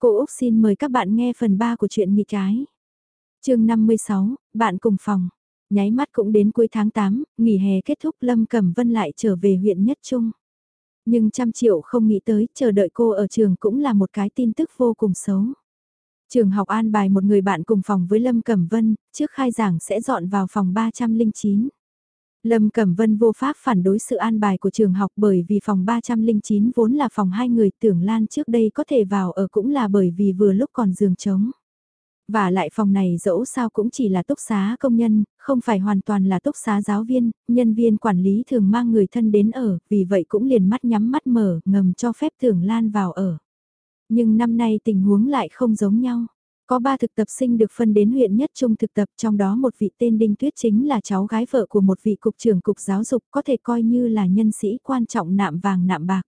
Cô Úc xin mời các bạn nghe phần 3 của truyện nghịch trái. chương 56, bạn cùng phòng. Nháy mắt cũng đến cuối tháng 8, nghỉ hè kết thúc Lâm Cẩm Vân lại trở về huyện Nhất Trung. Nhưng trăm triệu không nghĩ tới, chờ đợi cô ở trường cũng là một cái tin tức vô cùng xấu. Trường học an bài một người bạn cùng phòng với Lâm Cẩm Vân, trước khai giảng sẽ dọn vào phòng 309. Lâm Cẩm Vân vô pháp phản đối sự an bài của trường học bởi vì phòng 309 vốn là phòng hai người tưởng Lan trước đây có thể vào ở cũng là bởi vì vừa lúc còn giường trống. Và lại phòng này dẫu sao cũng chỉ là túc xá công nhân, không phải hoàn toàn là túc xá giáo viên, nhân viên quản lý thường mang người thân đến ở, vì vậy cũng liền mắt nhắm mắt mở, ngầm cho phép tưởng Lan vào ở. Nhưng năm nay tình huống lại không giống nhau. Có ba thực tập sinh được phân đến huyện nhất trung thực tập trong đó một vị tên Đinh Tuyết chính là cháu gái vợ của một vị cục trưởng cục giáo dục có thể coi như là nhân sĩ quan trọng nạm vàng nạm bạc.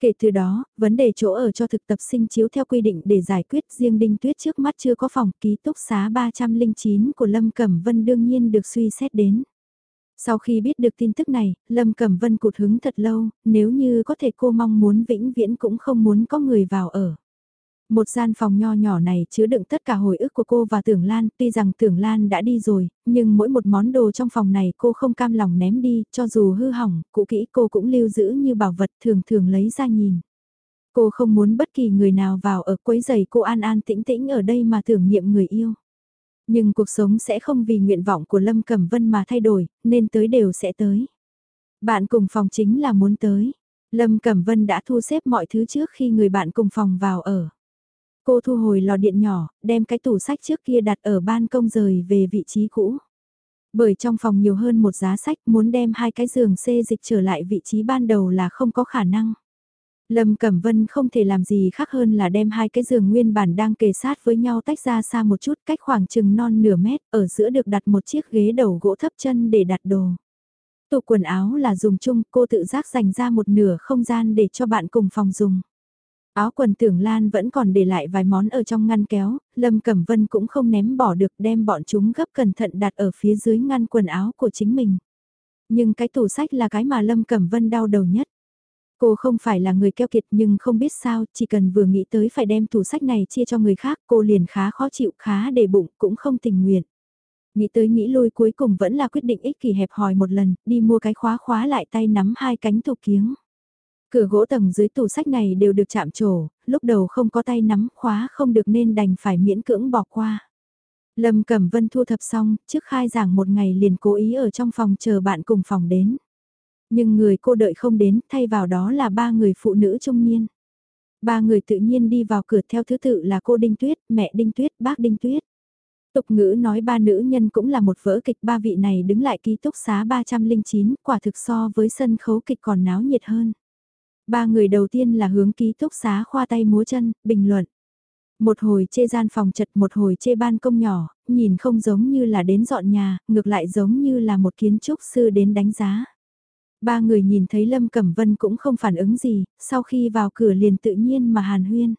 Kể từ đó, vấn đề chỗ ở cho thực tập sinh chiếu theo quy định để giải quyết riêng Đinh Tuyết trước mắt chưa có phòng ký túc xá 309 của Lâm Cẩm Vân đương nhiên được suy xét đến. Sau khi biết được tin tức này, Lâm Cẩm Vân cụt hứng thật lâu, nếu như có thể cô mong muốn vĩnh viễn cũng không muốn có người vào ở. Một gian phòng nho nhỏ này chứa đựng tất cả hồi ức của cô và Tưởng Lan, tuy rằng Tưởng Lan đã đi rồi, nhưng mỗi một món đồ trong phòng này cô không cam lòng ném đi, cho dù hư hỏng, cũ kỹ cô cũng lưu giữ như bảo vật thường thường lấy ra nhìn. Cô không muốn bất kỳ người nào vào ở quấy giày cô an an tĩnh tĩnh ở đây mà tưởng niệm người yêu. Nhưng cuộc sống sẽ không vì nguyện vọng của Lâm Cẩm Vân mà thay đổi, nên tới đều sẽ tới. Bạn cùng phòng chính là muốn tới. Lâm Cẩm Vân đã thu xếp mọi thứ trước khi người bạn cùng phòng vào ở. Cô thu hồi lò điện nhỏ, đem cái tủ sách trước kia đặt ở ban công rời về vị trí cũ. Bởi trong phòng nhiều hơn một giá sách muốn đem hai cái giường xê dịch trở lại vị trí ban đầu là không có khả năng. Lâm Cẩm Vân không thể làm gì khác hơn là đem hai cái giường nguyên bản đang kề sát với nhau tách ra xa một chút cách khoảng chừng non nửa mét, ở giữa được đặt một chiếc ghế đầu gỗ thấp chân để đặt đồ. Tủ quần áo là dùng chung, cô tự giác dành ra một nửa không gian để cho bạn cùng phòng dùng. Áo quần tưởng Lan vẫn còn để lại vài món ở trong ngăn kéo, Lâm Cẩm Vân cũng không ném bỏ được đem bọn chúng gấp cẩn thận đặt ở phía dưới ngăn quần áo của chính mình. Nhưng cái tủ sách là cái mà Lâm Cẩm Vân đau đầu nhất. Cô không phải là người keo kiệt nhưng không biết sao, chỉ cần vừa nghĩ tới phải đem tủ sách này chia cho người khác cô liền khá khó chịu khá để bụng cũng không tình nguyện. Nghĩ tới nghĩ lui cuối cùng vẫn là quyết định ích kỷ hẹp hòi một lần, đi mua cái khóa khóa lại tay nắm hai cánh thục kiếng. Cửa gỗ tầng dưới tủ sách này đều được chạm trổ, lúc đầu không có tay nắm khóa không được nên đành phải miễn cưỡng bỏ qua. Lâm Cẩm Vân thu thập xong, trước khai giảng một ngày liền cố ý ở trong phòng chờ bạn cùng phòng đến. Nhưng người cô đợi không đến, thay vào đó là ba người phụ nữ trung niên. Ba người tự nhiên đi vào cửa theo thứ tự là cô Đinh Tuyết, mẹ Đinh Tuyết, bác Đinh Tuyết. Tục ngữ nói ba nữ nhân cũng là một vỡ kịch ba vị này đứng lại ký túc xá 309, quả thực so với sân khấu kịch còn náo nhiệt hơn. Ba người đầu tiên là hướng ký túc xá khoa tay múa chân, bình luận. Một hồi chê gian phòng chật một hồi chê ban công nhỏ, nhìn không giống như là đến dọn nhà, ngược lại giống như là một kiến trúc sư đến đánh giá. Ba người nhìn thấy Lâm Cẩm Vân cũng không phản ứng gì, sau khi vào cửa liền tự nhiên mà hàn huyên.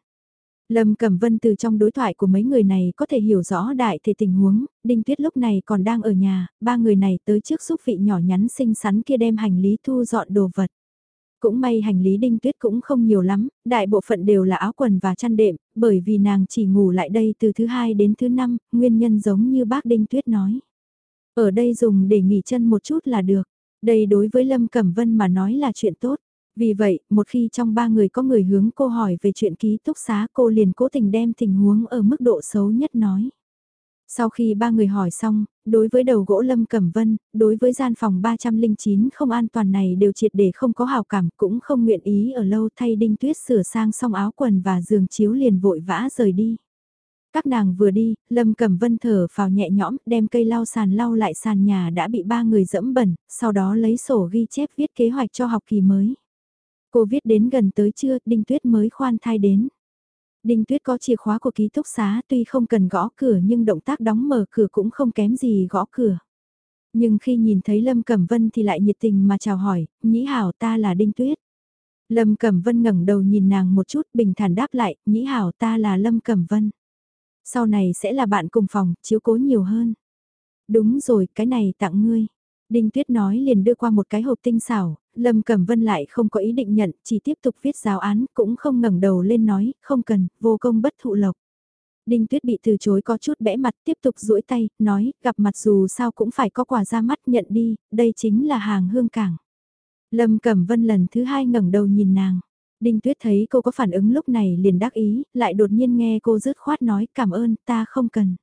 Lâm Cẩm Vân từ trong đối thoại của mấy người này có thể hiểu rõ đại thể tình huống, Đinh Tuyết lúc này còn đang ở nhà, ba người này tới trước giúp vị nhỏ nhắn xinh xắn kia đem hành lý thu dọn đồ vật. Cũng may hành lý đinh tuyết cũng không nhiều lắm, đại bộ phận đều là áo quần và chăn đệm, bởi vì nàng chỉ ngủ lại đây từ thứ hai đến thứ năm, nguyên nhân giống như bác đinh tuyết nói. Ở đây dùng để nghỉ chân một chút là được, đây đối với Lâm Cẩm Vân mà nói là chuyện tốt. Vì vậy, một khi trong ba người có người hướng cô hỏi về chuyện ký túc xá cô liền cố tình đem tình huống ở mức độ xấu nhất nói. Sau khi ba người hỏi xong, đối với đầu gỗ Lâm Cẩm Vân, đối với gian phòng 309 không an toàn này đều triệt để không có hào cảm cũng không nguyện ý ở lâu thay Đinh Tuyết sửa sang xong áo quần và giường chiếu liền vội vã rời đi. Các nàng vừa đi, Lâm Cẩm Vân thở vào nhẹ nhõm, đem cây lau sàn lau lại sàn nhà đã bị ba người dẫm bẩn, sau đó lấy sổ ghi chép viết kế hoạch cho học kỳ mới. Cô viết đến gần tới trưa, Đinh Tuyết mới khoan thai đến. Đinh Tuyết có chìa khóa của ký túc xá tuy không cần gõ cửa nhưng động tác đóng mở cửa cũng không kém gì gõ cửa. Nhưng khi nhìn thấy Lâm Cẩm Vân thì lại nhiệt tình mà chào hỏi, nhĩ hảo ta là Đinh Tuyết. Lâm Cẩm Vân ngẩng đầu nhìn nàng một chút bình thản đáp lại, nhĩ hảo ta là Lâm Cẩm Vân. Sau này sẽ là bạn cùng phòng, chiếu cố nhiều hơn. Đúng rồi, cái này tặng ngươi. Đinh Tuyết nói liền đưa qua một cái hộp tinh xảo, Lâm Cẩm Vân lại không có ý định nhận, chỉ tiếp tục viết giáo án, cũng không ngẩng đầu lên nói, không cần, vô công bất thụ lộc. Đinh Tuyết bị từ chối có chút bẽ mặt tiếp tục duỗi tay, nói, gặp mặt dù sao cũng phải có quà ra mắt nhận đi, đây chính là hàng hương cảng. Lâm Cẩm Vân lần thứ hai ngẩng đầu nhìn nàng. Đinh Tuyết thấy cô có phản ứng lúc này liền đắc ý, lại đột nhiên nghe cô rứt khoát nói cảm ơn, ta không cần.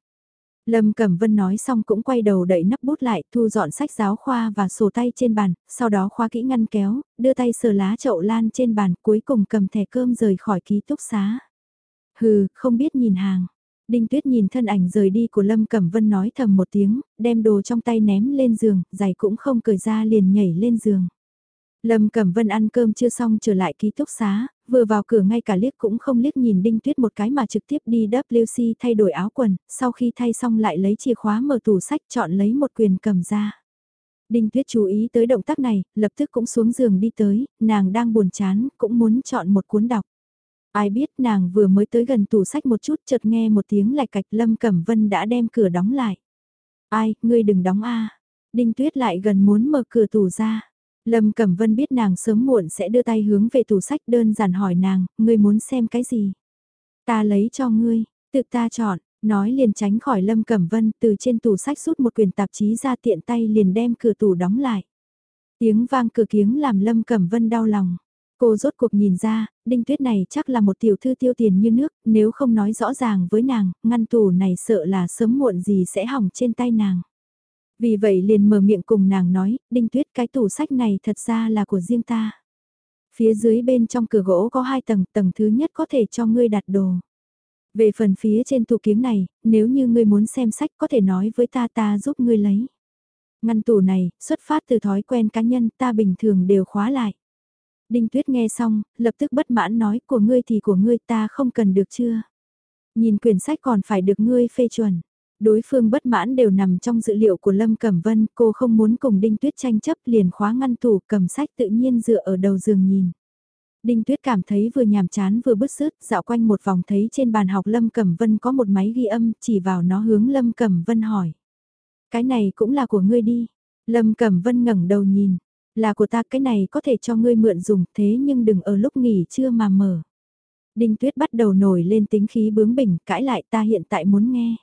Lâm Cẩm Vân nói xong cũng quay đầu đẩy nắp bút lại, thu dọn sách giáo khoa và sổ tay trên bàn, sau đó khóa kỹ ngăn kéo, đưa tay sờ lá chậu lan trên bàn, cuối cùng cầm thẻ cơm rời khỏi ký túc xá. Hừ, không biết nhìn hàng. Đinh Tuyết nhìn thân ảnh rời đi của Lâm Cẩm Vân nói thầm một tiếng, đem đồ trong tay ném lên giường, giày cũng không cởi ra liền nhảy lên giường. Lâm Cẩm Vân ăn cơm chưa xong trở lại ký túc xá, vừa vào cửa ngay cả liếc cũng không liếc nhìn Đinh Tuyết một cái mà trực tiếp đi WC thay đổi áo quần, sau khi thay xong lại lấy chìa khóa mở tủ sách chọn lấy một quyền cầm ra. Đinh Tuyết chú ý tới động tác này, lập tức cũng xuống giường đi tới, nàng đang buồn chán, cũng muốn chọn một cuốn đọc. Ai biết nàng vừa mới tới gần tủ sách một chút chợt nghe một tiếng lạch cạch Lâm Cẩm Vân đã đem cửa đóng lại. Ai, ngươi đừng đóng a Đinh Tuyết lại gần muốn mở cửa tủ ra. Lâm Cẩm Vân biết nàng sớm muộn sẽ đưa tay hướng về tủ sách đơn giản hỏi nàng, ngươi muốn xem cái gì? Ta lấy cho ngươi, tự ta chọn, nói liền tránh khỏi Lâm Cẩm Vân từ trên tủ sách rút một quyển tạp chí ra tiện tay liền đem cửa tủ đóng lại. Tiếng vang cửa kiếng làm Lâm Cẩm Vân đau lòng. Cô rốt cuộc nhìn ra, đinh tuyết này chắc là một tiểu thư tiêu tiền như nước, nếu không nói rõ ràng với nàng, ngăn tủ này sợ là sớm muộn gì sẽ hỏng trên tay nàng. Vì vậy liền mở miệng cùng nàng nói, đinh tuyết cái tủ sách này thật ra là của riêng ta. Phía dưới bên trong cửa gỗ có hai tầng, tầng thứ nhất có thể cho ngươi đặt đồ. Về phần phía trên tủ kiếng này, nếu như ngươi muốn xem sách có thể nói với ta ta giúp ngươi lấy. Ngăn tủ này, xuất phát từ thói quen cá nhân ta bình thường đều khóa lại. Đinh Tuyết nghe xong, lập tức bất mãn nói của ngươi thì của ngươi ta không cần được chưa? Nhìn quyển sách còn phải được ngươi phê chuẩn. Đối phương bất mãn đều nằm trong dự liệu của Lâm Cẩm Vân, cô không muốn cùng Đinh Tuyết tranh chấp liền khóa ngăn tủ cầm sách tự nhiên dựa ở đầu giường nhìn. Đinh Tuyết cảm thấy vừa nhàm chán vừa bứt rứt, dạo quanh một vòng thấy trên bàn học Lâm Cẩm Vân có một máy ghi âm, chỉ vào nó hướng Lâm Cẩm Vân hỏi. Cái này cũng là của ngươi đi. Lâm Cẩm Vân ngẩng đầu nhìn, là của ta cái này có thể cho ngươi mượn dùng thế nhưng đừng ở lúc nghỉ trưa mà mở. Đinh Tuyết bắt đầu nổi lên tính khí bướng bỉnh cãi lại ta hiện tại muốn nghe.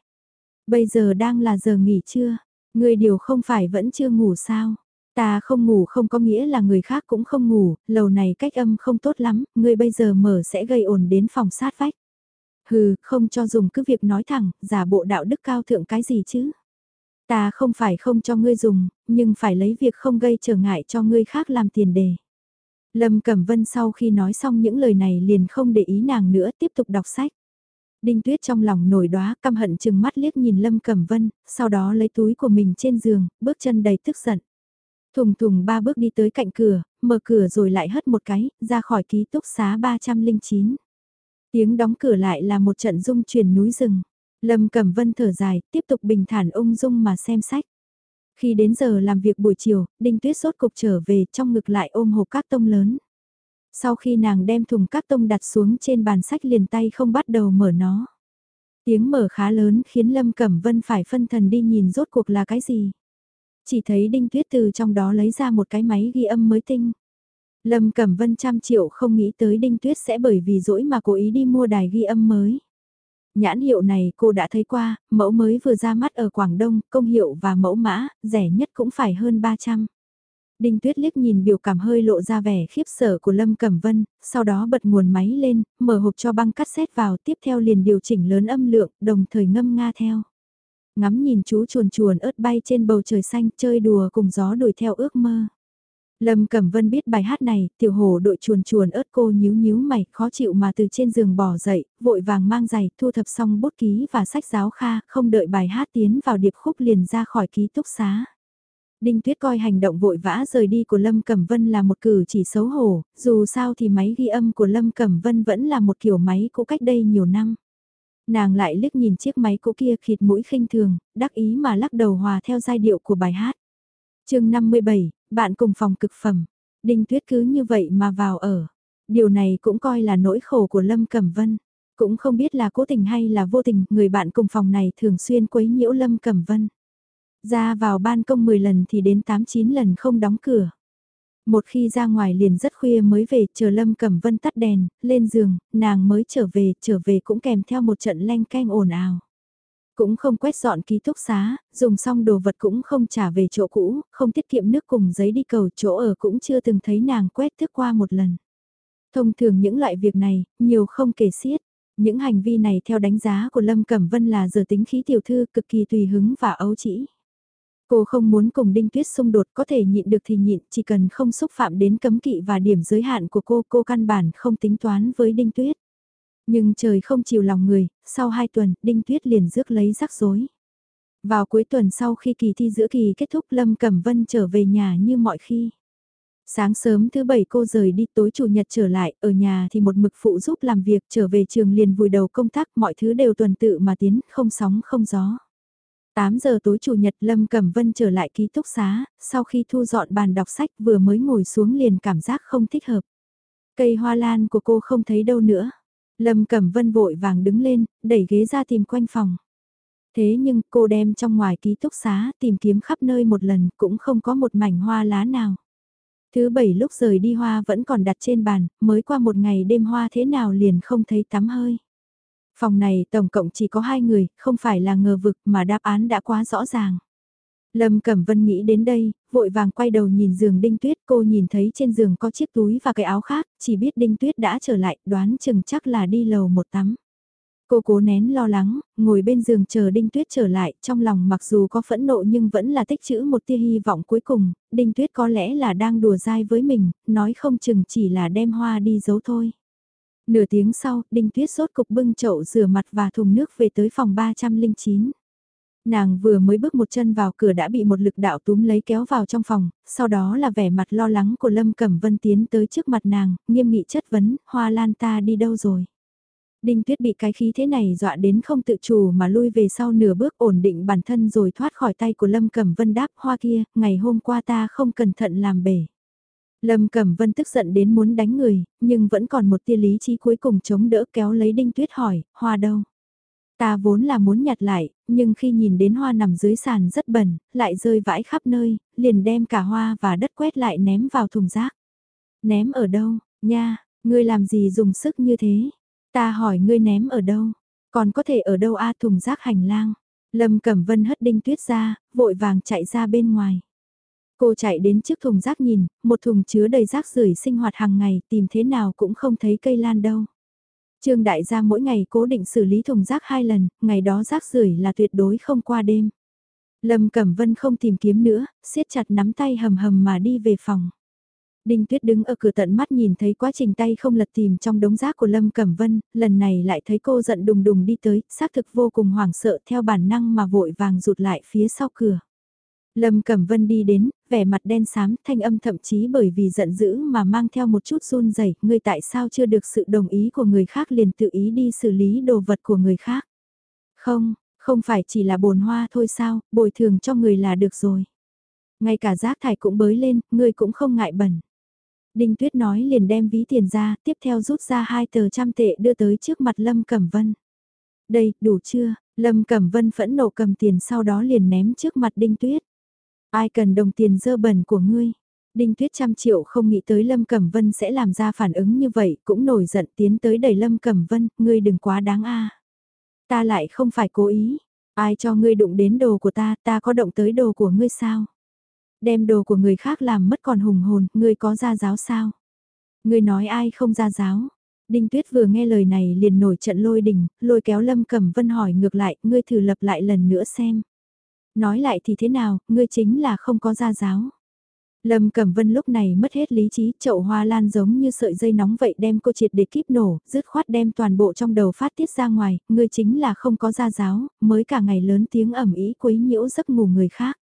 Bây giờ đang là giờ nghỉ trưa, ngươi điều không phải vẫn chưa ngủ sao? Ta không ngủ không có nghĩa là người khác cũng không ngủ, lầu này cách âm không tốt lắm, ngươi bây giờ mở sẽ gây ồn đến phòng sát vách. Hừ, không cho dùng cứ việc nói thẳng, giả bộ đạo đức cao thượng cái gì chứ? Ta không phải không cho ngươi dùng, nhưng phải lấy việc không gây trở ngại cho ngươi khác làm tiền đề. Lâm Cẩm Vân sau khi nói xong những lời này liền không để ý nàng nữa tiếp tục đọc sách. Đinh Tuyết trong lòng nổi đóa căm hận chừng mắt liếc nhìn Lâm Cẩm Vân, sau đó lấy túi của mình trên giường, bước chân đầy tức giận. Thùng thùng ba bước đi tới cạnh cửa, mở cửa rồi lại hất một cái, ra khỏi ký túc xá 309. Tiếng đóng cửa lại là một trận rung chuyển núi rừng. Lâm Cẩm Vân thở dài, tiếp tục bình thản ung dung mà xem sách. Khi đến giờ làm việc buổi chiều, Đinh Tuyết sốt cục trở về trong ngực lại ôm hộp các tông lớn. Sau khi nàng đem thùng các tông đặt xuống trên bàn sách liền tay không bắt đầu mở nó. Tiếng mở khá lớn khiến Lâm Cẩm Vân phải phân thần đi nhìn rốt cuộc là cái gì. Chỉ thấy Đinh Tuyết từ trong đó lấy ra một cái máy ghi âm mới tinh. Lâm Cẩm Vân trăm triệu không nghĩ tới Đinh Tuyết sẽ bởi vì dỗi mà cố ý đi mua đài ghi âm mới. Nhãn hiệu này cô đã thấy qua, mẫu mới vừa ra mắt ở Quảng Đông, công hiệu và mẫu mã, rẻ nhất cũng phải hơn 300. Đinh Tuyết liếc nhìn biểu cảm hơi lộ ra vẻ khiếp sợ của Lâm Cẩm Vân, sau đó bật nguồn máy lên, mở hộp cho băng cassette vào tiếp theo liền điều chỉnh lớn âm lượng, đồng thời ngâm nga theo. Ngắm nhìn chú chuồn chuồn ớt bay trên bầu trời xanh chơi đùa cùng gió đuổi theo ước mơ. Lâm Cẩm Vân biết bài hát này, tiểu hồ đội chuồn chuồn ớt cô nhíu nhíu mày, khó chịu mà từ trên giường bỏ dậy, vội vàng mang giày, thu thập xong bút ký và sách giáo kha, không đợi bài hát tiến vào điệp khúc liền ra khỏi ký túc xá. Đinh Tuyết coi hành động vội vã rời đi của Lâm Cẩm Vân là một cử chỉ xấu hổ, dù sao thì máy ghi âm của Lâm Cẩm Vân vẫn là một kiểu máy cũ cách đây nhiều năm. Nàng lại liếc nhìn chiếc máy cũ kia khịt mũi khinh thường, đắc ý mà lắc đầu hòa theo giai điệu của bài hát. chương 57, bạn cùng phòng cực phẩm. Đinh Tuyết cứ như vậy mà vào ở. Điều này cũng coi là nỗi khổ của Lâm Cẩm Vân. Cũng không biết là cố tình hay là vô tình, người bạn cùng phòng này thường xuyên quấy nhiễu Lâm Cẩm Vân. Ra vào ban công 10 lần thì đến 8-9 lần không đóng cửa. Một khi ra ngoài liền rất khuya mới về, chờ Lâm Cẩm Vân tắt đèn, lên giường, nàng mới trở về, trở về cũng kèm theo một trận lanh canh ồn ào. Cũng không quét dọn ký túc xá, dùng xong đồ vật cũng không trả về chỗ cũ, không tiết kiệm nước cùng giấy đi cầu chỗ ở cũng chưa từng thấy nàng quét thức qua một lần. Thông thường những loại việc này, nhiều không kể xiết. Những hành vi này theo đánh giá của Lâm Cẩm Vân là giờ tính khí tiểu thư cực kỳ tùy hứng và ấu trĩ. Cô không muốn cùng Đinh Tuyết xung đột có thể nhịn được thì nhịn, chỉ cần không xúc phạm đến cấm kỵ và điểm giới hạn của cô, cô căn bản không tính toán với Đinh Tuyết. Nhưng trời không chịu lòng người, sau hai tuần, Đinh Tuyết liền rước lấy rắc rối. Vào cuối tuần sau khi kỳ thi giữa kỳ kết thúc Lâm Cẩm Vân trở về nhà như mọi khi. Sáng sớm thứ bảy cô rời đi tối chủ nhật trở lại, ở nhà thì một mực phụ giúp làm việc trở về trường liền vùi đầu công tác mọi thứ đều tuần tự mà tiến, không sóng không gió. 8 giờ tối chủ nhật Lâm Cẩm Vân trở lại ký túc xá, sau khi thu dọn bàn đọc sách vừa mới ngồi xuống liền cảm giác không thích hợp. Cây hoa lan của cô không thấy đâu nữa. Lâm Cẩm Vân vội vàng đứng lên, đẩy ghế ra tìm quanh phòng. Thế nhưng cô đem trong ngoài ký túc xá tìm kiếm khắp nơi một lần cũng không có một mảnh hoa lá nào. Thứ bảy lúc rời đi hoa vẫn còn đặt trên bàn, mới qua một ngày đêm hoa thế nào liền không thấy tắm hơi. Phòng này tổng cộng chỉ có hai người, không phải là ngờ vực mà đáp án đã quá rõ ràng. Lâm Cẩm Vân nghĩ đến đây, vội vàng quay đầu nhìn giường Đinh Tuyết, cô nhìn thấy trên giường có chiếc túi và cái áo khác, chỉ biết Đinh Tuyết đã trở lại, đoán chừng chắc là đi lầu một tắm. Cô cố nén lo lắng, ngồi bên giường chờ Đinh Tuyết trở lại, trong lòng mặc dù có phẫn nộ nhưng vẫn là tích chữ một tia hy vọng cuối cùng, Đinh Tuyết có lẽ là đang đùa dai với mình, nói không chừng chỉ là đem hoa đi giấu thôi. Nửa tiếng sau, Đinh Tuyết sốt cục bưng chậu rửa mặt và thùng nước về tới phòng 309. Nàng vừa mới bước một chân vào cửa đã bị một lực đạo túm lấy kéo vào trong phòng, sau đó là vẻ mặt lo lắng của Lâm Cẩm Vân tiến tới trước mặt nàng, nghiêm nghị chất vấn, hoa lan ta đi đâu rồi. Đinh Tuyết bị cái khí thế này dọa đến không tự chủ mà lui về sau nửa bước ổn định bản thân rồi thoát khỏi tay của Lâm Cẩm Vân đáp hoa kia, ngày hôm qua ta không cẩn thận làm bể. Lâm Cẩm Vân tức giận đến muốn đánh người, nhưng vẫn còn một tia lý trí cuối cùng chống đỡ kéo lấy Đinh Tuyết hỏi, hoa đâu? Ta vốn là muốn nhặt lại, nhưng khi nhìn đến hoa nằm dưới sàn rất bẩn, lại rơi vãi khắp nơi, liền đem cả hoa và đất quét lại ném vào thùng rác. Ném ở đâu, nha, ngươi làm gì dùng sức như thế? Ta hỏi ngươi ném ở đâu? Còn có thể ở đâu a thùng rác hành lang? Lâm Cẩm Vân hất đinh tuyết ra, vội vàng chạy ra bên ngoài. Cô chạy đến trước thùng rác nhìn, một thùng chứa đầy rác rưởi sinh hoạt hàng ngày, tìm thế nào cũng không thấy cây lan đâu. Trương đại gia mỗi ngày cố định xử lý thùng rác hai lần, ngày đó rác rưởi là tuyệt đối không qua đêm. Lâm Cẩm Vân không tìm kiếm nữa, siết chặt nắm tay hầm hầm mà đi về phòng. Đinh Tuyết đứng ở cửa tận mắt nhìn thấy quá trình tay không lật tìm trong đống rác của Lâm Cẩm Vân, lần này lại thấy cô giận đùng đùng đi tới, xác thực vô cùng hoảng sợ theo bản năng mà vội vàng rụt lại phía sau cửa. Lâm Cẩm Vân đi đến, vẻ mặt đen xám, thanh âm thậm chí bởi vì giận dữ mà mang theo một chút run rẩy, ngươi tại sao chưa được sự đồng ý của người khác liền tự ý đi xử lý đồ vật của người khác. Không, không phải chỉ là bồn hoa thôi sao, bồi thường cho người là được rồi. Ngay cả rác thải cũng bới lên, ngươi cũng không ngại bẩn. Đinh Tuyết nói liền đem ví tiền ra, tiếp theo rút ra hai tờ trăm tệ đưa tới trước mặt Lâm Cẩm Vân. Đây, đủ chưa? Lâm Cẩm Vân phẫn nộ cầm tiền sau đó liền ném trước mặt Đinh Tuyết. Ai cần đồng tiền dơ bẩn của ngươi? Đinh Tuyết trăm triệu không nghĩ tới Lâm Cẩm Vân sẽ làm ra phản ứng như vậy, cũng nổi giận tiến tới đẩy Lâm Cẩm Vân, ngươi đừng quá đáng a. Ta lại không phải cố ý, ai cho ngươi đụng đến đồ của ta, ta có động tới đồ của ngươi sao? Đem đồ của người khác làm mất còn hùng hồn, ngươi có ra giáo sao? Ngươi nói ai không ra giáo? Đinh Tuyết vừa nghe lời này liền nổi trận lôi đình, lôi kéo Lâm Cẩm Vân hỏi ngược lại, ngươi thử lập lại lần nữa xem. Nói lại thì thế nào, ngươi chính là không có gia giáo. Lâm Cẩm Vân lúc này mất hết lý trí, chậu hoa lan giống như sợi dây nóng vậy đem cô triệt để kíp nổ, dứt khoát đem toàn bộ trong đầu phát tiết ra ngoài, ngươi chính là không có gia giáo, mới cả ngày lớn tiếng ẩm ý quấy nhiễu giấc ngủ người khác.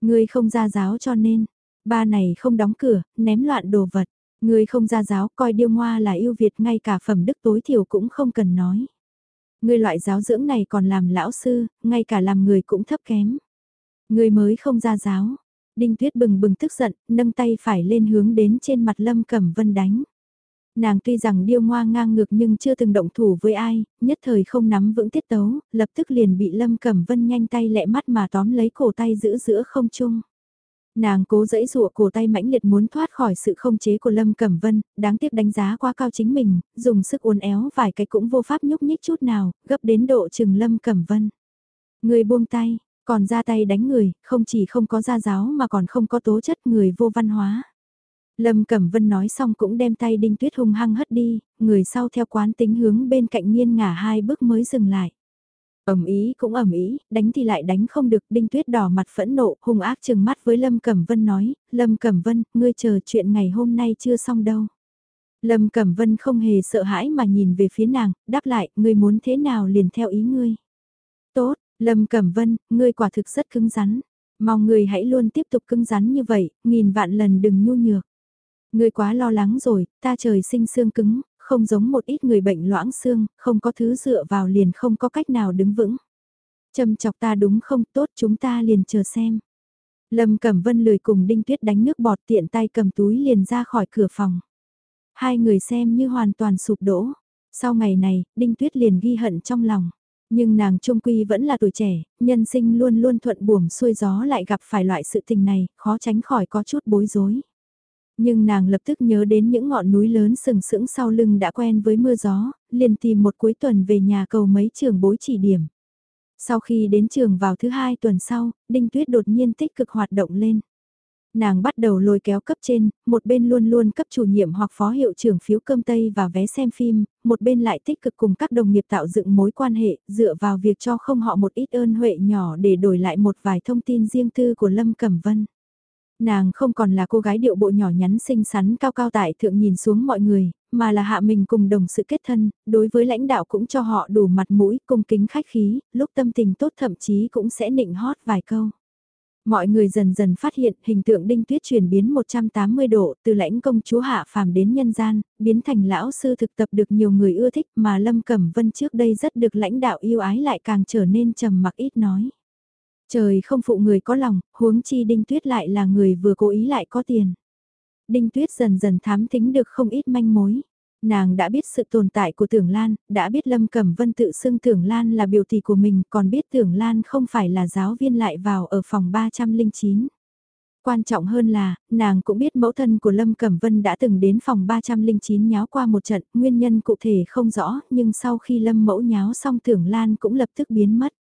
Ngươi không gia giáo cho nên, ba này không đóng cửa, ném loạn đồ vật, ngươi không gia giáo coi điêu ngoa là yêu Việt ngay cả phẩm đức tối thiểu cũng không cần nói. Ngươi loại giáo dưỡng này còn làm lão sư, ngay cả làm người cũng thấp kém. Người mới không ra giáo. Đinh Tuyết bừng bừng tức giận, nâng tay phải lên hướng đến trên mặt Lâm Cẩm Vân đánh. Nàng tuy rằng điêu ngoa ngang ngược nhưng chưa từng động thủ với ai, nhất thời không nắm vững tiết tấu, lập tức liền bị Lâm Cẩm Vân nhanh tay lẹ mắt mà tóm lấy cổ tay giữ giữa không chung. Nàng cố dẫy dụa cổ tay mãnh liệt muốn thoát khỏi sự không chế của Lâm Cẩm Vân, đáng tiếc đánh giá quá cao chính mình, dùng sức uốn éo vài cái cũng vô pháp nhúc nhích chút nào, gấp đến độ chừng Lâm Cẩm Vân. Người buông tay, còn ra tay đánh người, không chỉ không có gia giáo mà còn không có tố chất người vô văn hóa. Lâm Cẩm Vân nói xong cũng đem tay Đinh Tuyết hung hăng hất đi, người sau theo quán tính hướng bên cạnh nghiên ngả hai bước mới dừng lại. ầm ý cũng ầm ý, đánh thì lại đánh không được, Đinh Tuyết đỏ mặt phẫn nộ, hung ác chừng mắt với Lâm Cẩm Vân nói, Lâm Cẩm Vân, ngươi chờ chuyện ngày hôm nay chưa xong đâu. Lâm Cẩm Vân không hề sợ hãi mà nhìn về phía nàng, đáp lại, ngươi muốn thế nào liền theo ý ngươi. Tốt, Lâm Cẩm Vân, ngươi quả thực rất cứng rắn. Mong ngươi hãy luôn tiếp tục cứng rắn như vậy, nghìn vạn lần đừng nhu nhược. Ngươi quá lo lắng rồi, ta trời sinh xương cứng, không giống một ít người bệnh loãng xương, không có thứ dựa vào liền không có cách nào đứng vững. Châm chọc ta đúng không tốt chúng ta liền chờ xem. Lâm Cẩm Vân lười cùng Đinh Tuyết đánh nước bọt tiện tay cầm túi liền ra khỏi cửa phòng. Hai người xem như hoàn toàn sụp đổ. Sau ngày này, Đinh Tuyết liền ghi hận trong lòng. Nhưng nàng trung quy vẫn là tuổi trẻ, nhân sinh luôn luôn thuận buồm xuôi gió lại gặp phải loại sự tình này, khó tránh khỏi có chút bối rối. Nhưng nàng lập tức nhớ đến những ngọn núi lớn sừng sững sau lưng đã quen với mưa gió, liền tìm một cuối tuần về nhà cầu mấy trường bối chỉ điểm. Sau khi đến trường vào thứ hai tuần sau, Đinh Tuyết đột nhiên tích cực hoạt động lên. Nàng bắt đầu lôi kéo cấp trên, một bên luôn luôn cấp chủ nhiệm hoặc phó hiệu trưởng phiếu cơm tây và vé xem phim, một bên lại tích cực cùng các đồng nghiệp tạo dựng mối quan hệ, dựa vào việc cho không họ một ít ơn huệ nhỏ để đổi lại một vài thông tin riêng tư của Lâm Cẩm Vân. Nàng không còn là cô gái điệu bộ nhỏ nhắn xinh xắn cao cao tại thượng nhìn xuống mọi người, mà là hạ mình cùng đồng sự kết thân, đối với lãnh đạo cũng cho họ đủ mặt mũi, cung kính khách khí, lúc tâm tình tốt thậm chí cũng sẽ nịnh hót vài câu. Mọi người dần dần phát hiện hình tượng đinh tuyết chuyển biến 180 độ từ lãnh công chúa hạ phàm đến nhân gian, biến thành lão sư thực tập được nhiều người ưa thích mà Lâm Cẩm Vân trước đây rất được lãnh đạo yêu ái lại càng trở nên trầm mặc ít nói. Trời không phụ người có lòng, huống chi Đinh Tuyết lại là người vừa cố ý lại có tiền. Đinh Tuyết dần dần thám tính được không ít manh mối. Nàng đã biết sự tồn tại của Tưởng Lan, đã biết Lâm Cẩm Vân tự xưng Tưởng Lan là biểu tỷ của mình, còn biết Tưởng Lan không phải là giáo viên lại vào ở phòng 309. Quan trọng hơn là, nàng cũng biết mẫu thân của Lâm Cẩm Vân đã từng đến phòng 309 nháo qua một trận, nguyên nhân cụ thể không rõ, nhưng sau khi Lâm mẫu nháo xong Tưởng Lan cũng lập tức biến mất.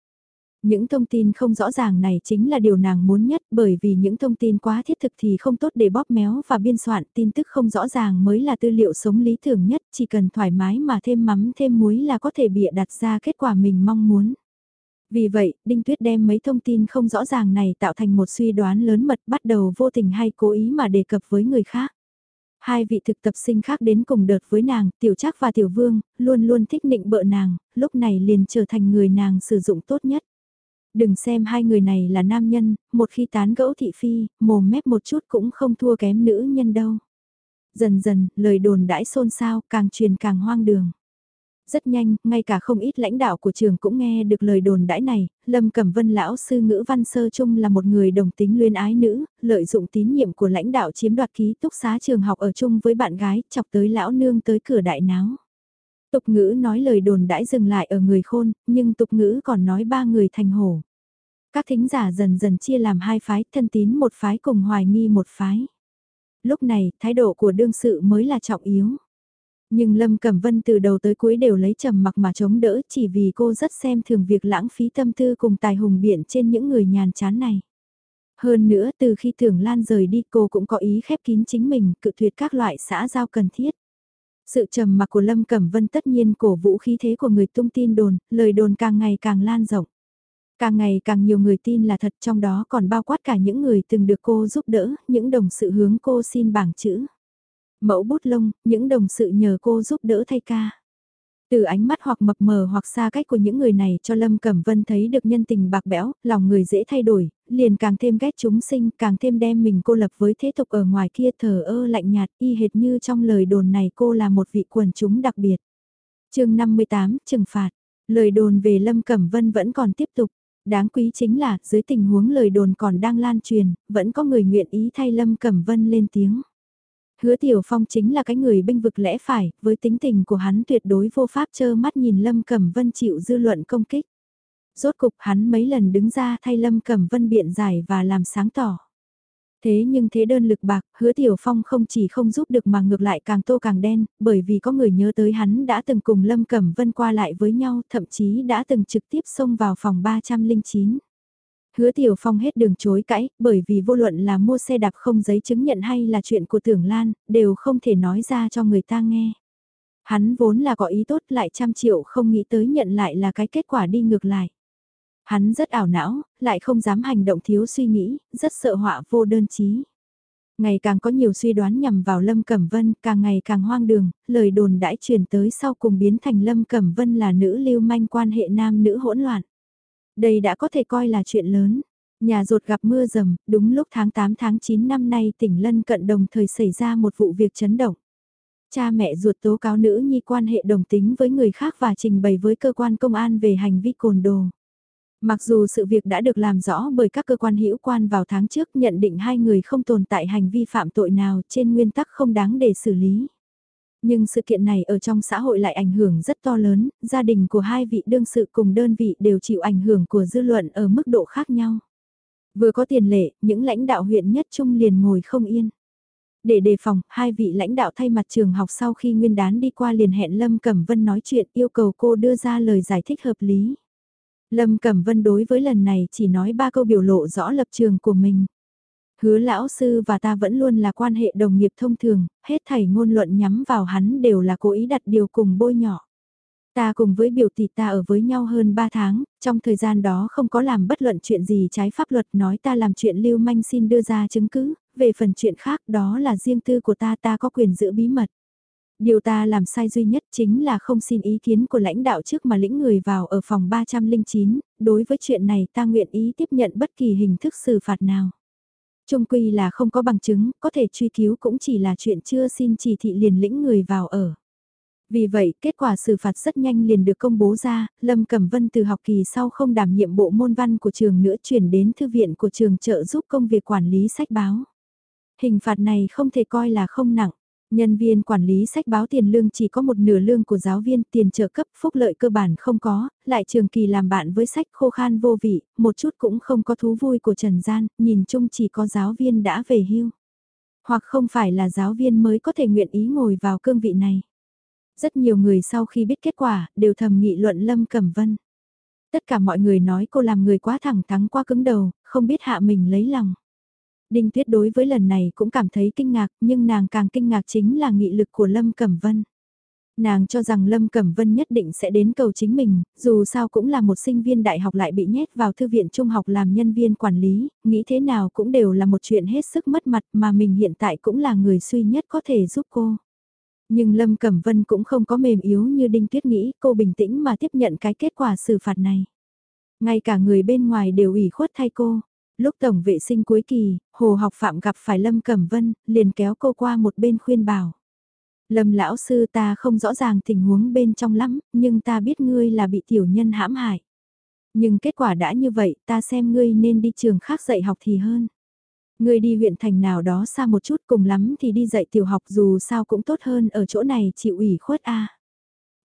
Những thông tin không rõ ràng này chính là điều nàng muốn nhất bởi vì những thông tin quá thiết thực thì không tốt để bóp méo và biên soạn tin tức không rõ ràng mới là tư liệu sống lý tưởng nhất chỉ cần thoải mái mà thêm mắm thêm muối là có thể bịa đặt ra kết quả mình mong muốn. Vì vậy, Đinh Tuyết đem mấy thông tin không rõ ràng này tạo thành một suy đoán lớn mật bắt đầu vô tình hay cố ý mà đề cập với người khác. Hai vị thực tập sinh khác đến cùng đợt với nàng, Tiểu Trác và Tiểu Vương, luôn luôn thích nịnh bợ nàng, lúc này liền trở thành người nàng sử dụng tốt nhất. Đừng xem hai người này là nam nhân, một khi tán gẫu thị phi, mồm mép một chút cũng không thua kém nữ nhân đâu. Dần dần, lời đồn đãi xôn xao, càng truyền càng hoang đường. Rất nhanh, ngay cả không ít lãnh đạo của trường cũng nghe được lời đồn đãi này, Lâm Cẩm Vân lão sư ngữ văn sơ trung là một người đồng tính luyến ái nữ, lợi dụng tín nhiệm của lãnh đạo chiếm đoạt ký túc xá trường học ở chung với bạn gái, chọc tới lão nương tới cửa đại náo. Tục ngữ nói lời đồn đãi dừng lại ở người khôn, nhưng tục ngữ còn nói ba người thành hổ. Các thính giả dần dần chia làm hai phái, thân tín một phái cùng hoài nghi một phái. Lúc này, thái độ của đương sự mới là trọng yếu. Nhưng Lâm Cẩm Vân từ đầu tới cuối đều lấy trầm mặc mà chống đỡ chỉ vì cô rất xem thường việc lãng phí tâm tư cùng tài hùng biện trên những người nhàn chán này. Hơn nữa từ khi Thường Lan rời đi cô cũng có ý khép kín chính mình cự tuyệt các loại xã giao cần thiết. Sự trầm mặc của Lâm Cẩm Vân tất nhiên cổ vũ khí thế của người tung tin đồn, lời đồn càng ngày càng lan rộng. Càng ngày càng nhiều người tin là thật trong đó còn bao quát cả những người từng được cô giúp đỡ, những đồng sự hướng cô xin bảng chữ. Mẫu bút lông, những đồng sự nhờ cô giúp đỡ thay ca. Từ ánh mắt hoặc mập mờ hoặc xa cách của những người này cho Lâm Cẩm Vân thấy được nhân tình bạc bẽo, lòng người dễ thay đổi, liền càng thêm ghét chúng sinh, càng thêm đem mình cô lập với thế tục ở ngoài kia thờ ơ lạnh nhạt, y hệt như trong lời đồn này cô là một vị quần chúng đặc biệt. chương 58, trừng phạt. Lời đồn về Lâm Cẩm Vân vẫn còn tiếp tục. Đáng quý chính là, dưới tình huống lời đồn còn đang lan truyền, vẫn có người nguyện ý thay Lâm Cẩm Vân lên tiếng. Hứa Tiểu Phong chính là cái người bênh vực lẽ phải, với tính tình của hắn tuyệt đối vô pháp trơ mắt nhìn Lâm Cẩm Vân chịu dư luận công kích. Rốt cục hắn mấy lần đứng ra thay Lâm Cẩm Vân biện giải và làm sáng tỏ. Thế nhưng thế đơn lực bạc, hứa Tiểu Phong không chỉ không giúp được mà ngược lại càng tô càng đen, bởi vì có người nhớ tới hắn đã từng cùng Lâm Cẩm Vân qua lại với nhau, thậm chí đã từng trực tiếp xông vào phòng 309. Hứa Tiểu Phong hết đường chối cãi, bởi vì vô luận là mua xe đạp không giấy chứng nhận hay là chuyện của Tưởng Lan, đều không thể nói ra cho người ta nghe. Hắn vốn là có ý tốt lại trăm triệu không nghĩ tới nhận lại là cái kết quả đi ngược lại. Hắn rất ảo não, lại không dám hành động thiếu suy nghĩ, rất sợ họa vô đơn chí. Ngày càng có nhiều suy đoán nhằm vào Lâm Cẩm Vân, càng ngày càng hoang đường, lời đồn đãi truyền tới sau cùng biến thành Lâm Cẩm Vân là nữ lưu manh quan hệ nam nữ hỗn loạn. Đây đã có thể coi là chuyện lớn. Nhà rột gặp mưa rầm, đúng lúc tháng 8 tháng 9 năm nay tỉnh Lân Cận đồng thời xảy ra một vụ việc chấn động. Cha mẹ ruột tố cáo nữ nhi quan hệ đồng tính với người khác và trình bày với cơ quan công an về hành vi cồn đồ. Mặc dù sự việc đã được làm rõ bởi các cơ quan hữu quan vào tháng trước nhận định hai người không tồn tại hành vi phạm tội nào trên nguyên tắc không đáng để xử lý. Nhưng sự kiện này ở trong xã hội lại ảnh hưởng rất to lớn, gia đình của hai vị đương sự cùng đơn vị đều chịu ảnh hưởng của dư luận ở mức độ khác nhau. Vừa có tiền lệ, những lãnh đạo huyện nhất trung liền ngồi không yên. Để đề phòng, hai vị lãnh đạo thay mặt trường học sau khi nguyên đán đi qua liền hẹn Lâm Cẩm Vân nói chuyện yêu cầu cô đưa ra lời giải thích hợp lý. Lâm Cẩm Vân đối với lần này chỉ nói ba câu biểu lộ rõ lập trường của mình. Hứa lão sư và ta vẫn luôn là quan hệ đồng nghiệp thông thường, hết thảy ngôn luận nhắm vào hắn đều là cố ý đặt điều cùng bôi nhỏ. Ta cùng với biểu tỷ ta ở với nhau hơn 3 tháng, trong thời gian đó không có làm bất luận chuyện gì trái pháp luật nói ta làm chuyện lưu manh xin đưa ra chứng cứ, về phần chuyện khác đó là riêng tư của ta ta có quyền giữ bí mật. Điều ta làm sai duy nhất chính là không xin ý kiến của lãnh đạo trước mà lĩnh người vào ở phòng 309, đối với chuyện này ta nguyện ý tiếp nhận bất kỳ hình thức xử phạt nào. Trung quy là không có bằng chứng, có thể truy cứu cũng chỉ là chuyện chưa xin chỉ thị liền lĩnh người vào ở. Vì vậy, kết quả xử phạt rất nhanh liền được công bố ra, Lâm Cẩm Vân từ học kỳ sau không đảm nhiệm bộ môn văn của trường nữa chuyển đến thư viện của trường trợ giúp công việc quản lý sách báo. Hình phạt này không thể coi là không nặng. Nhân viên quản lý sách báo tiền lương chỉ có một nửa lương của giáo viên, tiền trợ cấp, phúc lợi cơ bản không có, lại trường kỳ làm bạn với sách khô khan vô vị, một chút cũng không có thú vui của Trần Gian, nhìn chung chỉ có giáo viên đã về hưu. Hoặc không phải là giáo viên mới có thể nguyện ý ngồi vào cương vị này. Rất nhiều người sau khi biết kết quả, đều thầm nghị luận Lâm Cẩm Vân. Tất cả mọi người nói cô làm người quá thẳng thắng quá cứng đầu, không biết hạ mình lấy lòng. Đinh Tuyết đối với lần này cũng cảm thấy kinh ngạc, nhưng nàng càng kinh ngạc chính là nghị lực của Lâm Cẩm Vân. Nàng cho rằng Lâm Cẩm Vân nhất định sẽ đến cầu chính mình, dù sao cũng là một sinh viên đại học lại bị nhét vào thư viện trung học làm nhân viên quản lý, nghĩ thế nào cũng đều là một chuyện hết sức mất mặt mà mình hiện tại cũng là người suy nhất có thể giúp cô. Nhưng Lâm Cẩm Vân cũng không có mềm yếu như Đinh Tuyết nghĩ cô bình tĩnh mà tiếp nhận cái kết quả xử phạt này. Ngay cả người bên ngoài đều ủy khuất thay cô. Lúc tổng vệ sinh cuối kỳ, Hồ học phạm gặp phải Lâm Cẩm Vân, liền kéo cô qua một bên khuyên bảo. Lâm lão sư ta không rõ ràng tình huống bên trong lắm, nhưng ta biết ngươi là bị tiểu nhân hãm hại. Nhưng kết quả đã như vậy, ta xem ngươi nên đi trường khác dạy học thì hơn. Ngươi đi huyện thành nào đó xa một chút cùng lắm thì đi dạy tiểu học dù sao cũng tốt hơn ở chỗ này chịu ủy khuất a.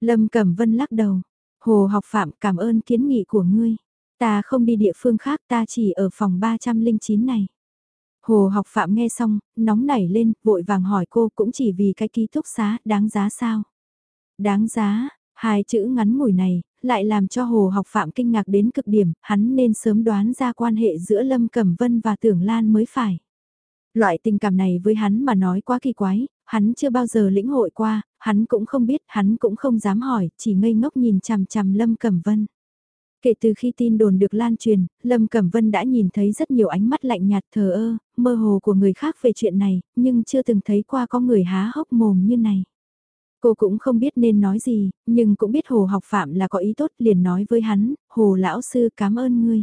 Lâm Cẩm Vân lắc đầu. Hồ học phạm cảm ơn kiến nghị của ngươi. Ta không đi địa phương khác ta chỉ ở phòng 309 này. Hồ học phạm nghe xong, nóng nảy lên, vội vàng hỏi cô cũng chỉ vì cái ký túc xá, đáng giá sao? Đáng giá, hai chữ ngắn ngủi này, lại làm cho hồ học phạm kinh ngạc đến cực điểm, hắn nên sớm đoán ra quan hệ giữa Lâm Cẩm Vân và Tưởng Lan mới phải. Loại tình cảm này với hắn mà nói quá kỳ quái, hắn chưa bao giờ lĩnh hội qua, hắn cũng không biết, hắn cũng không dám hỏi, chỉ ngây ngốc nhìn chằm chằm Lâm Cẩm Vân. Kể từ khi tin đồn được lan truyền, Lâm Cẩm Vân đã nhìn thấy rất nhiều ánh mắt lạnh nhạt thờ ơ, mơ hồ của người khác về chuyện này, nhưng chưa từng thấy qua có người há hốc mồm như này. Cô cũng không biết nên nói gì, nhưng cũng biết Hồ học phạm là có ý tốt liền nói với hắn, Hồ lão sư cảm ơn ngươi.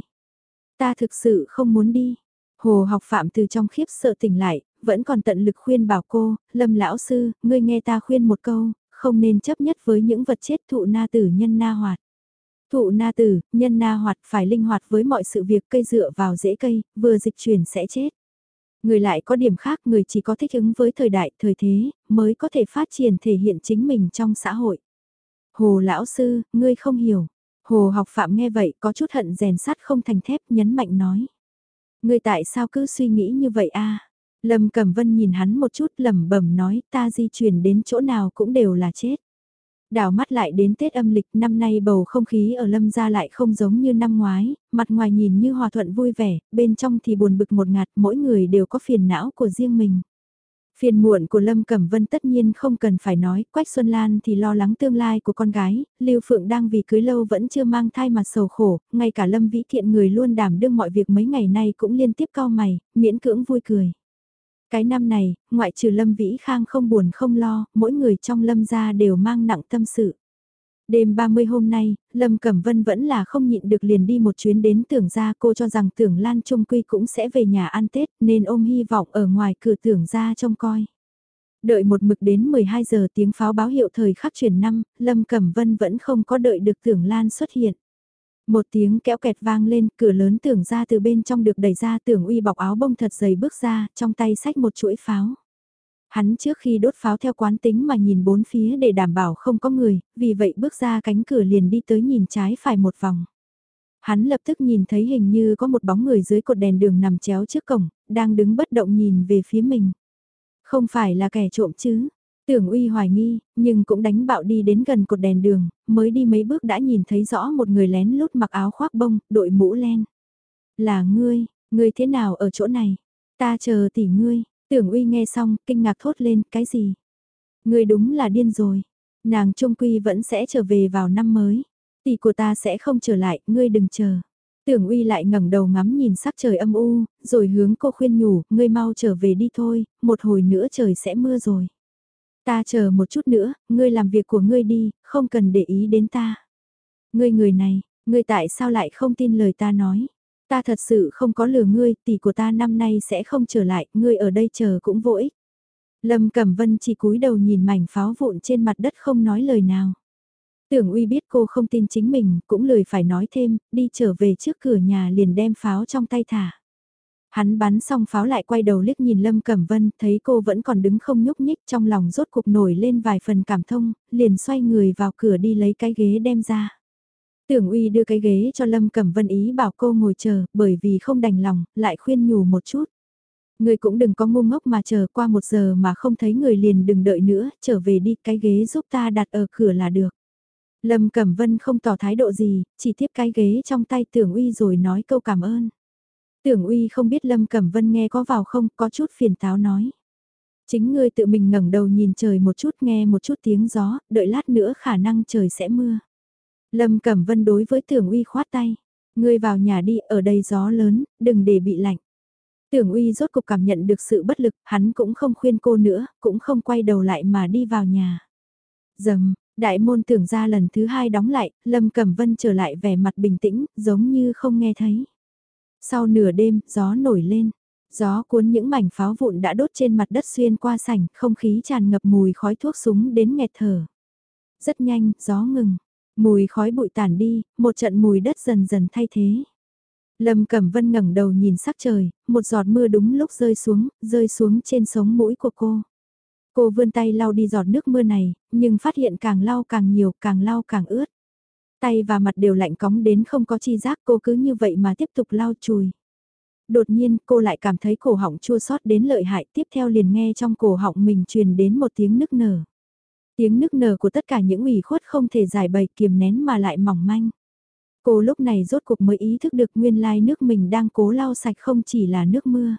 Ta thực sự không muốn đi. Hồ học phạm từ trong khiếp sợ tỉnh lại, vẫn còn tận lực khuyên bảo cô, Lâm lão sư, ngươi nghe ta khuyên một câu, không nên chấp nhất với những vật chết thụ na tử nhân na hoạt. Thụ na tử, nhân na hoạt phải linh hoạt với mọi sự việc cây dựa vào rễ cây, vừa dịch chuyển sẽ chết. Người lại có điểm khác, người chỉ có thích ứng với thời đại, thời thế, mới có thể phát triển thể hiện chính mình trong xã hội. Hồ lão sư, ngươi không hiểu. Hồ học phạm nghe vậy có chút hận rèn sắt không thành thép nhấn mạnh nói. Ngươi tại sao cứ suy nghĩ như vậy a? Lâm Cẩm Vân nhìn hắn một chút lẩm bẩm nói ta di chuyển đến chỗ nào cũng đều là chết. Đảo mắt lại đến Tết âm lịch năm nay bầu không khí ở Lâm gia lại không giống như năm ngoái, mặt ngoài nhìn như hòa thuận vui vẻ, bên trong thì buồn bực một ngạt mỗi người đều có phiền não của riêng mình. Phiền muộn của Lâm Cẩm Vân tất nhiên không cần phải nói, Quách Xuân Lan thì lo lắng tương lai của con gái, Lưu Phượng đang vì cưới lâu vẫn chưa mang thai mà sầu khổ, ngay cả Lâm Vĩ Thiện người luôn đảm đương mọi việc mấy ngày nay cũng liên tiếp cao mày, miễn cưỡng vui cười. Cái năm này, ngoại trừ Lâm Vĩ Khang không buồn không lo, mỗi người trong Lâm gia đều mang nặng tâm sự. Đêm 30 hôm nay, Lâm Cẩm Vân vẫn là không nhịn được liền đi một chuyến đến tưởng gia cô cho rằng tưởng Lan Trung Quy cũng sẽ về nhà ăn Tết nên ôm hy vọng ở ngoài cửa tưởng gia trông coi. Đợi một mực đến 12 giờ tiếng pháo báo hiệu thời khắc chuyển năm, Lâm Cẩm Vân vẫn không có đợi được tưởng Lan xuất hiện. Một tiếng kéo kẹt vang lên, cửa lớn tưởng ra từ bên trong được đẩy ra tưởng uy bọc áo bông thật dày bước ra, trong tay sách một chuỗi pháo. Hắn trước khi đốt pháo theo quán tính mà nhìn bốn phía để đảm bảo không có người, vì vậy bước ra cánh cửa liền đi tới nhìn trái phải một vòng. Hắn lập tức nhìn thấy hình như có một bóng người dưới cột đèn đường nằm chéo trước cổng, đang đứng bất động nhìn về phía mình. Không phải là kẻ trộm chứ, Tưởng uy hoài nghi, nhưng cũng đánh bạo đi đến gần cột đèn đường, mới đi mấy bước đã nhìn thấy rõ một người lén lút mặc áo khoác bông, đội mũ len. Là ngươi, ngươi thế nào ở chỗ này? Ta chờ tỷ ngươi, tưởng uy nghe xong, kinh ngạc thốt lên, cái gì? Ngươi đúng là điên rồi. Nàng trung quy vẫn sẽ trở về vào năm mới. Tỷ của ta sẽ không trở lại, ngươi đừng chờ. Tưởng uy lại ngẩng đầu ngắm nhìn sắc trời âm u, rồi hướng cô khuyên nhủ, ngươi mau trở về đi thôi, một hồi nữa trời sẽ mưa rồi. Ta chờ một chút nữa, ngươi làm việc của ngươi đi, không cần để ý đến ta. Ngươi người này, ngươi tại sao lại không tin lời ta nói? Ta thật sự không có lừa ngươi, tỷ của ta năm nay sẽ không trở lại, ngươi ở đây chờ cũng vô ích. Lâm Cẩm Vân chỉ cúi đầu nhìn mảnh pháo vụn trên mặt đất không nói lời nào. Tưởng uy biết cô không tin chính mình, cũng lười phải nói thêm, đi trở về trước cửa nhà liền đem pháo trong tay thả. Hắn bắn xong pháo lại quay đầu liếc nhìn Lâm Cẩm Vân, thấy cô vẫn còn đứng không nhúc nhích trong lòng rốt cục nổi lên vài phần cảm thông, liền xoay người vào cửa đi lấy cái ghế đem ra. Tưởng uy đưa cái ghế cho Lâm Cẩm Vân ý bảo cô ngồi chờ, bởi vì không đành lòng, lại khuyên nhủ một chút. Người cũng đừng có ngu ngốc mà chờ qua một giờ mà không thấy người liền đừng đợi nữa, trở về đi, cái ghế giúp ta đặt ở cửa là được. Lâm Cẩm Vân không tỏ thái độ gì, chỉ tiếp cái ghế trong tay tưởng uy rồi nói câu cảm ơn. Tưởng uy không biết Lâm Cẩm Vân nghe có vào không, có chút phiền táo nói. Chính ngươi tự mình ngẩng đầu nhìn trời một chút nghe một chút tiếng gió, đợi lát nữa khả năng trời sẽ mưa. Lâm Cẩm Vân đối với tưởng uy khoát tay. Ngươi vào nhà đi, ở đây gió lớn, đừng để bị lạnh. Tưởng uy rốt cục cảm nhận được sự bất lực, hắn cũng không khuyên cô nữa, cũng không quay đầu lại mà đi vào nhà. Dầm, đại môn tưởng ra lần thứ hai đóng lại, Lâm Cẩm Vân trở lại vẻ mặt bình tĩnh, giống như không nghe thấy. Sau nửa đêm, gió nổi lên. Gió cuốn những mảnh pháo vụn đã đốt trên mặt đất xuyên qua sảnh, không khí tràn ngập mùi khói thuốc súng đến nghẹt thở. Rất nhanh, gió ngừng. Mùi khói bụi tản đi, một trận mùi đất dần dần thay thế. Lâm Cẩm Vân ngẩng đầu nhìn sắc trời, một giọt mưa đúng lúc rơi xuống, rơi xuống trên sống mũi của cô. Cô vươn tay lau đi giọt nước mưa này, nhưng phát hiện càng lau càng nhiều, càng lau càng ướt. Tay và mặt đều lạnh cóng đến không có chi giác, cô cứ như vậy mà tiếp tục lau chùi. Đột nhiên, cô lại cảm thấy cổ họng chua xót đến lợi hại, tiếp theo liền nghe trong cổ họng mình truyền đến một tiếng nức nở. Tiếng nức nở của tất cả những ủy khuất không thể giải bày kiềm nén mà lại mỏng manh. Cô lúc này rốt cuộc mới ý thức được nguyên lai nước mình đang cố lau sạch không chỉ là nước mưa.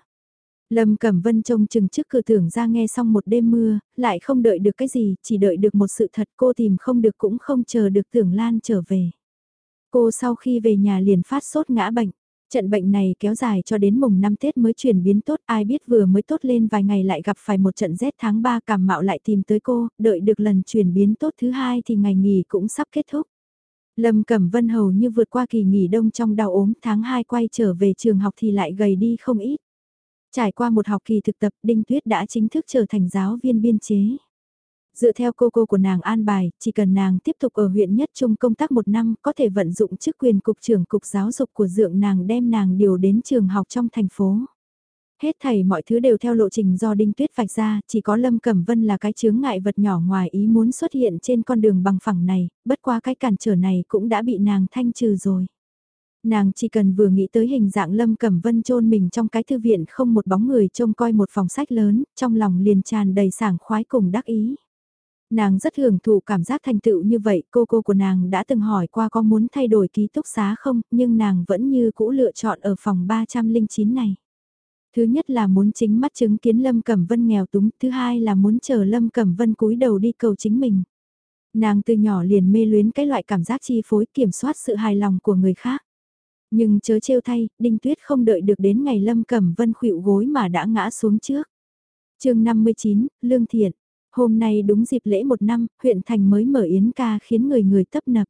Lâm Cẩm Vân trông chừng trước cửa tưởng ra nghe xong một đêm mưa, lại không đợi được cái gì, chỉ đợi được một sự thật cô tìm không được cũng không chờ được tưởng Lan trở về. Cô sau khi về nhà liền phát sốt ngã bệnh. Trận bệnh này kéo dài cho đến mùng năm Tết mới chuyển biến tốt, ai biết vừa mới tốt lên vài ngày lại gặp phải một trận rét tháng 3 cảm mạo lại tìm tới cô, đợi được lần chuyển biến tốt thứ hai thì ngày nghỉ cũng sắp kết thúc. Lâm Cẩm Vân hầu như vượt qua kỳ nghỉ đông trong đau ốm tháng 2 quay trở về trường học thì lại gầy đi không ít. Trải qua một học kỳ thực tập, Đinh Tuyết đã chính thức trở thành giáo viên biên chế. Dựa theo cô cô của nàng an bài, chỉ cần nàng tiếp tục ở huyện nhất trung công tác một năm có thể vận dụng chức quyền cục trưởng cục giáo dục của dượng nàng đem nàng điều đến trường học trong thành phố. Hết thảy mọi thứ đều theo lộ trình do Đinh Tuyết vạch ra, chỉ có Lâm Cẩm Vân là cái chướng ngại vật nhỏ ngoài ý muốn xuất hiện trên con đường bằng phẳng này, bất qua cái cản trở này cũng đã bị nàng thanh trừ rồi. Nàng chỉ cần vừa nghĩ tới hình dạng Lâm Cẩm Vân chôn mình trong cái thư viện không một bóng người trông coi một phòng sách lớn, trong lòng liền tràn đầy sảng khoái cùng đắc ý. Nàng rất hưởng thụ cảm giác thành tựu như vậy, cô cô của nàng đã từng hỏi qua có muốn thay đổi ký túc xá không, nhưng nàng vẫn như cũ lựa chọn ở phòng 309 này. Thứ nhất là muốn chính mắt chứng kiến Lâm Cẩm Vân nghèo túng, thứ hai là muốn chờ Lâm Cẩm Vân cúi đầu đi cầu chính mình. Nàng từ nhỏ liền mê luyến cái loại cảm giác chi phối kiểm soát sự hài lòng của người khác. Nhưng chớ trêu thay, Đinh Tuyết không đợi được đến ngày Lâm Cẩm Vân khuỵu gối mà đã ngã xuống trước. chương 59, Lương Thiện. Hôm nay đúng dịp lễ một năm, huyện thành mới mở yến ca khiến người người tấp nập.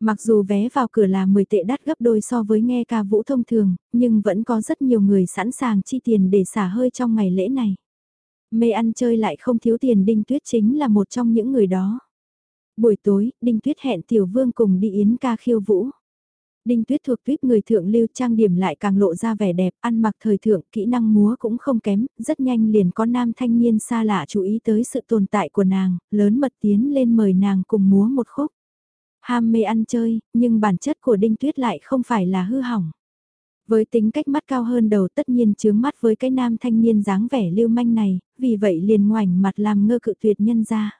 Mặc dù vé vào cửa là 10 tệ đắt gấp đôi so với nghe ca vũ thông thường, nhưng vẫn có rất nhiều người sẵn sàng chi tiền để xả hơi trong ngày lễ này. Mê ăn chơi lại không thiếu tiền Đinh Tuyết chính là một trong những người đó. Buổi tối, Đinh Tuyết hẹn Tiểu Vương cùng đi yến ca khiêu vũ. Đinh Tuyết thuộc tuyết người thượng lưu trang điểm lại càng lộ ra vẻ đẹp, ăn mặc thời thượng, kỹ năng múa cũng không kém, rất nhanh liền có nam thanh niên xa lạ chú ý tới sự tồn tại của nàng, lớn mật tiến lên mời nàng cùng múa một khúc. Ham mê ăn chơi, nhưng bản chất của Đinh Tuyết lại không phải là hư hỏng. Với tính cách mắt cao hơn đầu tất nhiên chướng mắt với cái nam thanh niên dáng vẻ lưu manh này, vì vậy liền ngoảnh mặt làm ngơ cự tuyệt nhân ra.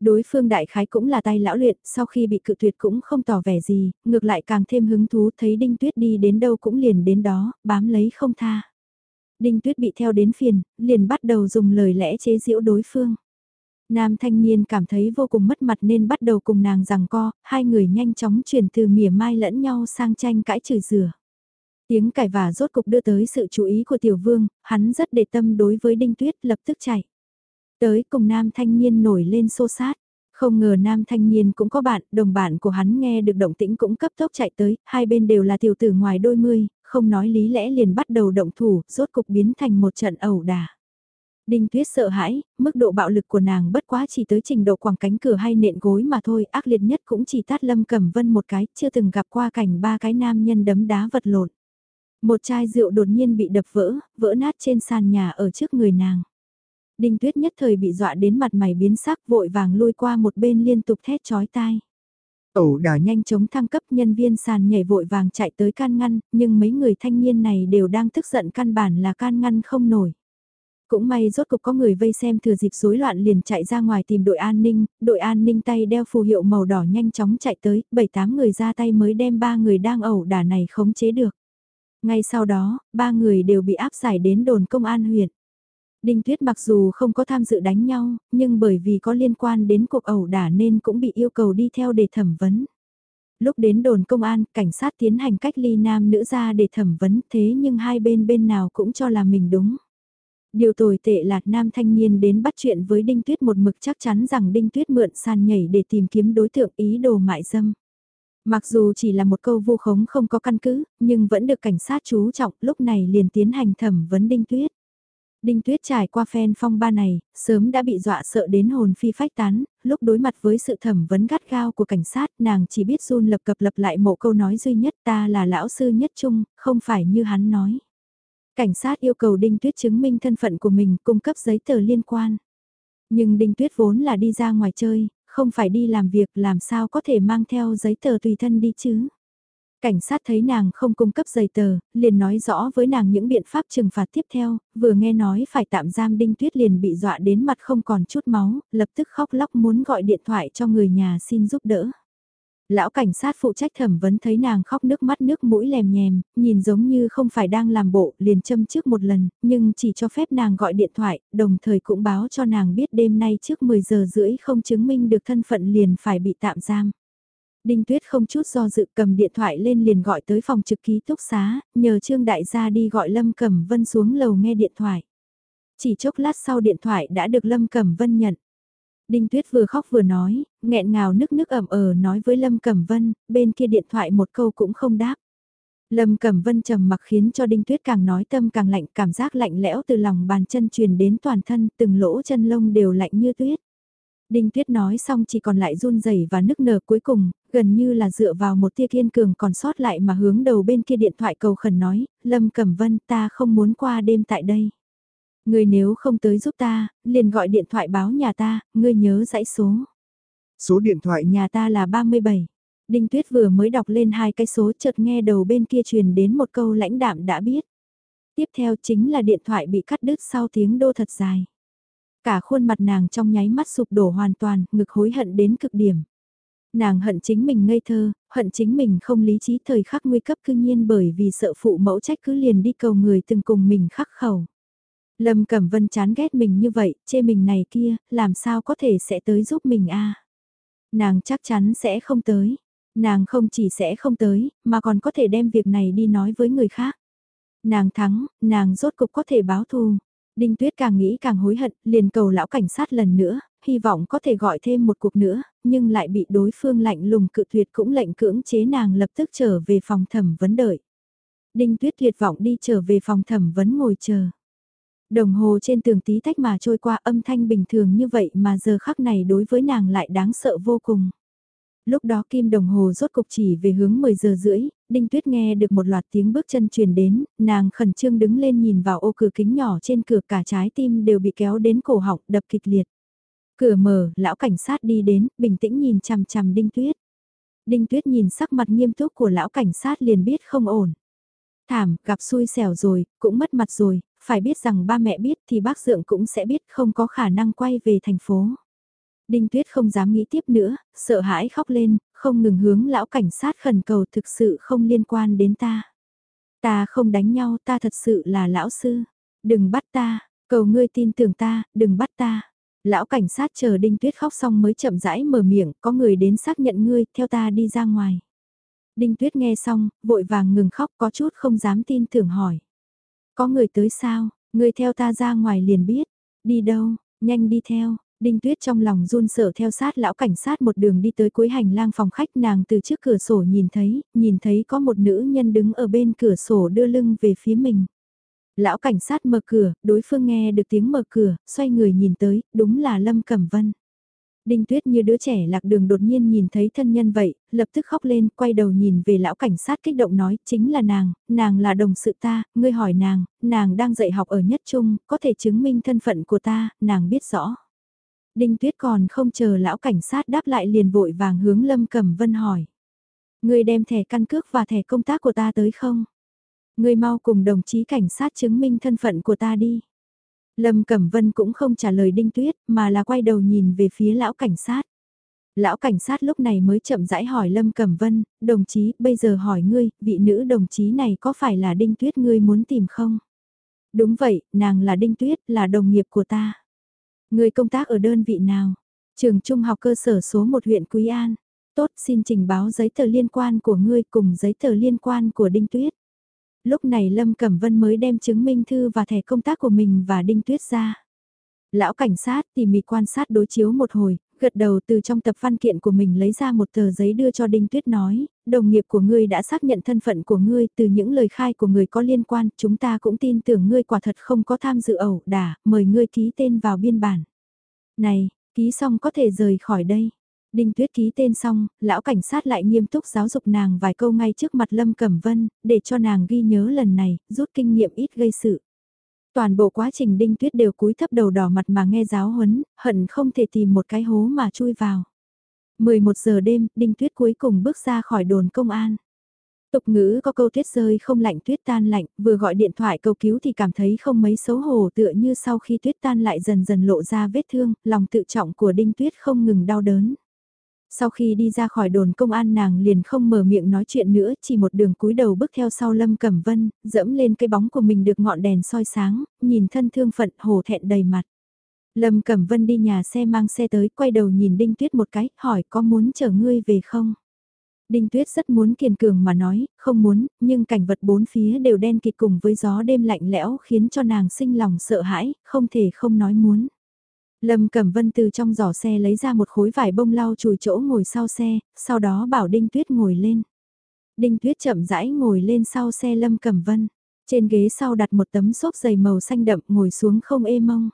Đối phương đại khái cũng là tay lão luyện, sau khi bị cự tuyệt cũng không tỏ vẻ gì, ngược lại càng thêm hứng thú thấy Đinh Tuyết đi đến đâu cũng liền đến đó, bám lấy không tha. Đinh Tuyết bị theo đến phiền, liền bắt đầu dùng lời lẽ chế giễu đối phương. Nam thanh niên cảm thấy vô cùng mất mặt nên bắt đầu cùng nàng rằng co, hai người nhanh chóng chuyển từ mỉa mai lẫn nhau sang tranh cãi chửi rửa. Tiếng cải vả rốt cục đưa tới sự chú ý của tiểu vương, hắn rất để tâm đối với đinh tuyết lập tức chạy. Tới cùng nam thanh niên nổi lên xô sát. Không ngờ nam thanh niên cũng có bạn, đồng bạn của hắn nghe được động tĩnh cũng cấp tốc chạy tới, hai bên đều là tiểu tử ngoài đôi mươi, không nói lý lẽ liền bắt đầu động thủ, rốt cục biến thành một trận ẩu đả. Đinh Tuyết sợ hãi, mức độ bạo lực của nàng bất quá chỉ tới trình độ quảng cánh cửa hay nện gối mà thôi, ác liệt nhất cũng chỉ tát Lâm Cẩm Vân một cái, chưa từng gặp qua cảnh ba cái nam nhân đấm đá vật lộn. Một chai rượu đột nhiên bị đập vỡ, vỡ nát trên sàn nhà ở trước người nàng. Đinh Tuyết nhất thời bị dọa đến mặt mày biến sắc vội vàng lui qua một bên liên tục thét chói tai. Ẩu đỏ nhanh chóng thăng cấp nhân viên sàn nhảy vội vàng chạy tới can ngăn, nhưng mấy người thanh niên này đều đang tức giận căn bản là can ngăn không nổi. Cũng may rốt cục có người vây xem thừa dịp rối loạn liền chạy ra ngoài tìm đội an ninh, đội an ninh tay đeo phù hiệu màu đỏ nhanh chóng chạy tới, 7-8 người ra tay mới đem ba người đang ẩu đả này khống chế được. Ngay sau đó, ba người đều bị áp giải đến đồn công an huyện. Đinh Tuyết mặc dù không có tham dự đánh nhau, nhưng bởi vì có liên quan đến cuộc ẩu đả nên cũng bị yêu cầu đi theo để thẩm vấn. Lúc đến đồn công an, cảnh sát tiến hành cách ly nam nữ ra để thẩm vấn thế nhưng hai bên bên nào cũng cho là mình đúng. Điều tồi tệ là nam thanh niên đến bắt chuyện với Đinh Tuyết một mực chắc chắn rằng Đinh Tuyết mượn sàn nhảy để tìm kiếm đối tượng ý đồ mại dâm. Mặc dù chỉ là một câu vu khống không có căn cứ, nhưng vẫn được cảnh sát chú trọng lúc này liền tiến hành thẩm vấn Đinh Tuyết. Đinh Tuyết trải qua phen phong ba này, sớm đã bị dọa sợ đến hồn phi phách tán, lúc đối mặt với sự thẩm vấn gắt gao của cảnh sát nàng chỉ biết run lập cập lập lại một câu nói duy nhất ta là lão sư nhất trung, không phải như hắn nói. Cảnh sát yêu cầu Đinh Tuyết chứng minh thân phận của mình cung cấp giấy tờ liên quan. Nhưng Đinh Tuyết vốn là đi ra ngoài chơi, không phải đi làm việc làm sao có thể mang theo giấy tờ tùy thân đi chứ. Cảnh sát thấy nàng không cung cấp giấy tờ, liền nói rõ với nàng những biện pháp trừng phạt tiếp theo, vừa nghe nói phải tạm giam Đinh Tuyết liền bị dọa đến mặt không còn chút máu, lập tức khóc lóc muốn gọi điện thoại cho người nhà xin giúp đỡ. Lão cảnh sát phụ trách thẩm vấn thấy nàng khóc nước mắt nước mũi lèm nhèm, nhìn giống như không phải đang làm bộ, liền châm trước một lần, nhưng chỉ cho phép nàng gọi điện thoại, đồng thời cũng báo cho nàng biết đêm nay trước 10 giờ rưỡi không chứng minh được thân phận liền phải bị tạm giam. Đinh Tuyết không chút do dự cầm điện thoại lên liền gọi tới phòng trực ký túc xá, nhờ Trương Đại gia đi gọi Lâm Cẩm Vân xuống lầu nghe điện thoại. Chỉ chốc lát sau điện thoại đã được Lâm Cẩm Vân nhận. Đinh Tuyết vừa khóc vừa nói, nghẹn ngào nức nức ẩm ờ nói với Lâm Cẩm Vân, bên kia điện thoại một câu cũng không đáp. Lâm Cẩm Vân trầm mặc khiến cho Đinh Tuyết càng nói tâm càng lạnh, cảm giác lạnh lẽo từ lòng bàn chân truyền đến toàn thân, từng lỗ chân lông đều lạnh như tuyết. Đinh Tuyết nói xong chỉ còn lại run rẩy và nức nở cuối cùng, gần như là dựa vào một tia kiên cường còn sót lại mà hướng đầu bên kia điện thoại cầu khẩn nói, Lâm Cẩm Vân ta không muốn qua đêm tại đây. Ngươi nếu không tới giúp ta, liền gọi điện thoại báo nhà ta, ngươi nhớ dãy số. Số điện thoại nhà ta là 37. Đinh Tuyết vừa mới đọc lên hai cái số chợt nghe đầu bên kia truyền đến một câu lãnh đạm đã biết. Tiếp theo chính là điện thoại bị cắt đứt sau tiếng đô thật dài. Cả khuôn mặt nàng trong nháy mắt sụp đổ hoàn toàn, ngực hối hận đến cực điểm. Nàng hận chính mình ngây thơ, hận chính mình không lý trí thời khắc nguy cấp cư nhiên bởi vì sợ phụ mẫu trách cứ liền đi cầu người từng cùng mình khắc khẩu. Lâm Cẩm Vân chán ghét mình như vậy, chê mình này kia, làm sao có thể sẽ tới giúp mình a? Nàng chắc chắn sẽ không tới. Nàng không chỉ sẽ không tới, mà còn có thể đem việc này đi nói với người khác. Nàng thắng, nàng rốt cục có thể báo thù. Đinh Tuyết càng nghĩ càng hối hận, liền cầu lão cảnh sát lần nữa, hy vọng có thể gọi thêm một cuộc nữa, nhưng lại bị đối phương lạnh lùng cự tuyệt cũng lệnh cưỡng chế nàng lập tức trở về phòng thẩm vấn đợi. Đinh Tuyết tuyệt vọng đi trở về phòng thẩm vấn ngồi chờ. Đồng hồ trên tường tí tách mà trôi qua âm thanh bình thường như vậy mà giờ khắc này đối với nàng lại đáng sợ vô cùng. Lúc đó kim đồng hồ rốt cục chỉ về hướng 10 giờ rưỡi, Đinh Tuyết nghe được một loạt tiếng bước chân truyền đến, nàng khẩn trương đứng lên nhìn vào ô cửa kính nhỏ trên cửa cả trái tim đều bị kéo đến cổ họng đập kịch liệt. Cửa mở, lão cảnh sát đi đến, bình tĩnh nhìn chằm chằm Đinh Tuyết. Đinh Tuyết nhìn sắc mặt nghiêm túc của lão cảnh sát liền biết không ổn. Thảm, gặp xui xẻo rồi, cũng mất mặt rồi, phải biết rằng ba mẹ biết thì bác Dượng cũng sẽ biết không có khả năng quay về thành phố. Đinh Tuyết không dám nghĩ tiếp nữa, sợ hãi khóc lên, không ngừng hướng lão cảnh sát khẩn cầu thực sự không liên quan đến ta. Ta không đánh nhau, ta thật sự là lão sư. Đừng bắt ta, cầu ngươi tin tưởng ta, đừng bắt ta. Lão cảnh sát chờ Đinh Tuyết khóc xong mới chậm rãi mở miệng, có người đến xác nhận ngươi, theo ta đi ra ngoài. Đinh Tuyết nghe xong, vội vàng ngừng khóc có chút không dám tin tưởng hỏi. Có người tới sao, ngươi theo ta ra ngoài liền biết, đi đâu, nhanh đi theo, Đinh Tuyết trong lòng run sợ theo sát lão cảnh sát một đường đi tới cuối hành lang phòng khách nàng từ trước cửa sổ nhìn thấy, nhìn thấy có một nữ nhân đứng ở bên cửa sổ đưa lưng về phía mình. Lão cảnh sát mở cửa, đối phương nghe được tiếng mở cửa, xoay người nhìn tới, đúng là Lâm Cẩm Vân. Đinh Tuyết như đứa trẻ lạc đường đột nhiên nhìn thấy thân nhân vậy, lập tức khóc lên, quay đầu nhìn về lão cảnh sát kích động nói, chính là nàng, nàng là đồng sự ta, ngươi hỏi nàng, nàng đang dạy học ở nhất trung, có thể chứng minh thân phận của ta, nàng biết rõ. Đinh Tuyết còn không chờ lão cảnh sát đáp lại liền vội vàng hướng Lâm Cẩm Vân hỏi. Ngươi đem thẻ căn cước và thẻ công tác của ta tới không? Ngươi mau cùng đồng chí cảnh sát chứng minh thân phận của ta đi. Lâm Cẩm Vân cũng không trả lời Đinh Tuyết mà là quay đầu nhìn về phía lão cảnh sát. Lão cảnh sát lúc này mới chậm rãi hỏi Lâm Cẩm Vân, đồng chí, bây giờ hỏi ngươi, vị nữ đồng chí này có phải là Đinh Tuyết ngươi muốn tìm không? Đúng vậy, nàng là Đinh Tuyết, là đồng nghiệp của ta. Người công tác ở đơn vị nào? Trường trung học cơ sở số 1 huyện Quý An. Tốt xin trình báo giấy tờ liên quan của ngươi cùng giấy tờ liên quan của Đinh Tuyết. Lúc này Lâm Cẩm Vân mới đem chứng minh thư và thẻ công tác của mình và Đinh Tuyết ra. Lão cảnh sát tỉ mỉ quan sát đối chiếu một hồi, gật đầu từ trong tập văn kiện của mình lấy ra một tờ giấy đưa cho Đinh Tuyết nói, đồng nghiệp của ngươi đã xác nhận thân phận của ngươi từ những lời khai của người có liên quan, chúng ta cũng tin tưởng ngươi quả thật không có tham dự ẩu đả, mời ngươi ký tên vào biên bản. Này, ký xong có thể rời khỏi đây. Đinh Tuyết ký tên xong, lão cảnh sát lại nghiêm túc giáo dục nàng vài câu ngay trước mặt Lâm Cẩm Vân, để cho nàng ghi nhớ lần này, rút kinh nghiệm ít gây sự. Toàn bộ quá trình Đinh Tuyết đều cúi thấp đầu đỏ mặt mà nghe giáo huấn, hận không thể tìm một cái hố mà chui vào. 11 giờ đêm, Đinh Tuyết cuối cùng bước ra khỏi đồn công an. Tục ngữ có câu tuyết rơi không lạnh tuyết tan lạnh, vừa gọi điện thoại cầu cứu thì cảm thấy không mấy xấu hổ tựa như sau khi tuyết tan lại dần dần lộ ra vết thương, lòng tự trọng của Đinh Tuyết không ngừng đau đớn. Sau khi đi ra khỏi đồn công an nàng liền không mở miệng nói chuyện nữa, chỉ một đường cúi đầu bước theo sau Lâm Cẩm Vân, dẫm lên cây bóng của mình được ngọn đèn soi sáng, nhìn thân thương phận hổ thẹn đầy mặt. Lâm Cẩm Vân đi nhà xe mang xe tới, quay đầu nhìn Đinh Tuyết một cái, hỏi có muốn chở ngươi về không? Đinh Tuyết rất muốn kiên cường mà nói, không muốn, nhưng cảnh vật bốn phía đều đen kịt cùng với gió đêm lạnh lẽo khiến cho nàng sinh lòng sợ hãi, không thể không nói muốn. Lâm Cẩm Vân từ trong giỏ xe lấy ra một khối vải bông lau chùi chỗ ngồi sau xe, sau đó bảo Đinh Tuyết ngồi lên. Đinh Tuyết chậm rãi ngồi lên sau xe Lâm Cẩm Vân. Trên ghế sau đặt một tấm xốp dày màu xanh đậm ngồi xuống không êm mông.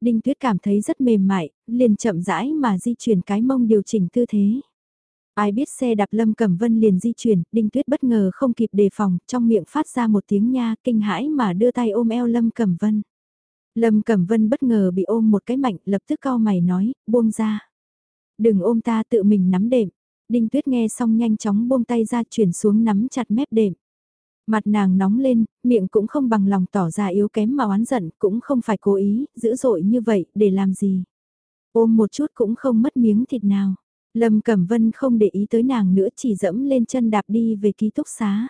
Đinh Tuyết cảm thấy rất mềm mại, liền chậm rãi mà di chuyển cái mông điều chỉnh tư thế. Ai biết xe đạp Lâm Cẩm Vân liền di chuyển, Đinh Tuyết bất ngờ không kịp đề phòng, trong miệng phát ra một tiếng nha kinh hãi mà đưa tay ôm eo Lâm Cẩm Vân. Lâm Cẩm Vân bất ngờ bị ôm một cái mạnh lập tức cau mày nói, buông ra. Đừng ôm ta tự mình nắm đệm. Đinh Tuyết nghe xong nhanh chóng buông tay ra chuyển xuống nắm chặt mép đệm. Mặt nàng nóng lên, miệng cũng không bằng lòng tỏ ra yếu kém mà oán giận, cũng không phải cố ý, dữ dội như vậy, để làm gì. Ôm một chút cũng không mất miếng thịt nào. Lâm Cẩm Vân không để ý tới nàng nữa chỉ dẫm lên chân đạp đi về ký túc xá.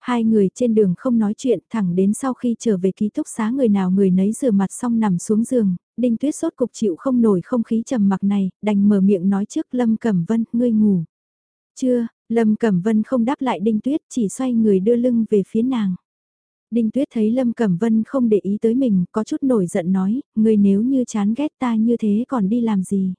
Hai người trên đường không nói chuyện thẳng đến sau khi trở về ký túc xá người nào người nấy rửa mặt xong nằm xuống giường, đinh tuyết sốt cục chịu không nổi không khí trầm mặc này, đành mở miệng nói trước Lâm Cẩm Vân, ngươi ngủ. Chưa, Lâm Cẩm Vân không đáp lại đinh tuyết chỉ xoay người đưa lưng về phía nàng. Đinh Tuyết thấy Lâm Cẩm Vân không để ý tới mình, có chút nổi giận nói, ngươi nếu như chán ghét ta như thế còn đi làm gì.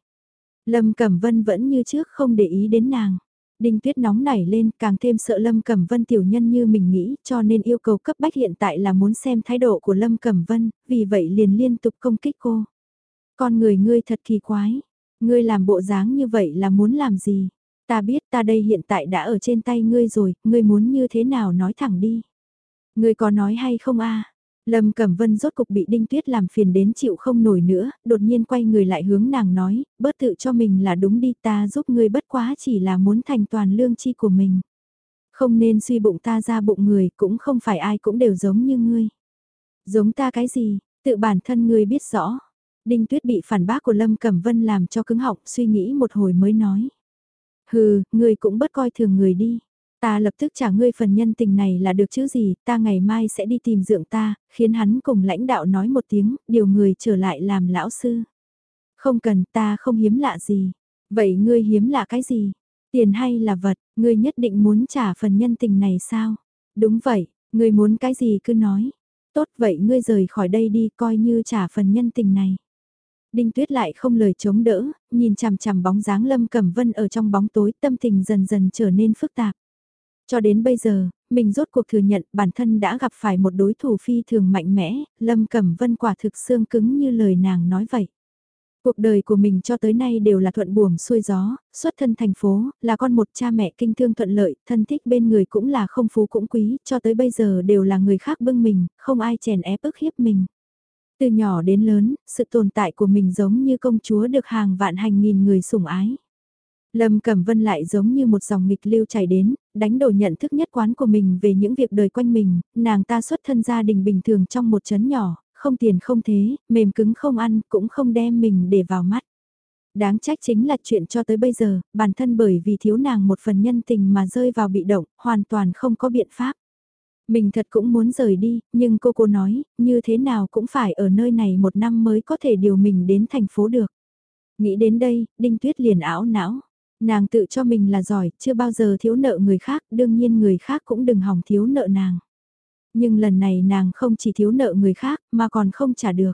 Lâm Cẩm Vân vẫn như trước không để ý đến nàng. Đinh Tuyết nóng nảy lên càng thêm sợ Lâm Cẩm Vân tiểu nhân như mình nghĩ cho nên yêu cầu cấp bách hiện tại là muốn xem thái độ của Lâm Cẩm Vân, vì vậy liền liên tục công kích cô. Con người ngươi thật kỳ quái, ngươi làm bộ dáng như vậy là muốn làm gì? Ta biết ta đây hiện tại đã ở trên tay ngươi rồi, ngươi muốn như thế nào nói thẳng đi. Ngươi có nói hay không a? Lâm Cẩm Vân rốt cục bị Đinh Tuyết làm phiền đến chịu không nổi nữa, đột nhiên quay người lại hướng nàng nói, bớt tự cho mình là đúng đi ta giúp ngươi bất quá chỉ là muốn thành toàn lương chi của mình. Không nên suy bụng ta ra bụng người, cũng không phải ai cũng đều giống như ngươi. Giống ta cái gì, tự bản thân ngươi biết rõ. Đinh Tuyết bị phản bác của Lâm Cẩm Vân làm cho cứng họng suy nghĩ một hồi mới nói. Hừ, ngươi cũng bất coi thường người đi. Ta lập tức trả ngươi phần nhân tình này là được chứ gì, ta ngày mai sẽ đi tìm dưỡng ta, khiến hắn cùng lãnh đạo nói một tiếng, điều người trở lại làm lão sư. Không cần, ta không hiếm lạ gì. Vậy ngươi hiếm lạ cái gì? Tiền hay là vật, ngươi nhất định muốn trả phần nhân tình này sao? Đúng vậy, ngươi muốn cái gì cứ nói. Tốt vậy ngươi rời khỏi đây đi coi như trả phần nhân tình này. Đinh Tuyết lại không lời chống đỡ, nhìn chằm chằm bóng dáng Lâm Cẩm Vân ở trong bóng tối tâm tình dần dần trở nên phức tạp. Cho đến bây giờ, mình rốt cuộc thừa nhận bản thân đã gặp phải một đối thủ phi thường mạnh mẽ, Lâm Cẩm Vân quả thực xương cứng như lời nàng nói vậy. Cuộc đời của mình cho tới nay đều là thuận buồm xuôi gió, xuất thân thành phố, là con một cha mẹ kinh thương thuận lợi, thân thích bên người cũng là không phú cũng quý, cho tới bây giờ đều là người khác bưng mình, không ai chèn ép ức hiếp mình. Từ nhỏ đến lớn, sự tồn tại của mình giống như công chúa được hàng vạn hành nghìn người sủng ái. Lâm Cẩm Vân lại giống như một dòng nghịch lưu chảy đến, đánh đổ nhận thức nhất quán của mình về những việc đời quanh mình, nàng ta xuất thân gia đình bình thường trong một chấn nhỏ, không tiền không thế, mềm cứng không ăn, cũng không đem mình để vào mắt. Đáng trách chính là chuyện cho tới bây giờ, bản thân bởi vì thiếu nàng một phần nhân tình mà rơi vào bị động, hoàn toàn không có biện pháp. Mình thật cũng muốn rời đi, nhưng cô cô nói, như thế nào cũng phải ở nơi này một năm mới có thể điều mình đến thành phố được. Nghĩ đến đây, Đinh Tuyết liền ảo não. Nàng tự cho mình là giỏi, chưa bao giờ thiếu nợ người khác, đương nhiên người khác cũng đừng hỏng thiếu nợ nàng. Nhưng lần này nàng không chỉ thiếu nợ người khác, mà còn không trả được.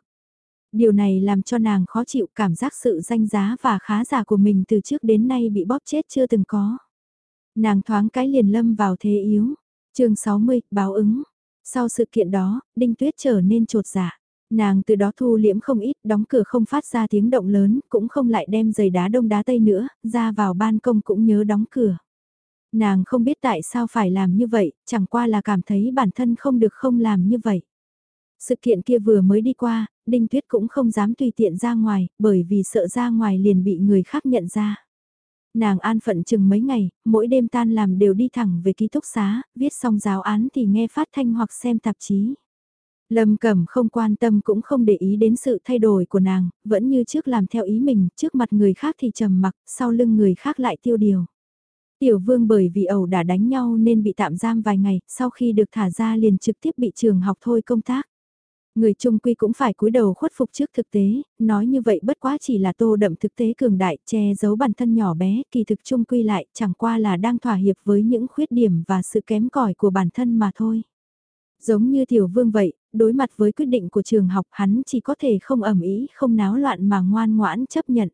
Điều này làm cho nàng khó chịu cảm giác sự danh giá và khá giả của mình từ trước đến nay bị bóp chết chưa từng có. Nàng thoáng cái liền lâm vào thế yếu. chương 60, báo ứng. Sau sự kiện đó, Đinh Tuyết trở nên trột dạ. Nàng từ đó thu liễm không ít, đóng cửa không phát ra tiếng động lớn, cũng không lại đem giày đá đông đá tây nữa, ra vào ban công cũng nhớ đóng cửa. Nàng không biết tại sao phải làm như vậy, chẳng qua là cảm thấy bản thân không được không làm như vậy. Sự kiện kia vừa mới đi qua, Đinh Tuyết cũng không dám tùy tiện ra ngoài, bởi vì sợ ra ngoài liền bị người khác nhận ra. Nàng an phận chừng mấy ngày, mỗi đêm tan làm đều đi thẳng về ký túc xá, viết xong giáo án thì nghe phát thanh hoặc xem tạp chí. Lâm Cẩm không quan tâm cũng không để ý đến sự thay đổi của nàng, vẫn như trước làm theo ý mình, trước mặt người khác thì trầm mặc, sau lưng người khác lại tiêu điều. Tiểu vương bởi vì ẩu đã đánh nhau nên bị tạm giam vài ngày, sau khi được thả ra liền trực tiếp bị trường học thôi công tác. Người trung quy cũng phải cúi đầu khuất phục trước thực tế, nói như vậy bất quá chỉ là tô đậm thực tế cường đại, che giấu bản thân nhỏ bé, kỳ thực trung quy lại chẳng qua là đang thỏa hiệp với những khuyết điểm và sự kém cỏi của bản thân mà thôi. Giống như tiểu vương vậy, đối mặt với quyết định của trường học hắn chỉ có thể không ẩm ý, không náo loạn mà ngoan ngoãn chấp nhận.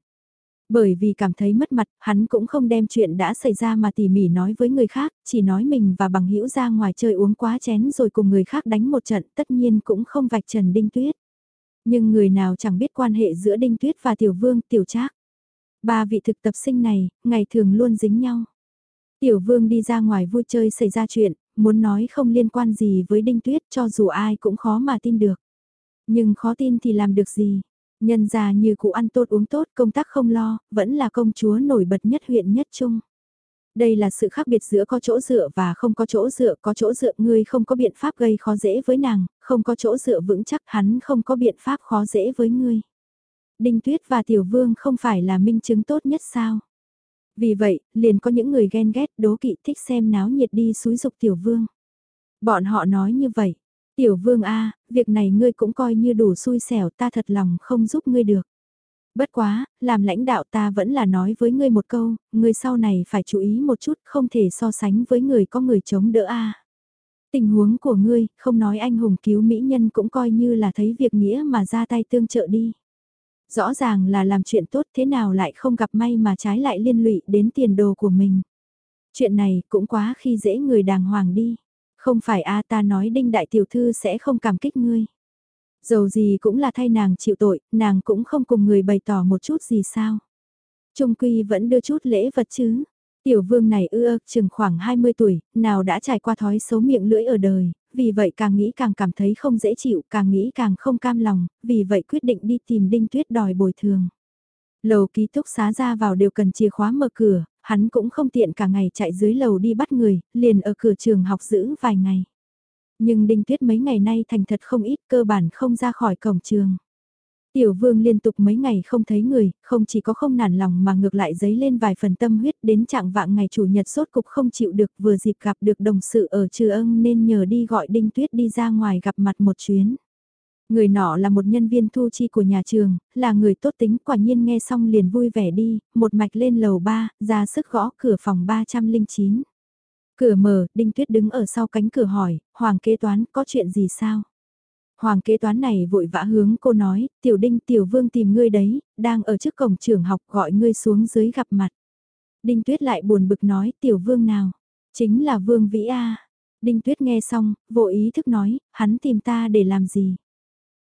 Bởi vì cảm thấy mất mặt, hắn cũng không đem chuyện đã xảy ra mà tỉ mỉ nói với người khác, chỉ nói mình và bằng hữu ra ngoài chơi uống quá chén rồi cùng người khác đánh một trận, tất nhiên cũng không vạch trần Đinh Tuyết. Nhưng người nào chẳng biết quan hệ giữa Đinh Tuyết và Tiểu Vương, Tiểu Trác. Ba vị thực tập sinh này, ngày thường luôn dính nhau. Tiểu Vương đi ra ngoài vui chơi xảy ra chuyện, muốn nói không liên quan gì với Đinh Tuyết cho dù ai cũng khó mà tin được. Nhưng khó tin thì làm được gì? Nhân già như cụ ăn tốt uống tốt công tác không lo, vẫn là công chúa nổi bật nhất huyện nhất trung. Đây là sự khác biệt giữa có chỗ dựa và không có chỗ dựa, có chỗ dựa ngươi không có biện pháp gây khó dễ với nàng, không có chỗ dựa vững chắc hắn không có biện pháp khó dễ với ngươi. Đinh Tuyết và Tiểu Vương không phải là minh chứng tốt nhất sao? Vì vậy, liền có những người ghen ghét đố kỵ thích xem náo nhiệt đi xúi dục Tiểu Vương. Bọn họ nói như vậy, Tiểu Vương A, việc này ngươi cũng coi như đủ xui xẻo ta thật lòng không giúp ngươi được. Bất quá, làm lãnh đạo ta vẫn là nói với ngươi một câu, ngươi sau này phải chú ý một chút không thể so sánh với người có người chống đỡ A. Tình huống của ngươi, không nói anh hùng cứu mỹ nhân cũng coi như là thấy việc nghĩa mà ra tay tương trợ đi. Rõ ràng là làm chuyện tốt thế nào lại không gặp may mà trái lại liên lụy đến tiền đồ của mình. Chuyện này cũng quá khi dễ người đàng hoàng đi. Không phải a ta nói đinh đại tiểu thư sẽ không cảm kích ngươi. Dầu gì cũng là thay nàng chịu tội, nàng cũng không cùng người bày tỏ một chút gì sao. Trung Quy vẫn đưa chút lễ vật chứ. Tiểu vương này ư chừng khoảng 20 tuổi, nào đã trải qua thói xấu miệng lưỡi ở đời, vì vậy càng nghĩ càng cảm thấy không dễ chịu, càng nghĩ càng không cam lòng, vì vậy quyết định đi tìm Đinh Tuyết đòi bồi thường. Lầu ký túc xá ra vào đều cần chìa khóa mở cửa, hắn cũng không tiện cả ngày chạy dưới lầu đi bắt người, liền ở cửa trường học giữ vài ngày. Nhưng Đinh Tuyết mấy ngày nay thành thật không ít cơ bản không ra khỏi cổng trường. Tiểu vương liên tục mấy ngày không thấy người, không chỉ có không nản lòng mà ngược lại giấy lên vài phần tâm huyết đến trạng vạng ngày chủ nhật sốt cục không chịu được vừa dịp gặp được đồng sự ở trừ ân nên nhờ đi gọi Đinh Tuyết đi ra ngoài gặp mặt một chuyến. Người nọ là một nhân viên thu chi của nhà trường, là người tốt tính quả nhiên nghe xong liền vui vẻ đi, một mạch lên lầu 3, ra sức gõ cửa phòng 309. Cửa mở, Đinh Tuyết đứng ở sau cánh cửa hỏi, Hoàng kế toán có chuyện gì sao? Hoàng kế toán này vội vã hướng cô nói, tiểu đinh tiểu vương tìm ngươi đấy, đang ở trước cổng trường học gọi ngươi xuống dưới gặp mặt. Đinh tuyết lại buồn bực nói, tiểu vương nào? Chính là vương vĩ A. Đinh tuyết nghe xong, vội ý thức nói, hắn tìm ta để làm gì?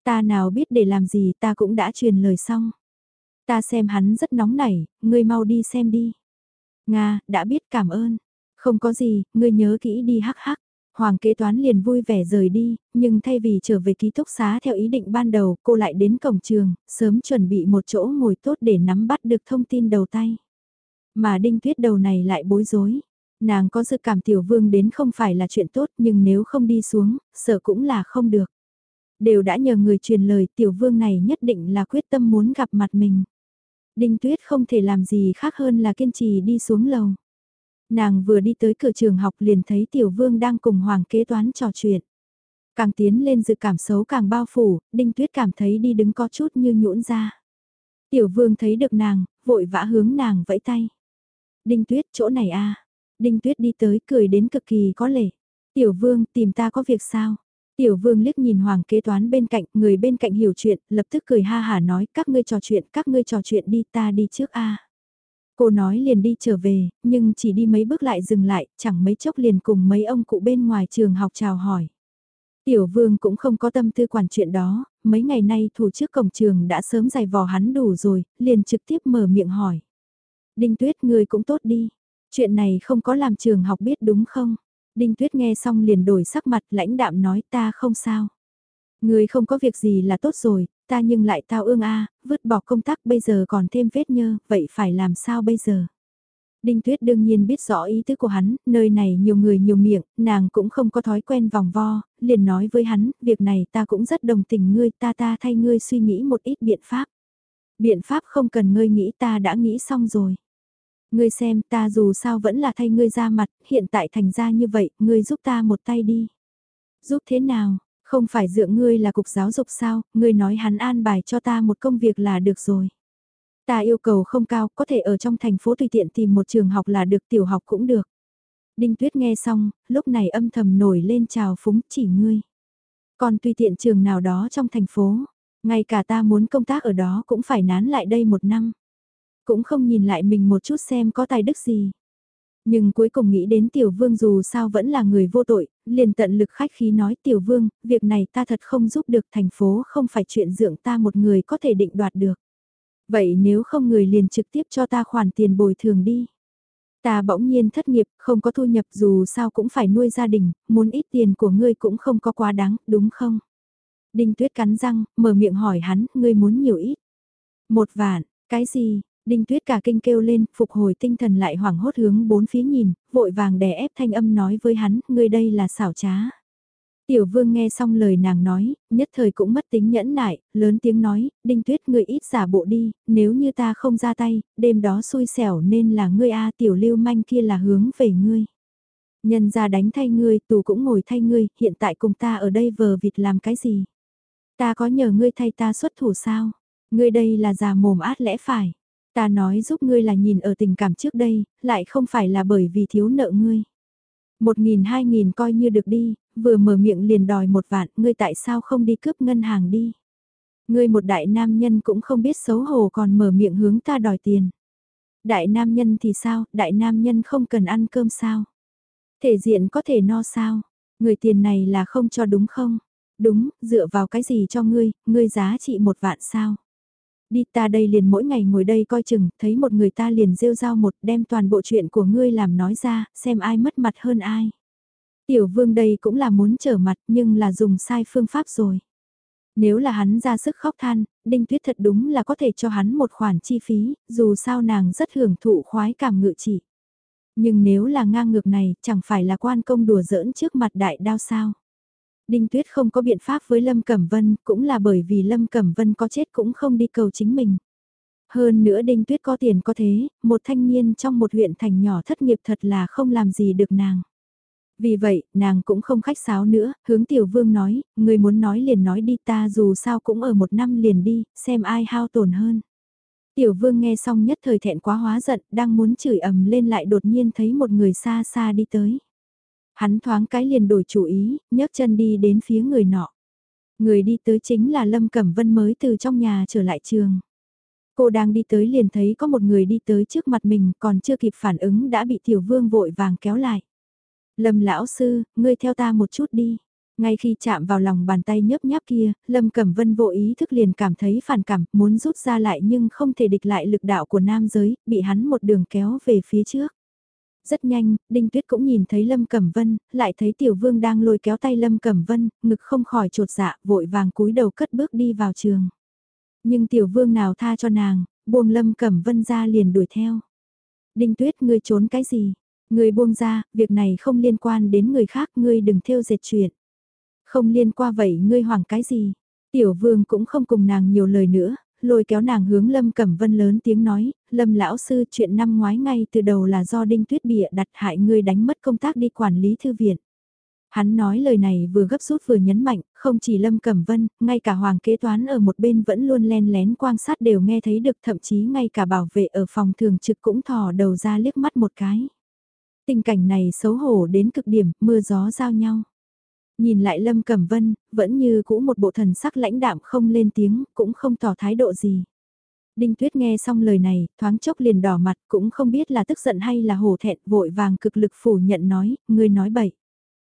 Ta nào biết để làm gì ta cũng đã truyền lời xong. Ta xem hắn rất nóng nảy, ngươi mau đi xem đi. Nga, đã biết cảm ơn. Không có gì, ngươi nhớ kỹ đi hắc hắc. Hoàng kế toán liền vui vẻ rời đi, nhưng thay vì trở về ký túc xá theo ý định ban đầu, cô lại đến cổng trường, sớm chuẩn bị một chỗ ngồi tốt để nắm bắt được thông tin đầu tay. Mà đinh tuyết đầu này lại bối rối. Nàng có dự cảm tiểu vương đến không phải là chuyện tốt nhưng nếu không đi xuống, sợ cũng là không được. Đều đã nhờ người truyền lời tiểu vương này nhất định là quyết tâm muốn gặp mặt mình. Đinh tuyết không thể làm gì khác hơn là kiên trì đi xuống lầu. Nàng vừa đi tới cửa trường học liền thấy tiểu vương đang cùng hoàng kế toán trò chuyện. Càng tiến lên dự cảm xấu càng bao phủ, đinh tuyết cảm thấy đi đứng có chút như nhũn ra. Tiểu vương thấy được nàng, vội vã hướng nàng vẫy tay. Đinh tuyết chỗ này a Đinh tuyết đi tới cười đến cực kỳ có lệ. Tiểu vương tìm ta có việc sao? Tiểu vương liếc nhìn hoàng kế toán bên cạnh, người bên cạnh hiểu chuyện, lập tức cười ha hà nói các ngươi trò chuyện, các ngươi trò chuyện đi ta đi trước a Cô nói liền đi trở về, nhưng chỉ đi mấy bước lại dừng lại, chẳng mấy chốc liền cùng mấy ông cụ bên ngoài trường học chào hỏi. Tiểu vương cũng không có tâm tư quản chuyện đó, mấy ngày nay thủ trước cổng trường đã sớm giày vò hắn đủ rồi, liền trực tiếp mở miệng hỏi. Đinh tuyết người cũng tốt đi, chuyện này không có làm trường học biết đúng không? Đinh tuyết nghe xong liền đổi sắc mặt lãnh đạm nói ta không sao. Người không có việc gì là tốt rồi, ta nhưng lại tao ương a, vứt bỏ công tác bây giờ còn thêm vết nhơ, vậy phải làm sao bây giờ? Đinh Tuyết đương nhiên biết rõ ý tứ của hắn, nơi này nhiều người nhiều miệng, nàng cũng không có thói quen vòng vo, liền nói với hắn, việc này ta cũng rất đồng tình ngươi, ta ta thay ngươi suy nghĩ một ít biện pháp. Biện pháp không cần ngươi nghĩ ta đã nghĩ xong rồi. Ngươi xem ta dù sao vẫn là thay ngươi ra mặt, hiện tại thành ra như vậy, ngươi giúp ta một tay đi. Giúp thế nào, không phải dựa ngươi là cục giáo dục sao, ngươi nói hắn an bài cho ta một công việc là được rồi. Ta yêu cầu không cao, có thể ở trong thành phố tùy tiện tìm một trường học là được, tiểu học cũng được. Đinh Tuyết nghe xong, lúc này âm thầm nổi lên chào phúng chỉ ngươi. Còn tùy tiện trường nào đó trong thành phố, ngay cả ta muốn công tác ở đó cũng phải nán lại đây một năm. Cũng không nhìn lại mình một chút xem có tài đức gì. Nhưng cuối cùng nghĩ đến tiểu vương dù sao vẫn là người vô tội, liền tận lực khách khí nói tiểu vương, việc này ta thật không giúp được thành phố không phải chuyện dưỡng ta một người có thể định đoạt được. Vậy nếu không người liền trực tiếp cho ta khoản tiền bồi thường đi. Ta bỗng nhiên thất nghiệp, không có thu nhập dù sao cũng phải nuôi gia đình, muốn ít tiền của ngươi cũng không có quá đáng, đúng không? Đinh tuyết cắn răng, mở miệng hỏi hắn, ngươi muốn nhiều ít. Một vạn, cái gì, Đinh tuyết cả kinh kêu lên, phục hồi tinh thần lại hoảng hốt hướng bốn phía nhìn, vội vàng đè ép thanh âm nói với hắn, ngươi đây là xảo trá. Tiểu vương nghe xong lời nàng nói, nhất thời cũng mất tính nhẫn nại, lớn tiếng nói, đinh tuyết ngươi ít giả bộ đi, nếu như ta không ra tay, đêm đó xui xẻo nên là ngươi a tiểu lưu manh kia là hướng về ngươi. Nhân ra đánh thay ngươi, tù cũng ngồi thay ngươi, hiện tại cùng ta ở đây vờ vịt làm cái gì? Ta có nhờ ngươi thay ta xuất thủ sao? Ngươi đây là già mồm át lẽ phải. Ta nói giúp ngươi là nhìn ở tình cảm trước đây, lại không phải là bởi vì thiếu nợ ngươi. Một nghìn hai nghìn coi như được đi, vừa mở miệng liền đòi một vạn, ngươi tại sao không đi cướp ngân hàng đi. Ngươi một đại nam nhân cũng không biết xấu hổ còn mở miệng hướng ta đòi tiền. Đại nam nhân thì sao, đại nam nhân không cần ăn cơm sao? Thể diện có thể no sao? Người tiền này là không cho đúng không? Đúng, dựa vào cái gì cho ngươi, ngươi giá trị một vạn sao? Đi ta đây liền mỗi ngày ngồi đây coi chừng, thấy một người ta liền rêu rao một đem toàn bộ chuyện của ngươi làm nói ra, xem ai mất mặt hơn ai. Tiểu vương đây cũng là muốn trở mặt nhưng là dùng sai phương pháp rồi. Nếu là hắn ra sức khóc than, Đinh Tuyết thật đúng là có thể cho hắn một khoản chi phí, dù sao nàng rất hưởng thụ khoái cảm ngự chỉ. Nhưng nếu là ngang ngược này, chẳng phải là quan công đùa giỡn trước mặt đại đao sao. Đinh Tuyết không có biện pháp với Lâm Cẩm Vân, cũng là bởi vì Lâm Cẩm Vân có chết cũng không đi cầu chính mình. Hơn nữa Đinh Tuyết có tiền có thế, một thanh niên trong một huyện thành nhỏ thất nghiệp thật là không làm gì được nàng. Vì vậy, nàng cũng không khách sáo nữa, hướng tiểu vương nói, người muốn nói liền nói đi ta dù sao cũng ở một năm liền đi, xem ai hao tổn hơn. Tiểu vương nghe xong nhất thời thẹn quá hóa giận, đang muốn chửi ầm lên lại đột nhiên thấy một người xa xa đi tới. Hắn thoáng cái liền đổi chủ ý, nhấc chân đi đến phía người nọ. Người đi tới chính là Lâm Cẩm Vân mới từ trong nhà trở lại trường. Cô đang đi tới liền thấy có một người đi tới trước mặt mình còn chưa kịp phản ứng đã bị tiểu vương vội vàng kéo lại. Lâm lão sư, ngươi theo ta một chút đi. Ngay khi chạm vào lòng bàn tay nhấp nháp kia, Lâm Cẩm Vân vô ý thức liền cảm thấy phản cảm, muốn rút ra lại nhưng không thể địch lại lực đạo của nam giới, bị hắn một đường kéo về phía trước. Rất nhanh, Đinh Tuyết cũng nhìn thấy Lâm Cẩm Vân, lại thấy Tiểu Vương đang lôi kéo tay Lâm Cẩm Vân, ngực không khỏi trột dạ, vội vàng cúi đầu cất bước đi vào trường. Nhưng Tiểu Vương nào tha cho nàng, buông Lâm Cẩm Vân ra liền đuổi theo. Đinh Tuyết ngươi trốn cái gì? Ngươi buông ra, việc này không liên quan đến người khác, ngươi đừng theo dệt chuyện. Không liên qua vậy ngươi hoảng cái gì? Tiểu Vương cũng không cùng nàng nhiều lời nữa, lôi kéo nàng hướng Lâm Cẩm Vân lớn tiếng nói, Lâm lão sư chuyện năm ngoái ngay từ đầu là do Đinh Tuyết bịa đặt hại ngươi đánh mất công tác đi quản lý thư viện. Hắn nói lời này vừa gấp rút vừa nhấn mạnh, không chỉ Lâm Cẩm Vân, ngay cả Hoàng kế toán ở một bên vẫn luôn len lén quan sát đều nghe thấy được thậm chí ngay cả bảo vệ ở phòng thường trực cũng thò đầu ra liếc mắt một cái. Tình cảnh này xấu hổ đến cực điểm, mưa gió giao nhau. Nhìn lại Lâm Cẩm Vân, vẫn như cũ một bộ thần sắc lãnh đạm không lên tiếng, cũng không tỏ thái độ gì. Đinh Tuyết nghe xong lời này, thoáng chốc liền đỏ mặt, cũng không biết là tức giận hay là hổ thẹn, vội vàng cực lực phủ nhận nói, ngươi nói bậy.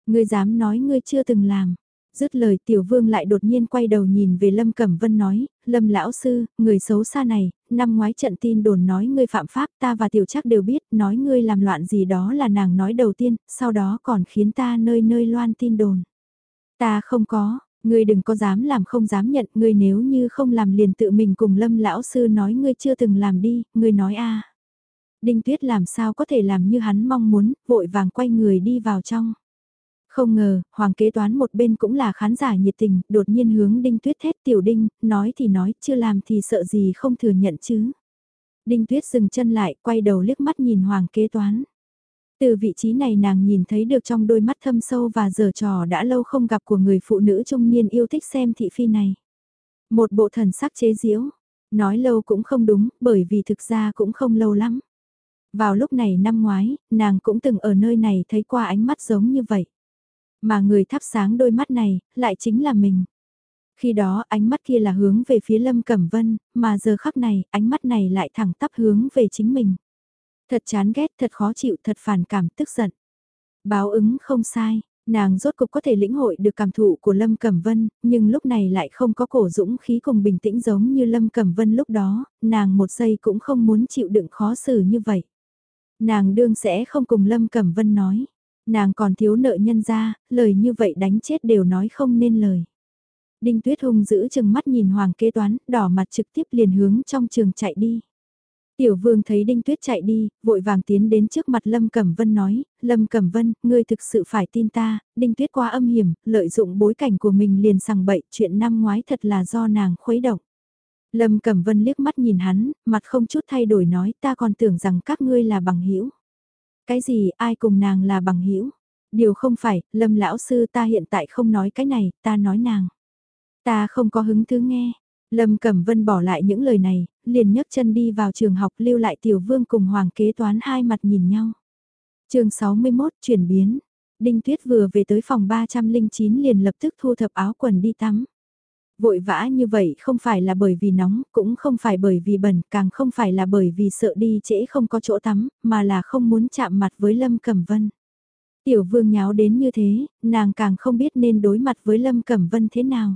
Ngươi dám nói ngươi chưa từng làm. Dứt lời tiểu vương lại đột nhiên quay đầu nhìn về Lâm Cẩm Vân nói, Lâm lão sư, người xấu xa này, năm ngoái trận tin đồn nói ngươi phạm pháp ta và tiểu chắc đều biết, nói ngươi làm loạn gì đó là nàng nói đầu tiên, sau đó còn khiến ta nơi nơi loan tin đồn. Ta không có, ngươi đừng có dám làm không dám nhận, ngươi nếu như không làm liền tự mình cùng lâm lão sư nói ngươi chưa từng làm đi, ngươi nói a. Đinh Tuyết làm sao có thể làm như hắn mong muốn, vội vàng quay người đi vào trong. Không ngờ, hoàng kế toán một bên cũng là khán giả nhiệt tình, đột nhiên hướng Đinh Tuyết thét tiểu Đinh, nói thì nói, chưa làm thì sợ gì không thừa nhận chứ. Đinh Tuyết dừng chân lại, quay đầu liếc mắt nhìn hoàng kế toán. Từ vị trí này nàng nhìn thấy được trong đôi mắt thâm sâu và giờ trò đã lâu không gặp của người phụ nữ trung niên yêu thích xem thị phi này. Một bộ thần sắc chế diễu, nói lâu cũng không đúng bởi vì thực ra cũng không lâu lắm. Vào lúc này năm ngoái, nàng cũng từng ở nơi này thấy qua ánh mắt giống như vậy. Mà người thắp sáng đôi mắt này, lại chính là mình. Khi đó ánh mắt kia là hướng về phía Lâm Cẩm Vân, mà giờ khắc này, ánh mắt này lại thẳng tắp hướng về chính mình. Thật chán ghét, thật khó chịu, thật phản cảm, tức giận. Báo ứng không sai, nàng rốt cục có thể lĩnh hội được cảm thụ của Lâm Cẩm Vân, nhưng lúc này lại không có cổ dũng khí cùng bình tĩnh giống như Lâm Cẩm Vân lúc đó, nàng một giây cũng không muốn chịu đựng khó xử như vậy. Nàng đương sẽ không cùng Lâm Cẩm Vân nói, nàng còn thiếu nợ nhân ra, lời như vậy đánh chết đều nói không nên lời. Đinh Tuyết Hùng giữ chừng mắt nhìn Hoàng kế toán, đỏ mặt trực tiếp liền hướng trong trường chạy đi. Tiểu vương thấy Đinh Tuyết chạy đi, vội vàng tiến đến trước mặt Lâm Cẩm Vân nói, Lâm Cẩm Vân, ngươi thực sự phải tin ta, Đinh Tuyết quá âm hiểm, lợi dụng bối cảnh của mình liền sằng bậy, chuyện năm ngoái thật là do nàng khuấy động. Lâm Cẩm Vân liếc mắt nhìn hắn, mặt không chút thay đổi nói ta còn tưởng rằng các ngươi là bằng hữu cái gì ai cùng nàng là bằng hữu Điều không phải, Lâm lão sư ta hiện tại không nói cái này, ta nói nàng. Ta không có hứng thứ nghe. Lâm Cẩm Vân bỏ lại những lời này, liền nhấc chân đi vào trường học lưu lại tiểu vương cùng hoàng kế toán hai mặt nhìn nhau. chương 61 chuyển biến. Đinh Tuyết vừa về tới phòng 309 liền lập tức thu thập áo quần đi tắm. Vội vã như vậy không phải là bởi vì nóng, cũng không phải bởi vì bẩn, càng không phải là bởi vì sợ đi trễ không có chỗ tắm, mà là không muốn chạm mặt với Lâm Cẩm Vân. Tiểu vương nháo đến như thế, nàng càng không biết nên đối mặt với Lâm Cẩm Vân thế nào.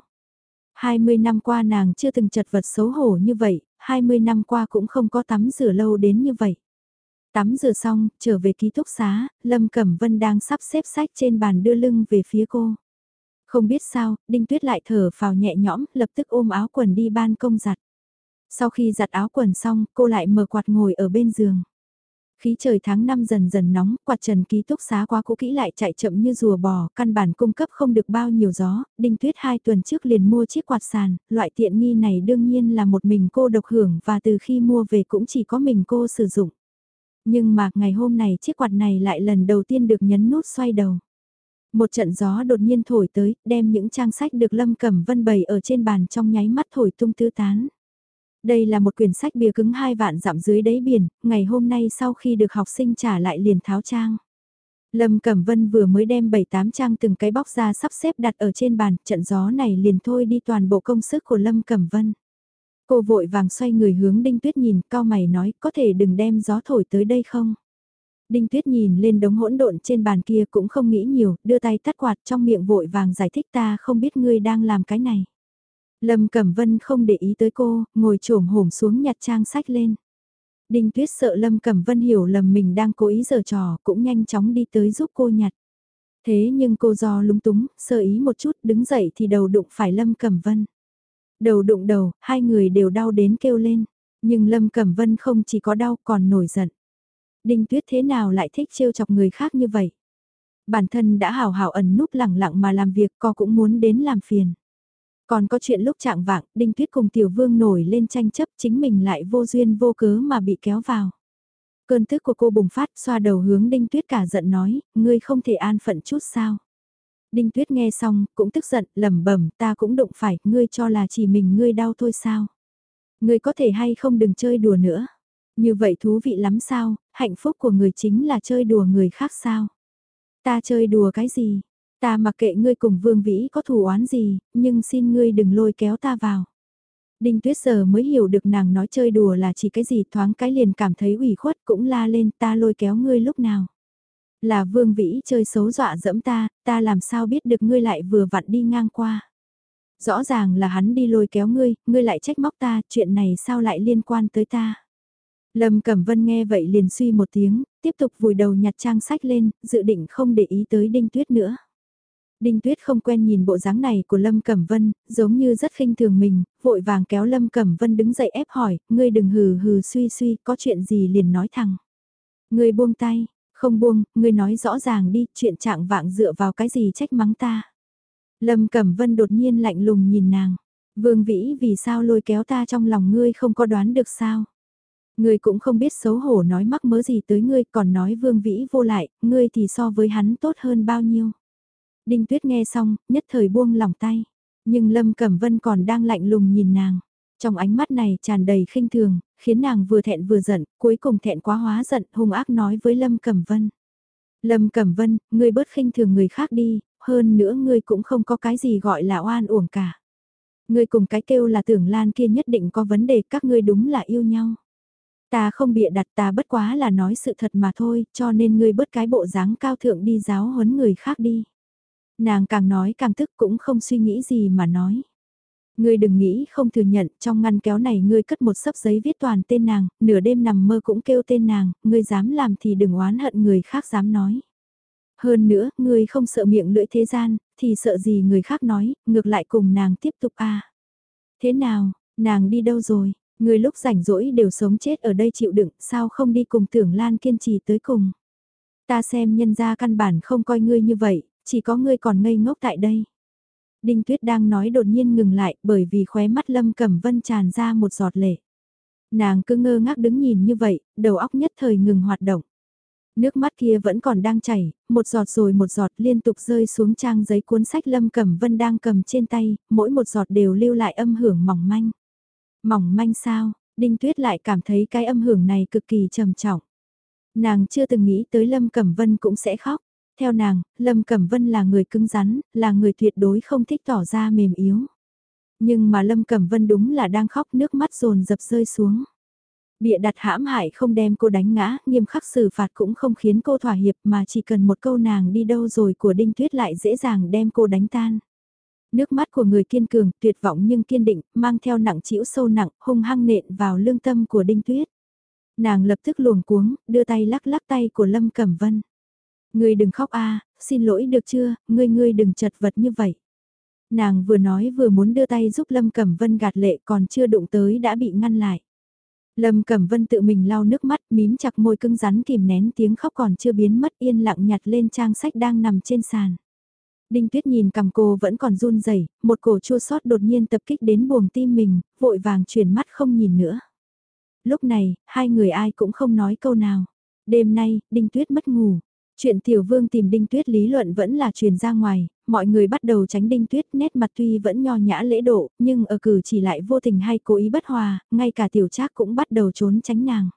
20 năm qua nàng chưa từng chật vật xấu hổ như vậy, 20 năm qua cũng không có tắm rửa lâu đến như vậy. Tắm rửa xong, trở về ký túc xá, Lâm Cẩm Vân đang sắp xếp sách trên bàn đưa lưng về phía cô. Không biết sao, Đinh Tuyết lại thở phào nhẹ nhõm, lập tức ôm áo quần đi ban công giặt. Sau khi giặt áo quần xong, cô lại mở quạt ngồi ở bên giường. Khí trời tháng 5 dần dần nóng, quạt trần ký túc xá quá cũ kỹ lại chạy chậm như rùa bò, căn bản cung cấp không được bao nhiêu gió, Đinh Tuyết hai tuần trước liền mua chiếc quạt sàn, loại tiện nghi này đương nhiên là một mình cô độc hưởng và từ khi mua về cũng chỉ có mình cô sử dụng. Nhưng mà ngày hôm này chiếc quạt này lại lần đầu tiên được nhấn nút xoay đầu. Một trận gió đột nhiên thổi tới, đem những trang sách được Lâm Cẩm Vân bày ở trên bàn trong nháy mắt thổi tung tứ tán. Đây là một quyển sách bìa cứng hai vạn dặm dưới đáy biển, ngày hôm nay sau khi được học sinh trả lại liền tháo trang. Lâm Cẩm Vân vừa mới đem 7-8 trang từng cái bóc ra sắp xếp đặt ở trên bàn, trận gió này liền thôi đi toàn bộ công sức của Lâm Cẩm Vân. Cô vội vàng xoay người hướng Đinh Tuyết nhìn, cao mày nói, có thể đừng đem gió thổi tới đây không? Đinh Tuyết nhìn lên đống hỗn độn trên bàn kia cũng không nghĩ nhiều, đưa tay tắt quạt trong miệng vội vàng giải thích ta không biết ngươi đang làm cái này. Lâm Cẩm Vân không để ý tới cô, ngồi trổm hổm xuống nhặt trang sách lên. Đinh Tuyết sợ Lâm Cẩm Vân hiểu lầm mình đang cố ý giở trò, cũng nhanh chóng đi tới giúp cô nhặt. Thế nhưng cô do lúng túng, sơ ý một chút, đứng dậy thì đầu đụng phải Lâm Cẩm Vân. Đầu đụng đầu, hai người đều đau đến kêu lên. Nhưng Lâm Cẩm Vân không chỉ có đau còn nổi giận. Đinh Tuyết thế nào lại thích trêu chọc người khác như vậy? Bản thân đã hào hào ẩn núp lẳng lặng mà làm việc co cũng muốn đến làm phiền. Còn có chuyện lúc trạng vạng, Đinh Tuyết cùng Tiểu Vương nổi lên tranh chấp chính mình lại vô duyên vô cớ mà bị kéo vào. Cơn tức của cô bùng phát xoa đầu hướng Đinh Tuyết cả giận nói, ngươi không thể an phận chút sao. Đinh Tuyết nghe xong, cũng tức giận, lẩm bẩm, ta cũng đụng phải, ngươi cho là chỉ mình ngươi đau thôi sao. Ngươi có thể hay không đừng chơi đùa nữa. Như vậy thú vị lắm sao, hạnh phúc của người chính là chơi đùa người khác sao. Ta chơi đùa cái gì, Ta mặc kệ ngươi cùng Vương Vĩ có thù oán gì, nhưng xin ngươi đừng lôi kéo ta vào. Đinh Tuyết giờ mới hiểu được nàng nói chơi đùa là chỉ cái gì thoáng cái liền cảm thấy ủy khuất cũng la lên ta lôi kéo ngươi lúc nào. Là Vương Vĩ chơi xấu dọa dẫm ta, ta làm sao biết được ngươi lại vừa vặn đi ngang qua. Rõ ràng là hắn đi lôi kéo ngươi, ngươi lại trách móc ta, chuyện này sao lại liên quan tới ta. Lâm Cẩm Vân nghe vậy liền suy một tiếng, tiếp tục vùi đầu nhặt trang sách lên, dự định không để ý tới Đinh Tuyết nữa. Đinh Tuyết không quen nhìn bộ dáng này của Lâm Cẩm Vân, giống như rất khinh thường mình, vội vàng kéo Lâm Cẩm Vân đứng dậy ép hỏi, ngươi đừng hừ hừ suy suy, có chuyện gì liền nói thẳng. Ngươi buông tay, không buông, ngươi nói rõ ràng đi, chuyện trạng vạng dựa vào cái gì trách mắng ta. Lâm Cẩm Vân đột nhiên lạnh lùng nhìn nàng, Vương Vĩ vì sao lôi kéo ta trong lòng ngươi không có đoán được sao. Ngươi cũng không biết xấu hổ nói mắc mớ gì tới ngươi còn nói Vương Vĩ vô lại, ngươi thì so với hắn tốt hơn bao nhiêu. Đinh Tuyết nghe xong, nhất thời buông lòng tay. Nhưng Lâm Cẩm Vân còn đang lạnh lùng nhìn nàng. Trong ánh mắt này tràn đầy khinh thường, khiến nàng vừa thẹn vừa giận, cuối cùng thẹn quá hóa giận, hung ác nói với Lâm Cẩm Vân. Lâm Cẩm Vân, ngươi bớt khinh thường người khác đi, hơn nữa ngươi cũng không có cái gì gọi là oan uổng cả. Ngươi cùng cái kêu là tưởng lan kia nhất định có vấn đề các ngươi đúng là yêu nhau. Ta không bịa đặt ta bất quá là nói sự thật mà thôi, cho nên ngươi bớt cái bộ dáng cao thượng đi giáo huấn người khác đi. Nàng càng nói càng tức cũng không suy nghĩ gì mà nói. Ngươi đừng nghĩ không thừa nhận, trong ngăn kéo này ngươi cất một sấp giấy viết toàn tên nàng, nửa đêm nằm mơ cũng kêu tên nàng, ngươi dám làm thì đừng oán hận người khác dám nói. Hơn nữa, ngươi không sợ miệng lưỡi thế gian, thì sợ gì người khác nói, ngược lại cùng nàng tiếp tục a à. Thế nào, nàng đi đâu rồi? Người lúc rảnh rỗi đều sống chết ở đây chịu đựng, sao không đi cùng tưởng Lan kiên trì tới cùng. Ta xem nhân gia căn bản không coi ngươi như vậy, chỉ có ngươi còn ngây ngốc tại đây. Đinh Tuyết đang nói đột nhiên ngừng lại bởi vì khóe mắt Lâm Cẩm Vân tràn ra một giọt lệ. Nàng cứ ngơ ngác đứng nhìn như vậy, đầu óc nhất thời ngừng hoạt động. Nước mắt kia vẫn còn đang chảy, một giọt rồi một giọt liên tục rơi xuống trang giấy cuốn sách Lâm Cẩm Vân đang cầm trên tay, mỗi một giọt đều lưu lại âm hưởng mỏng manh. Mỏng manh sao, Đinh Tuyết lại cảm thấy cái âm hưởng này cực kỳ trầm trọng. Nàng chưa từng nghĩ tới Lâm Cẩm Vân cũng sẽ khóc. Theo nàng, Lâm Cẩm Vân là người cứng rắn, là người tuyệt đối không thích tỏ ra mềm yếu. Nhưng mà Lâm Cẩm Vân đúng là đang khóc nước mắt rồn dập rơi xuống. Bịa đặt hãm hại không đem cô đánh ngã, nghiêm khắc xử phạt cũng không khiến cô thỏa hiệp mà chỉ cần một câu nàng đi đâu rồi của Đinh Tuyết lại dễ dàng đem cô đánh tan. Nước mắt của người kiên cường, tuyệt vọng nhưng kiên định, mang theo nặng chịu sâu nặng, hung hăng nện vào lương tâm của Đinh Tuyết. Nàng lập tức luồng cuống, đưa tay lắc lắc tay của Lâm Cẩm Vân. Ngươi đừng khóc a, xin lỗi được chưa, ngươi ngươi đừng chật vật như vậy. Nàng vừa nói vừa muốn đưa tay giúp Lâm Cẩm Vân gạt lệ còn chưa đụng tới đã bị ngăn lại. Lâm Cẩm Vân tự mình lau nước mắt, mím chặt môi cưng rắn kìm nén tiếng khóc còn chưa biến mất yên lặng nhặt lên trang sách đang nằm trên sàn. Đinh Tuyết nhìn cầm cô vẫn còn run rẩy, một cổ chua xót đột nhiên tập kích đến buồng tim mình, vội vàng chuyển mắt không nhìn nữa. Lúc này, hai người ai cũng không nói câu nào. Đêm nay, Đinh Tuyết mất ngủ. Chuyện Tiểu Vương tìm Đinh Tuyết lý luận vẫn là truyền ra ngoài, mọi người bắt đầu tránh Đinh Tuyết nét mặt tuy vẫn nho nhã lễ độ, nhưng ở cử chỉ lại vô tình hay cố ý bất hòa, ngay cả Tiểu Trác cũng bắt đầu trốn tránh nàng.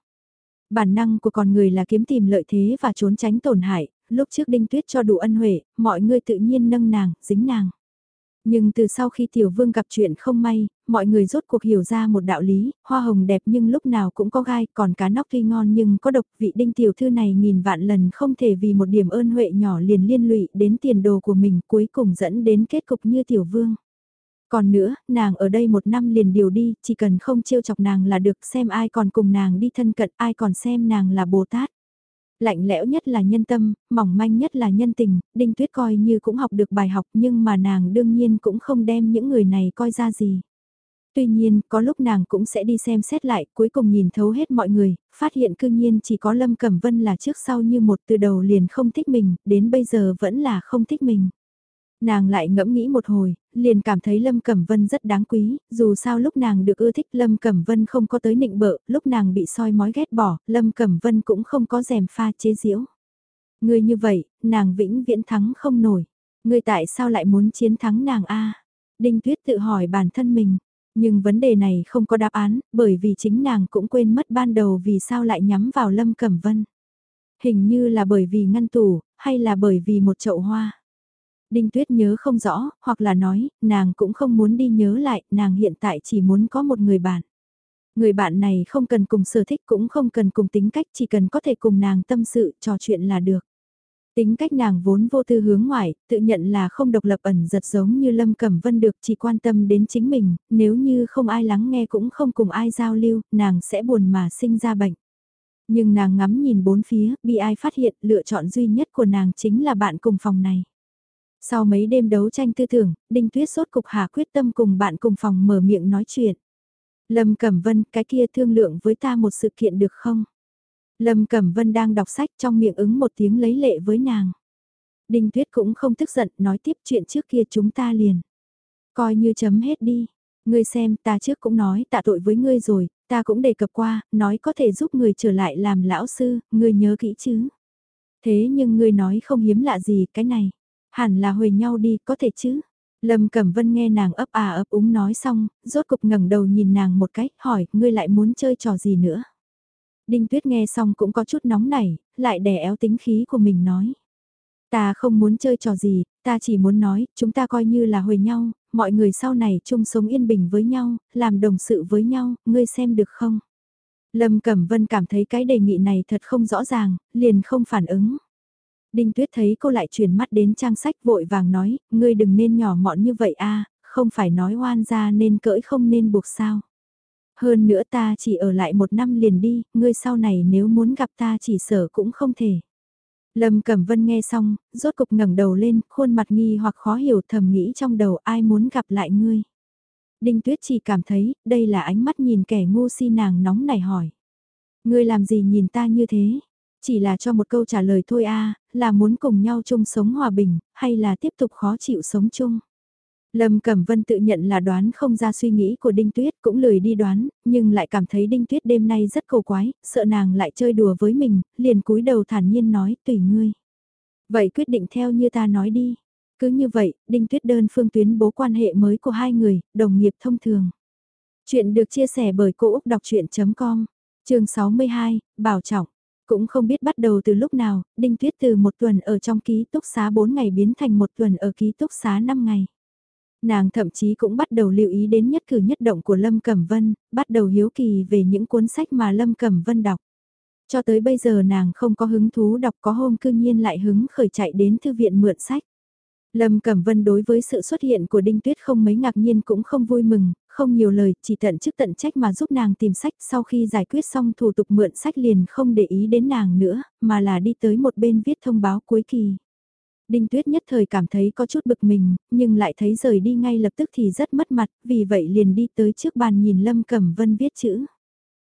Bản năng của con người là kiếm tìm lợi thế và trốn tránh tổn hại, lúc trước Đinh Tuyết cho đủ ân huệ, mọi người tự nhiên nâng nàng, dính nàng. Nhưng từ sau khi Tiểu Vương gặp chuyện không may, mọi người rốt cuộc hiểu ra một đạo lý, hoa hồng đẹp nhưng lúc nào cũng có gai, còn cá nóc tuy ngon nhưng có độc vị đinh tiểu thư này nghìn vạn lần không thể vì một điểm ơn huệ nhỏ liền liên lụy đến tiền đồ của mình cuối cùng dẫn đến kết cục như Tiểu Vương. Còn nữa, nàng ở đây một năm liền điều đi, chỉ cần không trêu chọc nàng là được xem ai còn cùng nàng đi thân cận, ai còn xem nàng là Bồ Tát. Lạnh lẽo nhất là nhân tâm, mỏng manh nhất là nhân tình, Đinh Tuyết coi như cũng học được bài học nhưng mà nàng đương nhiên cũng không đem những người này coi ra gì. Tuy nhiên, có lúc nàng cũng sẽ đi xem xét lại, cuối cùng nhìn thấu hết mọi người, phát hiện cư nhiên chỉ có Lâm Cẩm Vân là trước sau như một từ đầu liền không thích mình, đến bây giờ vẫn là không thích mình. Nàng lại ngẫm nghĩ một hồi, liền cảm thấy Lâm Cẩm Vân rất đáng quý, dù sao lúc nàng được ưa thích Lâm Cẩm Vân không có tới nịnh bợ, lúc nàng bị soi mói ghét bỏ, Lâm Cẩm Vân cũng không có rèm pha chế giễu. Người như vậy, nàng vĩnh viễn thắng không nổi. Người tại sao lại muốn chiến thắng nàng a Đinh Tuyết tự hỏi bản thân mình. Nhưng vấn đề này không có đáp án, bởi vì chính nàng cũng quên mất ban đầu vì sao lại nhắm vào Lâm Cẩm Vân. Hình như là bởi vì ngăn tủ, hay là bởi vì một chậu hoa. Đinh Tuyết nhớ không rõ, hoặc là nói, nàng cũng không muốn đi nhớ lại, nàng hiện tại chỉ muốn có một người bạn. Người bạn này không cần cùng sở thích cũng không cần cùng tính cách, chỉ cần có thể cùng nàng tâm sự, trò chuyện là được. Tính cách nàng vốn vô tư hướng ngoại, tự nhận là không độc lập ẩn giật giống như Lâm Cẩm Vân được chỉ quan tâm đến chính mình, nếu như không ai lắng nghe cũng không cùng ai giao lưu, nàng sẽ buồn mà sinh ra bệnh. Nhưng nàng ngắm nhìn bốn phía, bị ai phát hiện lựa chọn duy nhất của nàng chính là bạn cùng phòng này. Sau mấy đêm đấu tranh tư tưởng, Đinh Tuyết sốt cục hà quyết tâm cùng bạn cùng phòng mở miệng nói chuyện. Lâm Cẩm Vân, cái kia thương lượng với ta một sự kiện được không? Lâm Cẩm Vân đang đọc sách trong miệng ứng một tiếng lấy lệ với nàng. Đinh Tuyết cũng không tức giận, nói tiếp chuyện trước kia chúng ta liền. Coi như chấm hết đi. Ngươi xem, ta trước cũng nói tạ tội với ngươi rồi, ta cũng đề cập qua, nói có thể giúp người trở lại làm lão sư, ngươi nhớ kỹ chứ. Thế nhưng ngươi nói không hiếm lạ gì cái này. Hẳn là hồi nhau đi, có thể chứ. Lâm Cẩm Vân nghe nàng ấp à ấp úng nói xong, rốt cục ngẩng đầu nhìn nàng một cách, hỏi, ngươi lại muốn chơi trò gì nữa? Đinh Tuyết nghe xong cũng có chút nóng nảy, lại đè éo tính khí của mình nói. Ta không muốn chơi trò gì, ta chỉ muốn nói, chúng ta coi như là hồi nhau, mọi người sau này chung sống yên bình với nhau, làm đồng sự với nhau, ngươi xem được không? Lâm Cẩm Vân cảm thấy cái đề nghị này thật không rõ ràng, liền không phản ứng. Đinh Tuyết thấy cô lại chuyển mắt đến trang sách vội vàng nói, ngươi đừng nên nhỏ mọn như vậy a, không phải nói oan ra nên cỡi không nên buộc sao. Hơn nữa ta chỉ ở lại một năm liền đi, ngươi sau này nếu muốn gặp ta chỉ sợ cũng không thể. Lâm Cẩm Vân nghe xong, rốt cục ngẩng đầu lên, khuôn mặt nghi hoặc khó hiểu thầm nghĩ trong đầu ai muốn gặp lại ngươi. Đinh Tuyết chỉ cảm thấy, đây là ánh mắt nhìn kẻ ngu si nàng nóng nảy hỏi. Ngươi làm gì nhìn ta như thế? Chỉ là cho một câu trả lời thôi a là muốn cùng nhau chung sống hòa bình, hay là tiếp tục khó chịu sống chung? Lâm Cẩm Vân tự nhận là đoán không ra suy nghĩ của Đinh Tuyết cũng lười đi đoán, nhưng lại cảm thấy Đinh Tuyết đêm nay rất cầu quái, sợ nàng lại chơi đùa với mình, liền cúi đầu thản nhiên nói tùy ngươi. Vậy quyết định theo như ta nói đi. Cứ như vậy, Đinh Tuyết đơn phương tuyến bố quan hệ mới của hai người, đồng nghiệp thông thường. Chuyện được chia sẻ bởi Cô Úc Đọc Chuyện.com, trường 62, Bảo Trọng. Cũng không biết bắt đầu từ lúc nào, Đinh Tuyết từ một tuần ở trong ký túc xá 4 ngày biến thành một tuần ở ký túc xá 5 ngày. Nàng thậm chí cũng bắt đầu lưu ý đến nhất cử nhất động của Lâm Cẩm Vân, bắt đầu hiếu kỳ về những cuốn sách mà Lâm Cẩm Vân đọc. Cho tới bây giờ nàng không có hứng thú đọc có hôm cư nhiên lại hứng khởi chạy đến thư viện mượn sách. Lâm Cẩm Vân đối với sự xuất hiện của Đinh Tuyết không mấy ngạc nhiên cũng không vui mừng, không nhiều lời, chỉ tận chức tận trách mà giúp nàng tìm sách sau khi giải quyết xong thủ tục mượn sách liền không để ý đến nàng nữa, mà là đi tới một bên viết thông báo cuối kỳ. Đinh Tuyết nhất thời cảm thấy có chút bực mình, nhưng lại thấy rời đi ngay lập tức thì rất mất mặt, vì vậy liền đi tới trước bàn nhìn Lâm Cẩm Vân viết chữ.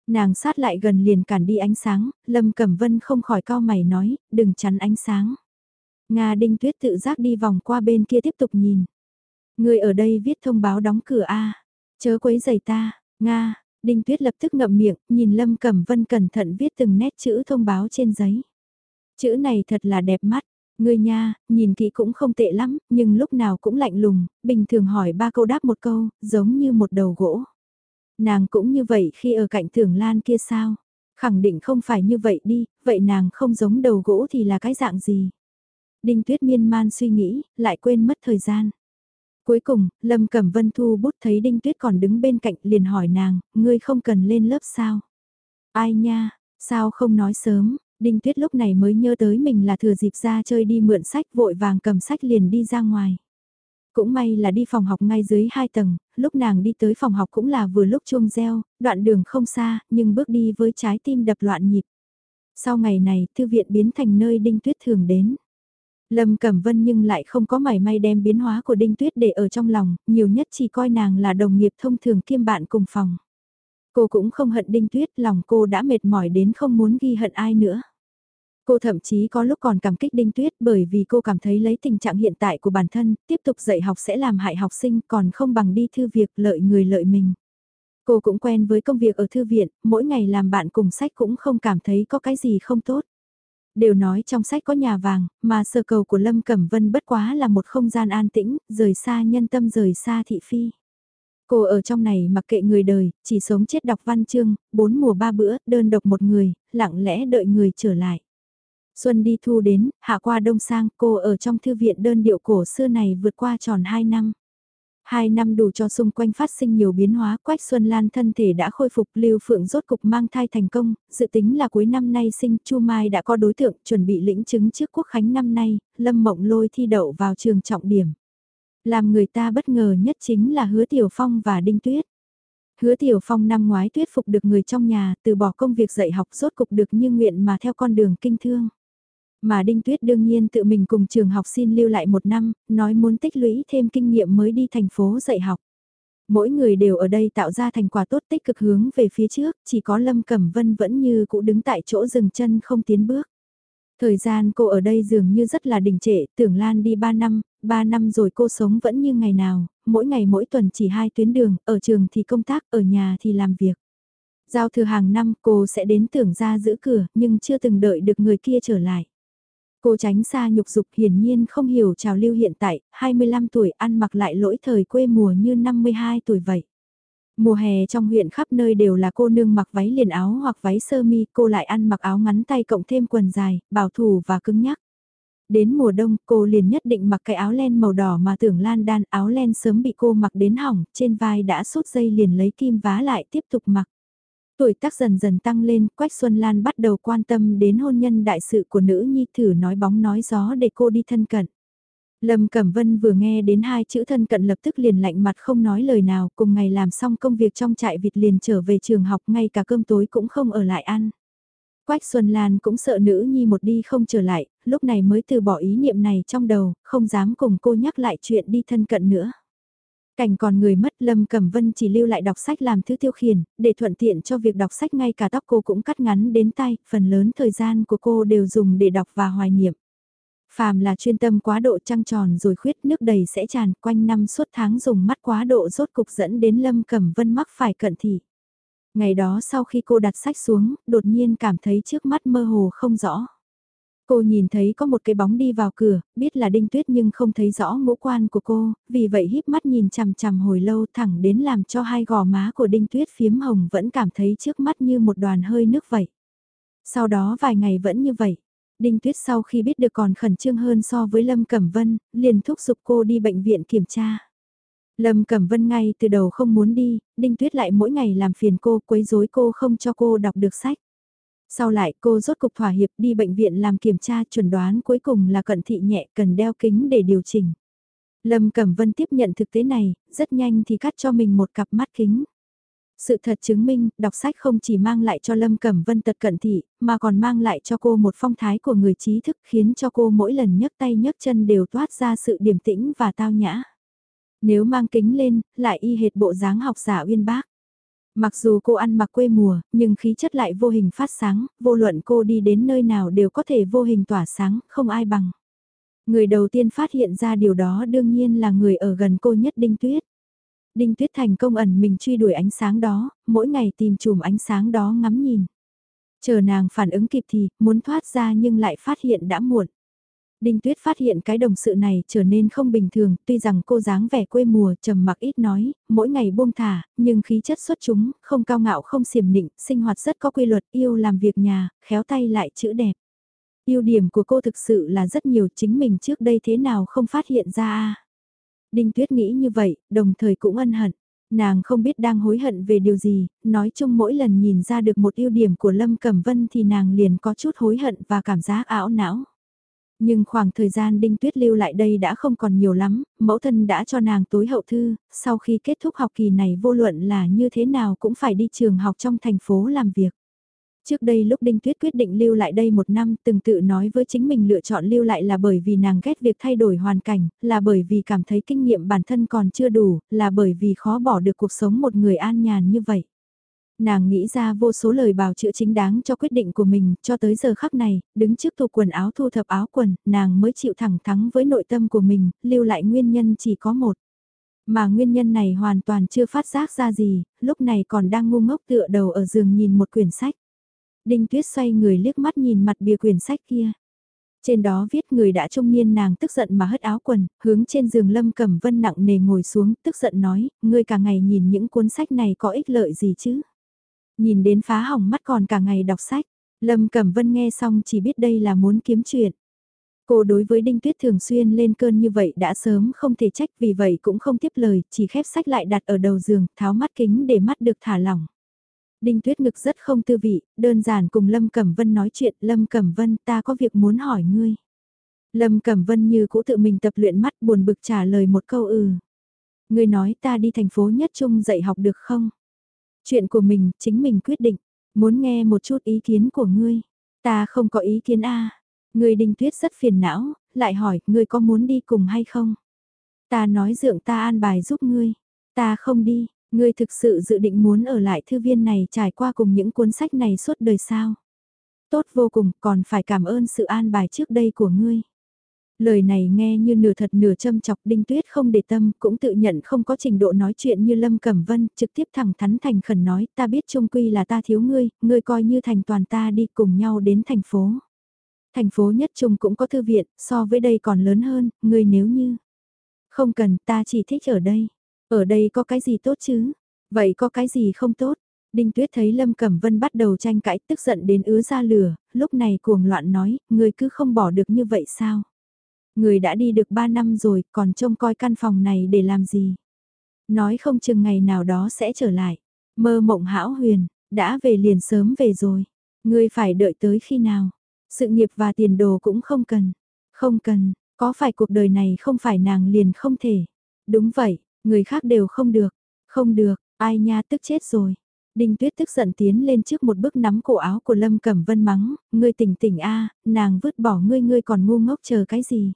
Nàng sát lại gần liền cản đi ánh sáng, Lâm Cẩm Vân không khỏi cao mày nói, đừng chắn ánh sáng. Nga Đinh Tuyết tự giác đi vòng qua bên kia tiếp tục nhìn. Người ở đây viết thông báo đóng cửa A, chớ quấy giày ta, Nga, Đinh Tuyết lập tức ngậm miệng, nhìn Lâm Cẩm Vân cẩn thận viết từng nét chữ thông báo trên giấy. Chữ này thật là đẹp mắt, Ngươi nha, nhìn kỹ cũng không tệ lắm, nhưng lúc nào cũng lạnh lùng, bình thường hỏi ba câu đáp một câu, giống như một đầu gỗ. Nàng cũng như vậy khi ở cạnh thưởng lan kia sao? Khẳng định không phải như vậy đi, vậy nàng không giống đầu gỗ thì là cái dạng gì? Đinh Tuyết miên man suy nghĩ, lại quên mất thời gian. Cuối cùng, Lâm Cẩm Vân thu bút thấy Đinh Tuyết còn đứng bên cạnh liền hỏi nàng, ngươi không cần lên lớp sao? Ai nha, sao không nói sớm, Đinh Tuyết lúc này mới nhớ tới mình là thừa dịp ra chơi đi mượn sách vội vàng cầm sách liền đi ra ngoài. Cũng may là đi phòng học ngay dưới hai tầng, lúc nàng đi tới phòng học cũng là vừa lúc chuông reo, đoạn đường không xa, nhưng bước đi với trái tim đập loạn nhịp. Sau ngày này, thư viện biến thành nơi Đinh Tuyết thường đến. Lâm Cẩm Vân nhưng lại không có mảy may đem biến hóa của Đinh Tuyết để ở trong lòng, nhiều nhất chỉ coi nàng là đồng nghiệp thông thường kiêm bạn cùng phòng. Cô cũng không hận Đinh Tuyết, lòng cô đã mệt mỏi đến không muốn ghi hận ai nữa. Cô thậm chí có lúc còn cảm kích Đinh Tuyết bởi vì cô cảm thấy lấy tình trạng hiện tại của bản thân, tiếp tục dạy học sẽ làm hại học sinh còn không bằng đi thư việc lợi người lợi mình. Cô cũng quen với công việc ở thư viện, mỗi ngày làm bạn cùng sách cũng không cảm thấy có cái gì không tốt. Đều nói trong sách có nhà vàng, mà sơ cầu của Lâm Cẩm Vân bất quá là một không gian an tĩnh, rời xa nhân tâm rời xa thị phi. Cô ở trong này mặc kệ người đời, chỉ sống chết đọc văn chương, bốn mùa ba bữa, đơn độc một người, lặng lẽ đợi người trở lại. Xuân đi thu đến, hạ qua đông sang, cô ở trong thư viện đơn điệu cổ xưa này vượt qua tròn 2 năm. Hai năm đủ cho xung quanh phát sinh nhiều biến hóa, Quách Xuân Lan thân thể đã khôi phục, Lưu Phượng rốt cục mang thai thành công, dự tính là cuối năm nay sinh, Chu Mai đã có đối tượng chuẩn bị lĩnh chứng trước quốc khánh năm nay, Lâm Mộng Lôi thi đậu vào trường trọng điểm. Làm người ta bất ngờ nhất chính là Hứa Tiểu Phong và Đinh Tuyết. Hứa Tiểu Phong năm ngoái thuyết phục được người trong nhà, từ bỏ công việc dạy học rốt cục được như nguyện mà theo con đường kinh thương. Mà Đinh Tuyết đương nhiên tự mình cùng trường học xin lưu lại một năm, nói muốn tích lũy thêm kinh nghiệm mới đi thành phố dạy học. Mỗi người đều ở đây tạo ra thành quả tốt tích cực hướng về phía trước, chỉ có Lâm Cẩm Vân vẫn như cũ đứng tại chỗ dừng chân không tiến bước. Thời gian cô ở đây dường như rất là đình trệ, tưởng Lan đi 3 năm, 3 năm rồi cô sống vẫn như ngày nào, mỗi ngày mỗi tuần chỉ hai tuyến đường, ở trường thì công tác, ở nhà thì làm việc. Giao thừa hàng năm cô sẽ đến tưởng ra giữ cửa nhưng chưa từng đợi được người kia trở lại. Cô tránh xa nhục dục hiển nhiên không hiểu trào lưu hiện tại, 25 tuổi ăn mặc lại lỗi thời quê mùa như 52 tuổi vậy. Mùa hè trong huyện khắp nơi đều là cô nương mặc váy liền áo hoặc váy sơ mi, cô lại ăn mặc áo ngắn tay cộng thêm quần dài, bảo thủ và cứng nhắc. Đến mùa đông, cô liền nhất định mặc cái áo len màu đỏ mà tưởng lan đan áo len sớm bị cô mặc đến hỏng, trên vai đã sốt dây liền lấy kim vá lại tiếp tục mặc. Tuổi tác dần dần tăng lên, Quách Xuân Lan bắt đầu quan tâm đến hôn nhân đại sự của nữ nhi thử nói bóng nói gió để cô đi thân cận. Lâm Cẩm Vân vừa nghe đến hai chữ thân cận lập tức liền lạnh mặt không nói lời nào, cùng ngày làm xong công việc trong trại vịt liền trở về trường học ngay cả cơm tối cũng không ở lại ăn. Quách Xuân Lan cũng sợ nữ nhi một đi không trở lại, lúc này mới từ bỏ ý niệm này trong đầu, không dám cùng cô nhắc lại chuyện đi thân cận nữa. Cảnh còn người mất Lâm Cẩm Vân chỉ lưu lại đọc sách làm thứ tiêu khiển, để thuận tiện cho việc đọc sách ngay cả tóc cô cũng cắt ngắn đến tay, phần lớn thời gian của cô đều dùng để đọc và hoài niệm. Phàm là chuyên tâm quá độ trăng tròn rồi khuyết nước đầy sẽ tràn quanh năm suốt tháng dùng mắt quá độ rốt cục dẫn đến Lâm Cẩm Vân mắc phải cận thị. Ngày đó sau khi cô đặt sách xuống, đột nhiên cảm thấy trước mắt mơ hồ không rõ. Cô nhìn thấy có một cái bóng đi vào cửa, biết là đinh tuyết nhưng không thấy rõ ngũ quan của cô, vì vậy híp mắt nhìn chằm chằm hồi lâu thẳng đến làm cho hai gò má của đinh tuyết phiếm hồng vẫn cảm thấy trước mắt như một đoàn hơi nước vậy. Sau đó vài ngày vẫn như vậy. Đinh Tuyết sau khi biết được còn khẩn trương hơn so với Lâm Cẩm Vân, liền thúc giục cô đi bệnh viện kiểm tra. Lâm Cẩm Vân ngay từ đầu không muốn đi, Đinh Tuyết lại mỗi ngày làm phiền cô quấy rối cô không cho cô đọc được sách. Sau lại cô rốt cục thỏa hiệp đi bệnh viện làm kiểm tra chuẩn đoán cuối cùng là cận thị nhẹ cần đeo kính để điều chỉnh. Lâm Cẩm Vân tiếp nhận thực tế này, rất nhanh thì cắt cho mình một cặp mắt kính. Sự thật chứng minh, đọc sách không chỉ mang lại cho Lâm Cẩm Vân tật cận thị, mà còn mang lại cho cô một phong thái của người trí thức khiến cho cô mỗi lần nhấc tay nhấc chân đều toát ra sự điềm tĩnh và tao nhã. Nếu mang kính lên, lại y hệt bộ dáng học giả uyên bác. Mặc dù cô ăn mặc quê mùa, nhưng khí chất lại vô hình phát sáng, vô luận cô đi đến nơi nào đều có thể vô hình tỏa sáng, không ai bằng. Người đầu tiên phát hiện ra điều đó đương nhiên là người ở gần cô nhất Đinh Tuyết. Đinh Tuyết thành công ẩn mình truy đuổi ánh sáng đó, mỗi ngày tìm chùm ánh sáng đó ngắm nhìn. Chờ nàng phản ứng kịp thì, muốn thoát ra nhưng lại phát hiện đã muộn. Đinh Tuyết phát hiện cái đồng sự này trở nên không bình thường, tuy rằng cô dáng vẻ quê mùa trầm mặc ít nói, mỗi ngày buông thả, nhưng khí chất xuất chúng, không cao ngạo không xiểm nịnh, sinh hoạt rất có quy luật, yêu làm việc nhà, khéo tay lại chữ đẹp. Ưu điểm của cô thực sự là rất nhiều chính mình trước đây thế nào không phát hiện ra a Đinh Tuyết nghĩ như vậy, đồng thời cũng ân hận. Nàng không biết đang hối hận về điều gì, nói chung mỗi lần nhìn ra được một ưu điểm của Lâm Cẩm Vân thì nàng liền có chút hối hận và cảm giác ảo não. Nhưng khoảng thời gian Đinh Tuyết lưu lại đây đã không còn nhiều lắm, mẫu thân đã cho nàng tối hậu thư, sau khi kết thúc học kỳ này vô luận là như thế nào cũng phải đi trường học trong thành phố làm việc. Trước đây lúc Đinh Tuyết quyết định lưu lại đây một năm từng tự nói với chính mình lựa chọn lưu lại là bởi vì nàng ghét việc thay đổi hoàn cảnh, là bởi vì cảm thấy kinh nghiệm bản thân còn chưa đủ, là bởi vì khó bỏ được cuộc sống một người an nhàn như vậy. Nàng nghĩ ra vô số lời bào chữa chính đáng cho quyết định của mình, cho tới giờ khắc này, đứng trước tủ quần áo thu thập áo quần, nàng mới chịu thẳng thắng với nội tâm của mình, lưu lại nguyên nhân chỉ có một. Mà nguyên nhân này hoàn toàn chưa phát giác ra gì, lúc này còn đang ngu ngốc tựa đầu ở giường nhìn một quyển sách. Đinh Tuyết xoay người liếc mắt nhìn mặt bìa quyển sách kia. Trên đó viết người đã trung niên nàng tức giận mà hất áo quần, hướng trên giường Lâm Cẩm Vân nặng nề ngồi xuống, tức giận nói, ngươi cả ngày nhìn những cuốn sách này có ích lợi gì chứ? Nhìn đến phá hỏng mắt còn cả ngày đọc sách, Lâm Cẩm Vân nghe xong chỉ biết đây là muốn kiếm chuyện. Cô đối với Đinh Tuyết thường xuyên lên cơn như vậy đã sớm không thể trách vì vậy cũng không tiếp lời, chỉ khép sách lại đặt ở đầu giường, tháo mắt kính để mắt được thả lỏng. Đinh Tuyết ngực rất không tư vị, đơn giản cùng Lâm Cẩm Vân nói chuyện, Lâm Cẩm Vân ta có việc muốn hỏi ngươi. Lâm Cẩm Vân như cũ tự mình tập luyện mắt buồn bực trả lời một câu ừ. Ngươi nói ta đi thành phố nhất trung dạy học được không? Chuyện của mình, chính mình quyết định. Muốn nghe một chút ý kiến của ngươi. Ta không có ý kiến a. Ngươi Đinh Tuyết rất phiền não, lại hỏi, ngươi có muốn đi cùng hay không? Ta nói dượng ta an bài giúp ngươi. Ta không đi, Ngươi thực sự dự định muốn ở lại thư viên này trải qua cùng những cuốn sách này suốt đời sao? Tốt vô cùng, còn phải cảm ơn sự an bài trước đây của ngươi. Lời này nghe như nửa thật nửa châm chọc đinh tuyết không để tâm, cũng tự nhận không có trình độ nói chuyện như Lâm Cẩm Vân, trực tiếp thẳng thắn thành khẩn nói, ta biết trung quy là ta thiếu ngươi, ngươi coi như thành toàn ta đi cùng nhau đến thành phố. Thành phố nhất trung cũng có thư viện, so với đây còn lớn hơn, ngươi nếu như. Không cần, ta chỉ thích ở đây. Ở đây có cái gì tốt chứ? Vậy có cái gì không tốt? Đinh Tuyết thấy Lâm Cẩm Vân bắt đầu tranh cãi tức giận đến ứa ra lửa, lúc này cuồng loạn nói, ngươi cứ không bỏ được như vậy sao? Người đã đi được 3 năm rồi, còn trông coi căn phòng này để làm gì? Nói không chừng ngày nào đó sẽ trở lại. Mơ mộng hão huyền, đã về liền sớm về rồi. Người phải đợi tới khi nào? Sự nghiệp và tiền đồ cũng không cần. Không cần, có phải cuộc đời này không phải nàng liền không thể. Đúng vậy, Người khác đều không được, không được, ai nha tức chết rồi. Đinh Tuyết tức giận tiến lên trước một bước nắm cổ áo của Lâm Cẩm Vân mắng, ngươi tỉnh tỉnh a, nàng vứt bỏ ngươi ngươi còn ngu ngốc chờ cái gì?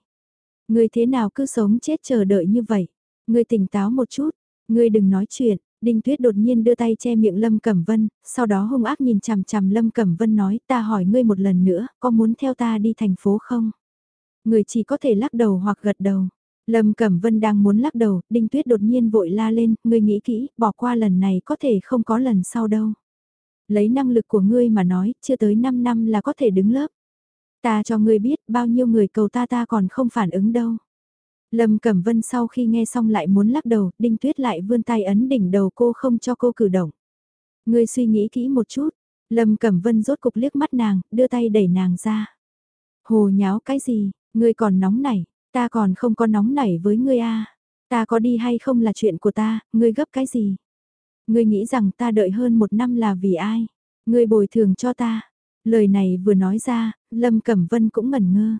Ngươi thế nào cứ sống chết chờ đợi như vậy? Ngươi tỉnh táo một chút, ngươi đừng nói chuyện, Đinh Tuyết đột nhiên đưa tay che miệng Lâm Cẩm Vân, sau đó hung ác nhìn chằm chằm Lâm Cẩm Vân nói ta hỏi ngươi một lần nữa, có muốn theo ta đi thành phố không? Người chỉ có thể lắc đầu hoặc gật đầu. Lâm Cẩm Vân đang muốn lắc đầu, Đinh Tuyết đột nhiên vội la lên, ngươi nghĩ kỹ, bỏ qua lần này có thể không có lần sau đâu. Lấy năng lực của ngươi mà nói, chưa tới 5 năm là có thể đứng lớp. Ta cho ngươi biết bao nhiêu người cầu ta ta còn không phản ứng đâu. Lâm Cẩm Vân sau khi nghe xong lại muốn lắc đầu, Đinh Tuyết lại vươn tay ấn đỉnh đầu cô không cho cô cử động. Ngươi suy nghĩ kỹ một chút, Lâm Cẩm Vân rốt cục liếc mắt nàng, đưa tay đẩy nàng ra. Hồ nháo cái gì, ngươi còn nóng nảy, ta còn không có nóng nảy với ngươi a. Ta có đi hay không là chuyện của ta, ngươi gấp cái gì? Ngươi nghĩ rằng ta đợi hơn một năm là vì ai? Ngươi bồi thường cho ta. Lời này vừa nói ra, Lâm Cẩm Vân cũng ngẩn ngơ.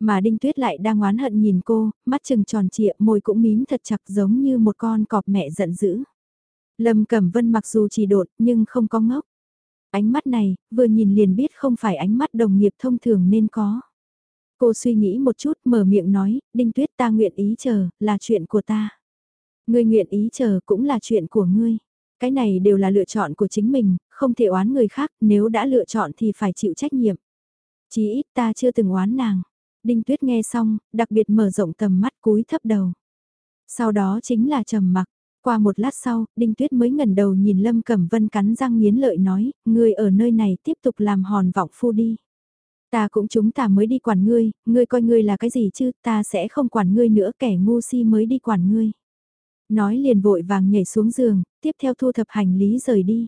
Mà Đinh Tuyết lại đang oán hận nhìn cô, mắt trừng tròn trịa, môi cũng mím thật chặt giống như một con cọp mẹ giận dữ. Lâm Cẩm Vân mặc dù chỉ đột nhưng không có ngốc. Ánh mắt này, vừa nhìn liền biết không phải ánh mắt đồng nghiệp thông thường nên có. Cô suy nghĩ một chút mở miệng nói, Đinh Tuyết ta nguyện ý chờ, là chuyện của ta. Ngươi nguyện ý chờ cũng là chuyện của ngươi. Cái này đều là lựa chọn của chính mình, không thể oán người khác, nếu đã lựa chọn thì phải chịu trách nhiệm. Chí ít ta chưa từng oán nàng. Đinh Tuyết nghe xong, đặc biệt mở rộng tầm mắt cúi thấp đầu. Sau đó chính là trầm mặc. Qua một lát sau, Đinh Tuyết mới ngẩn đầu nhìn Lâm Cẩm Vân cắn răng nghiến lợi nói, ngươi ở nơi này tiếp tục làm hòn vọng phu đi. Ta cũng chúng ta mới đi quản ngươi, ngươi coi ngươi là cái gì chứ, ta sẽ không quản ngươi nữa kẻ ngu si mới đi quản ngươi. Nói liền vội vàng nhảy xuống giường, tiếp theo thu thập hành lý rời đi.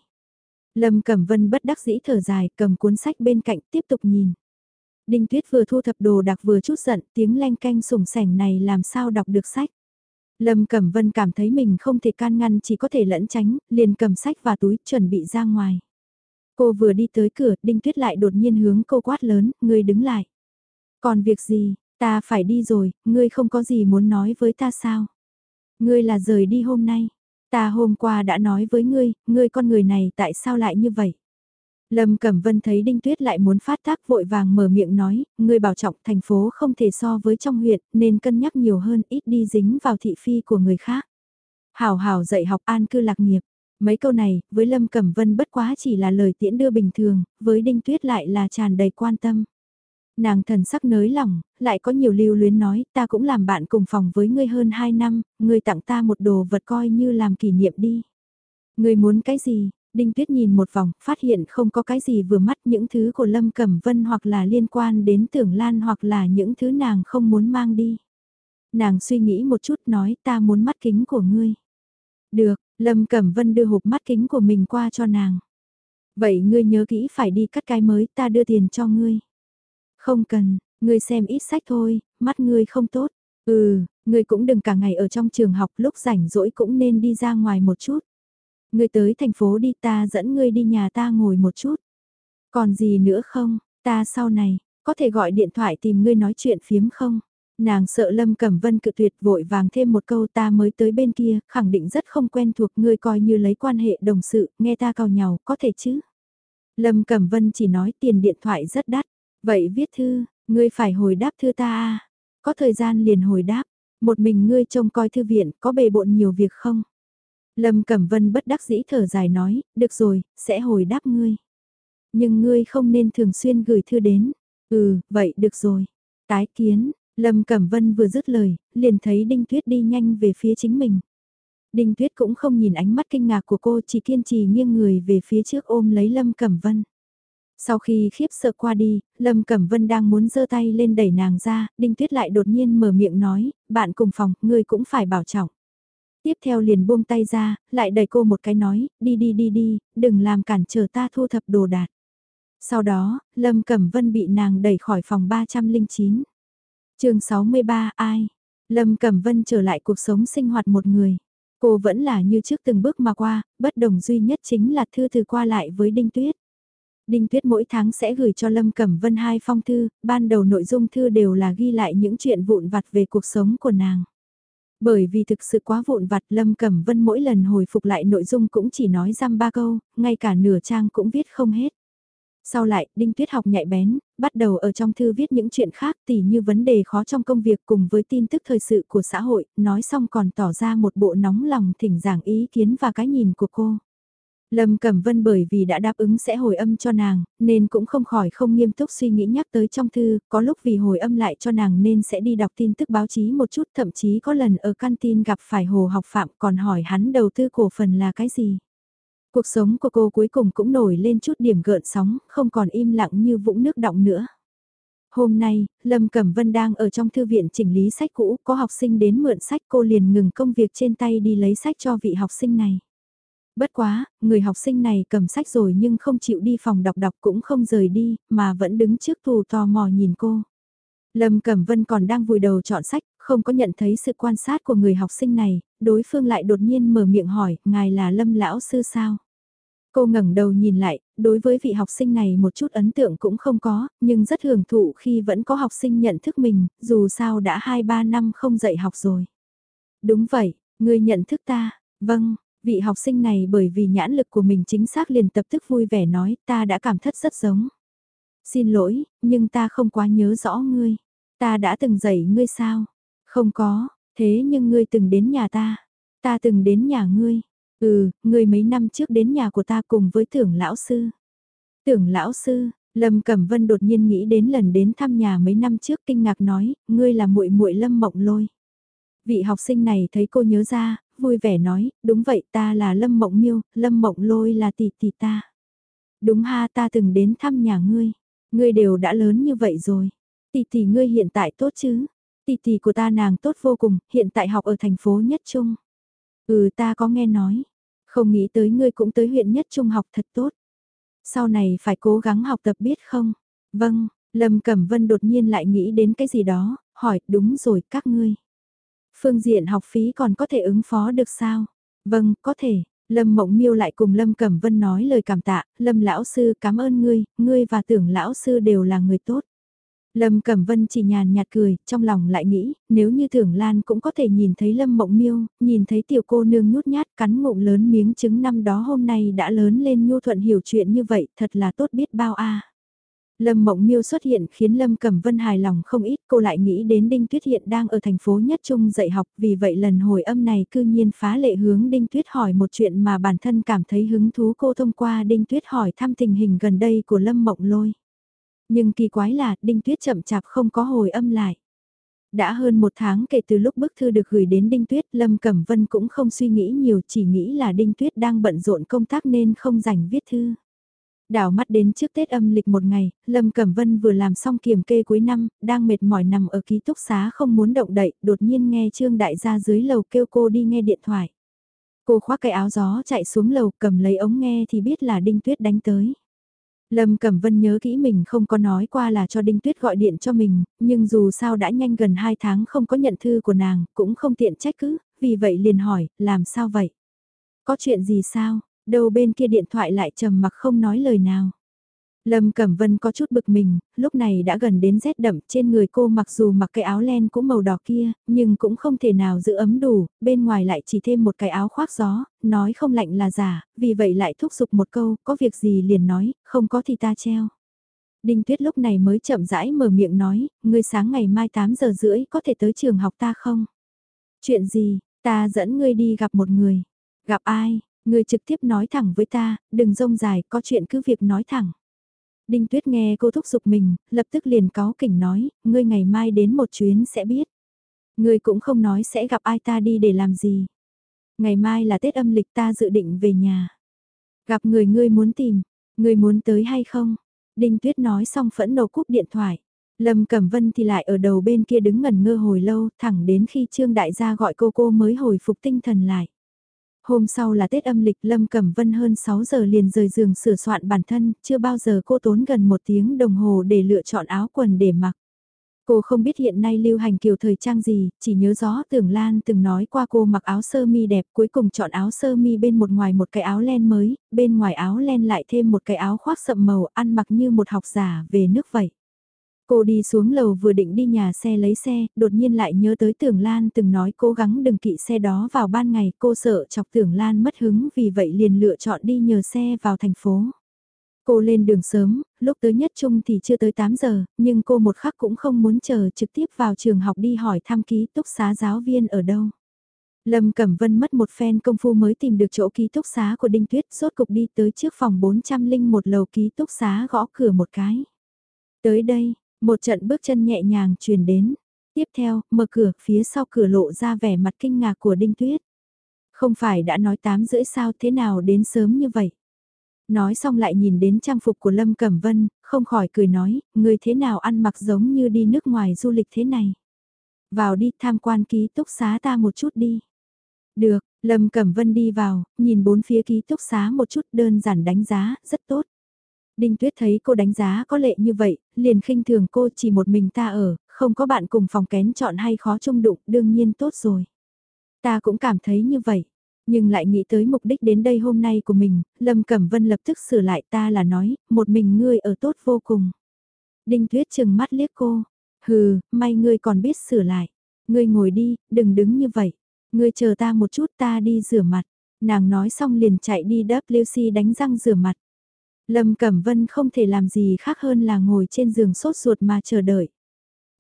Lâm Cẩm Vân bất đắc dĩ thở dài, cầm cuốn sách bên cạnh tiếp tục nhìn. Đinh Tuyết vừa thu thập đồ đạc vừa chút giận, tiếng leng canh sủng sảnh này làm sao đọc được sách. Lâm Cẩm Vân cảm thấy mình không thể can ngăn chỉ có thể lẫn tránh, liền cầm sách và túi chuẩn bị ra ngoài. Cô vừa đi tới cửa, Đinh Tuyết lại đột nhiên hướng cô quát lớn, ngươi đứng lại. Còn việc gì, ta phải đi rồi, ngươi không có gì muốn nói với ta sao? Ngươi là rời đi hôm nay. Ta hôm qua đã nói với ngươi, ngươi con người này tại sao lại như vậy? Lâm Cẩm Vân thấy Đinh Tuyết lại muốn phát tác vội vàng mở miệng nói, ngươi bảo trọng thành phố không thể so với trong huyện nên cân nhắc nhiều hơn ít đi dính vào thị phi của người khác. Hảo hảo dạy học an cư lạc nghiệp. Mấy câu này, với Lâm Cẩm Vân bất quá chỉ là lời tiễn đưa bình thường, với Đinh Tuyết lại là tràn đầy quan tâm. Nàng thần sắc nới lỏng, lại có nhiều lưu luyến nói, ta cũng làm bạn cùng phòng với ngươi hơn 2 năm, ngươi tặng ta một đồ vật coi như làm kỷ niệm đi. Ngươi muốn cái gì? Đinh Tuyết nhìn một vòng, phát hiện không có cái gì vừa mắt những thứ của Lâm Cẩm Vân hoặc là liên quan đến tưởng lan hoặc là những thứ nàng không muốn mang đi. Nàng suy nghĩ một chút nói ta muốn mắt kính của ngươi. Được, Lâm Cẩm Vân đưa hộp mắt kính của mình qua cho nàng. Vậy ngươi nhớ kỹ phải đi cắt cái mới ta đưa tiền cho ngươi. Không cần, ngươi xem ít sách thôi, mắt ngươi không tốt. Ừ, ngươi cũng đừng cả ngày ở trong trường học lúc rảnh rỗi cũng nên đi ra ngoài một chút. Ngươi tới thành phố đi ta dẫn ngươi đi nhà ta ngồi một chút. Còn gì nữa không, ta sau này, có thể gọi điện thoại tìm ngươi nói chuyện phiếm không? Nàng sợ Lâm Cẩm Vân cự tuyệt vội vàng thêm một câu ta mới tới bên kia, khẳng định rất không quen thuộc ngươi coi như lấy quan hệ đồng sự, nghe ta cào nhau, có thể chứ? Lâm Cẩm Vân chỉ nói tiền điện thoại rất đắt, vậy viết thư, ngươi phải hồi đáp thư ta à? Có thời gian liền hồi đáp, một mình ngươi trông coi thư viện, có bề bộn nhiều việc không? Lâm Cẩm Vân bất đắc dĩ thở dài nói, được rồi, sẽ hồi đáp ngươi. Nhưng ngươi không nên thường xuyên gửi thư đến. Ừ, vậy được rồi. Tái kiến, Lâm Cẩm Vân vừa dứt lời, liền thấy Đinh Tuyết đi nhanh về phía chính mình. Đinh Tuyết cũng không nhìn ánh mắt kinh ngạc của cô chỉ kiên trì nghiêng người về phía trước ôm lấy Lâm Cẩm Vân. Sau khi khiếp sợ qua đi, Lâm Cẩm Vân đang muốn giơ tay lên đẩy nàng ra, Đinh Tuyết lại đột nhiên mở miệng nói, bạn cùng phòng, ngươi cũng phải bảo trọng. Tiếp theo liền buông tay ra, lại đẩy cô một cái nói, đi đi đi đi, đừng làm cản trở ta thu thập đồ đạc. Sau đó, Lâm Cẩm Vân bị nàng đẩy khỏi phòng 309 chương 63 ai? Lâm Cẩm Vân trở lại cuộc sống sinh hoạt một người. Cô vẫn là như trước từng bước mà qua, bất đồng duy nhất chính là thư từ qua lại với Đinh Tuyết. Đinh Tuyết mỗi tháng sẽ gửi cho Lâm Cẩm Vân hai phong thư, ban đầu nội dung thư đều là ghi lại những chuyện vụn vặt về cuộc sống của nàng. Bởi vì thực sự quá vụn vặt Lâm Cẩm Vân mỗi lần hồi phục lại nội dung cũng chỉ nói răm ba câu, ngay cả nửa trang cũng viết không hết. Sau lại, Đinh Tuyết học nhạy bén, bắt đầu ở trong thư viết những chuyện khác tỉ như vấn đề khó trong công việc cùng với tin tức thời sự của xã hội, nói xong còn tỏ ra một bộ nóng lòng thỉnh giảng ý kiến và cái nhìn của cô. Lâm Cẩm Vân bởi vì đã đáp ứng sẽ hồi âm cho nàng, nên cũng không khỏi không nghiêm túc suy nghĩ nhắc tới trong thư, có lúc vì hồi âm lại cho nàng nên sẽ đi đọc tin tức báo chí một chút, thậm chí có lần ở canteen gặp phải Hồ học phạm còn hỏi hắn đầu tư cổ phần là cái gì. Cuộc sống của cô cuối cùng cũng nổi lên chút điểm gợn sóng, không còn im lặng như vũng nước động nữa. Hôm nay, Lâm Cẩm Vân đang ở trong thư viện chỉnh lý sách cũ, có học sinh đến mượn sách cô liền ngừng công việc trên tay đi lấy sách cho vị học sinh này. Bất quá, người học sinh này cầm sách rồi nhưng không chịu đi phòng đọc đọc cũng không rời đi, mà vẫn đứng trước tù tò mò nhìn cô. Lâm Cẩm Vân còn đang vùi đầu chọn sách, không có nhận thấy sự quan sát của người học sinh này, đối phương lại đột nhiên mở miệng hỏi, ngài là Lâm Lão Sư sao? Cô ngẩng đầu nhìn lại, đối với vị học sinh này một chút ấn tượng cũng không có, nhưng rất hưởng thụ khi vẫn có học sinh nhận thức mình, dù sao đã 2-3 năm không dạy học rồi. Đúng vậy, người nhận thức ta, vâng, vị học sinh này bởi vì nhãn lực của mình chính xác liền tập tức vui vẻ nói ta đã cảm thất rất giống. Xin lỗi, nhưng ta không quá nhớ rõ ngươi. Ta đã từng dạy ngươi sao? Không có, thế nhưng ngươi từng đến nhà ta. Ta từng đến nhà ngươi. Ừ, ngươi mấy năm trước đến nhà của ta cùng với tưởng lão sư. Tưởng lão sư, Lâm Cẩm Vân đột nhiên nghĩ đến lần đến thăm nhà mấy năm trước kinh ngạc nói, ngươi là muội muội Lâm Mộng Lôi. Vị học sinh này thấy cô nhớ ra, vui vẻ nói, đúng vậy ta là Lâm Mộng Miêu, Lâm Mộng Lôi là tỷ tỷ ta. Đúng ha ta từng đến thăm nhà ngươi, ngươi đều đã lớn như vậy rồi. Tỷ tỷ ngươi hiện tại tốt chứ? Tỷ tỷ của ta nàng tốt vô cùng, hiện tại học ở thành phố Nhất Trung. Ừ ta có nghe nói, không nghĩ tới ngươi cũng tới huyện Nhất Trung học thật tốt. Sau này phải cố gắng học tập biết không? Vâng, Lâm Cẩm Vân đột nhiên lại nghĩ đến cái gì đó, hỏi đúng rồi các ngươi. Phương diện học phí còn có thể ứng phó được sao? Vâng, có thể. Lâm Mộng Miêu lại cùng Lâm Cẩm Vân nói lời cảm tạ, Lâm lão sư cảm ơn ngươi, ngươi và tưởng lão sư đều là người tốt. Lâm Cẩm Vân chỉ nhàn nhạt cười, trong lòng lại nghĩ, nếu như Tưởng Lan cũng có thể nhìn thấy Lâm Mộng Miêu, nhìn thấy tiểu cô nương nhút nhát cắn ngụm lớn miếng trứng năm đó hôm nay đã lớn lên nhu thuận hiểu chuyện như vậy, thật là tốt biết bao a. Lâm Mộng Miêu xuất hiện khiến Lâm Cẩm Vân hài lòng không ít, cô lại nghĩ đến Đinh Tuyết hiện đang ở thành phố Nhất Trung dạy học, vì vậy lần hồi âm này cư nhiên phá lệ hướng Đinh Tuyết hỏi một chuyện mà bản thân cảm thấy hứng thú cô thông qua Đinh Tuyết hỏi thăm tình hình gần đây của Lâm Mộng Lôi. Nhưng kỳ quái là Đinh Tuyết chậm chạp không có hồi âm lại. Đã hơn một tháng kể từ lúc bức thư được gửi đến Đinh Tuyết, Lâm Cẩm Vân cũng không suy nghĩ nhiều, chỉ nghĩ là Đinh Tuyết đang bận rộn công tác nên không rảnh viết thư. Đảo mắt đến trước Tết âm lịch một ngày, Lâm Cẩm Vân vừa làm xong kiểm kê cuối năm, đang mệt mỏi nằm ở ký túc xá không muốn động đậy, đột nhiên nghe Trương Đại gia dưới lầu kêu cô đi nghe điện thoại. Cô khoác cái áo gió chạy xuống lầu cầm lấy ống nghe thì biết là Đinh Tuyết đánh tới. Lâm Cẩm Vân nhớ kỹ mình không có nói qua là cho Đinh Tuyết gọi điện cho mình, nhưng dù sao đã nhanh gần 2 tháng không có nhận thư của nàng, cũng không tiện trách cứ, vì vậy liền hỏi, làm sao vậy? Có chuyện gì sao? Đầu bên kia điện thoại lại trầm mặc không nói lời nào. Lâm Cẩm Vân có chút bực mình, lúc này đã gần đến rét đậm trên người cô mặc dù mặc cái áo len cũng màu đỏ kia, nhưng cũng không thể nào giữ ấm đủ, bên ngoài lại chỉ thêm một cái áo khoác gió, nói không lạnh là giả, vì vậy lại thúc giục một câu, có việc gì liền nói, không có thì ta treo. Đinh Tuyết lúc này mới chậm rãi mở miệng nói, ngươi sáng ngày mai 8 giờ rưỡi có thể tới trường học ta không? Chuyện gì, ta dẫn ngươi đi gặp một người. Gặp ai, người trực tiếp nói thẳng với ta, đừng rông dài, có chuyện cứ việc nói thẳng. Đinh Tuyết nghe cô thúc giục mình, lập tức liền có kỉnh nói, ngươi ngày mai đến một chuyến sẽ biết. Ngươi cũng không nói sẽ gặp ai ta đi để làm gì. Ngày mai là Tết âm lịch ta dự định về nhà. Gặp người ngươi muốn tìm, ngươi muốn tới hay không? Đinh Tuyết nói xong phẫn nộ cúp điện thoại. Lâm Cẩm Vân thì lại ở đầu bên kia đứng ngẩn ngơ hồi lâu, thẳng đến khi Trương Đại gia gọi cô cô mới hồi phục tinh thần lại. Hôm sau là Tết âm lịch Lâm Cẩm Vân hơn 6 giờ liền rời giường sửa soạn bản thân, chưa bao giờ cô tốn gần một tiếng đồng hồ để lựa chọn áo quần để mặc. Cô không biết hiện nay lưu hành kiểu thời trang gì, chỉ nhớ rõ tưởng Lan từng nói qua cô mặc áo sơ mi đẹp cuối cùng chọn áo sơ mi bên một ngoài một cái áo len mới, bên ngoài áo len lại thêm một cái áo khoác sậm màu ăn mặc như một học giả về nước vậy. Cô đi xuống lầu vừa định đi nhà xe lấy xe, đột nhiên lại nhớ tới tưởng Lan từng nói cố gắng đừng kỵ xe đó vào ban ngày, cô sợ chọc tưởng Lan mất hứng vì vậy liền lựa chọn đi nhờ xe vào thành phố. Cô lên đường sớm, lúc tới nhất trung thì chưa tới 8 giờ, nhưng cô một khắc cũng không muốn chờ trực tiếp vào trường học đi hỏi thăm ký túc xá giáo viên ở đâu. Lâm Cẩm Vân mất một phen công phu mới tìm được chỗ ký túc xá của Đinh Tuyết, rốt cục đi tới trước phòng 401 lầu ký túc xá gõ cửa một cái. Tới đây, một trận bước chân nhẹ nhàng truyền đến. Tiếp theo, mở cửa, phía sau cửa lộ ra vẻ mặt kinh ngạc của Đinh Tuyết. Không phải đã nói 8 rưỡi sao thế nào đến sớm như vậy. Nói xong lại nhìn đến trang phục của Lâm Cẩm Vân, không khỏi cười nói, người thế nào ăn mặc giống như đi nước ngoài du lịch thế này. Vào đi tham quan ký túc xá ta một chút đi. Được, Lâm Cẩm Vân đi vào, nhìn bốn phía ký túc xá một chút đơn giản đánh giá, rất tốt. Đinh Tuyết thấy cô đánh giá có lệ như vậy, liền khinh thường cô chỉ một mình ta ở, không có bạn cùng phòng kén chọn hay khó chung đụng, đương nhiên tốt rồi. Ta cũng cảm thấy như vậy, nhưng lại nghĩ tới mục đích đến đây hôm nay của mình, Lâm Cẩm Vân lập tức sửa lại ta là nói, một mình ngươi ở tốt vô cùng. Đinh Tuyết chừng mắt liếc cô, hừ, may ngươi còn biết sửa lại. Ngươi ngồi đi, đừng đứng như vậy. Ngươi chờ ta một chút ta đi rửa mặt. Nàng nói xong liền chạy đi WC đánh răng rửa mặt. Lâm Cẩm Vân không thể làm gì khác hơn là ngồi trên giường sốt ruột mà chờ đợi.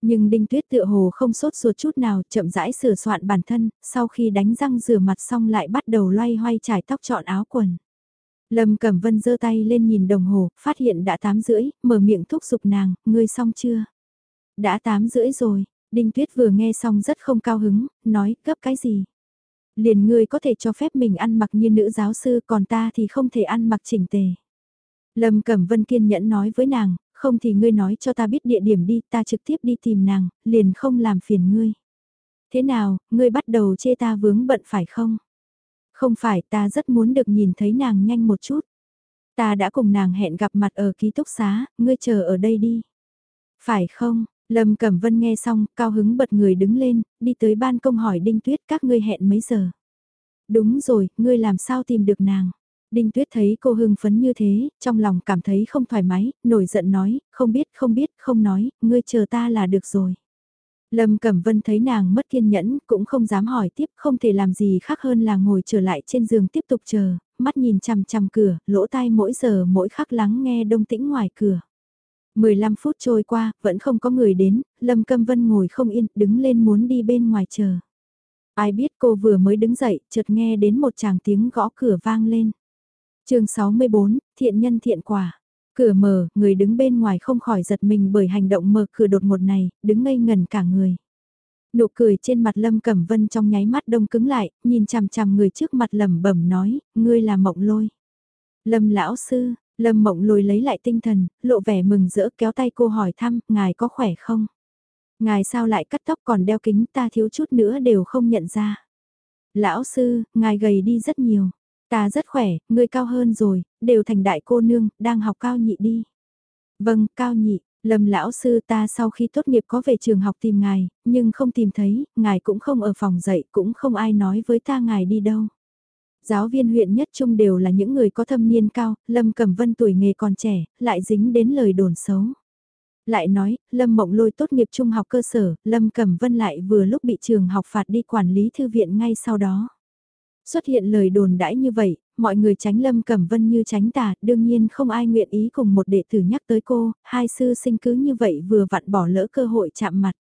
Nhưng Đinh Tuyết tựa hồ không sốt ruột chút nào, chậm rãi sửa soạn bản thân, sau khi đánh răng rửa mặt xong lại bắt đầu loay hoay trải tóc chọn áo quần. Lâm Cẩm Vân giơ tay lên nhìn đồng hồ, phát hiện đã 8 rưỡi, mở miệng thúc giục nàng, ngươi xong chưa? Đã 8 rưỡi rồi, Đinh Tuyết vừa nghe xong rất không cao hứng, nói, gấp cái gì? Liền ngươi có thể cho phép mình ăn mặc như nữ giáo sư còn ta thì không thể ăn mặc chỉnh tề. Lâm Cẩm Vân kiên nhẫn nói với nàng, không thì ngươi nói cho ta biết địa điểm đi, ta trực tiếp đi tìm nàng, liền không làm phiền ngươi. Thế nào, ngươi bắt đầu chê ta vướng bận phải không? Không phải, ta rất muốn được nhìn thấy nàng nhanh một chút. Ta đã cùng nàng hẹn gặp mặt ở ký túc xá, ngươi chờ ở đây đi. Phải không? Lâm Cẩm Vân nghe xong, cao hứng bật người đứng lên, đi tới ban công hỏi Đinh Tuyết các ngươi hẹn mấy giờ. Đúng rồi, ngươi làm sao tìm được nàng. Đinh Tuyết thấy cô hưng phấn như thế, trong lòng cảm thấy không thoải mái, nổi giận nói, không biết, không biết, không nói, ngươi chờ ta là được rồi. Lâm Cẩm Vân thấy nàng mất kiên nhẫn, cũng không dám hỏi tiếp, không thể làm gì khác hơn là ngồi trở lại trên giường tiếp tục chờ, mắt nhìn chằm chằm cửa, lỗ tai mỗi giờ mỗi khắc lắng nghe đông tĩnh ngoài cửa. 15 phút trôi qua, vẫn không có người đến, Lâm Cẩm Vân ngồi không yên, đứng lên muốn đi bên ngoài chờ. Ai biết cô vừa mới đứng dậy, chợt nghe đến một chàng tiếng gõ cửa vang lên chương 64, thiện nhân thiện quả. Cửa mở, người đứng bên ngoài không khỏi giật mình bởi hành động mở cửa đột ngột này, đứng ngây ngần cả người. Nụ cười trên mặt Lâm Cẩm Vân trong nháy mắt đông cứng lại, nhìn chằm chằm người trước mặt lẩm bẩm nói, ngươi là mộng lôi. Lâm lão sư, Lâm mộng lôi lấy lại tinh thần, lộ vẻ mừng rỡ kéo tay cô hỏi thăm, ngài có khỏe không? Ngài sao lại cắt tóc còn đeo kính ta thiếu chút nữa đều không nhận ra. Lão sư, ngài gầy đi rất nhiều. Ta rất khỏe, ngươi cao hơn rồi, đều thành đại cô nương, đang học cao nhị đi. Vâng, cao nhị, Lâm lão sư ta sau khi tốt nghiệp có về trường học tìm ngài, nhưng không tìm thấy, ngài cũng không ở phòng dạy, cũng không ai nói với ta ngài đi đâu. Giáo viên huyện nhất trung đều là những người có thâm niên cao, Lâm Cẩm Vân tuổi nghề còn trẻ, lại dính đến lời đồn xấu. Lại nói, Lâm Mộng Lôi tốt nghiệp trung học cơ sở, Lâm Cẩm Vân lại vừa lúc bị trường học phạt đi quản lý thư viện ngay sau đó. Xuất hiện lời đồn đãi như vậy, mọi người tránh Lâm Cẩm Vân như tránh tà, đương nhiên không ai nguyện ý cùng một đệ tử nhắc tới cô, hai sư sinh cứ như vậy vừa vặn bỏ lỡ cơ hội chạm mặt.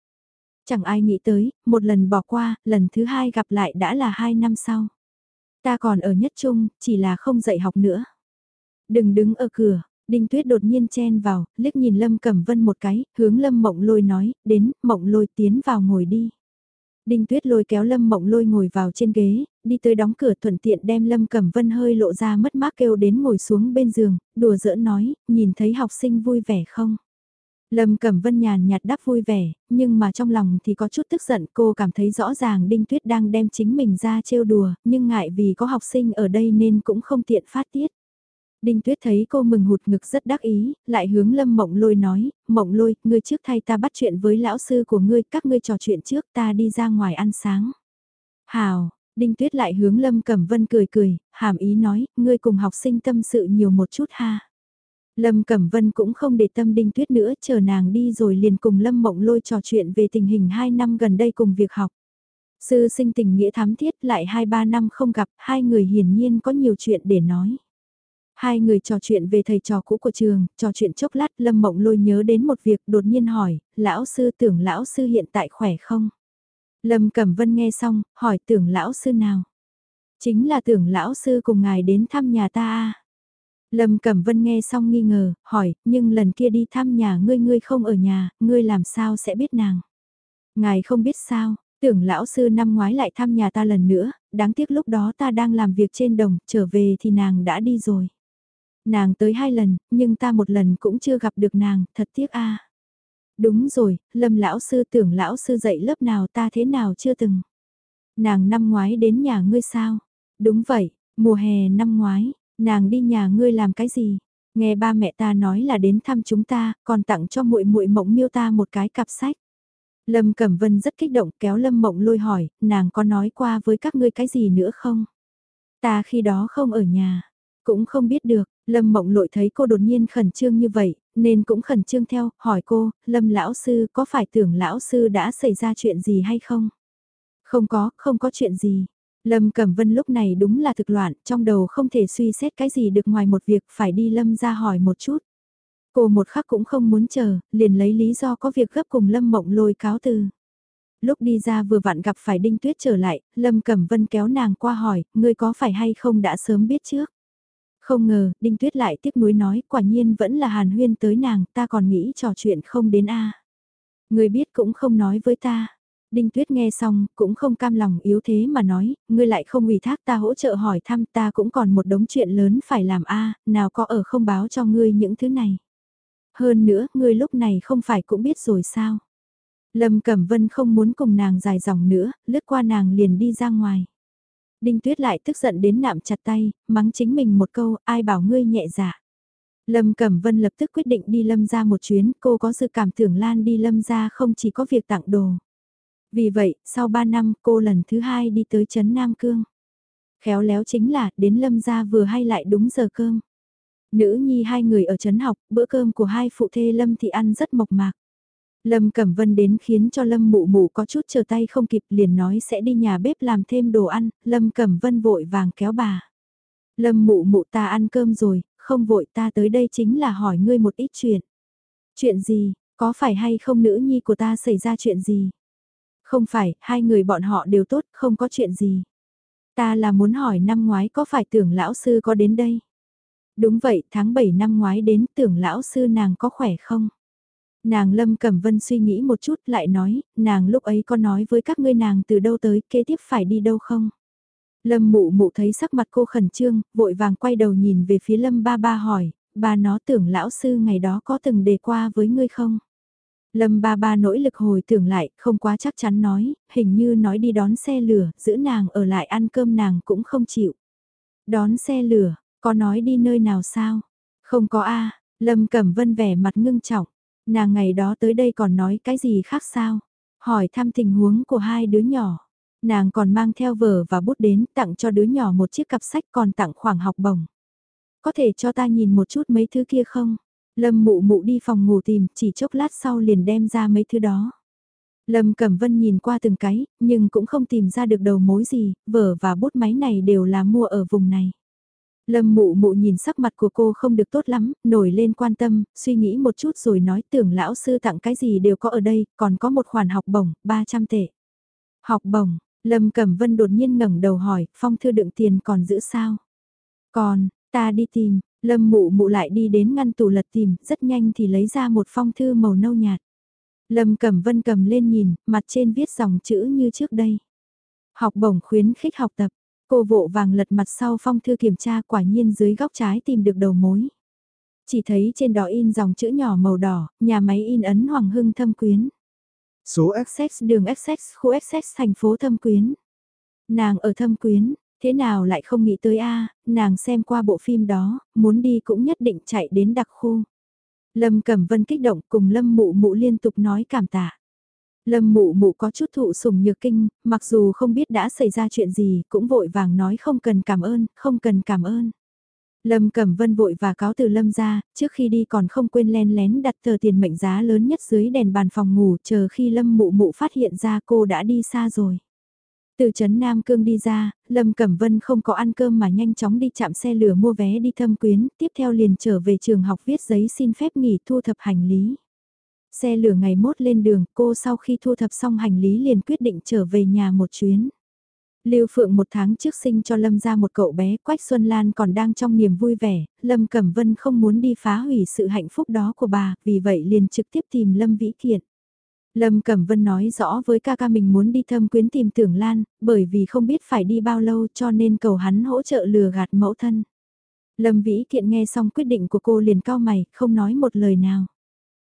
Chẳng ai nghĩ tới, một lần bỏ qua, lần thứ hai gặp lại đã là hai năm sau. Ta còn ở nhất trung, chỉ là không dạy học nữa. Đừng đứng ở cửa, Đinh Tuyết đột nhiên chen vào, liếc nhìn Lâm Cẩm Vân một cái, hướng Lâm Mộng Lôi nói, đến, Mộng Lôi tiến vào ngồi đi. Đinh Tuyết lôi kéo Lâm Mộng lôi ngồi vào trên ghế, đi tới đóng cửa thuận tiện đem Lâm Cẩm Vân hơi lộ ra mất mát kêu đến ngồi xuống bên giường, đùa giỡn nói, nhìn thấy học sinh vui vẻ không? Lâm Cẩm Vân nhàn nhạt đáp vui vẻ, nhưng mà trong lòng thì có chút tức giận cô cảm thấy rõ ràng Đinh Tuyết đang đem chính mình ra trêu đùa, nhưng ngại vì có học sinh ở đây nên cũng không tiện phát tiết. Đinh Tuyết thấy cô mừng hụt ngực rất đắc ý, lại hướng Lâm Mộng Lôi nói, Mộng Lôi, ngươi trước thay ta bắt chuyện với lão sư của ngươi, các ngươi trò chuyện trước ta đi ra ngoài ăn sáng. Hào, Đinh Tuyết lại hướng Lâm Cẩm Vân cười cười, hàm ý nói, ngươi cùng học sinh tâm sự nhiều một chút ha. Lâm Cẩm Vân cũng không để tâm Đinh Tuyết nữa, chờ nàng đi rồi liền cùng Lâm Mộng Lôi trò chuyện về tình hình 2 năm gần đây cùng việc học. Sư sinh tình nghĩa thám thiết lại 2-3 năm không gặp, hai người hiển nhiên có nhiều chuyện để nói. Hai người trò chuyện về thầy trò cũ của trường, trò chuyện chốc lát Lâm Mộng Lôi nhớ đến một việc đột nhiên hỏi, lão sư tưởng lão sư hiện tại khỏe không? Lâm Cẩm Vân nghe xong, hỏi tưởng lão sư nào? Chính là tưởng lão sư cùng ngài đến thăm nhà ta à? Lâm Cẩm Vân nghe xong nghi ngờ, hỏi, nhưng lần kia đi thăm nhà ngươi ngươi không ở nhà, ngươi làm sao sẽ biết nàng? Ngài không biết sao, tưởng lão sư năm ngoái lại thăm nhà ta lần nữa, đáng tiếc lúc đó ta đang làm việc trên đồng, trở về thì nàng đã đi rồi. Nàng tới hai lần, nhưng ta một lần cũng chưa gặp được nàng, thật tiếc a. Đúng rồi, Lâm lão sư tưởng lão sư dạy lớp nào ta thế nào chưa từng. Nàng năm ngoái đến nhà ngươi sao? Đúng vậy, mùa hè năm ngoái, nàng đi nhà ngươi làm cái gì? Nghe ba mẹ ta nói là đến thăm chúng ta, còn tặng cho muội muội mộng miêu ta một cái cặp sách. Lâm Cẩm Vân rất kích động kéo Lâm Mộng lôi hỏi, nàng có nói qua với các ngươi cái gì nữa không? Ta khi đó không ở nhà, cũng không biết được, Lâm Mộng lội thấy cô đột nhiên khẩn trương như vậy, nên cũng khẩn trương theo, hỏi cô, Lâm lão sư có phải tưởng lão sư đã xảy ra chuyện gì hay không? Không có, không có chuyện gì. Lâm Cẩm Vân lúc này đúng là thực loạn, trong đầu không thể suy xét cái gì được ngoài một việc phải đi Lâm ra hỏi một chút. Cô một khắc cũng không muốn chờ, liền lấy lý do có việc gấp cùng Lâm Mộng lôi cáo từ. Lúc đi ra vừa vặn gặp phải Đinh Tuyết trở lại, Lâm Cẩm Vân kéo nàng qua hỏi, ngươi có phải hay không đã sớm biết trước? Không ngờ, Đinh Tuyết lại tiếc nuối nói, quả nhiên vẫn là Hàn Huyên tới nàng, ta còn nghĩ trò chuyện không đến a. Người biết cũng không nói với ta. Đinh Tuyết nghe xong, cũng không cam lòng yếu thế mà nói, ngươi lại không ủy thác ta hỗ trợ hỏi thăm ta cũng còn một đống chuyện lớn phải làm a, nào có ở không báo cho ngươi những thứ này. Hơn nữa, ngươi lúc này không phải cũng biết rồi sao. Lâm Cẩm Vân không muốn cùng nàng dài dòng nữa, lướt qua nàng liền đi ra ngoài. Đinh Tuyết lại tức giận đến nạm chặt tay, mắng chính mình một câu, ai bảo ngươi nhẹ dạ. Lâm Cẩm Vân lập tức quyết định đi Lâm ra một chuyến, cô có sự cảm tưởng Lan đi Lâm ra không chỉ có việc tặng đồ. Vì vậy, sau 3 năm cô lần thứ hai đi tới Trấn Nam Cương. Khéo léo chính là, đến Lâm ra vừa hay lại đúng giờ cơm. Nữ nhi hai người ở Trấn học, bữa cơm của hai phụ thê Lâm thì ăn rất mộc mạc. Lâm Cẩm Vân đến khiến cho Lâm Mụ Mụ có chút chờ tay không kịp liền nói sẽ đi nhà bếp làm thêm đồ ăn, Lâm Cẩm Vân vội vàng kéo bà. Lâm Mụ Mụ ta ăn cơm rồi, không vội ta tới đây chính là hỏi ngươi một ít chuyện. Chuyện gì, có phải hay không nữ nhi của ta xảy ra chuyện gì? Không phải, hai người bọn họ đều tốt, không có chuyện gì. Ta là muốn hỏi năm ngoái có phải tưởng lão sư có đến đây? Đúng vậy, tháng 7 năm ngoái đến tưởng lão sư nàng có khỏe không? Nàng Lâm Cẩm Vân suy nghĩ một chút lại nói, nàng lúc ấy có nói với các ngươi nàng từ đâu tới, kế tiếp phải đi đâu không? Lâm mụ mụ thấy sắc mặt cô khẩn trương, vội vàng quay đầu nhìn về phía Lâm ba ba hỏi, bà nó tưởng lão sư ngày đó có từng đề qua với ngươi không? Lâm ba ba nỗ lực hồi tưởng lại, không quá chắc chắn nói, hình như nói đi đón xe lửa, giữ nàng ở lại ăn cơm nàng cũng không chịu. Đón xe lửa, có nói đi nơi nào sao? Không có a Lâm Cẩm Vân vẻ mặt ngưng trọng. Nàng ngày đó tới đây còn nói cái gì khác sao? Hỏi thăm tình huống của hai đứa nhỏ. Nàng còn mang theo vở và bút đến tặng cho đứa nhỏ một chiếc cặp sách còn tặng khoảng học bổng. Có thể cho ta nhìn một chút mấy thứ kia không? Lâm mụ mụ đi phòng ngủ tìm, chỉ chốc lát sau liền đem ra mấy thứ đó. Lâm Cẩm Vân nhìn qua từng cái, nhưng cũng không tìm ra được đầu mối gì, vở và bút máy này đều là mua ở vùng này. Lâm mụ mụ nhìn sắc mặt của cô không được tốt lắm, nổi lên quan tâm, suy nghĩ một chút rồi nói tưởng lão sư tặng cái gì đều có ở đây, còn có một khoản học bổng, 300 tệ. Học bổng, Lâm Cẩm Vân đột nhiên ngẩng đầu hỏi, phong thư đựng tiền còn giữ sao? Còn, ta đi tìm, Lâm mụ mụ lại đi đến ngăn tủ lật tìm, rất nhanh thì lấy ra một phong thư màu nâu nhạt. Lâm Cẩm Vân cầm lên nhìn, mặt trên viết dòng chữ như trước đây. Học bổng khuyến khích học tập, Cô vội vàng lật mặt sau phong thư kiểm tra quả nhiên dưới góc trái tìm được đầu mối. Chỉ thấy trên đó in dòng chữ nhỏ màu đỏ, nhà máy in ấn Hoàng Hưng Thâm Quyến. Số XX đường XX khu XX thành phố Thâm Quyến. Nàng ở Thâm Quyến, thế nào lại không nghĩ tới a nàng xem qua bộ phim đó, muốn đi cũng nhất định chạy đến đặc khu. Lâm Cẩm Vân kích động cùng Lâm Mụ Mụ liên tục nói cảm tạ. Lâm mụ mụ có chút thụ sủng nhược kinh, mặc dù không biết đã xảy ra chuyện gì, cũng vội vàng nói không cần cảm ơn, không cần cảm ơn. Lâm Cẩm Vân vội và cáo từ Lâm ra, trước khi đi còn không quên len lén đặt tờ tiền mệnh giá lớn nhất dưới đèn bàn phòng ngủ chờ khi Lâm mụ mụ phát hiện ra cô đã đi xa rồi. Từ Trấn Nam Cương đi ra, Lâm Cẩm Vân không có ăn cơm mà nhanh chóng đi chạm xe lửa mua vé đi thâm quyến, tiếp theo liền trở về trường học viết giấy xin phép nghỉ thu thập hành lý. Xe lửa ngày mốt lên đường, cô sau khi thu thập xong hành lý liền quyết định trở về nhà một chuyến. Lưu Phượng một tháng trước sinh cho Lâm ra một cậu bé, Quách Xuân Lan còn đang trong niềm vui vẻ, Lâm Cẩm Vân không muốn đi phá hủy sự hạnh phúc đó của bà, vì vậy liền trực tiếp tìm Lâm Vĩ Kiện. Lâm Cẩm Vân nói rõ với ca ca mình muốn đi thâm quyến tìm tưởng Lan, bởi vì không biết phải đi bao lâu cho nên cầu hắn hỗ trợ lừa gạt mẫu thân. Lâm Vĩ Kiện nghe xong quyết định của cô liền cao mày, không nói một lời nào.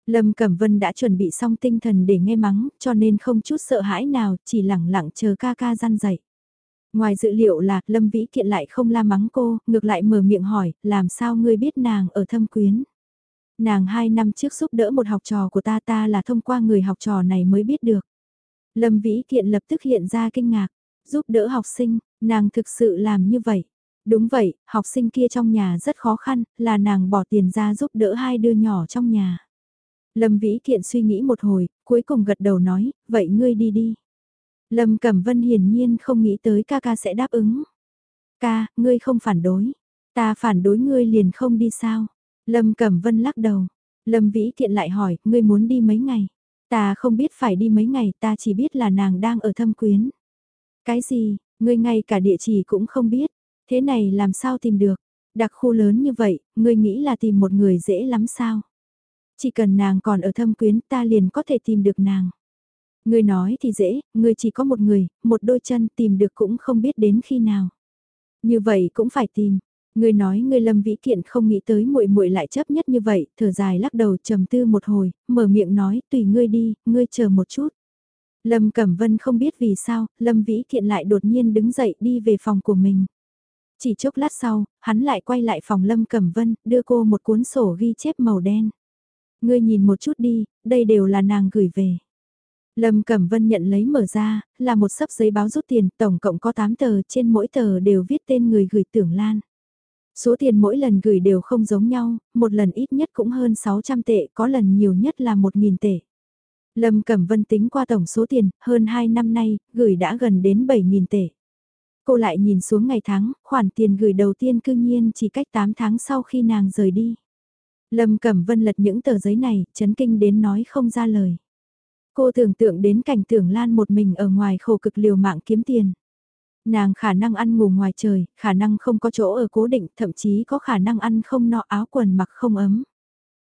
Lâm Cẩm Vân đã chuẩn bị xong tinh thần để nghe mắng, cho nên không chút sợ hãi nào, chỉ lẳng lặng chờ ca ca gian dậy. Ngoài dự liệu là Lâm Vĩ Kiện lại không la mắng cô, ngược lại mở miệng hỏi, làm sao ngươi biết nàng ở thâm quyến. Nàng hai năm trước giúp đỡ một học trò của ta ta là thông qua người học trò này mới biết được. Lâm Vĩ Kiện lập tức hiện ra kinh ngạc, giúp đỡ học sinh, nàng thực sự làm như vậy. Đúng vậy, học sinh kia trong nhà rất khó khăn, là nàng bỏ tiền ra giúp đỡ hai đứa nhỏ trong nhà. Lâm Vĩ Thiện suy nghĩ một hồi, cuối cùng gật đầu nói, vậy ngươi đi đi. Lâm Cẩm Vân hiển nhiên không nghĩ tới ca ca sẽ đáp ứng. Ca, ngươi không phản đối. Ta phản đối ngươi liền không đi sao. Lâm Cẩm Vân lắc đầu. Lâm Vĩ Thiện lại hỏi, ngươi muốn đi mấy ngày? Ta không biết phải đi mấy ngày, ta chỉ biết là nàng đang ở thâm quyến. Cái gì, ngươi ngay cả địa chỉ cũng không biết. Thế này làm sao tìm được? Đặc khu lớn như vậy, ngươi nghĩ là tìm một người dễ lắm sao? Chỉ cần nàng còn ở thâm quyến ta liền có thể tìm được nàng. người nói thì dễ, người chỉ có một người, một đôi chân tìm được cũng không biết đến khi nào. Như vậy cũng phải tìm. người nói người Lâm Vĩ Kiện không nghĩ tới muội muội lại chấp nhất như vậy, thở dài lắc đầu trầm tư một hồi, mở miệng nói, tùy ngươi đi, ngươi chờ một chút. Lâm Cẩm Vân không biết vì sao, Lâm Vĩ Kiện lại đột nhiên đứng dậy đi về phòng của mình. Chỉ chốc lát sau, hắn lại quay lại phòng Lâm Cẩm Vân, đưa cô một cuốn sổ ghi chép màu đen. Ngươi nhìn một chút đi, đây đều là nàng gửi về. Lâm Cẩm Vân nhận lấy mở ra, là một sấp giấy báo rút tiền, tổng cộng có 8 tờ, trên mỗi tờ đều viết tên người gửi tưởng Lan. Số tiền mỗi lần gửi đều không giống nhau, một lần ít nhất cũng hơn 600 tệ, có lần nhiều nhất là 1.000 tệ. Lâm Cẩm Vân tính qua tổng số tiền, hơn 2 năm nay, gửi đã gần đến 7.000 tệ. Cô lại nhìn xuống ngày tháng, khoản tiền gửi đầu tiên cư nhiên chỉ cách 8 tháng sau khi nàng rời đi. Lâm Cẩm Vân lật những tờ giấy này, chấn kinh đến nói không ra lời. Cô tưởng tượng đến cảnh tưởng Lan một mình ở ngoài khổ cực liều mạng kiếm tiền. Nàng khả năng ăn ngủ ngoài trời, khả năng không có chỗ ở cố định, thậm chí có khả năng ăn không no áo quần mặc không ấm.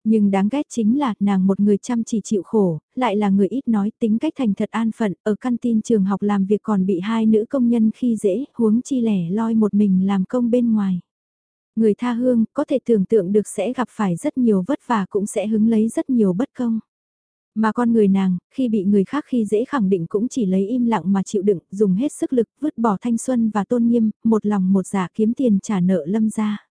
Nhưng đáng ghét chính là nàng một người chăm chỉ chịu khổ, lại là người ít nói tính cách thành thật an phận, ở căn tin trường học làm việc còn bị hai nữ công nhân khi dễ, huống chi lẻ loi một mình làm công bên ngoài. Người tha hương có thể tưởng tượng được sẽ gặp phải rất nhiều vất vả cũng sẽ hứng lấy rất nhiều bất công. Mà con người nàng, khi bị người khác khi dễ khẳng định cũng chỉ lấy im lặng mà chịu đựng, dùng hết sức lực, vứt bỏ thanh xuân và tôn nghiêm, một lòng một dạ kiếm tiền trả nợ lâm ra.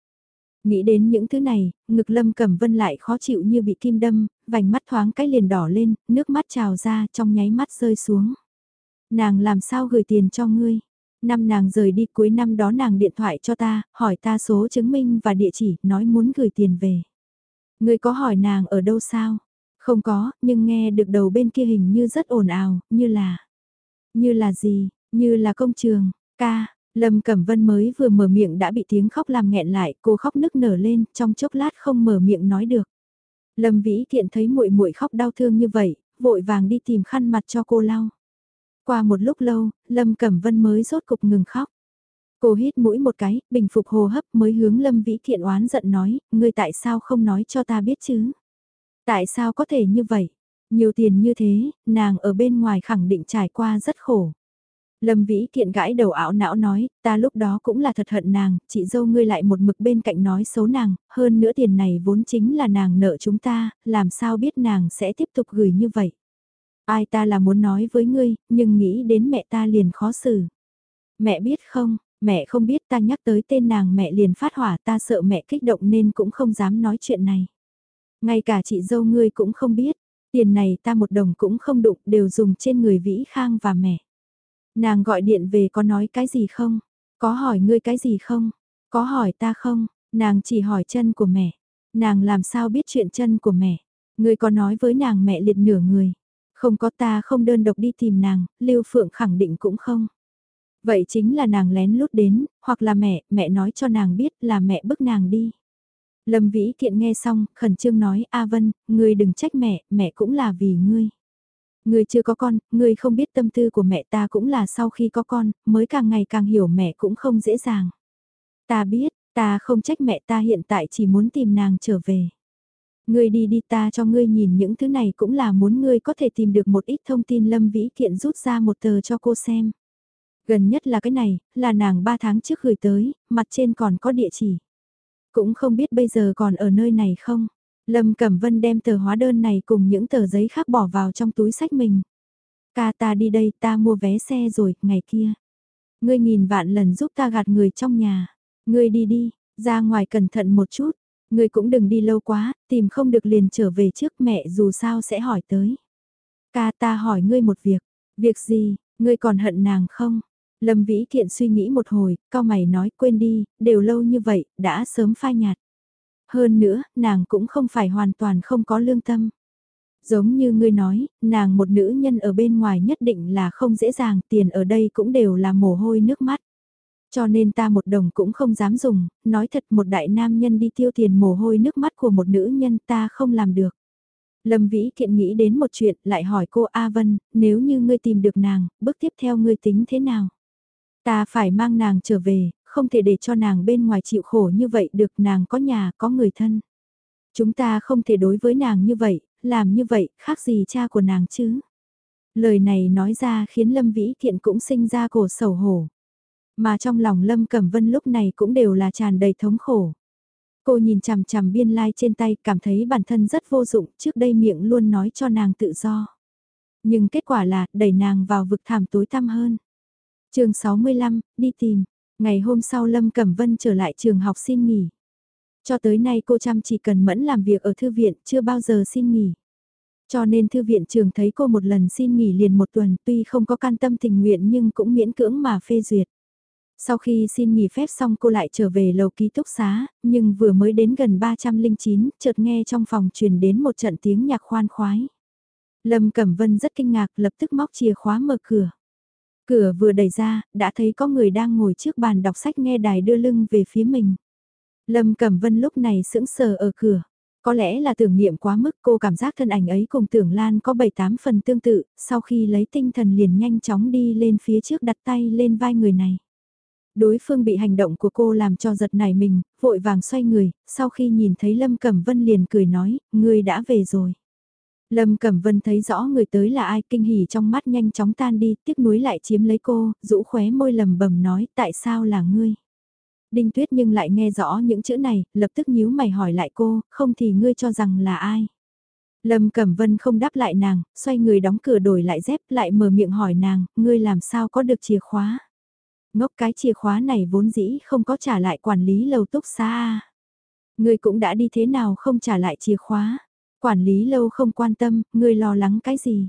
Nghĩ đến những thứ này, ngực lâm cẩm vân lại khó chịu như bị kim đâm, vành mắt thoáng cái liền đỏ lên, nước mắt trào ra trong nháy mắt rơi xuống. Nàng làm sao gửi tiền cho ngươi? Năm nàng rời đi cuối năm đó nàng điện thoại cho ta, hỏi ta số chứng minh và địa chỉ, nói muốn gửi tiền về. người có hỏi nàng ở đâu sao? Không có, nhưng nghe được đầu bên kia hình như rất ồn ào, như là... Như là gì? Như là công trường, ca, Lâm Cẩm Vân mới vừa mở miệng đã bị tiếng khóc làm nghẹn lại, cô khóc nức nở lên, trong chốc lát không mở miệng nói được. Lâm Vĩ Thiện thấy muội muội khóc đau thương như vậy, vội vàng đi tìm khăn mặt cho cô lau. Qua một lúc lâu, Lâm Cẩm Vân mới rốt cục ngừng khóc. Cô hít mũi một cái, bình phục hô hấp mới hướng Lâm Vĩ Thiện oán giận nói, ngươi tại sao không nói cho ta biết chứ? Tại sao có thể như vậy? Nhiều tiền như thế, nàng ở bên ngoài khẳng định trải qua rất khổ. Lâm Vĩ Kiện gãi đầu ảo não nói, ta lúc đó cũng là thật hận nàng, chị dâu ngươi lại một mực bên cạnh nói xấu nàng, hơn nữa tiền này vốn chính là nàng nợ chúng ta, làm sao biết nàng sẽ tiếp tục gửi như vậy. Ai ta là muốn nói với ngươi, nhưng nghĩ đến mẹ ta liền khó xử. Mẹ biết không, mẹ không biết ta nhắc tới tên nàng mẹ liền phát hỏa ta sợ mẹ kích động nên cũng không dám nói chuyện này. Ngay cả chị dâu ngươi cũng không biết, tiền này ta một đồng cũng không đụng đều dùng trên người Vĩ Khang và mẹ. Nàng gọi điện về có nói cái gì không? Có hỏi ngươi cái gì không? Có hỏi ta không? Nàng chỉ hỏi chân của mẹ. Nàng làm sao biết chuyện chân của mẹ? Ngươi có nói với nàng mẹ liệt nửa người. Không có ta không đơn độc đi tìm nàng, Lưu Phượng khẳng định cũng không. Vậy chính là nàng lén lút đến, hoặc là mẹ, mẹ nói cho nàng biết là mẹ bức nàng đi. Lâm Vĩ Thiện nghe xong, khẩn trương nói, A Vân, ngươi đừng trách mẹ, mẹ cũng là vì ngươi. Ngươi chưa có con, ngươi không biết tâm tư của mẹ ta cũng là sau khi có con, mới càng ngày càng hiểu mẹ cũng không dễ dàng. Ta biết, ta không trách mẹ ta hiện tại chỉ muốn tìm nàng trở về. Ngươi đi đi ta cho ngươi nhìn những thứ này cũng là muốn ngươi có thể tìm được một ít thông tin Lâm Vĩ Kiện rút ra một tờ cho cô xem. Gần nhất là cái này, là nàng 3 tháng trước gửi tới, mặt trên còn có địa chỉ. Cũng không biết bây giờ còn ở nơi này không. Lâm Cẩm Vân đem tờ hóa đơn này cùng những tờ giấy khác bỏ vào trong túi sách mình. Ca ta đi đây ta mua vé xe rồi, ngày kia. Ngươi nghìn vạn lần giúp ta gạt người trong nhà. Ngươi đi đi, ra ngoài cẩn thận một chút. Ngươi cũng đừng đi lâu quá, tìm không được liền trở về trước mẹ dù sao sẽ hỏi tới. Ca ta hỏi ngươi một việc. Việc gì, ngươi còn hận nàng không? Lâm Vĩ Thiện suy nghĩ một hồi, cao mày nói quên đi, đều lâu như vậy, đã sớm phai nhạt. Hơn nữa, nàng cũng không phải hoàn toàn không có lương tâm. Giống như ngươi nói, nàng một nữ nhân ở bên ngoài nhất định là không dễ dàng, tiền ở đây cũng đều là mồ hôi nước mắt. Cho nên ta một đồng cũng không dám dùng, nói thật một đại nam nhân đi tiêu tiền mồ hôi nước mắt của một nữ nhân ta không làm được. Lâm Vĩ Thiện nghĩ đến một chuyện, lại hỏi cô A Vân, nếu như ngươi tìm được nàng, bước tiếp theo ngươi tính thế nào? Ta phải mang nàng trở về, không thể để cho nàng bên ngoài chịu khổ như vậy được nàng có nhà, có người thân. Chúng ta không thể đối với nàng như vậy, làm như vậy, khác gì cha của nàng chứ. Lời này nói ra khiến Lâm Vĩ Thiện cũng sinh ra cổ sầu hổ. Mà trong lòng Lâm Cẩm Vân lúc này cũng đều là tràn đầy thống khổ. Cô nhìn chằm chằm biên lai like trên tay cảm thấy bản thân rất vô dụng trước đây miệng luôn nói cho nàng tự do. Nhưng kết quả là đẩy nàng vào vực thảm tối tăm hơn chương 65, đi tìm. Ngày hôm sau Lâm Cẩm Vân trở lại trường học xin nghỉ. Cho tới nay cô chăm chỉ cần mẫn làm việc ở thư viện, chưa bao giờ xin nghỉ. Cho nên thư viện trường thấy cô một lần xin nghỉ liền một tuần tuy không có can tâm tình nguyện nhưng cũng miễn cưỡng mà phê duyệt. Sau khi xin nghỉ phép xong cô lại trở về lầu ký túc xá, nhưng vừa mới đến gần 309, chợt nghe trong phòng truyền đến một trận tiếng nhạc khoan khoái. Lâm Cẩm Vân rất kinh ngạc lập tức móc chìa khóa mở cửa. Cửa vừa đẩy ra, đã thấy có người đang ngồi trước bàn đọc sách nghe đài đưa lưng về phía mình. Lâm Cẩm Vân lúc này sững sờ ở cửa. Có lẽ là tưởng niệm quá mức cô cảm giác thân ảnh ấy cùng tưởng Lan có 7-8 phần tương tự, sau khi lấy tinh thần liền nhanh chóng đi lên phía trước đặt tay lên vai người này. Đối phương bị hành động của cô làm cho giật nảy mình, vội vàng xoay người, sau khi nhìn thấy Lâm Cẩm Vân liền cười nói, người đã về rồi. Lâm Cẩm Vân thấy rõ người tới là ai kinh hỉ trong mắt nhanh chóng tan đi, tiếc nuối lại chiếm lấy cô, rũ khóe môi lầm bầm nói tại sao là ngươi. Đinh Tuyết nhưng lại nghe rõ những chữ này, lập tức nhíu mày hỏi lại cô, không thì ngươi cho rằng là ai. Lâm Cẩm Vân không đáp lại nàng, xoay người đóng cửa đổi lại dép lại mở miệng hỏi nàng, ngươi làm sao có được chìa khóa. Ngốc cái chìa khóa này vốn dĩ không có trả lại quản lý lầu túc xa. Ngươi cũng đã đi thế nào không trả lại chìa khóa. Quản lý lâu không quan tâm, ngươi lo lắng cái gì?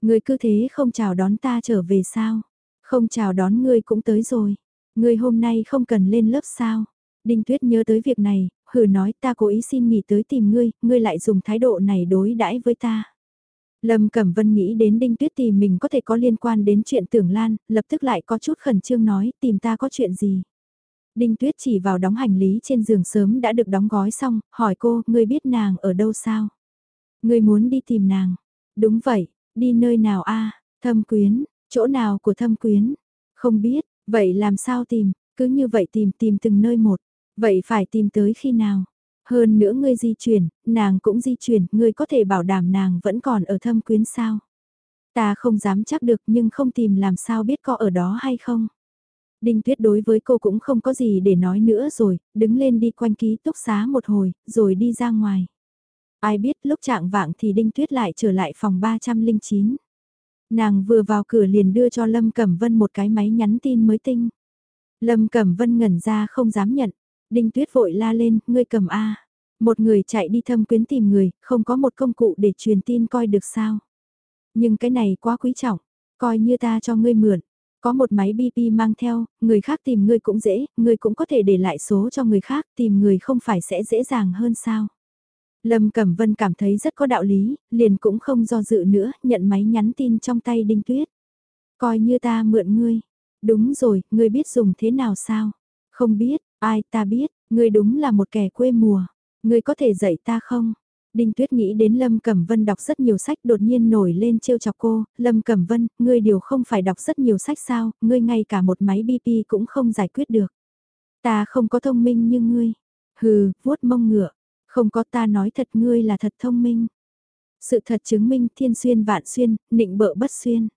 Ngươi cứ thế không chào đón ta trở về sao? Không chào đón ngươi cũng tới rồi. Ngươi hôm nay không cần lên lớp sao? Đinh Tuyết nhớ tới việc này, hừ nói ta cố ý xin nghỉ tới tìm ngươi, ngươi lại dùng thái độ này đối đãi với ta. Lâm Cẩm Vân nghĩ đến Đinh Tuyết tìm mình có thể có liên quan đến chuyện tưởng Lan, lập tức lại có chút khẩn trương nói tìm ta có chuyện gì. Đinh Tuyết chỉ vào đóng hành lý trên giường sớm đã được đóng gói xong, hỏi cô, ngươi biết nàng ở đâu sao? Ngươi muốn đi tìm nàng. Đúng vậy, đi nơi nào a? Thâm quyến, chỗ nào của thâm quyến? Không biết, vậy làm sao tìm, cứ như vậy tìm tìm từng nơi một. Vậy phải tìm tới khi nào? Hơn nữa ngươi di chuyển, nàng cũng di chuyển, ngươi có thể bảo đảm nàng vẫn còn ở thâm quyến sao? Ta không dám chắc được nhưng không tìm làm sao biết có ở đó hay không? Đinh Tuyết đối với cô cũng không có gì để nói nữa rồi, đứng lên đi quanh ký túc xá một hồi, rồi đi ra ngoài. Ai biết lúc trạng vạng thì Đinh Tuyết lại trở lại phòng 309. Nàng vừa vào cửa liền đưa cho Lâm Cẩm Vân một cái máy nhắn tin mới tinh. Lâm Cẩm Vân ngẩn ra không dám nhận. Đinh Tuyết vội la lên, ngươi cầm A. Một người chạy đi thâm quyến tìm người, không có một công cụ để truyền tin coi được sao. Nhưng cái này quá quý trọng, coi như ta cho ngươi mượn. Có một máy BP mang theo, người khác tìm ngươi cũng dễ, ngươi cũng có thể để lại số cho người khác, tìm người không phải sẽ dễ dàng hơn sao. Lâm Cẩm Vân cảm thấy rất có đạo lý, liền cũng không do dự nữa, nhận máy nhắn tin trong tay Đinh Tuyết. Coi như ta mượn ngươi. Đúng rồi, ngươi biết dùng thế nào sao? Không biết, ai ta biết, ngươi đúng là một kẻ quê mùa. Ngươi có thể dạy ta không? Đinh Tuyết nghĩ đến Lâm Cẩm Vân đọc rất nhiều sách đột nhiên nổi lên trêu chọc cô, Lâm Cẩm Vân, ngươi điều không phải đọc rất nhiều sách sao, ngươi ngay cả một máy BP cũng không giải quyết được. Ta không có thông minh như ngươi. Hừ, vuốt mông ngựa. Không có ta nói thật ngươi là thật thông minh. Sự thật chứng minh thiên xuyên vạn xuyên, nịnh bợ bất xuyên.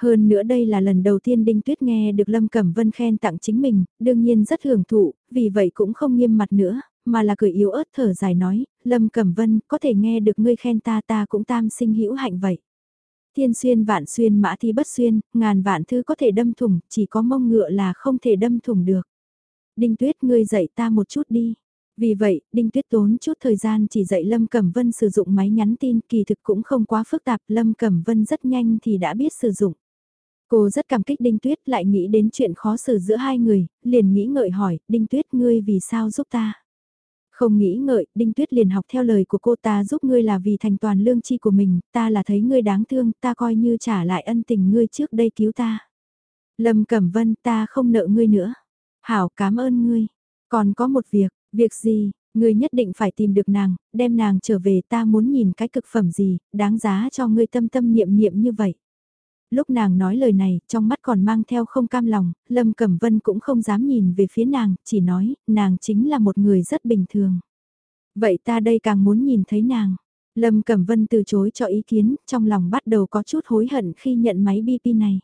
Hơn nữa đây là lần đầu tiên Đinh Tuyết nghe được Lâm Cẩm Vân khen tặng chính mình, đương nhiên rất hưởng thụ, vì vậy cũng không nghiêm mặt nữa, mà là cười yếu ớt thở dài nói, Lâm Cẩm Vân có thể nghe được ngươi khen ta ta cũng tam sinh hữu hạnh vậy. Thiên xuyên vạn xuyên mã thi bất xuyên, ngàn vạn thư có thể đâm thủng, chỉ có mông ngựa là không thể đâm thủng được. Đinh Tuyết ngươi dạy ta một chút đi. Vì vậy, Đinh Tuyết tốn chút thời gian chỉ dạy Lâm Cẩm Vân sử dụng máy nhắn tin kỳ thực cũng không quá phức tạp, Lâm Cẩm Vân rất nhanh thì đã biết sử dụng. Cô rất cảm kích Đinh Tuyết lại nghĩ đến chuyện khó xử giữa hai người, liền nghĩ ngợi hỏi, Đinh Tuyết ngươi vì sao giúp ta? Không nghĩ ngợi, Đinh Tuyết liền học theo lời của cô ta giúp ngươi là vì thành toàn lương chi của mình, ta là thấy ngươi đáng thương, ta coi như trả lại ân tình ngươi trước đây cứu ta. Lâm Cẩm Vân ta không nợ ngươi nữa. Hảo cảm ơn ngươi. Còn có một việc, việc gì, ngươi nhất định phải tìm được nàng, đem nàng trở về ta muốn nhìn cái cực phẩm gì, đáng giá cho ngươi tâm tâm niệm niệm như vậy. Lúc nàng nói lời này, trong mắt còn mang theo không cam lòng, Lâm Cẩm Vân cũng không dám nhìn về phía nàng, chỉ nói, nàng chính là một người rất bình thường. Vậy ta đây càng muốn nhìn thấy nàng. Lâm Cẩm Vân từ chối cho ý kiến, trong lòng bắt đầu có chút hối hận khi nhận máy BP này.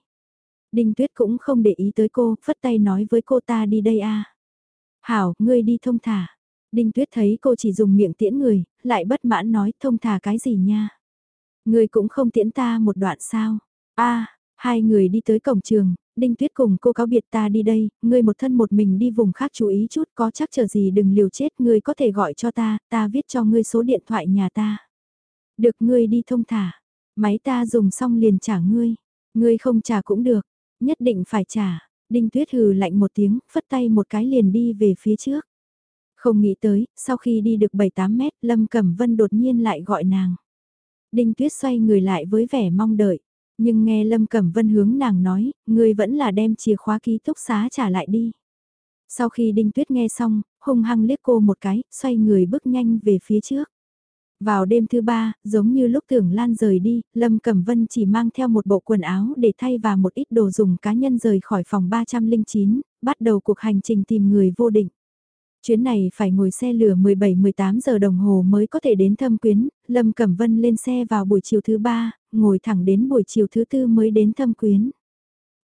Đinh Tuyết cũng không để ý tới cô, phất tay nói với cô ta đi đây a. Hảo, ngươi đi thông thả. Đinh Tuyết thấy cô chỉ dùng miệng tiễn người, lại bất mãn nói thông thả cái gì nha. Ngươi cũng không tiễn ta một đoạn sao a hai người đi tới cổng trường, Đinh Tuyết cùng cô cáo biệt ta đi đây, ngươi một thân một mình đi vùng khác chú ý chút có chắc chờ gì đừng liều chết, ngươi có thể gọi cho ta, ta viết cho ngươi số điện thoại nhà ta. Được ngươi đi thông thả, máy ta dùng xong liền trả ngươi, ngươi không trả cũng được, nhất định phải trả. Đinh Tuyết hừ lạnh một tiếng, phất tay một cái liền đi về phía trước. Không nghĩ tới, sau khi đi được 7-8 mét, Lâm Cẩm Vân đột nhiên lại gọi nàng. Đinh Tuyết xoay người lại với vẻ mong đợi. Nhưng nghe Lâm Cẩm Vân hướng nàng nói, ngươi vẫn là đem chìa khóa ký túc xá trả lại đi. Sau khi Đinh Tuyết nghe xong, hung hăng liếc cô một cái, xoay người bước nhanh về phía trước. Vào đêm thứ ba, giống như lúc tưởng Lan rời đi, Lâm Cẩm Vân chỉ mang theo một bộ quần áo để thay và một ít đồ dùng cá nhân rời khỏi phòng 309, bắt đầu cuộc hành trình tìm người vô định. Chuyến này phải ngồi xe lửa 17-18 giờ đồng hồ mới có thể đến thâm quyến, Lâm Cẩm Vân lên xe vào buổi chiều thứ ba, ngồi thẳng đến buổi chiều thứ tư mới đến thâm quyến.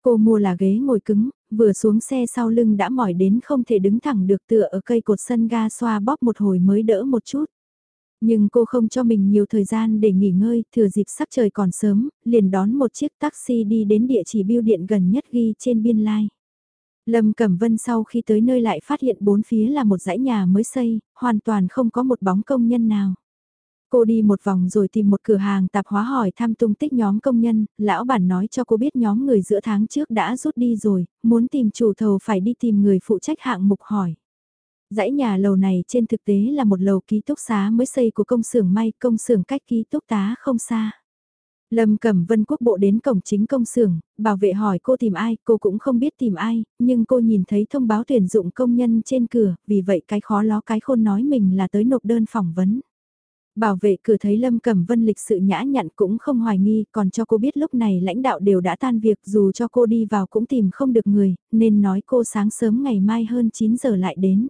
Cô mua là ghế ngồi cứng, vừa xuống xe sau lưng đã mỏi đến không thể đứng thẳng được tựa ở cây cột sân ga xoa bóp một hồi mới đỡ một chút. Nhưng cô không cho mình nhiều thời gian để nghỉ ngơi, thừa dịp sắc trời còn sớm, liền đón một chiếc taxi đi đến địa chỉ bưu điện gần nhất ghi trên biên lai. Lâm Cẩm Vân sau khi tới nơi lại phát hiện bốn phía là một dãy nhà mới xây, hoàn toàn không có một bóng công nhân nào. Cô đi một vòng rồi tìm một cửa hàng tạp hóa hỏi thăm tung tích nhóm công nhân, lão bản nói cho cô biết nhóm người giữa tháng trước đã rút đi rồi, muốn tìm chủ thầu phải đi tìm người phụ trách hạng mục hỏi. Dãy nhà lầu này trên thực tế là một lầu ký túc xá mới xây của công xưởng may, công xưởng cách ký túc tá không xa. Lâm Cẩm Vân quốc bộ đến cổng chính công xưởng, bảo vệ hỏi cô tìm ai, cô cũng không biết tìm ai, nhưng cô nhìn thấy thông báo tuyển dụng công nhân trên cửa, vì vậy cái khó ló cái khôn nói mình là tới nộp đơn phỏng vấn. Bảo vệ cửa thấy Lâm Cẩm Vân lịch sự nhã nhặn cũng không hoài nghi, còn cho cô biết lúc này lãnh đạo đều đã tan việc dù cho cô đi vào cũng tìm không được người, nên nói cô sáng sớm ngày mai hơn 9 giờ lại đến.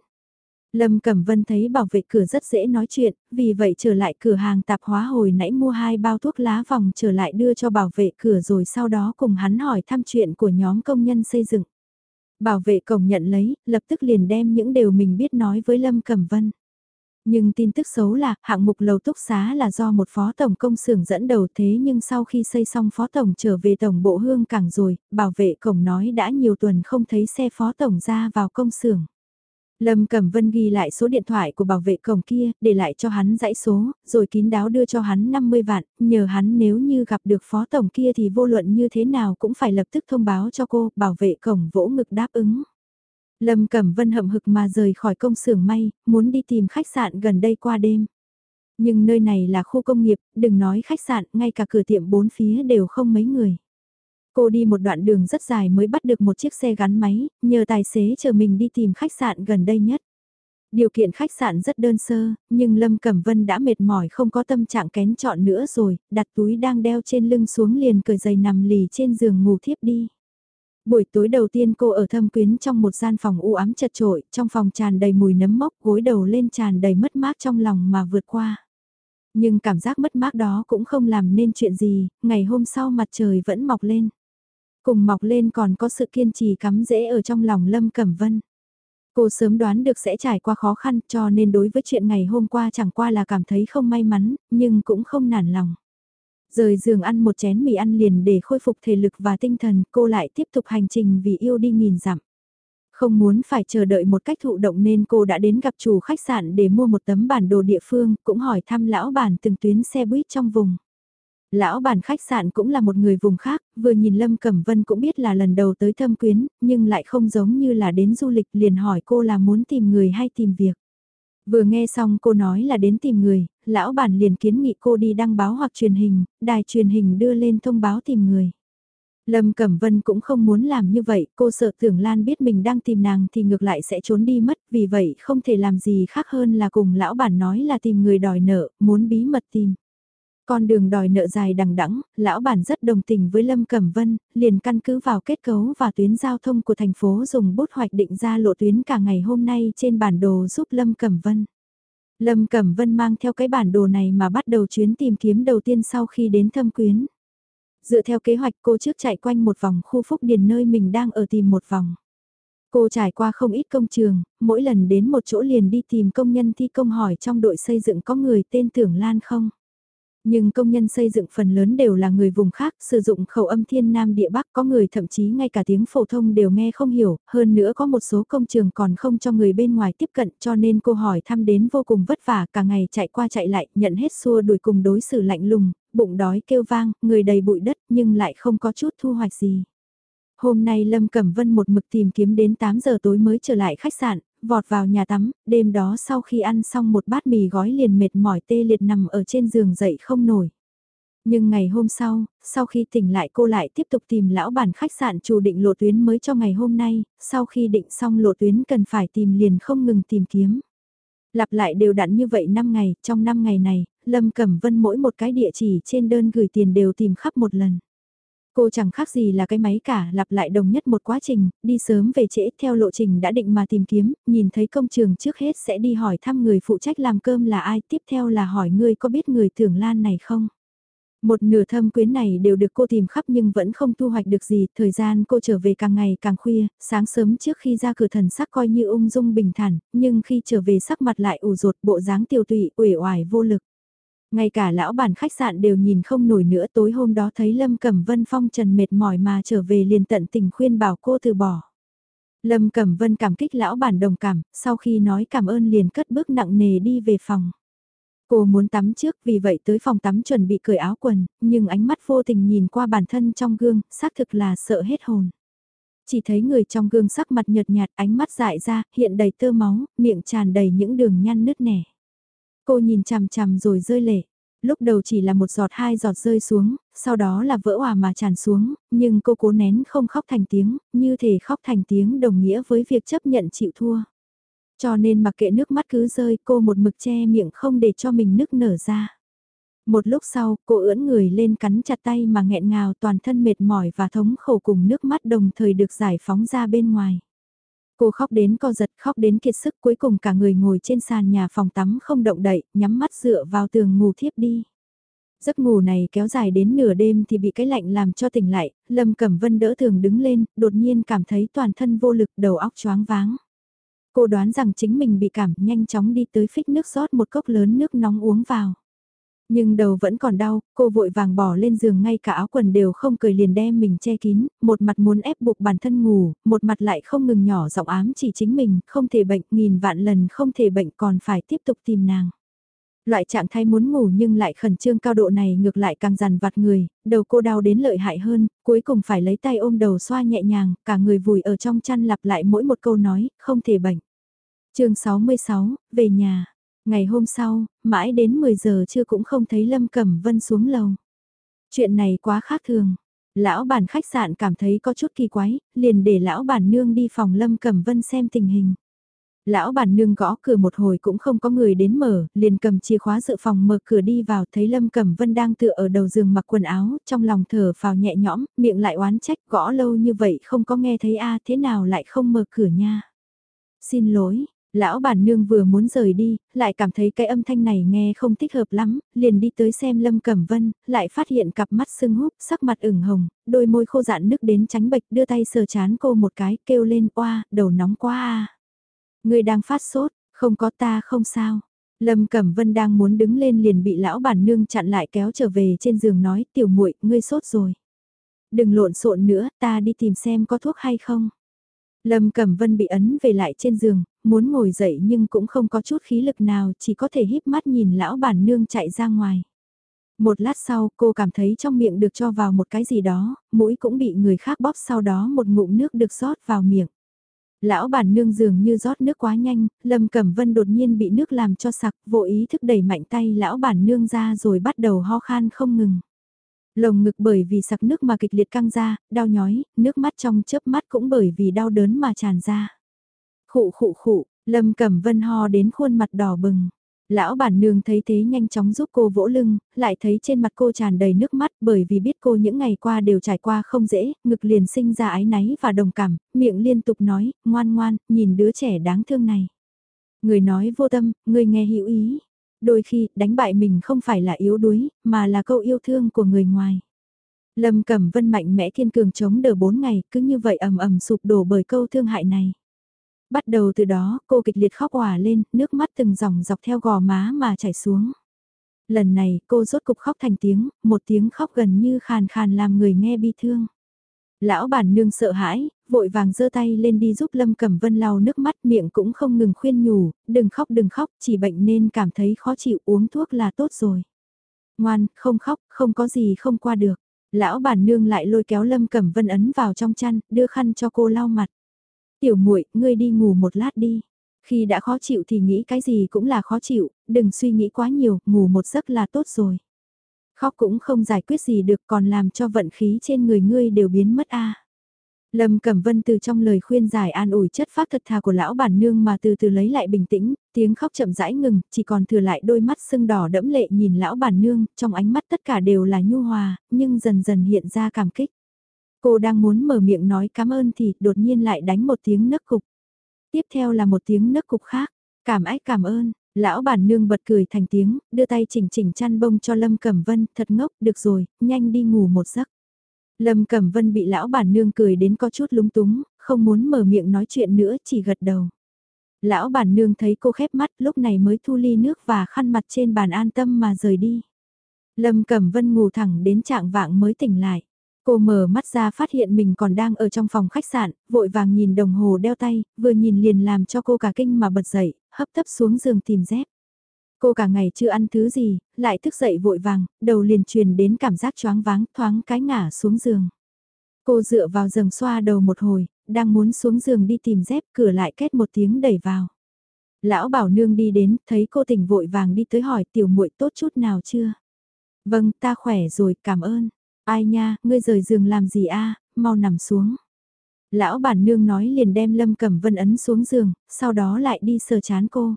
Lâm Cẩm Vân thấy bảo vệ cửa rất dễ nói chuyện, vì vậy trở lại cửa hàng tạp hóa hồi nãy mua hai bao thuốc lá vòng trở lại đưa cho bảo vệ cửa rồi sau đó cùng hắn hỏi thăm chuyện của nhóm công nhân xây dựng. Bảo vệ cổng nhận lấy, lập tức liền đem những điều mình biết nói với Lâm Cẩm Vân. Nhưng tin tức xấu là hạng mục lầu túc xá là do một phó tổng công xưởng dẫn đầu thế nhưng sau khi xây xong phó tổng trở về tổng bộ hương cảng rồi, bảo vệ cổng nói đã nhiều tuần không thấy xe phó tổng ra vào công xưởng. Lâm Cẩm Vân ghi lại số điện thoại của bảo vệ cổng kia, để lại cho hắn dãy số, rồi kín đáo đưa cho hắn 50 vạn, nhờ hắn nếu như gặp được phó tổng kia thì vô luận như thế nào cũng phải lập tức thông báo cho cô, bảo vệ cổng vỗ ngực đáp ứng. Lâm Cẩm Vân hậm hực mà rời khỏi công xưởng may, muốn đi tìm khách sạn gần đây qua đêm. Nhưng nơi này là khu công nghiệp, đừng nói khách sạn, ngay cả cửa tiệm bốn phía đều không mấy người. Cô đi một đoạn đường rất dài mới bắt được một chiếc xe gắn máy, nhờ tài xế chờ mình đi tìm khách sạn gần đây nhất. Điều kiện khách sạn rất đơn sơ, nhưng Lâm Cẩm Vân đã mệt mỏi không có tâm trạng kén chọn nữa rồi, đặt túi đang đeo trên lưng xuống liền cởi giày nằm lì trên giường ngủ thiếp đi. Buổi tối đầu tiên cô ở thâm quyến trong một gian phòng u ám chật trội, trong phòng tràn đầy mùi nấm mốc gối đầu lên tràn đầy mất mát trong lòng mà vượt qua. Nhưng cảm giác mất mát đó cũng không làm nên chuyện gì, ngày hôm sau mặt trời vẫn mọc lên. Cùng mọc lên còn có sự kiên trì cắm rễ ở trong lòng Lâm Cẩm Vân. Cô sớm đoán được sẽ trải qua khó khăn cho nên đối với chuyện ngày hôm qua chẳng qua là cảm thấy không may mắn, nhưng cũng không nản lòng. Rời giường ăn một chén mì ăn liền để khôi phục thể lực và tinh thần, cô lại tiếp tục hành trình vì yêu đi nghìn dặm. Không muốn phải chờ đợi một cách thụ động nên cô đã đến gặp chủ khách sạn để mua một tấm bản đồ địa phương, cũng hỏi thăm lão bản từng tuyến xe buýt trong vùng. Lão bản khách sạn cũng là một người vùng khác, vừa nhìn Lâm Cẩm Vân cũng biết là lần đầu tới thâm quyến, nhưng lại không giống như là đến du lịch liền hỏi cô là muốn tìm người hay tìm việc. Vừa nghe xong cô nói là đến tìm người, lão bản liền kiến nghị cô đi đăng báo hoặc truyền hình, đài truyền hình đưa lên thông báo tìm người. Lâm Cẩm Vân cũng không muốn làm như vậy, cô sợ tưởng Lan biết mình đang tìm nàng thì ngược lại sẽ trốn đi mất, vì vậy không thể làm gì khác hơn là cùng lão bản nói là tìm người đòi nợ, muốn bí mật tìm. Con đường đòi nợ dài đằng đẵng, lão bản rất đồng tình với Lâm Cẩm Vân, liền căn cứ vào kết cấu và tuyến giao thông của thành phố dùng bút hoạch định ra lộ tuyến cả ngày hôm nay trên bản đồ giúp Lâm Cẩm Vân. Lâm Cẩm Vân mang theo cái bản đồ này mà bắt đầu chuyến tìm kiếm đầu tiên sau khi đến thâm quyến. Dựa theo kế hoạch cô trước chạy quanh một vòng khu phúc điền nơi mình đang ở tìm một vòng. Cô trải qua không ít công trường, mỗi lần đến một chỗ liền đi tìm công nhân thi công hỏi trong đội xây dựng có người tên Tưởng Lan không. Nhưng công nhân xây dựng phần lớn đều là người vùng khác, sử dụng khẩu âm thiên nam địa bắc có người thậm chí ngay cả tiếng phổ thông đều nghe không hiểu, hơn nữa có một số công trường còn không cho người bên ngoài tiếp cận cho nên cô hỏi thăm đến vô cùng vất vả cả ngày chạy qua chạy lại, nhận hết xua đuổi cùng đối xử lạnh lùng, bụng đói kêu vang, người đầy bụi đất nhưng lại không có chút thu hoạch gì. Hôm nay Lâm Cẩm Vân một mực tìm kiếm đến 8 giờ tối mới trở lại khách sạn, vọt vào nhà tắm, đêm đó sau khi ăn xong một bát mì gói liền mệt mỏi tê liệt nằm ở trên giường dậy không nổi. Nhưng ngày hôm sau, sau khi tỉnh lại cô lại tiếp tục tìm lão bản khách sạn chủ định lộ tuyến mới cho ngày hôm nay, sau khi định xong lộ tuyến cần phải tìm liền không ngừng tìm kiếm. Lặp lại đều đặn như vậy 5 ngày, trong 5 ngày này, Lâm Cẩm Vân mỗi một cái địa chỉ trên đơn gửi tiền đều tìm khắp một lần. Cô chẳng khác gì là cái máy cả, lặp lại đồng nhất một quá trình, đi sớm về trễ theo lộ trình đã định mà tìm kiếm, nhìn thấy công trường trước hết sẽ đi hỏi thăm người phụ trách làm cơm là ai, tiếp theo là hỏi người có biết người tưởng lan này không. Một nửa thâm quyến này đều được cô tìm khắp nhưng vẫn không thu hoạch được gì, thời gian cô trở về càng ngày càng khuya, sáng sớm trước khi ra cửa thần sắc coi như ung dung bình thản, nhưng khi trở về sắc mặt lại ủ rột bộ dáng tiêu tụy, uể oải vô lực. Ngay cả lão bản khách sạn đều nhìn không nổi nữa tối hôm đó thấy Lâm Cẩm Vân phong trần mệt mỏi mà trở về liền tận tình khuyên bảo cô từ bỏ. Lâm Cẩm Vân cảm kích lão bản đồng cảm, sau khi nói cảm ơn liền cất bước nặng nề đi về phòng. Cô muốn tắm trước vì vậy tới phòng tắm chuẩn bị cởi áo quần, nhưng ánh mắt vô tình nhìn qua bản thân trong gương, xác thực là sợ hết hồn. Chỉ thấy người trong gương sắc mặt nhợt nhạt ánh mắt dại ra, hiện đầy tơ máu, miệng tràn đầy những đường nhăn nứt nẻ. Cô nhìn chằm chằm rồi rơi lệ. Lúc đầu chỉ là một giọt hai giọt rơi xuống, sau đó là vỡ hòa mà tràn xuống, nhưng cô cố nén không khóc thành tiếng, như thể khóc thành tiếng đồng nghĩa với việc chấp nhận chịu thua. Cho nên mặc kệ nước mắt cứ rơi cô một mực che miệng không để cho mình nức nở ra. Một lúc sau, cô ưỡn người lên cắn chặt tay mà nghẹn ngào toàn thân mệt mỏi và thống khổ cùng nước mắt đồng thời được giải phóng ra bên ngoài. Cô khóc đến co giật, khóc đến kiệt sức cuối cùng cả người ngồi trên sàn nhà phòng tắm không động đậy, nhắm mắt dựa vào tường ngủ thiếp đi. Giấc ngủ này kéo dài đến nửa đêm thì bị cái lạnh làm cho tỉnh lại, Lâm Cẩm Vân đỡ tường đứng lên, đột nhiên cảm thấy toàn thân vô lực đầu óc choáng váng. Cô đoán rằng chính mình bị cảm nhanh chóng đi tới phích nước rót một cốc lớn nước nóng uống vào. Nhưng đầu vẫn còn đau, cô vội vàng bỏ lên giường ngay cả áo quần đều không cười liền đem mình che kín, một mặt muốn ép buộc bản thân ngủ, một mặt lại không ngừng nhỏ giọng ám chỉ chính mình, không thể bệnh, nghìn vạn lần không thể bệnh còn phải tiếp tục tìm nàng. Loại trạng thái muốn ngủ nhưng lại khẩn trương cao độ này ngược lại càng dằn vặt người, đầu cô đau đến lợi hại hơn, cuối cùng phải lấy tay ôm đầu xoa nhẹ nhàng, cả người vùi ở trong chăn lặp lại mỗi một câu nói, không thể bệnh. chương 66, về nhà. Ngày hôm sau, mãi đến 10 giờ chưa cũng không thấy Lâm Cẩm Vân xuống lầu. Chuyện này quá khác thường. Lão bản khách sạn cảm thấy có chút kỳ quái, liền để lão bản nương đi phòng Lâm Cẩm Vân xem tình hình. Lão bản nương gõ cửa một hồi cũng không có người đến mở, liền cầm chìa khóa dự phòng mở cửa đi vào thấy Lâm Cẩm Vân đang tựa ở đầu giường mặc quần áo, trong lòng thở phào nhẹ nhõm, miệng lại oán trách gõ lâu như vậy không có nghe thấy a thế nào lại không mở cửa nha. Xin lỗi, lão bản nương vừa muốn rời đi, lại cảm thấy cái âm thanh này nghe không thích hợp lắm, liền đi tới xem Lâm Cẩm Vân, lại phát hiện cặp mắt sưng húp, sắc mặt ửng hồng, đôi môi khô dạn nước đến tránh bệch đưa tay sờ chán cô một cái kêu lên oa, đầu nóng quá à. Người đang phát sốt, không có ta không sao. Lâm Cẩm Vân đang muốn đứng lên liền bị lão bản nương chặn lại kéo trở về trên giường nói tiểu muội ngươi sốt rồi. Đừng lộn xộn nữa, ta đi tìm xem có thuốc hay không. Lâm Cẩm Vân bị ấn về lại trên giường, muốn ngồi dậy nhưng cũng không có chút khí lực nào, chỉ có thể híp mắt nhìn lão bản nương chạy ra ngoài. Một lát sau cô cảm thấy trong miệng được cho vào một cái gì đó, mũi cũng bị người khác bóp sau đó một ngụm nước được rót vào miệng. Lão bản nương dường như rót nước quá nhanh, Lâm Cẩm Vân đột nhiên bị nước làm cho sặc, vô ý thức đẩy mạnh tay lão bản nương ra rồi bắt đầu ho khan không ngừng. Lồng ngực bởi vì sặc nước mà kịch liệt căng ra, đau nhói, nước mắt trong chớp mắt cũng bởi vì đau đớn mà tràn ra. Khụ khụ khụ, Lâm Cẩm Vân ho đến khuôn mặt đỏ bừng. Lão bản nương thấy thế nhanh chóng giúp cô vỗ lưng, lại thấy trên mặt cô tràn đầy nước mắt bởi vì biết cô những ngày qua đều trải qua không dễ, ngực liền sinh ra ái náy và đồng cảm, miệng liên tục nói, ngoan ngoan, nhìn đứa trẻ đáng thương này. Người nói vô tâm, người nghe hữu ý. Đôi khi, đánh bại mình không phải là yếu đuối, mà là câu yêu thương của người ngoài. Lâm Cẩm Vân mạnh mẽ kiên cường chống đỡ bốn ngày, cứ như vậy ầm ầm sụp đổ bởi câu thương hại này. Bắt đầu từ đó, cô kịch liệt khóc òa lên, nước mắt từng dòng dọc theo gò má mà chảy xuống. Lần này, cô rốt cục khóc thành tiếng, một tiếng khóc gần như khàn khàn làm người nghe bi thương. Lão bản nương sợ hãi, vội vàng giơ tay lên đi giúp Lâm Cẩm Vân lau nước mắt miệng cũng không ngừng khuyên nhủ, đừng khóc đừng khóc, chỉ bệnh nên cảm thấy khó chịu uống thuốc là tốt rồi. Ngoan, không khóc, không có gì không qua được. Lão bản nương lại lôi kéo Lâm Cẩm Vân ấn vào trong chăn, đưa khăn cho cô lau mặt. Tiểu muội, ngươi đi ngủ một lát đi. Khi đã khó chịu thì nghĩ cái gì cũng là khó chịu, đừng suy nghĩ quá nhiều, ngủ một giấc là tốt rồi. Khóc cũng không giải quyết gì được còn làm cho vận khí trên người ngươi đều biến mất a. Lâm Cẩm Vân từ trong lời khuyên giải an ủi chất phát thật thà của lão bản nương mà từ từ lấy lại bình tĩnh, tiếng khóc chậm rãi ngừng, chỉ còn thừa lại đôi mắt sưng đỏ đẫm lệ nhìn lão bản nương, trong ánh mắt tất cả đều là nhu hòa, nhưng dần dần hiện ra cảm kích. Cô đang muốn mở miệng nói cảm ơn thì đột nhiên lại đánh một tiếng nấc cục. Tiếp theo là một tiếng nấc cục khác. Cảm ách cảm ơn, lão bản nương bật cười thành tiếng, đưa tay chỉnh chỉnh chăn bông cho Lâm Cẩm Vân, thật ngốc, được rồi, nhanh đi ngủ một giấc. Lâm Cẩm Vân bị lão bản nương cười đến có chút lúng túng, không muốn mở miệng nói chuyện nữa, chỉ gật đầu. Lão bản nương thấy cô khép mắt lúc này mới thu ly nước và khăn mặt trên bàn an tâm mà rời đi. Lâm Cẩm Vân ngủ thẳng đến trạng vạng mới tỉnh lại. Cô mở mắt ra phát hiện mình còn đang ở trong phòng khách sạn, vội vàng nhìn đồng hồ đeo tay, vừa nhìn liền làm cho cô cả kinh mà bật dậy, hấp tấp xuống giường tìm dép. Cô cả ngày chưa ăn thứ gì, lại thức dậy vội vàng, đầu liền truyền đến cảm giác choáng váng, thoáng cái ngả xuống giường. Cô dựa vào giường xoa đầu một hồi, đang muốn xuống giường đi tìm dép, cửa lại kết một tiếng đẩy vào. Lão bảo nương đi đến, thấy cô tỉnh vội vàng đi tới hỏi tiểu muội tốt chút nào chưa? Vâng, ta khỏe rồi, cảm ơn. Ai nha, ngươi rời giường làm gì a? mau nằm xuống. Lão bản nương nói liền đem Lâm Cẩm Vân ấn xuống giường, sau đó lại đi sờ chán cô.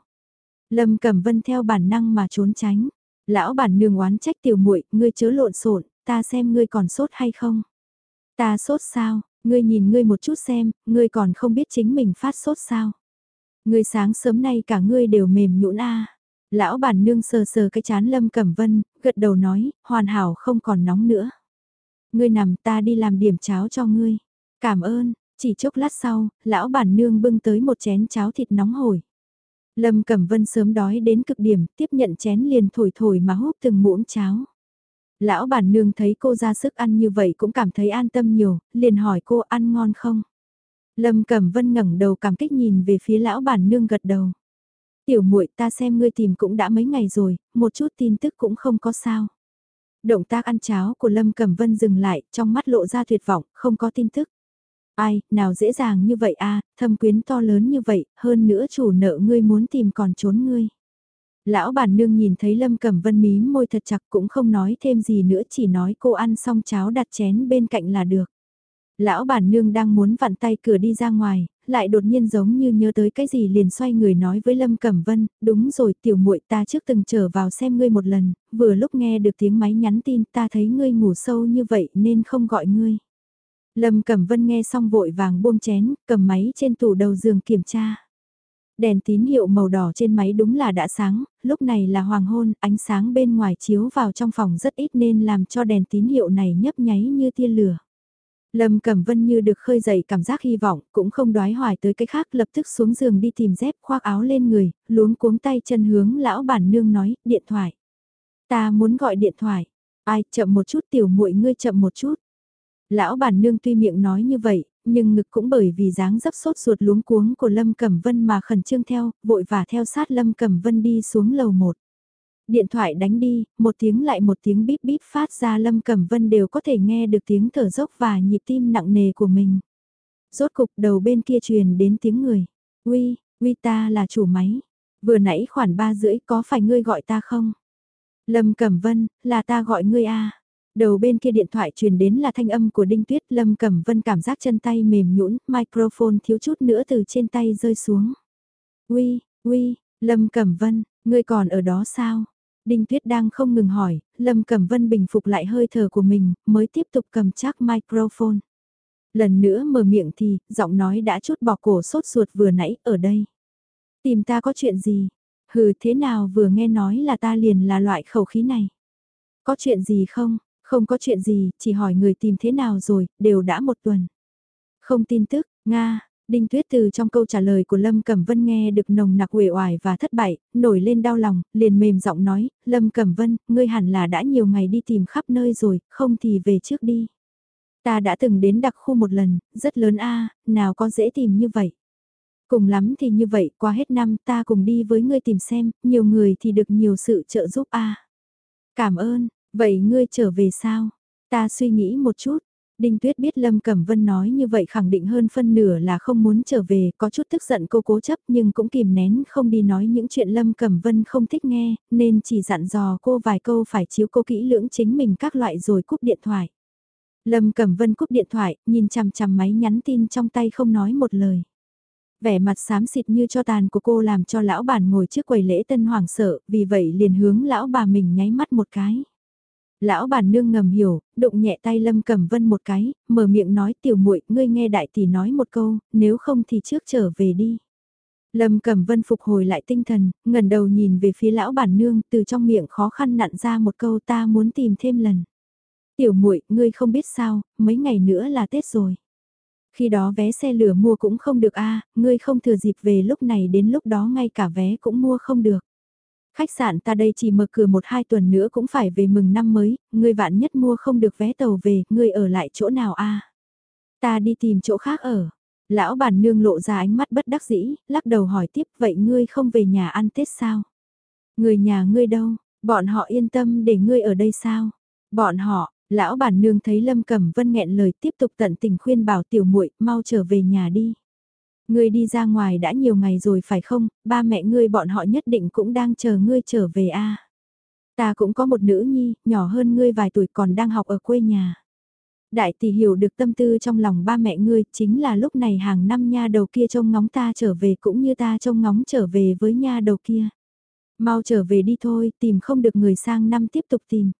Lâm Cẩm Vân theo bản năng mà trốn tránh. Lão bản nương oán trách tiểu muội, ngươi chớ lộn xộn, ta xem ngươi còn sốt hay không. Ta sốt sao, ngươi nhìn ngươi một chút xem, ngươi còn không biết chính mình phát sốt sao. Ngươi sáng sớm nay cả ngươi đều mềm nhũn a. Lão bản nương sờ sờ cái chán Lâm Cẩm Vân, gật đầu nói, hoàn hảo không còn nóng nữa. Ngươi nằm ta đi làm điểm cháo cho ngươi. Cảm ơn, chỉ chốc lát sau, lão bản nương bưng tới một chén cháo thịt nóng hổi. Lâm Cẩm Vân sớm đói đến cực điểm, tiếp nhận chén liền thổi thổi mà húp từng muỗng cháo. Lão bản nương thấy cô ra sức ăn như vậy cũng cảm thấy an tâm nhiều, liền hỏi cô ăn ngon không? Lâm Cẩm Vân ngẩng đầu cảm kích nhìn về phía lão bản nương gật đầu. Tiểu muội ta xem ngươi tìm cũng đã mấy ngày rồi, một chút tin tức cũng không có sao. Động tác ăn cháo của Lâm Cẩm Vân dừng lại, trong mắt lộ ra tuyệt vọng, không có tin tức. Ai, nào dễ dàng như vậy a thâm quyến to lớn như vậy, hơn nữa chủ nợ ngươi muốn tìm còn trốn ngươi. Lão bản nương nhìn thấy Lâm Cẩm Vân mí môi thật chặt cũng không nói thêm gì nữa chỉ nói cô ăn xong cháo đặt chén bên cạnh là được. Lão bản nương đang muốn vặn tay cửa đi ra ngoài, lại đột nhiên giống như nhớ tới cái gì liền xoay người nói với Lâm Cẩm Vân, đúng rồi tiểu muội ta trước từng trở vào xem ngươi một lần, vừa lúc nghe được tiếng máy nhắn tin ta thấy ngươi ngủ sâu như vậy nên không gọi ngươi. Lâm Cẩm Vân nghe xong vội vàng buông chén, cầm máy trên tủ đầu giường kiểm tra. Đèn tín hiệu màu đỏ trên máy đúng là đã sáng, lúc này là hoàng hôn, ánh sáng bên ngoài chiếu vào trong phòng rất ít nên làm cho đèn tín hiệu này nhấp nháy như tia lửa. Lâm Cẩm Vân như được khơi dậy cảm giác hy vọng, cũng không đoái hoài tới cái khác lập tức xuống giường đi tìm dép khoác áo lên người, luống cuống tay chân hướng lão bản nương nói, điện thoại. Ta muốn gọi điện thoại. Ai, chậm một chút tiểu muội ngươi chậm một chút. Lão bản nương tuy miệng nói như vậy, nhưng ngực cũng bởi vì dáng dấp sốt ruột luống cuống của Lâm Cẩm Vân mà khẩn trương theo, vội và theo sát Lâm Cẩm Vân đi xuống lầu một. Điện thoại đánh đi, một tiếng lại một tiếng bíp bíp phát ra Lâm Cẩm Vân đều có thể nghe được tiếng thở dốc và nhịp tim nặng nề của mình. Rốt cục đầu bên kia truyền đến tiếng người. Uy, uy ta là chủ máy. Vừa nãy khoảng ba rưỡi có phải ngươi gọi ta không? Lâm Cẩm Vân, là ta gọi ngươi a Đầu bên kia điện thoại truyền đến là thanh âm của Đinh Tuyết Lâm Cẩm Vân cảm giác chân tay mềm nhũn, microphone thiếu chút nữa từ trên tay rơi xuống. Uy, uy, Lâm Cẩm Vân, ngươi còn ở đó sao? Đinh Tuyết đang không ngừng hỏi, Lâm Cẩm Vân bình phục lại hơi thở của mình, mới tiếp tục cầm chắc microphone. Lần nữa mở miệng thì, giọng nói đã chút bỏ cổ sốt ruột vừa nãy ở đây. Tìm ta có chuyện gì? Hừ thế nào vừa nghe nói là ta liền là loại khẩu khí này? Có chuyện gì không? Không có chuyện gì, chỉ hỏi người tìm thế nào rồi, đều đã một tuần. Không tin tức, Nga, Đinh Tuyết từ trong câu trả lời của Lâm Cẩm Vân nghe được nồng nặc uể oải và thất bại, nổi lên đau lòng, liền mềm giọng nói, Lâm Cẩm Vân, ngươi hẳn là đã nhiều ngày đi tìm khắp nơi rồi, không thì về trước đi. Ta đã từng đến đặc khu một lần, rất lớn a nào có dễ tìm như vậy. Cùng lắm thì như vậy, qua hết năm ta cùng đi với ngươi tìm xem, nhiều người thì được nhiều sự trợ giúp a Cảm ơn, vậy ngươi trở về sao? Ta suy nghĩ một chút, Đinh Tuyết biết Lâm Cẩm Vân nói như vậy khẳng định hơn phân nửa là không muốn trở về, có chút tức giận cô cố chấp nhưng cũng kìm nén không đi nói những chuyện Lâm Cẩm Vân không thích nghe, nên chỉ dặn dò cô vài câu phải chiếu cô kỹ lưỡng chính mình các loại rồi cúp điện thoại. Lâm Cẩm Vân cúp điện thoại, nhìn chằm chằm máy nhắn tin trong tay không nói một lời. Vẻ mặt xám xịt như cho tàn của cô làm cho lão bản ngồi trước quầy lễ tân hoàng sợ, vì vậy liền hướng lão bà mình nháy mắt một cái. Lão bản nương ngầm hiểu, đụng nhẹ tay Lâm Cẩm Vân một cái, mở miệng nói tiểu muội, ngươi nghe đại tỷ nói một câu, nếu không thì trước trở về đi. Lâm Cẩm Vân phục hồi lại tinh thần, ngẩng đầu nhìn về phía lão bản nương, từ trong miệng khó khăn nặn ra một câu ta muốn tìm thêm lần. Tiểu muội, ngươi không biết sao, mấy ngày nữa là Tết rồi. Khi đó vé xe lửa mua cũng không được a, ngươi không thừa dịp về lúc này đến lúc đó ngay cả vé cũng mua không được. Khách sạn ta đây chỉ mở cửa một hai tuần nữa cũng phải về mừng năm mới, ngươi vạn nhất mua không được vé tàu về, ngươi ở lại chỗ nào a? Ta đi tìm chỗ khác ở. Lão bản nương lộ ra ánh mắt bất đắc dĩ, lắc đầu hỏi tiếp vậy ngươi không về nhà ăn Tết sao? Người nhà ngươi đâu, bọn họ yên tâm để ngươi ở đây sao? Bọn họ, lão bản nương thấy Lâm Cẩm Vân nghẹn lời tiếp tục tận tình khuyên bảo tiểu muội mau trở về nhà đi. Ngươi đi ra ngoài đã nhiều ngày rồi phải không, ba mẹ ngươi bọn họ nhất định cũng đang chờ ngươi trở về a. Ta cũng có một nữ nhi, nhỏ hơn ngươi vài tuổi còn đang học ở quê nhà. Đại tỷ hiểu được tâm tư trong lòng ba mẹ ngươi, chính là lúc này hàng năm nha đầu kia trông ngóng ta trở về cũng như ta trông ngóng trở về với nha đầu kia. Mau trở về đi thôi, tìm không được người sang năm tiếp tục tìm.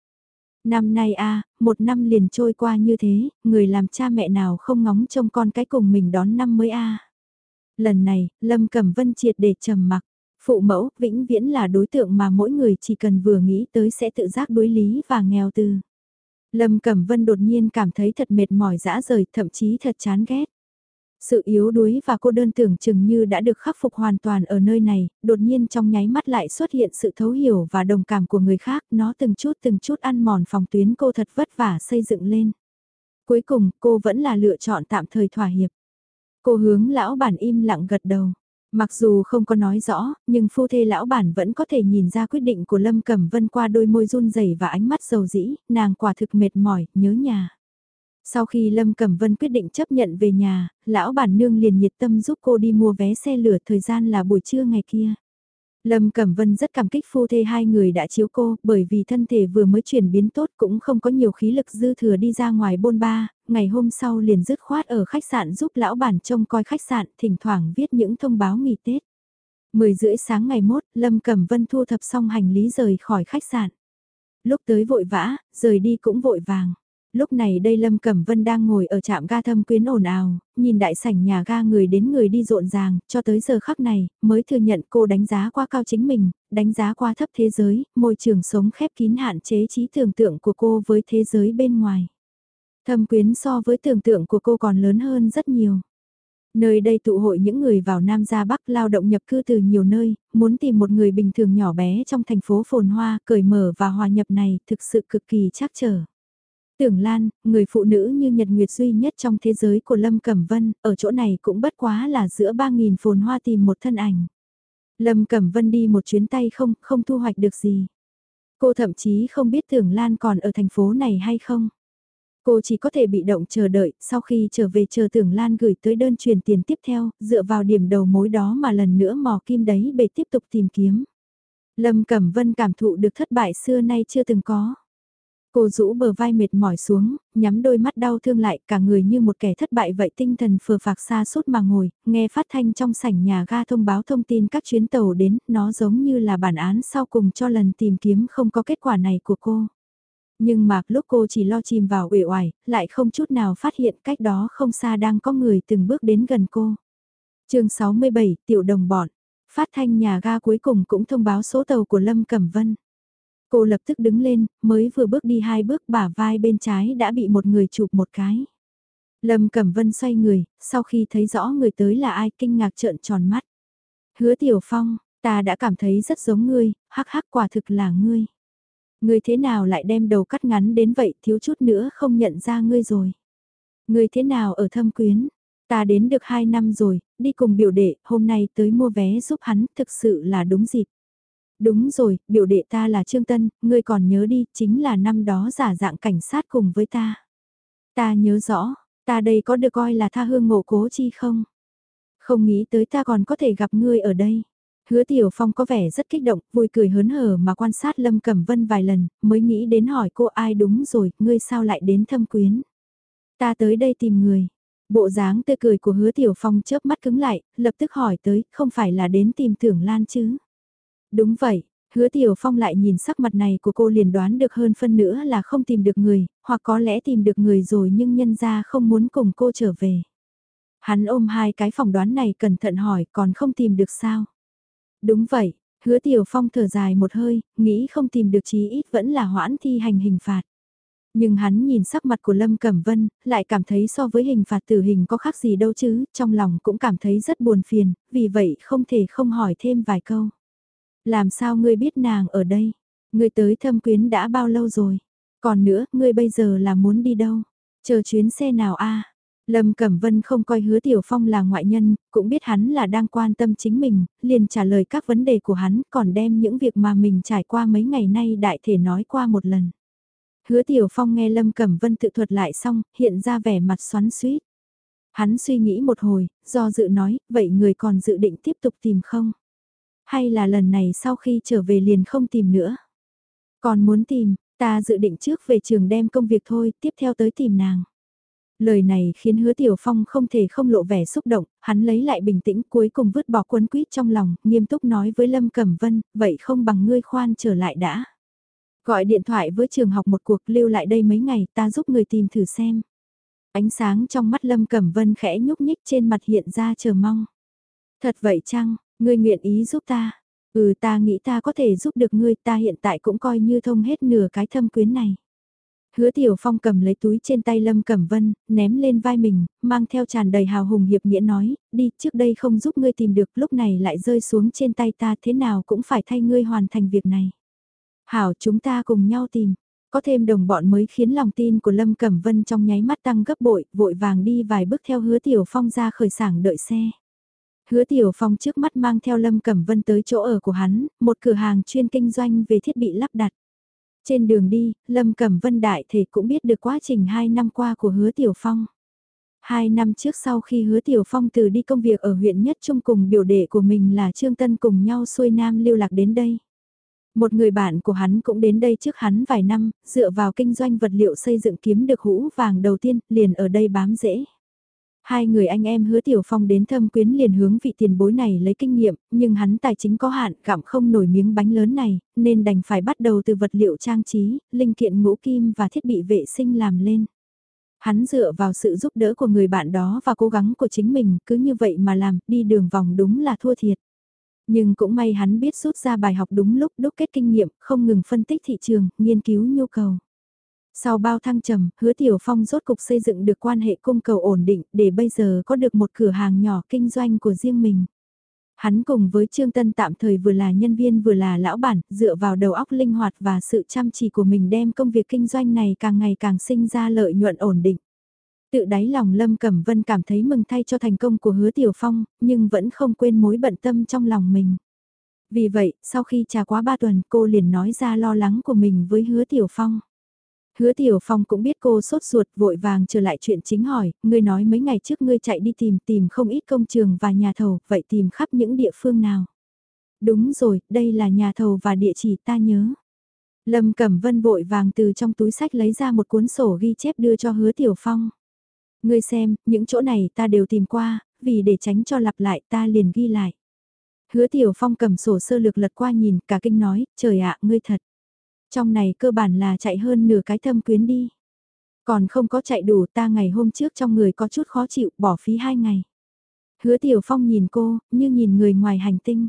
Năm nay a một năm liền trôi qua như thế, người làm cha mẹ nào không ngóng trông con cái cùng mình đón năm mới a Lần này, Lâm Cẩm Vân triệt để trầm mặc. Phụ mẫu, vĩnh viễn là đối tượng mà mỗi người chỉ cần vừa nghĩ tới sẽ tự giác đối lý và nghèo tư Lâm Cẩm Vân đột nhiên cảm thấy thật mệt mỏi dã rời, thậm chí thật chán ghét. Sự yếu đuối và cô đơn tưởng chừng như đã được khắc phục hoàn toàn ở nơi này, đột nhiên trong nháy mắt lại xuất hiện sự thấu hiểu và đồng cảm của người khác, nó từng chút từng chút ăn mòn phòng tuyến cô thật vất vả xây dựng lên. Cuối cùng, cô vẫn là lựa chọn tạm thời thỏa hiệp. Cô hướng lão bản im lặng gật đầu. Mặc dù không có nói rõ, nhưng phu thê lão bản vẫn có thể nhìn ra quyết định của Lâm Cẩm Vân qua đôi môi run rẩy và ánh mắt dầu dĩ, nàng quả thực mệt mỏi, nhớ nhà. Sau khi Lâm Cẩm Vân quyết định chấp nhận về nhà, lão bản nương liền nhiệt tâm giúp cô đi mua vé xe lửa thời gian là buổi trưa ngày kia. Lâm Cẩm Vân rất cảm kích phu thê hai người đã chiếu cô, bởi vì thân thể vừa mới chuyển biến tốt cũng không có nhiều khí lực dư thừa đi ra ngoài bôn ba, ngày hôm sau liền dứt khoát ở khách sạn giúp lão bản trông coi khách sạn, thỉnh thoảng viết những thông báo nghỉ Tết. 10 rưỡi sáng ngày mốt, Lâm Cẩm Vân thu thập xong hành lý rời khỏi khách sạn. Lúc tới vội vã, rời đi cũng vội vàng. Lúc này đây Lâm Cẩm Vân đang ngồi ở trạm ga thâm quyến ồn ào, nhìn đại sảnh nhà ga người đến người đi rộn ràng, cho tới giờ khắc này, mới thừa nhận cô đánh giá qua cao chính mình, đánh giá qua thấp thế giới, môi trường sống khép kín hạn chế trí tưởng tượng của cô với thế giới bên ngoài. Thâm quyến so với tưởng tượng của cô còn lớn hơn rất nhiều. Nơi đây tụ hội những người vào Nam ra Bắc lao động nhập cư từ nhiều nơi, muốn tìm một người bình thường nhỏ bé trong thành phố phồn hoa, cởi mở và hòa nhập này thực sự cực kỳ chắc trở. Tưởng Lan, người phụ nữ như Nhật Nguyệt duy nhất trong thế giới của Lâm Cẩm Vân, ở chỗ này cũng bất quá là giữa 3.000 phồn hoa tìm một thân ảnh. Lâm Cẩm Vân đi một chuyến tay không, không thu hoạch được gì. Cô thậm chí không biết Tưởng Lan còn ở thành phố này hay không. Cô chỉ có thể bị động chờ đợi, sau khi trở về chờ Tưởng Lan gửi tới đơn truyền tiền tiếp theo, dựa vào điểm đầu mối đó mà lần nữa mò kim đấy để tiếp tục tìm kiếm. Lâm Cẩm Vân cảm thụ được thất bại xưa nay chưa từng có. Cô rũ bờ vai mệt mỏi xuống, nhắm đôi mắt đau thương lại cả người như một kẻ thất bại vậy tinh thần phờ phạc xa suốt mà ngồi, nghe phát thanh trong sảnh nhà ga thông báo thông tin các chuyến tàu đến, nó giống như là bản án sau cùng cho lần tìm kiếm không có kết quả này của cô. Nhưng mà lúc cô chỉ lo chìm vào uể oải, lại không chút nào phát hiện cách đó không xa đang có người từng bước đến gần cô. chương 67, Tiểu Đồng Bọn, phát thanh nhà ga cuối cùng cũng thông báo số tàu của Lâm Cẩm Vân. Cô lập tức đứng lên, mới vừa bước đi hai bước bả vai bên trái đã bị một người chụp một cái. Lâm Cẩm Vân xoay người, sau khi thấy rõ người tới là ai kinh ngạc trợn tròn mắt. Hứa Tiểu Phong, ta đã cảm thấy rất giống ngươi, hắc hắc quả thực là ngươi. Ngươi thế nào lại đem đầu cắt ngắn đến vậy thiếu chút nữa không nhận ra ngươi rồi. Ngươi thế nào ở thâm quyến, ta đến được hai năm rồi, đi cùng biểu đệ, hôm nay tới mua vé giúp hắn, thực sự là đúng dịp. Đúng rồi, biểu đệ ta là Trương Tân, ngươi còn nhớ đi, chính là năm đó giả dạng cảnh sát cùng với ta. Ta nhớ rõ, ta đây có được coi là tha hương ngộ cố chi không? Không nghĩ tới ta còn có thể gặp ngươi ở đây. Hứa Tiểu Phong có vẻ rất kích động, vui cười hớn hở mà quan sát Lâm Cẩm Vân vài lần, mới nghĩ đến hỏi cô ai đúng rồi, ngươi sao lại đến thâm quyến. Ta tới đây tìm người. Bộ dáng tươi cười của hứa Tiểu Phong chớp mắt cứng lại, lập tức hỏi tới, không phải là đến tìm tưởng Lan chứ. Đúng vậy, hứa Tiểu Phong lại nhìn sắc mặt này của cô liền đoán được hơn phân nữa là không tìm được người, hoặc có lẽ tìm được người rồi nhưng nhân ra không muốn cùng cô trở về. Hắn ôm hai cái phỏng đoán này cẩn thận hỏi còn không tìm được sao. Đúng vậy, hứa Tiểu Phong thở dài một hơi, nghĩ không tìm được chí ít vẫn là hoãn thi hành hình phạt. Nhưng hắn nhìn sắc mặt của Lâm Cẩm Vân, lại cảm thấy so với hình phạt tử hình có khác gì đâu chứ, trong lòng cũng cảm thấy rất buồn phiền, vì vậy không thể không hỏi thêm vài câu. Làm sao ngươi biết nàng ở đây? Ngươi tới thâm quyến đã bao lâu rồi? Còn nữa, ngươi bây giờ là muốn đi đâu? Chờ chuyến xe nào a? Lâm Cẩm Vân không coi hứa Tiểu Phong là ngoại nhân, cũng biết hắn là đang quan tâm chính mình, liền trả lời các vấn đề của hắn, còn đem những việc mà mình trải qua mấy ngày nay đại thể nói qua một lần. Hứa Tiểu Phong nghe Lâm Cẩm Vân tự thuật lại xong, hiện ra vẻ mặt xoắn suýt. Hắn suy nghĩ một hồi, do dự nói, vậy người còn dự định tiếp tục tìm không? Hay là lần này sau khi trở về liền không tìm nữa? Còn muốn tìm, ta dự định trước về trường đem công việc thôi, tiếp theo tới tìm nàng. Lời này khiến hứa Tiểu Phong không thể không lộ vẻ xúc động, hắn lấy lại bình tĩnh cuối cùng vứt bỏ quấn quýt trong lòng, nghiêm túc nói với Lâm Cẩm Vân, vậy không bằng ngươi khoan trở lại đã. Gọi điện thoại với trường học một cuộc lưu lại đây mấy ngày ta giúp người tìm thử xem. Ánh sáng trong mắt Lâm Cẩm Vân khẽ nhúc nhích trên mặt hiện ra chờ mong. Thật vậy chăng, ngươi nguyện ý giúp ta? Ừ ta nghĩ ta có thể giúp được ngươi ta hiện tại cũng coi như thông hết nửa cái thâm quyến này. Hứa Tiểu Phong cầm lấy túi trên tay Lâm Cẩm Vân, ném lên vai mình, mang theo tràn đầy hào hùng hiệp nghĩa nói, đi trước đây không giúp ngươi tìm được lúc này lại rơi xuống trên tay ta thế nào cũng phải thay ngươi hoàn thành việc này. Hảo chúng ta cùng nhau tìm, có thêm đồng bọn mới khiến lòng tin của Lâm Cẩm Vân trong nháy mắt tăng gấp bội, vội vàng đi vài bước theo hứa Tiểu Phong ra khởi sảng đợi xe. Hứa Tiểu Phong trước mắt mang theo Lâm Cẩm Vân tới chỗ ở của hắn, một cửa hàng chuyên kinh doanh về thiết bị lắp đặt. Trên đường đi, Lâm Cẩm Vân đại thể cũng biết được quá trình 2 năm qua của hứa Tiểu Phong. Hai năm trước sau khi hứa Tiểu Phong từ đi công việc ở huyện Nhất Trung cùng biểu đệ của mình là Trương Tân cùng nhau xuôi nam lưu lạc đến đây. Một người bạn của hắn cũng đến đây trước hắn vài năm, dựa vào kinh doanh vật liệu xây dựng kiếm được hũ vàng đầu tiên, liền ở đây bám rễ. Hai người anh em hứa Tiểu Phong đến thâm quyến liền hướng vị tiền bối này lấy kinh nghiệm, nhưng hắn tài chính có hạn, gặm không nổi miếng bánh lớn này, nên đành phải bắt đầu từ vật liệu trang trí, linh kiện ngũ kim và thiết bị vệ sinh làm lên. Hắn dựa vào sự giúp đỡ của người bạn đó và cố gắng của chính mình, cứ như vậy mà làm, đi đường vòng đúng là thua thiệt. Nhưng cũng may hắn biết rút ra bài học đúng lúc đúc kết kinh nghiệm, không ngừng phân tích thị trường, nghiên cứu nhu cầu. Sau bao thăng trầm, hứa Tiểu Phong rốt cục xây dựng được quan hệ cung cầu ổn định để bây giờ có được một cửa hàng nhỏ kinh doanh của riêng mình. Hắn cùng với Trương Tân tạm thời vừa là nhân viên vừa là lão bản, dựa vào đầu óc linh hoạt và sự chăm chỉ của mình đem công việc kinh doanh này càng ngày càng sinh ra lợi nhuận ổn định. Tự đáy lòng Lâm Cẩm Vân cảm thấy mừng thay cho thành công của hứa Tiểu Phong, nhưng vẫn không quên mối bận tâm trong lòng mình. Vì vậy, sau khi trà quá ba tuần cô liền nói ra lo lắng của mình với hứa Tiểu Phong. Hứa Tiểu Phong cũng biết cô sốt ruột vội vàng trở lại chuyện chính hỏi, ngươi nói mấy ngày trước ngươi chạy đi tìm tìm không ít công trường và nhà thầu, vậy tìm khắp những địa phương nào? Đúng rồi, đây là nhà thầu và địa chỉ ta nhớ. Lâm Cẩm Vân vội vàng từ trong túi sách lấy ra một cuốn sổ ghi chép đưa cho Hứa Tiểu Phong. Ngươi xem, những chỗ này ta đều tìm qua, vì để tránh cho lặp lại ta liền ghi lại. Hứa Tiểu Phong cầm sổ sơ lược lật qua nhìn, cả kinh nói, trời ạ, ngươi thật. Trong này cơ bản là chạy hơn nửa cái thâm quyến đi. Còn không có chạy đủ ta ngày hôm trước trong người có chút khó chịu, bỏ phí hai ngày. Hứa Tiểu Phong nhìn cô, như nhìn người ngoài hành tinh.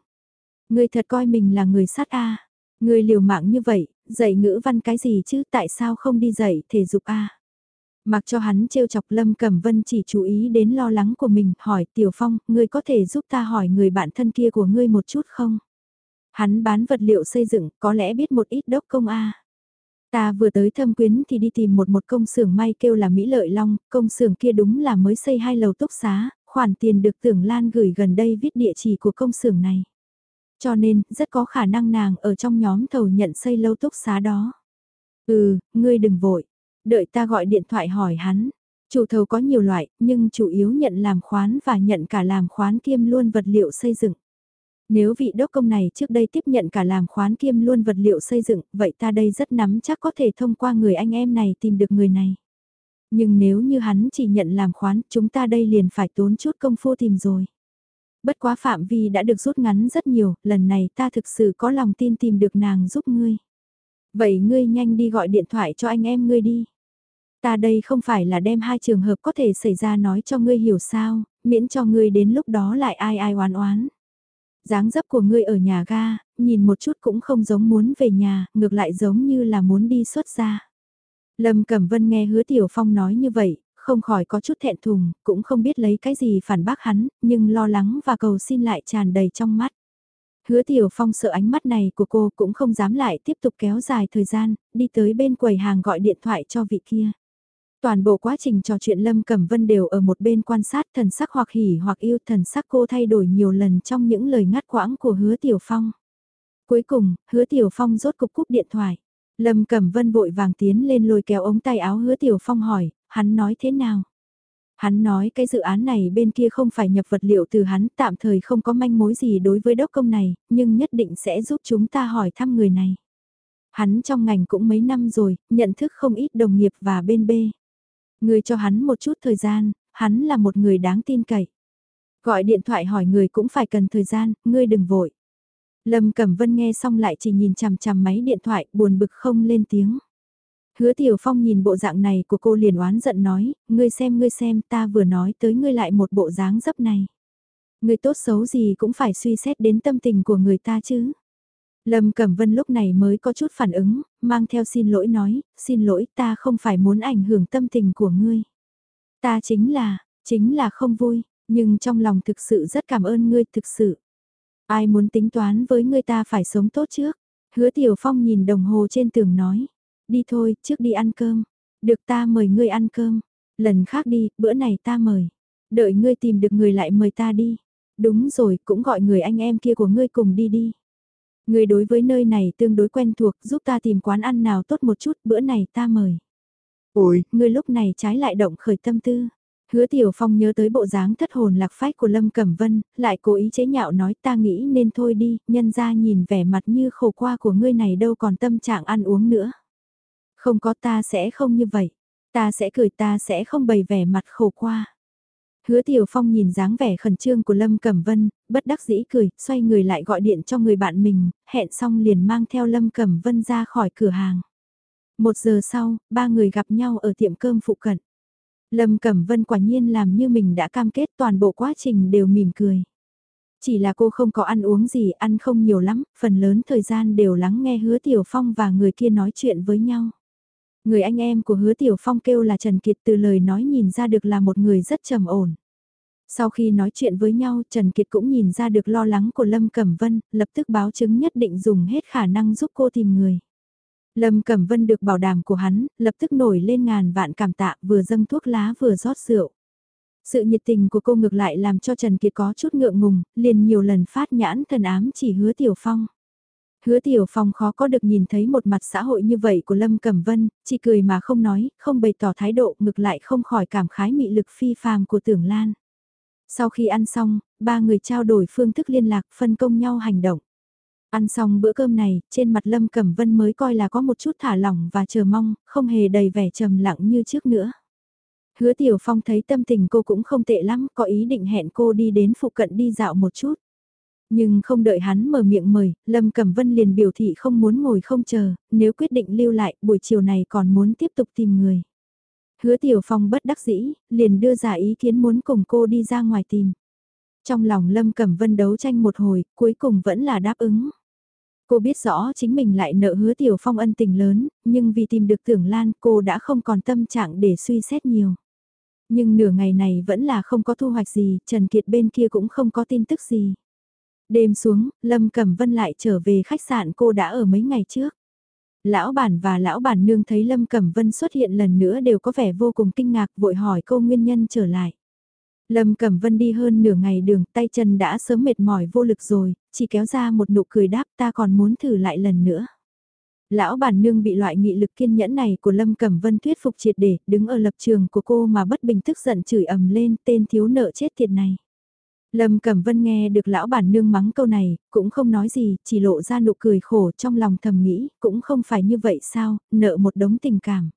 Ngươi thật coi mình là người sát A. Ngươi liều mạng như vậy, dạy ngữ văn cái gì chứ tại sao không đi dạy thể dục A. Mặc cho hắn trêu chọc Lâm Cẩm Vân chỉ chú ý đến lo lắng của mình, hỏi Tiểu Phong, ngươi có thể giúp ta hỏi người bạn thân kia của ngươi một chút không? Hắn bán vật liệu xây dựng, có lẽ biết một ít đốc công A. Ta vừa tới thâm quyến thì đi tìm một một công xưởng may kêu là Mỹ Lợi Long, công xưởng kia đúng là mới xây hai lầu túc xá, khoản tiền được tưởng Lan gửi gần đây viết địa chỉ của công xưởng này. Cho nên, rất có khả năng nàng ở trong nhóm thầu nhận xây lâu túc xá đó. Ừ, ngươi đừng vội. Đợi ta gọi điện thoại hỏi hắn. Chủ thầu có nhiều loại, nhưng chủ yếu nhận làm khoán và nhận cả làm khoán kiêm luôn vật liệu xây dựng. Nếu vị đốc công này trước đây tiếp nhận cả làm khoán kiêm luôn vật liệu xây dựng, vậy ta đây rất nắm chắc có thể thông qua người anh em này tìm được người này. Nhưng nếu như hắn chỉ nhận làm khoán, chúng ta đây liền phải tốn chút công phu tìm rồi. Bất quá phạm vi đã được rút ngắn rất nhiều, lần này ta thực sự có lòng tin tìm được nàng giúp ngươi. Vậy ngươi nhanh đi gọi điện thoại cho anh em ngươi đi. Ta đây không phải là đem hai trường hợp có thể xảy ra nói cho ngươi hiểu sao, miễn cho ngươi đến lúc đó lại ai ai oán oán dáng dấp của ngươi ở nhà ga, nhìn một chút cũng không giống muốn về nhà, ngược lại giống như là muốn đi xuất ra. Lâm Cẩm Vân nghe hứa Tiểu Phong nói như vậy, không khỏi có chút thẹn thùng, cũng không biết lấy cái gì phản bác hắn, nhưng lo lắng và cầu xin lại tràn đầy trong mắt. Hứa Tiểu Phong sợ ánh mắt này của cô cũng không dám lại tiếp tục kéo dài thời gian, đi tới bên quầy hàng gọi điện thoại cho vị kia. Toàn bộ quá trình trò chuyện Lâm Cẩm Vân đều ở một bên quan sát thần sắc hoặc hỉ hoặc yêu thần sắc cô thay đổi nhiều lần trong những lời ngắt quãng của hứa Tiểu Phong. Cuối cùng, hứa Tiểu Phong rốt cục cúp điện thoại. Lâm Cẩm Vân vội vàng tiến lên lôi kéo ống tay áo hứa Tiểu Phong hỏi, hắn nói thế nào? Hắn nói cái dự án này bên kia không phải nhập vật liệu từ hắn tạm thời không có manh mối gì đối với đốc công này, nhưng nhất định sẽ giúp chúng ta hỏi thăm người này. Hắn trong ngành cũng mấy năm rồi, nhận thức không ít đồng nghiệp và bên bê. Người cho hắn một chút thời gian, hắn là một người đáng tin cậy. Gọi điện thoại hỏi người cũng phải cần thời gian, ngươi đừng vội. Lâm Cẩm Vân nghe xong lại chỉ nhìn chằm chằm máy điện thoại, buồn bực không lên tiếng. Hứa Tiểu Phong nhìn bộ dạng này của cô liền oán giận nói, ngươi xem ngươi xem ta vừa nói tới ngươi lại một bộ dáng dấp này. Ngươi tốt xấu gì cũng phải suy xét đến tâm tình của người ta chứ. Lâm Cẩm Vân lúc này mới có chút phản ứng, mang theo xin lỗi nói, xin lỗi ta không phải muốn ảnh hưởng tâm tình của ngươi. Ta chính là, chính là không vui, nhưng trong lòng thực sự rất cảm ơn ngươi thực sự. Ai muốn tính toán với ngươi ta phải sống tốt trước. Hứa Tiểu Phong nhìn đồng hồ trên tường nói, đi thôi, trước đi ăn cơm. Được ta mời ngươi ăn cơm, lần khác đi, bữa này ta mời. Đợi ngươi tìm được người lại mời ta đi. Đúng rồi, cũng gọi người anh em kia của ngươi cùng đi đi. Người đối với nơi này tương đối quen thuộc giúp ta tìm quán ăn nào tốt một chút bữa này ta mời. Ôi, người lúc này trái lại động khởi tâm tư. Hứa Tiểu Phong nhớ tới bộ dáng thất hồn lạc phách của Lâm Cẩm Vân, lại cố ý chế nhạo nói ta nghĩ nên thôi đi, nhân ra nhìn vẻ mặt như khổ qua của ngươi này đâu còn tâm trạng ăn uống nữa. Không có ta sẽ không như vậy, ta sẽ cười ta sẽ không bày vẻ mặt khổ qua. Hứa Tiểu Phong nhìn dáng vẻ khẩn trương của Lâm Cẩm Vân, bất đắc dĩ cười, xoay người lại gọi điện cho người bạn mình, hẹn xong liền mang theo Lâm Cẩm Vân ra khỏi cửa hàng. Một giờ sau, ba người gặp nhau ở tiệm cơm phụ cận. Lâm Cẩm Vân quả nhiên làm như mình đã cam kết toàn bộ quá trình đều mỉm cười. Chỉ là cô không có ăn uống gì, ăn không nhiều lắm, phần lớn thời gian đều lắng nghe hứa Tiểu Phong và người kia nói chuyện với nhau. Người anh em của hứa Tiểu Phong kêu là Trần Kiệt từ lời nói nhìn ra được là một người rất trầm ổn. Sau khi nói chuyện với nhau Trần Kiệt cũng nhìn ra được lo lắng của Lâm Cẩm Vân, lập tức báo chứng nhất định dùng hết khả năng giúp cô tìm người. Lâm Cẩm Vân được bảo đảm của hắn, lập tức nổi lên ngàn vạn cảm tạ vừa dâng thuốc lá vừa rót rượu. Sự nhiệt tình của cô ngược lại làm cho Trần Kiệt có chút ngượng ngùng, liền nhiều lần phát nhãn thần ám chỉ hứa Tiểu Phong. Hứa Tiểu Phong khó có được nhìn thấy một mặt xã hội như vậy của Lâm Cẩm Vân, chỉ cười mà không nói, không bày tỏ thái độ ngược lại không khỏi cảm khái mị lực phi phàm của Tưởng Lan. Sau khi ăn xong, ba người trao đổi phương thức liên lạc phân công nhau hành động. Ăn xong bữa cơm này, trên mặt Lâm Cẩm Vân mới coi là có một chút thả lỏng và chờ mong, không hề đầy vẻ trầm lặng như trước nữa. Hứa Tiểu Phong thấy tâm tình cô cũng không tệ lắm, có ý định hẹn cô đi đến phụ cận đi dạo một chút. Nhưng không đợi hắn mở miệng mời, Lâm Cẩm Vân liền biểu thị không muốn ngồi không chờ, nếu quyết định lưu lại, buổi chiều này còn muốn tiếp tục tìm người. Hứa Tiểu Phong bất đắc dĩ, liền đưa ra ý kiến muốn cùng cô đi ra ngoài tìm. Trong lòng Lâm Cẩm Vân đấu tranh một hồi, cuối cùng vẫn là đáp ứng. Cô biết rõ chính mình lại nợ hứa Tiểu Phong ân tình lớn, nhưng vì tìm được tưởng Lan cô đã không còn tâm trạng để suy xét nhiều. Nhưng nửa ngày này vẫn là không có thu hoạch gì, Trần Kiệt bên kia cũng không có tin tức gì. Đêm xuống, Lâm Cẩm Vân lại trở về khách sạn cô đã ở mấy ngày trước. Lão bản và lão bản nương thấy Lâm Cẩm Vân xuất hiện lần nữa đều có vẻ vô cùng kinh ngạc vội hỏi cô nguyên nhân trở lại. Lâm Cẩm Vân đi hơn nửa ngày đường, tay chân đã sớm mệt mỏi vô lực rồi, chỉ kéo ra một nụ cười đáp ta còn muốn thử lại lần nữa. Lão bản nương bị loại nghị lực kiên nhẫn này của Lâm Cẩm Vân thuyết phục triệt để, đứng ở lập trường của cô mà bất bình tức giận chửi ầm lên tên thiếu nợ chết thiệt này. Lâm Cẩm Vân nghe được lão bản nương mắng câu này, cũng không nói gì, chỉ lộ ra nụ cười khổ trong lòng thầm nghĩ, cũng không phải như vậy sao, nợ một đống tình cảm.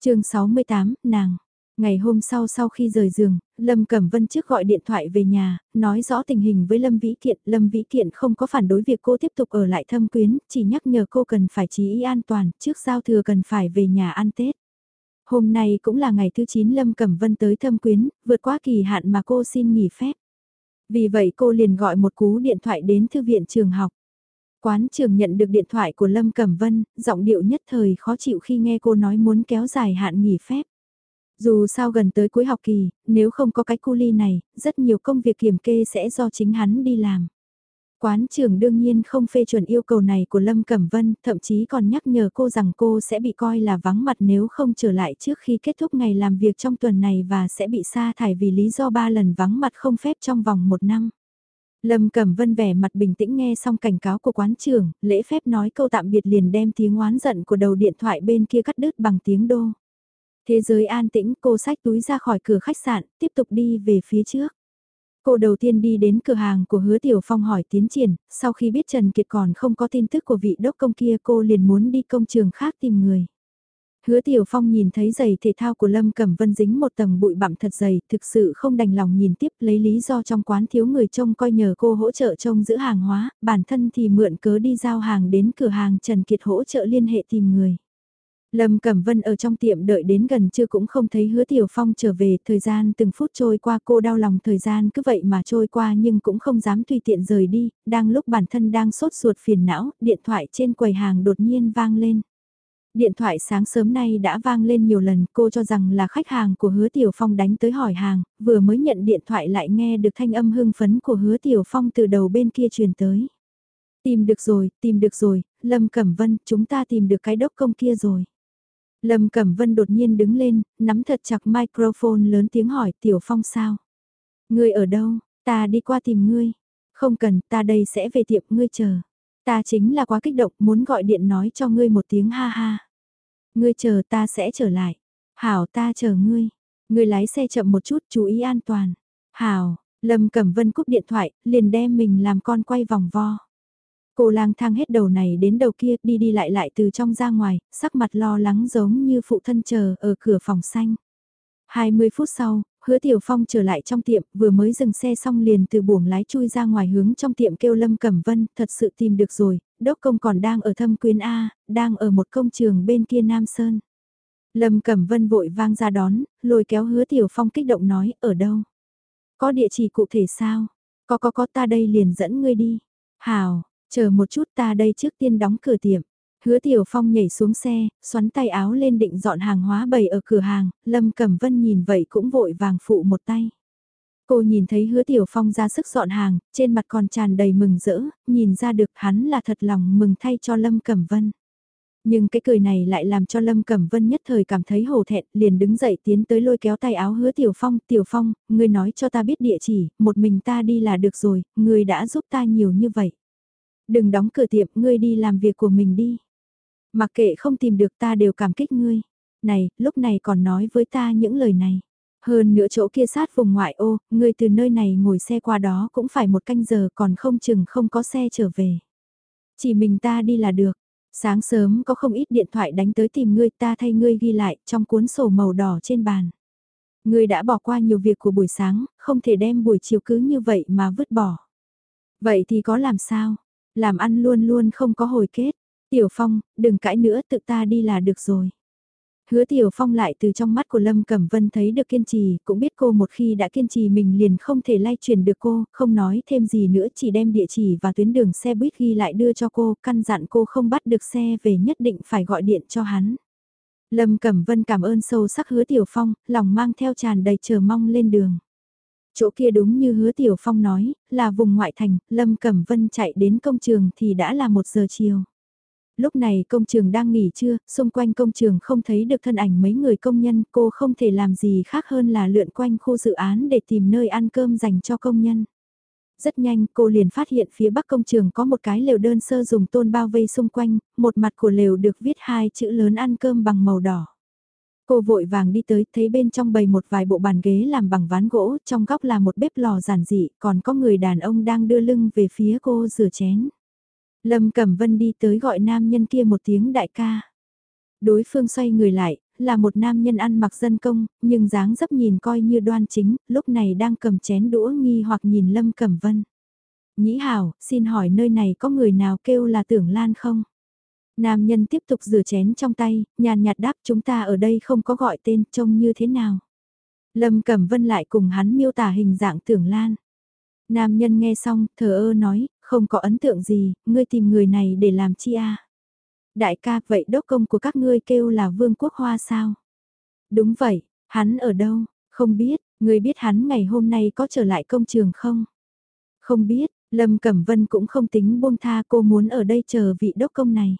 chương 68, nàng. Ngày hôm sau sau khi rời giường, Lâm Cẩm Vân trước gọi điện thoại về nhà, nói rõ tình hình với Lâm Vĩ Kiện. Lâm Vĩ Kiện không có phản đối việc cô tiếp tục ở lại thâm quyến, chỉ nhắc nhở cô cần phải chú ý an toàn, trước giao thừa cần phải về nhà ăn Tết. Hôm nay cũng là ngày thứ 9 Lâm Cẩm Vân tới thâm quyến, vượt qua kỳ hạn mà cô xin nghỉ phép. Vì vậy cô liền gọi một cú điện thoại đến thư viện trường học. Quán trường nhận được điện thoại của Lâm Cẩm Vân, giọng điệu nhất thời khó chịu khi nghe cô nói muốn kéo dài hạn nghỉ phép. Dù sao gần tới cuối học kỳ, nếu không có cái cu ly này, rất nhiều công việc kiểm kê sẽ do chính hắn đi làm. Quán trường đương nhiên không phê chuẩn yêu cầu này của Lâm Cẩm Vân, thậm chí còn nhắc nhở cô rằng cô sẽ bị coi là vắng mặt nếu không trở lại trước khi kết thúc ngày làm việc trong tuần này và sẽ bị sa thải vì lý do ba lần vắng mặt không phép trong vòng một năm. Lâm Cẩm Vân vẻ mặt bình tĩnh nghe xong cảnh cáo của quán trưởng lễ phép nói câu tạm biệt liền đem tiếng oán giận của đầu điện thoại bên kia cắt đứt bằng tiếng đô. Thế giới an tĩnh cô xách túi ra khỏi cửa khách sạn, tiếp tục đi về phía trước. Cô đầu tiên đi đến cửa hàng của hứa Tiểu Phong hỏi tiến triển, sau khi biết Trần Kiệt còn không có tin tức của vị đốc công kia cô liền muốn đi công trường khác tìm người. Hứa Tiểu Phong nhìn thấy giày thể thao của Lâm Cẩm Vân dính một tầng bụi bặm thật dày, thực sự không đành lòng nhìn tiếp lấy lý do trong quán thiếu người trông coi nhờ cô hỗ trợ trông giữ hàng hóa, bản thân thì mượn cớ đi giao hàng đến cửa hàng Trần Kiệt hỗ trợ liên hệ tìm người. Lâm Cẩm Vân ở trong tiệm đợi đến gần chưa cũng không thấy hứa Tiểu Phong trở về, thời gian từng phút trôi qua cô đau lòng thời gian cứ vậy mà trôi qua nhưng cũng không dám tùy tiện rời đi, đang lúc bản thân đang sốt ruột phiền não, điện thoại trên quầy hàng đột nhiên vang lên. Điện thoại sáng sớm nay đã vang lên nhiều lần, cô cho rằng là khách hàng của hứa Tiểu Phong đánh tới hỏi hàng, vừa mới nhận điện thoại lại nghe được thanh âm hưng phấn của hứa Tiểu Phong từ đầu bên kia truyền tới. Tìm được rồi, tìm được rồi, Lâm Cẩm Vân, chúng ta tìm được cái đốc công kia rồi. Lâm Cẩm Vân đột nhiên đứng lên, nắm thật chặt microphone lớn tiếng hỏi Tiểu Phong sao? Ngươi ở đâu? Ta đi qua tìm ngươi. Không cần, ta đây sẽ về tiệm ngươi chờ. Ta chính là quá kích động muốn gọi điện nói cho ngươi một tiếng ha ha. Ngươi chờ ta sẽ trở lại. Hảo ta chờ ngươi. Ngươi lái xe chậm một chút chú ý an toàn. Hảo, Lâm Cẩm Vân cúp điện thoại, liền đem mình làm con quay vòng vo. Cô lang thang hết đầu này đến đầu kia, đi đi lại lại từ trong ra ngoài, sắc mặt lo lắng giống như phụ thân chờ ở cửa phòng xanh. 20 phút sau, hứa Tiểu Phong trở lại trong tiệm, vừa mới dừng xe xong liền từ buồng lái chui ra ngoài hướng trong tiệm kêu Lâm Cẩm Vân, thật sự tìm được rồi, đốc công còn đang ở thâm quyến A, đang ở một công trường bên kia Nam Sơn. Lâm Cẩm Vân vội vang ra đón, lôi kéo hứa Tiểu Phong kích động nói, ở đâu? Có địa chỉ cụ thể sao? Có có có ta đây liền dẫn ngươi đi. Hào, chờ một chút ta đây trước tiên đóng cửa tiệm. Hứa Tiểu Phong nhảy xuống xe, xoắn tay áo lên định dọn hàng hóa bày ở cửa hàng, Lâm Cẩm Vân nhìn vậy cũng vội vàng phụ một tay. Cô nhìn thấy hứa Tiểu Phong ra sức dọn hàng, trên mặt còn tràn đầy mừng rỡ, nhìn ra được hắn là thật lòng mừng thay cho Lâm Cẩm Vân. Nhưng cái cười này lại làm cho Lâm Cẩm Vân nhất thời cảm thấy hổ thẹn, liền đứng dậy tiến tới lôi kéo tay áo hứa Tiểu Phong, Tiểu Phong, ngươi nói cho ta biết địa chỉ, một mình ta đi là được rồi, ngươi đã giúp ta nhiều như vậy. Đừng đóng cửa tiệm, ngươi đi làm việc của mình đi. Mặc kệ không tìm được ta đều cảm kích ngươi. Này, lúc này còn nói với ta những lời này. Hơn nữa chỗ kia sát vùng ngoại ô, ngươi từ nơi này ngồi xe qua đó cũng phải một canh giờ còn không chừng không có xe trở về. Chỉ mình ta đi là được. Sáng sớm có không ít điện thoại đánh tới tìm ngươi ta thay ngươi ghi lại trong cuốn sổ màu đỏ trên bàn. Ngươi đã bỏ qua nhiều việc của buổi sáng, không thể đem buổi chiều cứ như vậy mà vứt bỏ. Vậy thì có làm sao? Làm ăn luôn luôn không có hồi kết. Tiểu Phong, đừng cãi nữa tự ta đi là được rồi. Hứa Tiểu Phong lại từ trong mắt của Lâm Cẩm Vân thấy được kiên trì, cũng biết cô một khi đã kiên trì mình liền không thể lay chuyển được cô, không nói thêm gì nữa chỉ đem địa chỉ và tuyến đường xe buýt ghi lại đưa cho cô, căn dặn cô không bắt được xe về nhất định phải gọi điện cho hắn. Lâm Cẩm Vân cảm ơn sâu sắc hứa Tiểu Phong, lòng mang theo tràn đầy chờ mong lên đường. Chỗ kia đúng như hứa Tiểu Phong nói, là vùng ngoại thành, Lâm Cẩm Vân chạy đến công trường thì đã là một giờ chiều. Lúc này công trường đang nghỉ trưa, xung quanh công trường không thấy được thân ảnh mấy người công nhân, cô không thể làm gì khác hơn là lượn quanh khu dự án để tìm nơi ăn cơm dành cho công nhân. Rất nhanh cô liền phát hiện phía bắc công trường có một cái lều đơn sơ dùng tôn bao vây xung quanh, một mặt của lều được viết hai chữ lớn ăn cơm bằng màu đỏ. Cô vội vàng đi tới, thấy bên trong bầy một vài bộ bàn ghế làm bằng ván gỗ, trong góc là một bếp lò giản dị, còn có người đàn ông đang đưa lưng về phía cô rửa chén. Lâm Cẩm Vân đi tới gọi nam nhân kia một tiếng đại ca. Đối phương xoay người lại, là một nam nhân ăn mặc dân công, nhưng dáng dấp nhìn coi như đoan chính, lúc này đang cầm chén đũa nghi hoặc nhìn Lâm Cẩm Vân. Nhĩ hảo, xin hỏi nơi này có người nào kêu là tưởng lan không? Nam nhân tiếp tục rửa chén trong tay, nhàn nhạt đáp chúng ta ở đây không có gọi tên, trông như thế nào? Lâm Cẩm Vân lại cùng hắn miêu tả hình dạng tưởng lan. Nam nhân nghe xong, thờ ơ nói, không có ấn tượng gì, ngươi tìm người này để làm chi a? Đại ca, vậy đốc công của các ngươi kêu là Vương Quốc Hoa sao? Đúng vậy, hắn ở đâu? Không biết, ngươi biết hắn ngày hôm nay có trở lại công trường không? Không biết, Lâm Cẩm Vân cũng không tính buông tha cô muốn ở đây chờ vị đốc công này.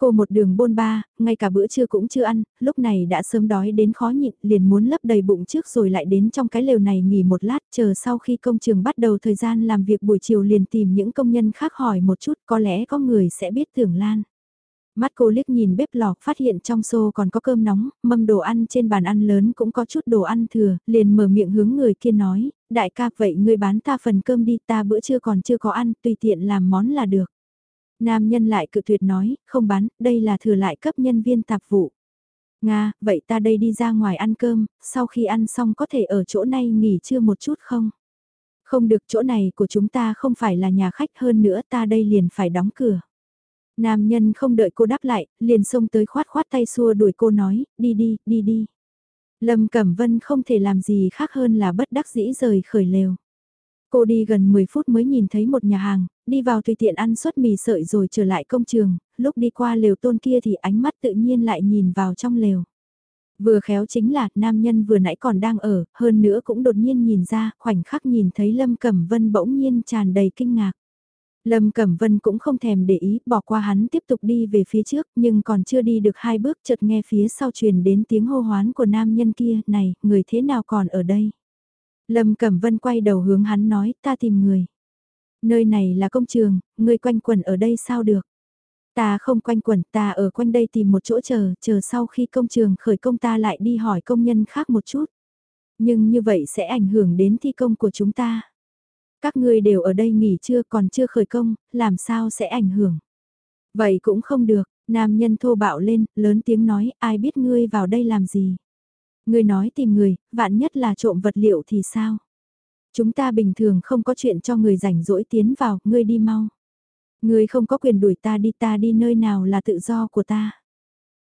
Cô một đường bôn ba, ngay cả bữa trưa cũng chưa ăn, lúc này đã sớm đói đến khó nhịn, liền muốn lấp đầy bụng trước rồi lại đến trong cái lều này nghỉ một lát, chờ sau khi công trường bắt đầu thời gian làm việc buổi chiều liền tìm những công nhân khác hỏi một chút, có lẽ có người sẽ biết tưởng lan. Mắt cô liếc nhìn bếp lò, phát hiện trong xô còn có cơm nóng, mâm đồ ăn trên bàn ăn lớn cũng có chút đồ ăn thừa, liền mở miệng hướng người kia nói, đại ca vậy ngươi bán ta phần cơm đi ta bữa trưa còn chưa có ăn, tùy tiện làm món là được. Nam nhân lại cự tuyệt nói, không bán, đây là thừa lại cấp nhân viên tạp vụ. Nga, vậy ta đây đi ra ngoài ăn cơm, sau khi ăn xong có thể ở chỗ này nghỉ trưa một chút không? Không được chỗ này của chúng ta không phải là nhà khách hơn nữa ta đây liền phải đóng cửa. Nam nhân không đợi cô đáp lại, liền xông tới khoát khoát tay xua đuổi cô nói, đi đi, đi đi. Lâm Cẩm Vân không thể làm gì khác hơn là bất đắc dĩ rời khởi lều. Cô đi gần 10 phút mới nhìn thấy một nhà hàng, đi vào tùy tiện ăn suất mì sợi rồi trở lại công trường, lúc đi qua lều tôn kia thì ánh mắt tự nhiên lại nhìn vào trong lều. Vừa khéo chính là nam nhân vừa nãy còn đang ở, hơn nữa cũng đột nhiên nhìn ra, khoảnh khắc nhìn thấy Lâm Cẩm Vân bỗng nhiên tràn đầy kinh ngạc. Lâm Cẩm Vân cũng không thèm để ý, bỏ qua hắn tiếp tục đi về phía trước, nhưng còn chưa đi được hai bước chợt nghe phía sau truyền đến tiếng hô hoán của nam nhân kia, này, người thế nào còn ở đây? Lâm Cẩm Vân quay đầu hướng hắn nói, ta tìm người. Nơi này là công trường, người quanh quẩn ở đây sao được? Ta không quanh quẩn, ta ở quanh đây tìm một chỗ chờ, chờ sau khi công trường khởi công ta lại đi hỏi công nhân khác một chút. Nhưng như vậy sẽ ảnh hưởng đến thi công của chúng ta. Các ngươi đều ở đây nghỉ trưa còn chưa khởi công, làm sao sẽ ảnh hưởng. Vậy cũng không được, nam nhân thô bạo lên, lớn tiếng nói, ai biết ngươi vào đây làm gì. Ngươi nói tìm người, vạn nhất là trộm vật liệu thì sao? Chúng ta bình thường không có chuyện cho người rảnh rỗi tiến vào, ngươi đi mau. Ngươi không có quyền đuổi ta đi ta đi nơi nào là tự do của ta.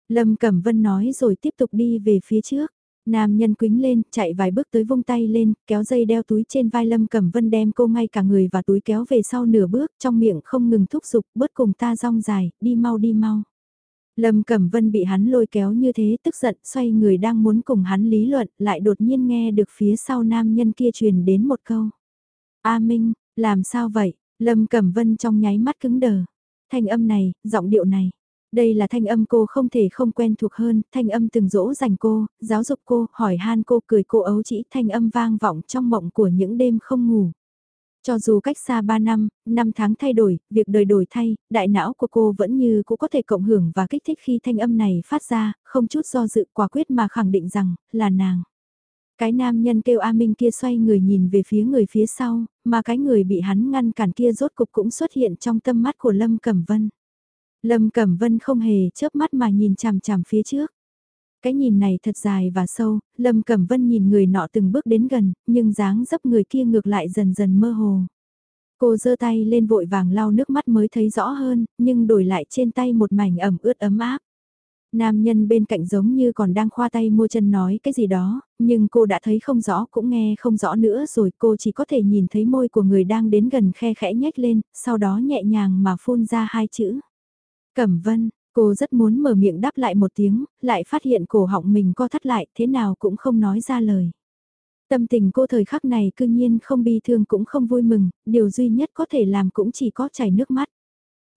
Lâm Cẩm Vân nói rồi tiếp tục đi về phía trước. Nam nhân quính lên, chạy vài bước tới vung tay lên, kéo dây đeo túi trên vai Lâm Cẩm Vân đem cô ngay cả người và túi kéo về sau nửa bước, trong miệng không ngừng thúc giục, bớt cùng ta rong dài, đi mau đi mau. Lâm Cẩm Vân bị hắn lôi kéo như thế tức giận, xoay người đang muốn cùng hắn lý luận, lại đột nhiên nghe được phía sau nam nhân kia truyền đến một câu. A Minh, làm sao vậy? Lâm Cẩm Vân trong nháy mắt cứng đờ. Thanh âm này, giọng điệu này. Đây là thanh âm cô không thể không quen thuộc hơn, thanh âm từng dỗ dành cô, giáo dục cô, hỏi han cô, cười cô ấu chỉ, thanh âm vang vọng trong mộng của những đêm không ngủ. Cho dù cách xa 3 năm, 5 tháng thay đổi, việc đời đổi thay, đại não của cô vẫn như cũng có thể cộng hưởng và kích thích khi thanh âm này phát ra, không chút do dự quả quyết mà khẳng định rằng, là nàng. Cái nam nhân kêu A Minh kia xoay người nhìn về phía người phía sau, mà cái người bị hắn ngăn cản kia rốt cục cũng xuất hiện trong tâm mắt của Lâm Cẩm Vân. Lâm Cẩm Vân không hề chớp mắt mà nhìn chằm chằm phía trước. Cái nhìn này thật dài và sâu, Lâm Cẩm Vân nhìn người nọ từng bước đến gần, nhưng dáng dấp người kia ngược lại dần dần mơ hồ. Cô giơ tay lên vội vàng lau nước mắt mới thấy rõ hơn, nhưng đổi lại trên tay một mảnh ẩm ướt ấm áp. Nam nhân bên cạnh giống như còn đang khoa tay mua chân nói cái gì đó, nhưng cô đã thấy không rõ cũng nghe không rõ nữa rồi cô chỉ có thể nhìn thấy môi của người đang đến gần khe khẽ nhếch lên, sau đó nhẹ nhàng mà phun ra hai chữ. Cẩm vân, cô rất muốn mở miệng đáp lại một tiếng, lại phát hiện cổ họng mình co thắt lại thế nào cũng không nói ra lời. Tâm tình cô thời khắc này cư nhiên không bi thương cũng không vui mừng, điều duy nhất có thể làm cũng chỉ có chảy nước mắt.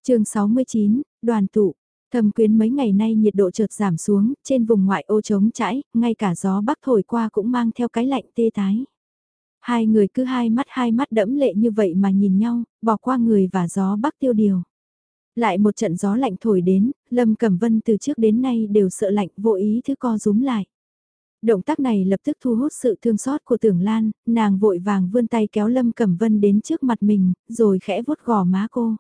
chương 69, đoàn tụ, Thầm quyến mấy ngày nay nhiệt độ chợt giảm xuống, trên vùng ngoại ô trống trãi, ngay cả gió bắc thổi qua cũng mang theo cái lạnh tê tái. Hai người cứ hai mắt hai mắt đẫm lệ như vậy mà nhìn nhau, bỏ qua người và gió bắc tiêu điều. Lại một trận gió lạnh thổi đến, Lâm Cẩm Vân từ trước đến nay đều sợ lạnh vô ý thứ co rúm lại. Động tác này lập tức thu hút sự thương xót của tưởng Lan, nàng vội vàng vươn tay kéo Lâm Cẩm Vân đến trước mặt mình, rồi khẽ vuốt gò má cô.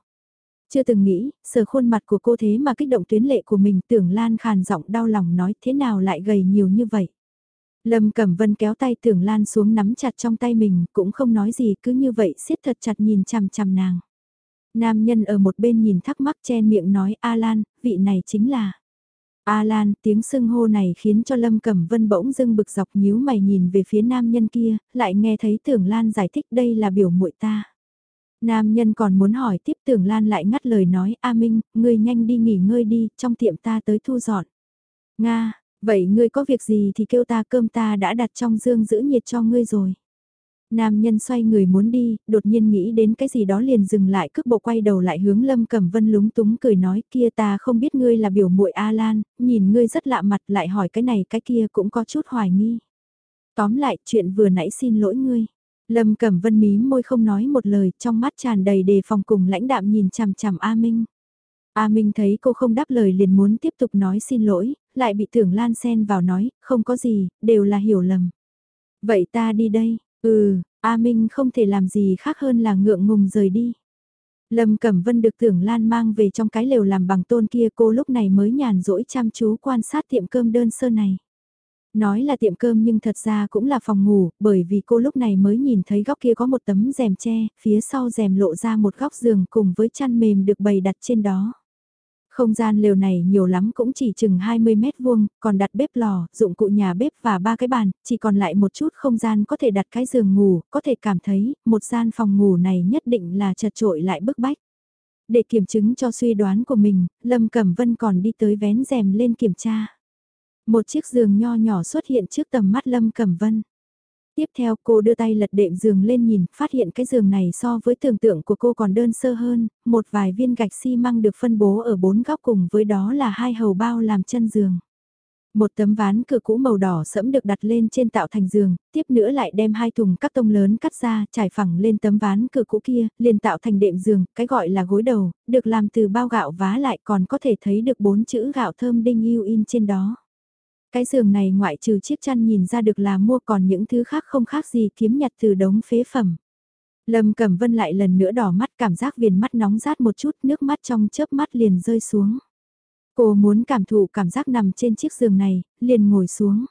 Chưa từng nghĩ, sờ khuôn mặt của cô thế mà kích động tuyến lệ của mình tưởng Lan khàn giọng đau lòng nói thế nào lại gầy nhiều như vậy. Lâm Cẩm Vân kéo tay tưởng Lan xuống nắm chặt trong tay mình, cũng không nói gì cứ như vậy siết thật chặt nhìn chằm chằm nàng. Nam nhân ở một bên nhìn thắc mắc chen miệng nói alan vị này chính là... alan tiếng sưng hô này khiến cho Lâm Cẩm Vân bỗng dưng bực dọc nhíu mày nhìn về phía nam nhân kia, lại nghe thấy tưởng Lan giải thích đây là biểu muội ta. Nam nhân còn muốn hỏi tiếp tưởng Lan lại ngắt lời nói A Minh, ngươi nhanh đi nghỉ ngơi đi, trong tiệm ta tới thu dọn. Nga, vậy ngươi có việc gì thì kêu ta cơm ta đã đặt trong dương giữ nhiệt cho ngươi rồi. Nam nhân xoay người muốn đi, đột nhiên nghĩ đến cái gì đó liền dừng lại cước bộ quay đầu lại hướng Lâm Cẩm Vân lúng túng cười nói kia ta không biết ngươi là biểu muội A Lan, nhìn ngươi rất lạ mặt lại hỏi cái này cái kia cũng có chút hoài nghi. Tóm lại chuyện vừa nãy xin lỗi ngươi. Lâm Cẩm Vân mí môi không nói một lời, trong mắt tràn đầy đề phòng cùng lãnh đạm nhìn chằm chằm A Minh. A Minh thấy cô không đáp lời liền muốn tiếp tục nói xin lỗi, lại bị tưởng Lan xen vào nói, không có gì, đều là hiểu lầm. Vậy ta đi đây, ừ, A Minh không thể làm gì khác hơn là ngượng ngùng rời đi. Lâm Cẩm Vân được tưởng Lan mang về trong cái lều làm bằng tôn kia cô lúc này mới nhàn rỗi chăm chú quan sát tiệm cơm đơn sơ này. Nói là tiệm cơm nhưng thật ra cũng là phòng ngủ, bởi vì cô lúc này mới nhìn thấy góc kia có một tấm rèm tre, phía sau rèm lộ ra một góc giường cùng với chăn mềm được bày đặt trên đó. Không gian lều này nhiều lắm cũng chỉ chừng 20 mét vuông, còn đặt bếp lò, dụng cụ nhà bếp và ba cái bàn, chỉ còn lại một chút không gian có thể đặt cái giường ngủ, có thể cảm thấy một gian phòng ngủ này nhất định là chật trội lại bức bách. Để kiểm chứng cho suy đoán của mình, Lâm Cẩm Vân còn đi tới vén rèm lên kiểm tra. Một chiếc giường nho nhỏ xuất hiện trước tầm mắt Lâm Cẩm Vân. Tiếp theo cô đưa tay lật đệm giường lên nhìn, phát hiện cái giường này so với tưởng tượng của cô còn đơn sơ hơn, một vài viên gạch xi măng được phân bố ở bốn góc cùng với đó là hai hầu bao làm chân giường. Một tấm ván cửa cũ màu đỏ sẫm được đặt lên trên tạo thành giường, tiếp nữa lại đem hai thùng cắt tông lớn cắt ra, trải phẳng lên tấm ván cửa cũ kia, liền tạo thành đệm giường, cái gọi là gối đầu, được làm từ bao gạo vá lại còn có thể thấy được bốn chữ gạo thơm đinh yêu in trên đó. Cái giường này ngoại trừ chiếc chăn nhìn ra được là mua còn những thứ khác không khác gì kiếm nhặt từ đống phế phẩm. Lâm Cẩm Vân lại lần nữa đỏ mắt cảm giác viền mắt nóng rát một chút nước mắt trong chớp mắt liền rơi xuống. Cô muốn cảm thụ cảm giác nằm trên chiếc giường này, liền ngồi xuống.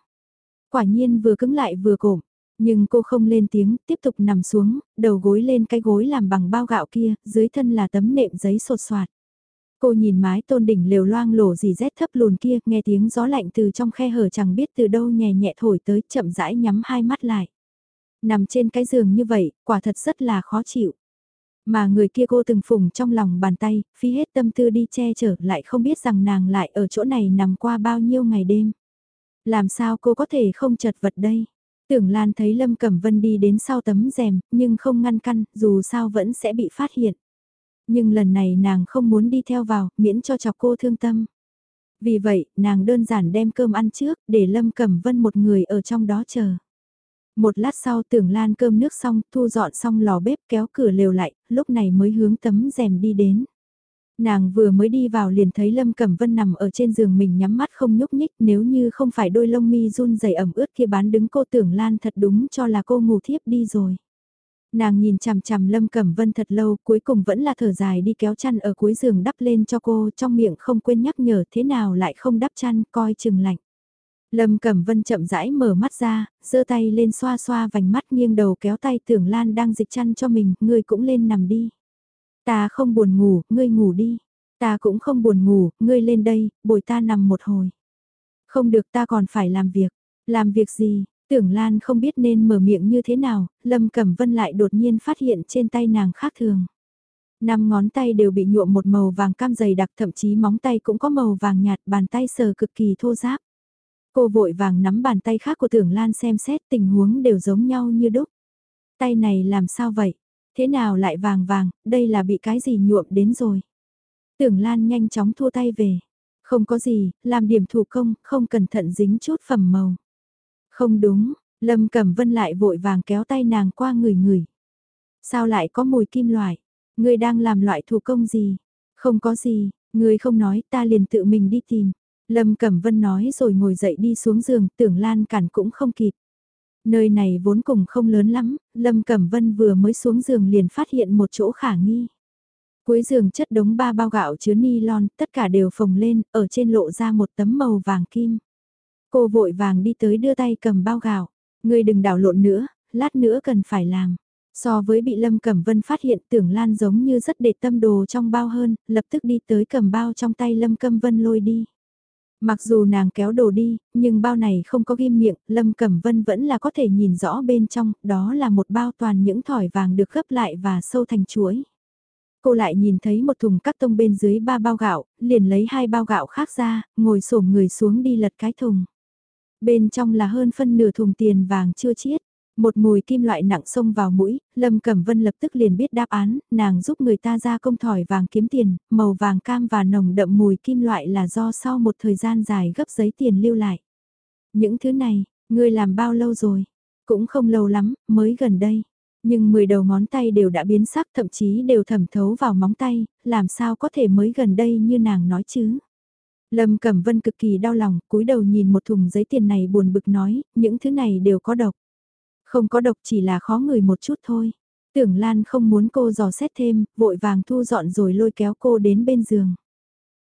Quả nhiên vừa cứng lại vừa cộm, nhưng cô không lên tiếng, tiếp tục nằm xuống, đầu gối lên cái gối làm bằng bao gạo kia, dưới thân là tấm nệm giấy sột soạt. Cô nhìn mái tôn đỉnh lều loang lổ gì rét thấp lùn kia, nghe tiếng gió lạnh từ trong khe hở chẳng biết từ đâu nhẹ nhẹ thổi tới, chậm rãi nhắm hai mắt lại. Nằm trên cái giường như vậy, quả thật rất là khó chịu. Mà người kia cô từng phùng trong lòng bàn tay, phi hết tâm tư đi che chở lại không biết rằng nàng lại ở chỗ này nằm qua bao nhiêu ngày đêm. Làm sao cô có thể không chật vật đây? Tưởng Lan thấy Lâm Cẩm Vân đi đến sau tấm rèm, nhưng không ngăn căn, dù sao vẫn sẽ bị phát hiện. Nhưng lần này nàng không muốn đi theo vào, miễn cho chọc cô thương tâm. Vì vậy, nàng đơn giản đem cơm ăn trước, để Lâm Cẩm Vân một người ở trong đó chờ. Một lát sau tưởng lan cơm nước xong, thu dọn xong lò bếp kéo cửa lều lại, lúc này mới hướng tấm rèm đi đến. Nàng vừa mới đi vào liền thấy Lâm Cẩm Vân nằm ở trên giường mình nhắm mắt không nhúc nhích nếu như không phải đôi lông mi run dày ẩm ướt kia bán đứng cô tưởng lan thật đúng cho là cô ngủ thiếp đi rồi. Nàng nhìn chằm chằm Lâm Cẩm Vân thật lâu cuối cùng vẫn là thở dài đi kéo chăn ở cuối giường đắp lên cho cô trong miệng không quên nhắc nhở thế nào lại không đắp chăn coi chừng lạnh. Lâm Cẩm Vân chậm rãi mở mắt ra, giơ tay lên xoa xoa vành mắt nghiêng đầu kéo tay tưởng Lan đang dịch chăn cho mình, ngươi cũng lên nằm đi. Ta không buồn ngủ, ngươi ngủ đi. Ta cũng không buồn ngủ, ngươi lên đây, bồi ta nằm một hồi. Không được ta còn phải làm việc. Làm việc gì? Tưởng Lan không biết nên mở miệng như thế nào, Lâm Cẩm Vân lại đột nhiên phát hiện trên tay nàng khác thường. Năm ngón tay đều bị nhuộm một màu vàng cam dày đặc thậm chí móng tay cũng có màu vàng nhạt bàn tay sờ cực kỳ thô ráp. Cô vội vàng nắm bàn tay khác của tưởng Lan xem xét tình huống đều giống nhau như đúc. Tay này làm sao vậy? Thế nào lại vàng vàng, đây là bị cái gì nhuộm đến rồi? Tưởng Lan nhanh chóng thua tay về. Không có gì, làm điểm thủ công, không cẩn thận dính chút phẩm màu. Không đúng, Lâm Cẩm Vân lại vội vàng kéo tay nàng qua người người. Sao lại có mùi kim loại? Người đang làm loại thủ công gì? Không có gì, người không nói ta liền tự mình đi tìm. Lâm Cẩm Vân nói rồi ngồi dậy đi xuống giường, tưởng Lan cản cũng không kịp. Nơi này vốn cùng không lớn lắm, Lâm Cẩm Vân vừa mới xuống giường liền phát hiện một chỗ khả nghi. Cuối giường chất đống ba bao gạo chứa ni lon, tất cả đều phồng lên, ở trên lộ ra một tấm màu vàng kim. Cô vội vàng đi tới đưa tay cầm bao gạo. Người đừng đảo lộn nữa, lát nữa cần phải làm. So với bị Lâm Cẩm Vân phát hiện tưởng Lan giống như rất để tâm đồ trong bao hơn, lập tức đi tới cầm bao trong tay Lâm Cẩm Vân lôi đi. Mặc dù nàng kéo đồ đi, nhưng bao này không có ghim miệng, Lâm Cẩm Vân vẫn là có thể nhìn rõ bên trong, đó là một bao toàn những thỏi vàng được gấp lại và sâu thành chuỗi. Cô lại nhìn thấy một thùng cắt tông bên dưới ba bao gạo, liền lấy hai bao gạo khác ra, ngồi xổm người xuống đi lật cái thùng. Bên trong là hơn phân nửa thùng tiền vàng chưa chiết. Một mùi kim loại nặng xông vào mũi, Lâm Cẩm Vân lập tức liền biết đáp án, nàng giúp người ta ra công thỏi vàng kiếm tiền, màu vàng cam và nồng đậm mùi kim loại là do sau một thời gian dài gấp giấy tiền lưu lại. Những thứ này, ngươi làm bao lâu rồi? Cũng không lâu lắm, mới gần đây. Nhưng 10 đầu ngón tay đều đã biến sắc thậm chí đều thẩm thấu vào móng tay, làm sao có thể mới gần đây như nàng nói chứ? Lâm Cẩm Vân cực kỳ đau lòng, cúi đầu nhìn một thùng giấy tiền này buồn bực nói, những thứ này đều có độc. Không có độc chỉ là khó người một chút thôi. Tưởng Lan không muốn cô dò xét thêm, vội vàng thu dọn rồi lôi kéo cô đến bên giường.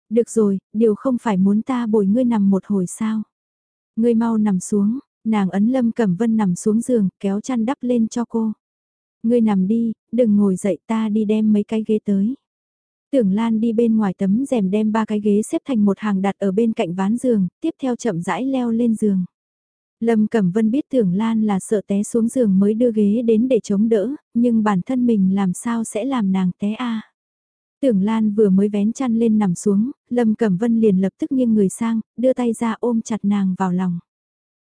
Được rồi, điều không phải muốn ta bồi ngươi nằm một hồi sao. Ngươi mau nằm xuống, nàng ấn Lâm Cẩm Vân nằm xuống giường, kéo chăn đắp lên cho cô. Ngươi nằm đi, đừng ngồi dậy ta đi đem mấy cái ghế tới. Tưởng Lan đi bên ngoài tấm rèm đem ba cái ghế xếp thành một hàng đặt ở bên cạnh ván giường, tiếp theo chậm rãi leo lên giường. Lâm Cẩm Vân biết Tưởng Lan là sợ té xuống giường mới đưa ghế đến để chống đỡ, nhưng bản thân mình làm sao sẽ làm nàng té a? Tưởng Lan vừa mới vén chăn lên nằm xuống, Lâm Cẩm Vân liền lập tức nghiêng người sang, đưa tay ra ôm chặt nàng vào lòng.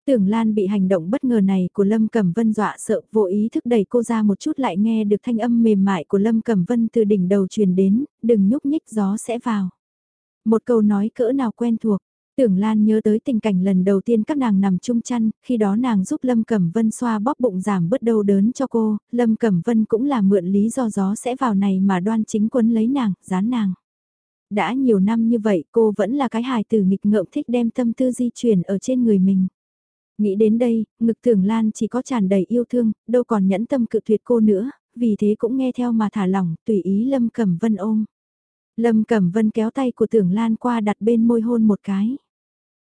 Tưởng Lan bị hành động bất ngờ này của Lâm Cẩm Vân dọa sợ vô ý thức đẩy cô ra một chút lại nghe được thanh âm mềm mại của Lâm Cẩm Vân từ đỉnh đầu truyền đến, đừng nhúc nhích gió sẽ vào. Một câu nói cỡ nào quen thuộc, Tưởng Lan nhớ tới tình cảnh lần đầu tiên các nàng nằm chung chăn, khi đó nàng giúp Lâm Cẩm Vân xoa bóp bụng giảm bớt đau đớn cho cô, Lâm Cẩm Vân cũng là mượn lý do gió sẽ vào này mà đoan chính quấn lấy nàng, dán nàng. Đã nhiều năm như vậy cô vẫn là cái hài tử nghịch ngợm thích đem tâm tư di chuyển ở trên người mình. Nghĩ đến đây, ngực tưởng Lan chỉ có tràn đầy yêu thương, đâu còn nhẫn tâm cự tuyệt cô nữa, vì thế cũng nghe theo mà thả lỏng, tùy ý Lâm Cẩm Vân ôm. Lâm Cẩm Vân kéo tay của tưởng Lan qua đặt bên môi hôn một cái.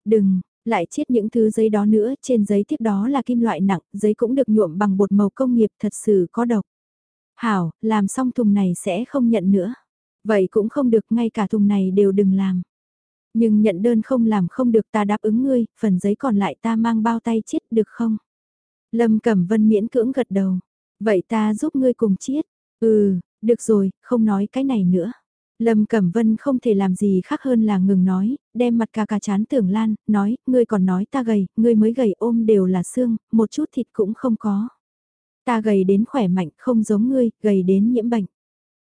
Đừng, lại chiết những thứ giấy đó nữa, trên giấy tiếp đó là kim loại nặng, giấy cũng được nhuộm bằng bột màu công nghiệp thật sự có độc. Hảo, làm xong thùng này sẽ không nhận nữa. Vậy cũng không được, ngay cả thùng này đều đừng làm. Nhưng nhận đơn không làm không được ta đáp ứng ngươi, phần giấy còn lại ta mang bao tay chiết được không? Lâm Cẩm Vân miễn cưỡng gật đầu. Vậy ta giúp ngươi cùng chiết. Ừ, được rồi, không nói cái này nữa. Lâm Cẩm Vân không thể làm gì khác hơn là ngừng nói, đem mặt cà cà chán tưởng lan, nói, ngươi còn nói ta gầy, ngươi mới gầy ôm đều là xương, một chút thịt cũng không có. Ta gầy đến khỏe mạnh, không giống ngươi, gầy đến nhiễm bệnh.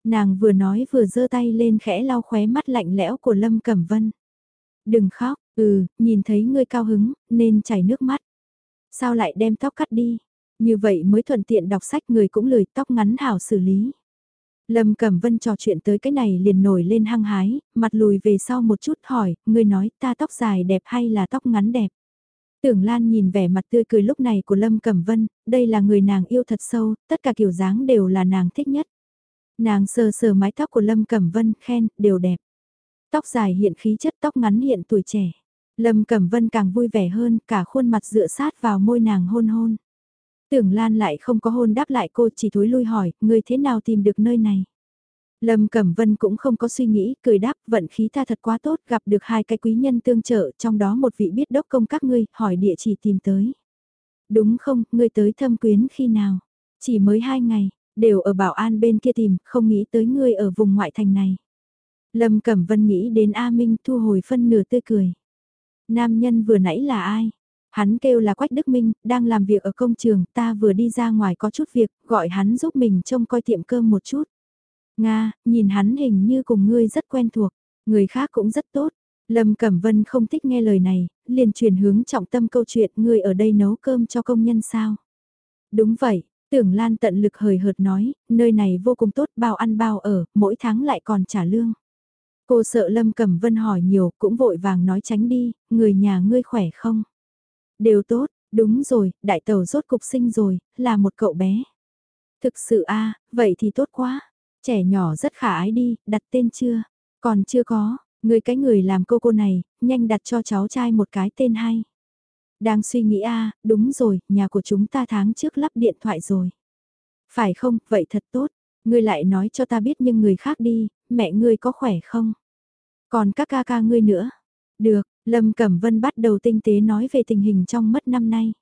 Nàng vừa nói vừa giơ tay lên khẽ lau khóe mắt lạnh lẽo của Lâm Cẩm Vân. Đừng khóc, ừ, nhìn thấy ngươi cao hứng, nên chảy nước mắt. Sao lại đem tóc cắt đi? Như vậy mới thuận tiện đọc sách người cũng lười tóc ngắn hảo xử lý. Lâm Cẩm Vân trò chuyện tới cái này liền nổi lên hăng hái, mặt lùi về sau một chút hỏi, ngươi nói ta tóc dài đẹp hay là tóc ngắn đẹp? Tưởng Lan nhìn vẻ mặt tươi cười lúc này của Lâm Cẩm Vân, đây là người nàng yêu thật sâu, tất cả kiểu dáng đều là nàng thích nhất. Nàng sờ sờ mái tóc của Lâm Cẩm Vân, khen, đều đẹp. Tóc dài hiện khí chất tóc ngắn hiện tuổi trẻ. Lâm Cẩm Vân càng vui vẻ hơn, cả khuôn mặt dựa sát vào môi nàng hôn hôn. Tưởng Lan lại không có hôn đáp lại cô chỉ thối lui hỏi, người thế nào tìm được nơi này? Lâm Cẩm Vân cũng không có suy nghĩ, cười đáp, vận khí ta thật quá tốt, gặp được hai cái quý nhân tương trợ, trong đó một vị biết đốc công các ngươi, hỏi địa chỉ tìm tới. Đúng không, ngươi tới thâm quyến khi nào? Chỉ mới hai ngày, đều ở bảo an bên kia tìm, không nghĩ tới ngươi ở vùng ngoại thành này. Lâm Cẩm Vân nghĩ đến A Minh thu hồi phân nửa tươi cười. Nam nhân vừa nãy là ai? Hắn kêu là Quách Đức Minh, đang làm việc ở công trường, ta vừa đi ra ngoài có chút việc, gọi hắn giúp mình trông coi tiệm cơm một chút. Nga, nhìn hắn hình như cùng ngươi rất quen thuộc, người khác cũng rất tốt. Lâm Cẩm Vân không thích nghe lời này, liền chuyển hướng trọng tâm câu chuyện ngươi ở đây nấu cơm cho công nhân sao. Đúng vậy, tưởng Lan tận lực hời hợt nói, nơi này vô cùng tốt bao ăn bao ở, mỗi tháng lại còn trả lương. Cô sợ Lâm Cẩm Vân hỏi nhiều cũng vội vàng nói tránh đi, người nhà ngươi khỏe không? Đều tốt, đúng rồi, đại tàu rốt cục sinh rồi, là một cậu bé. Thực sự a vậy thì tốt quá. Trẻ nhỏ rất khả ái đi, đặt tên chưa? Còn chưa có, người cái người làm cô cô này, nhanh đặt cho cháu trai một cái tên hay. Đang suy nghĩ a đúng rồi, nhà của chúng ta tháng trước lắp điện thoại rồi. Phải không, vậy thật tốt. Ngươi lại nói cho ta biết nhưng người khác đi, mẹ ngươi có khỏe không? Còn các ca ca ngươi nữa? Được, Lâm Cẩm Vân bắt đầu tinh tế nói về tình hình trong mất năm nay.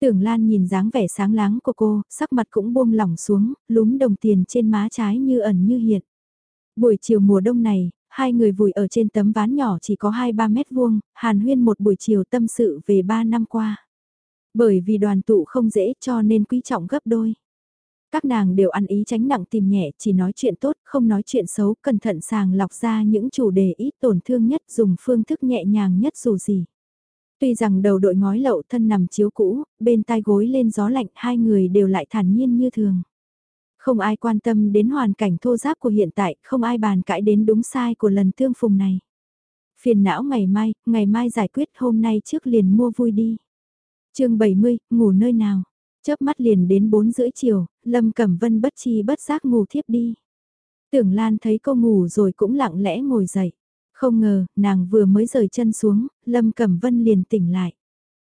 Tưởng Lan nhìn dáng vẻ sáng láng của cô, sắc mặt cũng buông lỏng xuống, lúm đồng tiền trên má trái như ẩn như hiện. Buổi chiều mùa đông này, hai người vùi ở trên tấm ván nhỏ chỉ có 2-3 mét vuông, hàn huyên một buổi chiều tâm sự về 3 năm qua. Bởi vì đoàn tụ không dễ cho nên quý trọng gấp đôi. Các nàng đều ăn ý tránh nặng tìm nhẹ, chỉ nói chuyện tốt, không nói chuyện xấu, cẩn thận sàng lọc ra những chủ đề ít tổn thương nhất dùng phương thức nhẹ nhàng nhất dù gì. Tuy rằng đầu đội ngói lậu thân nằm chiếu cũ, bên tai gối lên gió lạnh hai người đều lại thản nhiên như thường. Không ai quan tâm đến hoàn cảnh thô giáp của hiện tại, không ai bàn cãi đến đúng sai của lần tương phùng này. Phiền não ngày mai, ngày mai giải quyết hôm nay trước liền mua vui đi. chương 70, ngủ nơi nào? Chớp mắt liền đến 4 rưỡi chiều, Lâm Cẩm Vân bất chi bất giác ngủ thiếp đi. Tưởng Lan thấy cô ngủ rồi cũng lặng lẽ ngồi dậy. Không ngờ, nàng vừa mới rời chân xuống, Lâm Cẩm Vân liền tỉnh lại.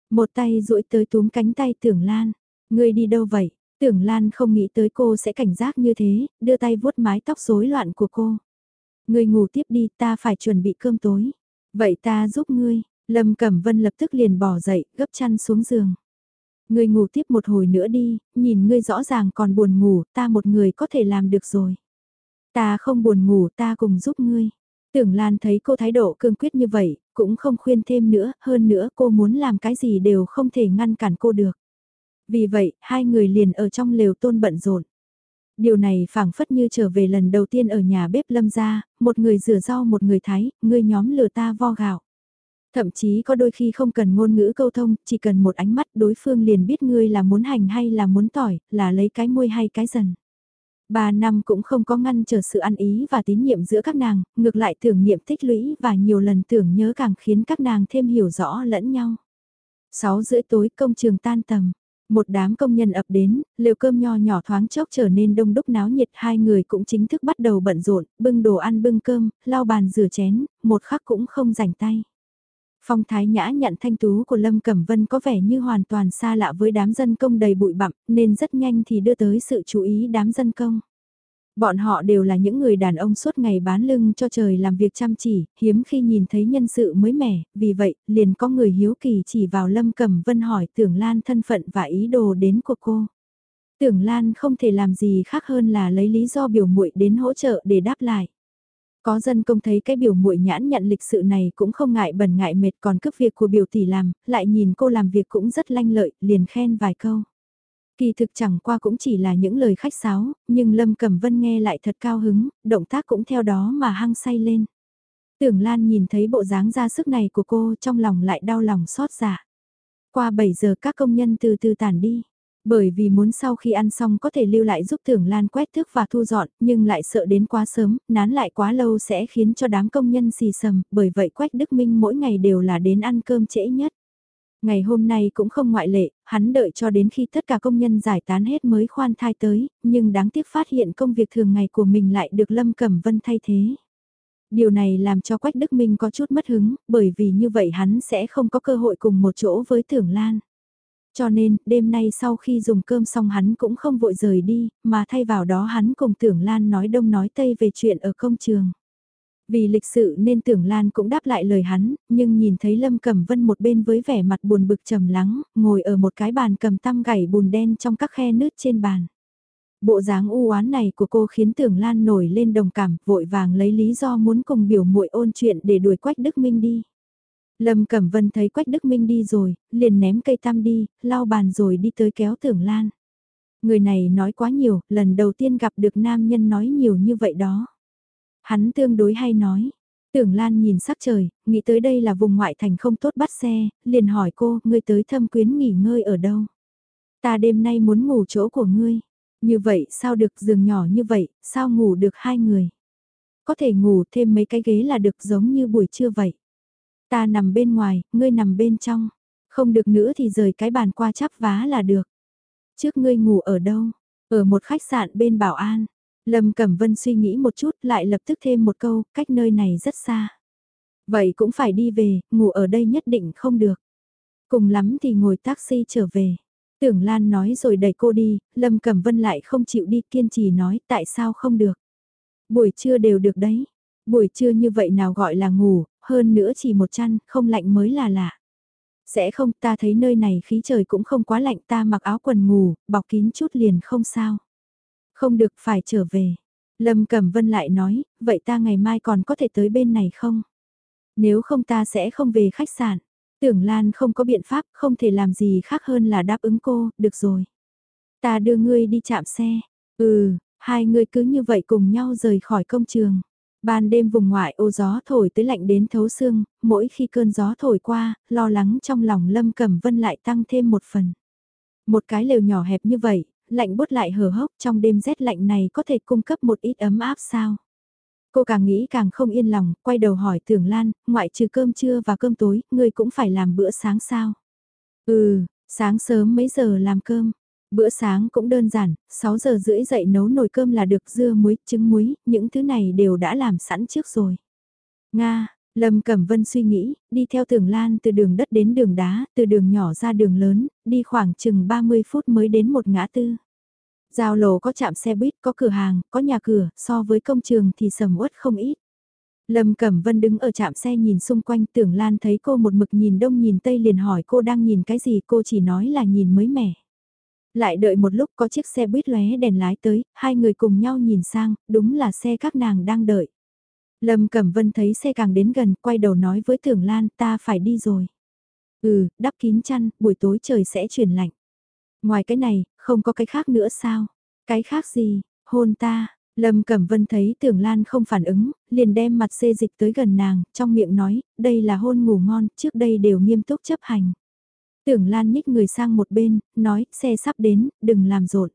Một tay duỗi tới túm cánh tay Tưởng Lan. Ngươi đi đâu vậy? Tưởng Lan không nghĩ tới cô sẽ cảnh giác như thế, đưa tay vuốt mái tóc rối loạn của cô. Ngươi ngủ tiếp đi, ta phải chuẩn bị cơm tối. Vậy ta giúp ngươi. Lâm Cẩm Vân lập tức liền bỏ dậy, gấp chăn xuống giường. Ngươi ngủ tiếp một hồi nữa đi, nhìn ngươi rõ ràng còn buồn ngủ, ta một người có thể làm được rồi. Ta không buồn ngủ, ta cùng giúp ngươi. Tưởng Lan thấy cô thái độ cương quyết như vậy, cũng không khuyên thêm nữa, hơn nữa cô muốn làm cái gì đều không thể ngăn cản cô được. Vì vậy, hai người liền ở trong lều tôn bận rộn. Điều này phảng phất như trở về lần đầu tiên ở nhà bếp lâm ra, một người rửa rau một người thái, người nhóm lừa ta vo gạo. Thậm chí có đôi khi không cần ngôn ngữ câu thông, chỉ cần một ánh mắt đối phương liền biết ngươi là muốn hành hay là muốn tỏi, là lấy cái môi hay cái dần. Ba năm cũng không có ngăn trở sự ăn ý và tín nhiệm giữa các nàng, ngược lại tưởng niệm tích lũy và nhiều lần tưởng nhớ càng khiến các nàng thêm hiểu rõ lẫn nhau. Sáu rưỡi tối công trường tan tầm. Một đám công nhân ập đến, liều cơm nho nhỏ thoáng chốc trở nên đông đúc náo nhiệt hai người cũng chính thức bắt đầu bận rộn, bưng đồ ăn bưng cơm, lau bàn rửa chén, một khắc cũng không rảnh tay. Phong thái nhã nhận thanh tú của Lâm Cẩm Vân có vẻ như hoàn toàn xa lạ với đám dân công đầy bụi bặm, nên rất nhanh thì đưa tới sự chú ý đám dân công. Bọn họ đều là những người đàn ông suốt ngày bán lưng cho trời làm việc chăm chỉ, hiếm khi nhìn thấy nhân sự mới mẻ, vì vậy, liền có người hiếu kỳ chỉ vào Lâm Cẩm Vân hỏi Tưởng Lan thân phận và ý đồ đến của cô. Tưởng Lan không thể làm gì khác hơn là lấy lý do biểu muội đến hỗ trợ để đáp lại. Có dân công thấy cái biểu muội nhãn nhận lịch sự này cũng không ngại bẩn ngại mệt còn cướp việc của biểu tỷ làm, lại nhìn cô làm việc cũng rất lanh lợi, liền khen vài câu. Kỳ thực chẳng qua cũng chỉ là những lời khách sáo, nhưng Lâm Cẩm Vân nghe lại thật cao hứng, động tác cũng theo đó mà hăng say lên. Tưởng Lan nhìn thấy bộ dáng ra sức này của cô trong lòng lại đau lòng xót dạ. Qua 7 giờ các công nhân từ từ tản đi. Bởi vì muốn sau khi ăn xong có thể lưu lại giúp Tưởng Lan quét thước và thu dọn, nhưng lại sợ đến quá sớm, nán lại quá lâu sẽ khiến cho đám công nhân xì sầm, bởi vậy Quách Đức Minh mỗi ngày đều là đến ăn cơm trễ nhất. Ngày hôm nay cũng không ngoại lệ, hắn đợi cho đến khi tất cả công nhân giải tán hết mới khoan thai tới, nhưng đáng tiếc phát hiện công việc thường ngày của mình lại được Lâm Cẩm Vân thay thế. Điều này làm cho Quách Đức Minh có chút mất hứng, bởi vì như vậy hắn sẽ không có cơ hội cùng một chỗ với Tưởng Lan. Cho nên, đêm nay sau khi dùng cơm xong hắn cũng không vội rời đi, mà thay vào đó hắn cùng Tưởng Lan nói đông nói tây về chuyện ở công trường. Vì lịch sự nên tưởng Lan cũng đáp lại lời hắn, nhưng nhìn thấy Lâm Cẩm Vân một bên với vẻ mặt buồn bực trầm lắng, ngồi ở một cái bàn cầm tăm gảy bùn đen trong các khe nứt trên bàn. Bộ dáng u oán này của cô khiến tưởng Lan nổi lên đồng cảm, vội vàng lấy lý do muốn cùng biểu muội ôn chuyện để đuổi Quách Đức Minh đi. Lâm Cẩm Vân thấy Quách Đức Minh đi rồi, liền ném cây tăm đi, lau bàn rồi đi tới kéo tưởng Lan. Người này nói quá nhiều, lần đầu tiên gặp được nam nhân nói nhiều như vậy đó. Hắn tương đối hay nói. Tưởng Lan nhìn sắc trời, nghĩ tới đây là vùng ngoại thành không tốt bắt xe, liền hỏi cô, ngươi tới thâm quyến nghỉ ngơi ở đâu? Ta đêm nay muốn ngủ chỗ của ngươi. Như vậy sao được giường nhỏ như vậy, sao ngủ được hai người? Có thể ngủ thêm mấy cái ghế là được giống như buổi trưa vậy. Ta nằm bên ngoài, ngươi nằm bên trong. Không được nữa thì rời cái bàn qua chắp vá là được. Trước ngươi ngủ ở đâu? Ở một khách sạn bên Bảo An. Lâm Cẩm Vân suy nghĩ một chút lại lập tức thêm một câu, cách nơi này rất xa. Vậy cũng phải đi về, ngủ ở đây nhất định không được. Cùng lắm thì ngồi taxi trở về. Tưởng Lan nói rồi đẩy cô đi, Lâm Cẩm Vân lại không chịu đi kiên trì nói tại sao không được. Buổi trưa đều được đấy. Buổi trưa như vậy nào gọi là ngủ, hơn nữa chỉ một chăn, không lạnh mới là lạ. Sẽ không ta thấy nơi này khí trời cũng không quá lạnh ta mặc áo quần ngủ, bọc kín chút liền không sao. Không được phải trở về. Lâm Cẩm Vân lại nói, vậy ta ngày mai còn có thể tới bên này không? Nếu không ta sẽ không về khách sạn. Tưởng Lan không có biện pháp, không thể làm gì khác hơn là đáp ứng cô, được rồi. Ta đưa ngươi đi chạm xe. Ừ, hai người cứ như vậy cùng nhau rời khỏi công trường. Ban đêm vùng ngoại ô gió thổi tới lạnh đến thấu xương, mỗi khi cơn gió thổi qua, lo lắng trong lòng Lâm Cẩm Vân lại tăng thêm một phần. Một cái lều nhỏ hẹp như vậy, lạnh bút lại hờ hốc trong đêm rét lạnh này có thể cung cấp một ít ấm áp sao? Cô càng nghĩ càng không yên lòng, quay đầu hỏi Tưởng Lan, ngoại trừ cơm trưa và cơm tối, ngươi cũng phải làm bữa sáng sao? Ừ, sáng sớm mấy giờ làm cơm? Bữa sáng cũng đơn giản, 6 giờ rưỡi dậy nấu nồi cơm là được dưa muối, trứng muối, những thứ này đều đã làm sẵn trước rồi. Nga, Lâm Cẩm Vân suy nghĩ, đi theo tường Lan từ đường đất đến đường đá, từ đường nhỏ ra đường lớn, đi khoảng chừng 30 phút mới đến một ngã tư. Giao lộ có chạm xe buýt, có cửa hàng, có nhà cửa, so với công trường thì sầm uất không ít. Lâm Cẩm Vân đứng ở trạm xe nhìn xung quanh Tưởng Lan thấy cô một mực nhìn đông nhìn tây liền hỏi cô đang nhìn cái gì cô chỉ nói là nhìn mới mẻ. Lại đợi một lúc có chiếc xe buýt lóe đèn lái tới, hai người cùng nhau nhìn sang, đúng là xe các nàng đang đợi. Lâm Cẩm Vân thấy xe càng đến gần, quay đầu nói với Tưởng Lan ta phải đi rồi. Ừ, đắp kín chăn, buổi tối trời sẽ chuyển lạnh. Ngoài cái này, không có cái khác nữa sao? Cái khác gì? Hôn ta. Lâm Cẩm Vân thấy Tưởng Lan không phản ứng, liền đem mặt xê dịch tới gần nàng, trong miệng nói, đây là hôn ngủ ngon, trước đây đều nghiêm túc chấp hành. Tưởng Lan nhích người sang một bên, nói, xe sắp đến, đừng làm rộn.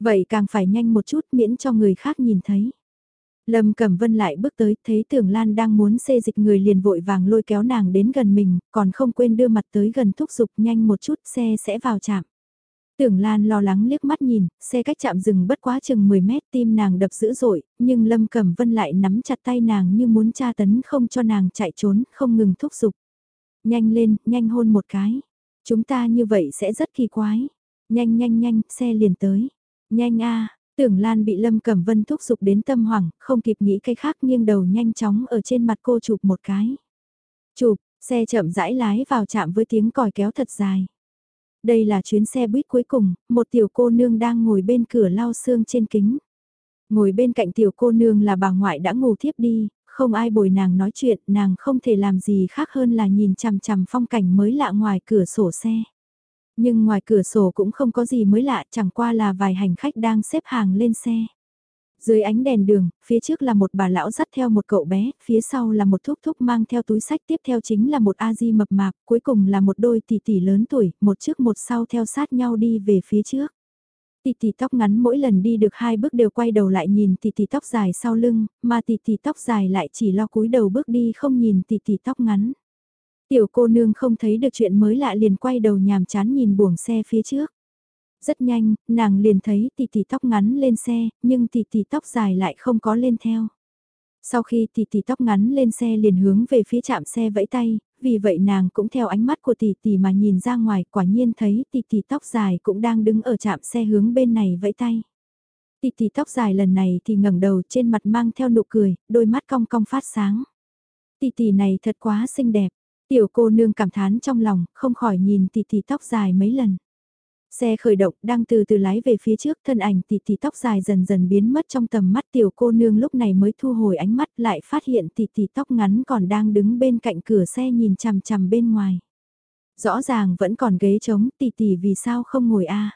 Vậy càng phải nhanh một chút miễn cho người khác nhìn thấy. Lâm Cẩm Vân lại bước tới, thấy Tưởng Lan đang muốn xê dịch người liền vội vàng lôi kéo nàng đến gần mình, còn không quên đưa mặt tới gần thúc giục nhanh một chút xe sẽ vào chạm. Tưởng Lan lo lắng liếc mắt nhìn, xe cách chạm dừng bất quá chừng 10 mét tim nàng đập dữ dội, nhưng Lâm Cẩm Vân lại nắm chặt tay nàng như muốn tra tấn không cho nàng chạy trốn, không ngừng thúc giục. Nhanh lên, nhanh hôn một cái. Chúng ta như vậy sẽ rất kỳ quái. Nhanh nhanh nhanh, xe liền tới. Nhanh a Tưởng Lan bị Lâm Cẩm Vân thúc giục đến tâm hoảng, không kịp nghĩ cái khác nghiêng đầu nhanh chóng ở trên mặt cô chụp một cái. Chụp, xe chậm rãi lái vào chạm với tiếng còi kéo thật dài. Đây là chuyến xe buýt cuối cùng, một tiểu cô nương đang ngồi bên cửa lau xương trên kính. Ngồi bên cạnh tiểu cô nương là bà ngoại đã ngủ thiếp đi, không ai bồi nàng nói chuyện, nàng không thể làm gì khác hơn là nhìn chằm chằm phong cảnh mới lạ ngoài cửa sổ xe. Nhưng ngoài cửa sổ cũng không có gì mới lạ, chẳng qua là vài hành khách đang xếp hàng lên xe. Dưới ánh đèn đường, phía trước là một bà lão dắt theo một cậu bé, phía sau là một thúc thúc mang theo túi sách, tiếp theo chính là một A-di mập mạp, cuối cùng là một đôi tỷ tỷ lớn tuổi, một trước một sau theo sát nhau đi về phía trước. Tỷ tỷ tóc ngắn mỗi lần đi được hai bước đều quay đầu lại nhìn tỷ tỷ tóc dài sau lưng, mà tỷ tỷ tóc dài lại chỉ lo cúi đầu bước đi không nhìn tỷ tỷ tóc ngắn. Tiểu cô nương không thấy được chuyện mới lạ liền quay đầu nhàm chán nhìn buồng xe phía trước. Rất nhanh, nàng liền thấy tỷ tỷ tóc ngắn lên xe, nhưng tỷ tỷ tóc dài lại không có lên theo. Sau khi tỷ tỷ tóc ngắn lên xe liền hướng về phía chạm xe vẫy tay, vì vậy nàng cũng theo ánh mắt của tỷ tỷ mà nhìn ra ngoài quả nhiên thấy tỷ tỷ tóc dài cũng đang đứng ở trạm xe hướng bên này vẫy tay. Tỷ tỷ tóc dài lần này thì ngẩng đầu trên mặt mang theo nụ cười, đôi mắt cong cong phát sáng. Tỷ tỷ này thật quá xinh đẹp, tiểu cô nương cảm thán trong lòng, không khỏi nhìn tỷ tỷ tóc dài mấy lần. Xe khởi động đang từ từ lái về phía trước thân ảnh tỷ tỷ tóc dài dần dần biến mất trong tầm mắt tiểu cô nương lúc này mới thu hồi ánh mắt lại phát hiện tỷ tỷ tóc ngắn còn đang đứng bên cạnh cửa xe nhìn chằm chằm bên ngoài. Rõ ràng vẫn còn ghế trống tỷ tỷ vì sao không ngồi a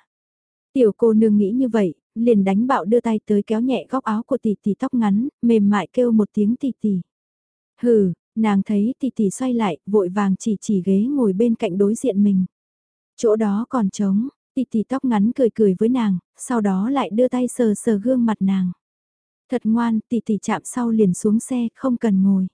Tiểu cô nương nghĩ như vậy, liền đánh bạo đưa tay tới kéo nhẹ góc áo của tỷ tỷ tóc ngắn, mềm mại kêu một tiếng tỷ tỷ. Hừ, nàng thấy tỷ tỷ xoay lại, vội vàng chỉ chỉ ghế ngồi bên cạnh đối diện mình. Chỗ đó còn trống, Tì tì tóc ngắn cười cười với nàng, sau đó lại đưa tay sờ sờ gương mặt nàng. Thật ngoan, tì tì chạm sau liền xuống xe, không cần ngồi.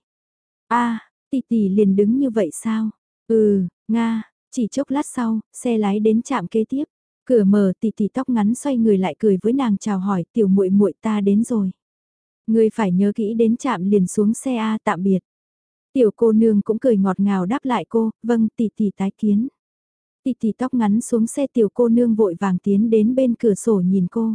a à, tì tì liền đứng như vậy sao? Ừ, Nga, chỉ chốc lát sau, xe lái đến trạm kế tiếp. Cửa mở tì tì tóc ngắn xoay người lại cười với nàng chào hỏi tiểu muội muội ta đến rồi. Người phải nhớ kỹ đến trạm liền xuống xe A tạm biệt. Tiểu cô nương cũng cười ngọt ngào đáp lại cô, vâng tỷ tỷ tái kiến. Tì tì tóc ngắn xuống xe tiểu cô nương vội vàng tiến đến bên cửa sổ nhìn cô.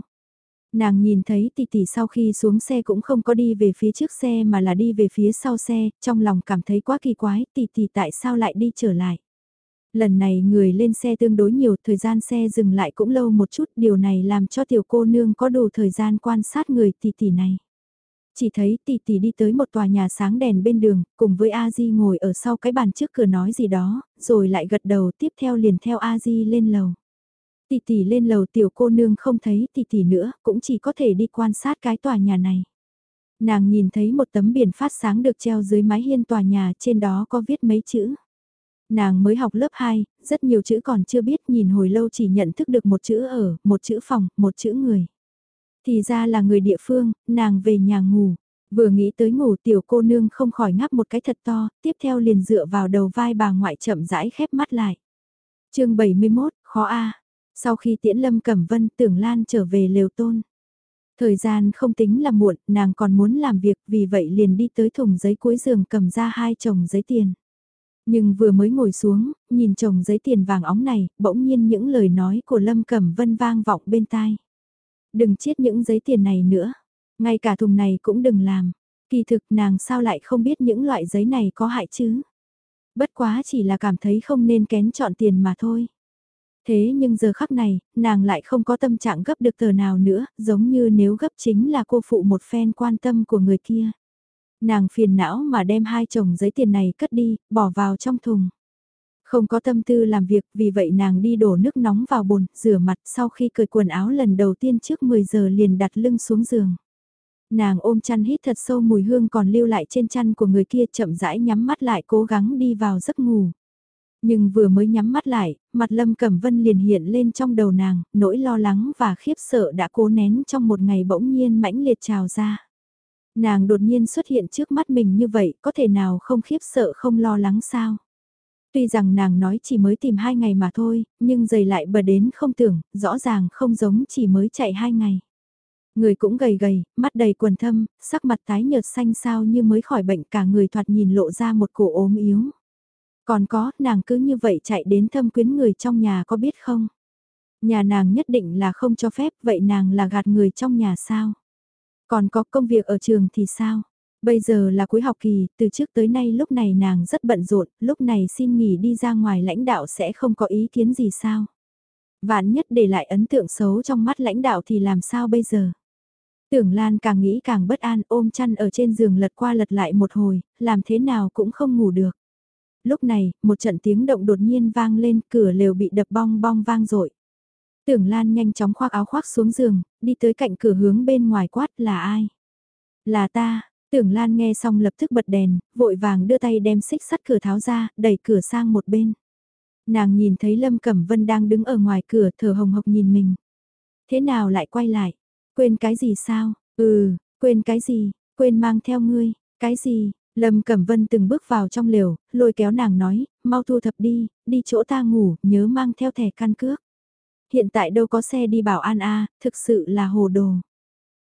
Nàng nhìn thấy tỷ tỷ sau khi xuống xe cũng không có đi về phía trước xe mà là đi về phía sau xe, trong lòng cảm thấy quá kỳ quái, tỷ tỷ tại sao lại đi trở lại. Lần này người lên xe tương đối nhiều, thời gian xe dừng lại cũng lâu một chút, điều này làm cho tiểu cô nương có đủ thời gian quan sát người tỷ tỷ này chỉ thấy tỷ tỷ đi tới một tòa nhà sáng đèn bên đường, cùng với A Di ngồi ở sau cái bàn trước cửa nói gì đó, rồi lại gật đầu tiếp theo liền theo A Di lên lầu. Tỷ tỷ lên lầu tiểu cô nương không thấy tỷ tỷ nữa, cũng chỉ có thể đi quan sát cái tòa nhà này. Nàng nhìn thấy một tấm biển phát sáng được treo dưới mái hiên tòa nhà, trên đó có viết mấy chữ. Nàng mới học lớp 2, rất nhiều chữ còn chưa biết nhìn hồi lâu chỉ nhận thức được một chữ ở, một chữ phòng, một chữ người. Thì ra là người địa phương, nàng về nhà ngủ. Vừa nghĩ tới ngủ tiểu cô nương không khỏi ngáp một cái thật to, tiếp theo liền dựa vào đầu vai bà ngoại chậm rãi khép mắt lại. chương 71, khó a Sau khi tiễn lâm cẩm vân tưởng lan trở về lều tôn. Thời gian không tính là muộn, nàng còn muốn làm việc vì vậy liền đi tới thùng giấy cuối giường cầm ra hai chồng giấy tiền. Nhưng vừa mới ngồi xuống, nhìn chồng giấy tiền vàng óng này, bỗng nhiên những lời nói của Lâm Cẩm Vân vang vọng bên tai. Đừng chiết những giấy tiền này nữa. Ngay cả thùng này cũng đừng làm. Kỳ thực nàng sao lại không biết những loại giấy này có hại chứ. Bất quá chỉ là cảm thấy không nên kén chọn tiền mà thôi. Thế nhưng giờ khắc này, nàng lại không có tâm trạng gấp được tờ nào nữa, giống như nếu gấp chính là cô phụ một phen quan tâm của người kia. Nàng phiền não mà đem hai chồng giấy tiền này cất đi, bỏ vào trong thùng. Không có tâm tư làm việc, vì vậy nàng đi đổ nước nóng vào bồn, rửa mặt sau khi cởi quần áo lần đầu tiên trước 10 giờ liền đặt lưng xuống giường. Nàng ôm chăn hít thật sâu mùi hương còn lưu lại trên chăn của người kia chậm rãi nhắm mắt lại cố gắng đi vào giấc ngủ. Nhưng vừa mới nhắm mắt lại, mặt Lâm Cẩm Vân liền hiện lên trong đầu nàng, nỗi lo lắng và khiếp sợ đã cố nén trong một ngày bỗng nhiên mãnh liệt trào ra. Nàng đột nhiên xuất hiện trước mắt mình như vậy, có thể nào không khiếp sợ không lo lắng sao? Tuy rằng nàng nói chỉ mới tìm hai ngày mà thôi, nhưng giày lại bờ đến không tưởng, rõ ràng không giống chỉ mới chạy hai ngày. Người cũng gầy gầy, mắt đầy quần thâm, sắc mặt tái nhợt xanh sao như mới khỏi bệnh cả người thoạt nhìn lộ ra một cổ ốm yếu. Còn có, nàng cứ như vậy chạy đến thâm quyến người trong nhà có biết không? Nhà nàng nhất định là không cho phép, vậy nàng là gạt người trong nhà sao? Còn có công việc ở trường thì sao? Bây giờ là cuối học kỳ, từ trước tới nay lúc này nàng rất bận rộn, lúc này xin nghỉ đi ra ngoài lãnh đạo sẽ không có ý kiến gì sao? Vạn nhất để lại ấn tượng xấu trong mắt lãnh đạo thì làm sao bây giờ? Tưởng Lan càng nghĩ càng bất an ôm chăn ở trên giường lật qua lật lại một hồi, làm thế nào cũng không ngủ được. Lúc này, một trận tiếng động đột nhiên vang lên, cửa lều bị đập bong bong vang rội. Tưởng Lan nhanh chóng khoác áo khoác xuống giường, đi tới cạnh cửa hướng bên ngoài quát là ai? Là ta, tưởng Lan nghe xong lập tức bật đèn, vội vàng đưa tay đem xích sắt cửa tháo ra, đẩy cửa sang một bên. Nàng nhìn thấy Lâm Cẩm Vân đang đứng ở ngoài cửa thở hồng hộc nhìn mình. Thế nào lại quay lại? Quên cái gì sao? Ừ, quên cái gì? Quên mang theo ngươi, cái gì? Lâm Cẩm Vân từng bước vào trong lều, lôi kéo nàng nói, mau thu thập đi, đi chỗ ta ngủ, nhớ mang theo thẻ căn cước. Hiện tại đâu có xe đi bảo an a, thực sự là hồ đồ.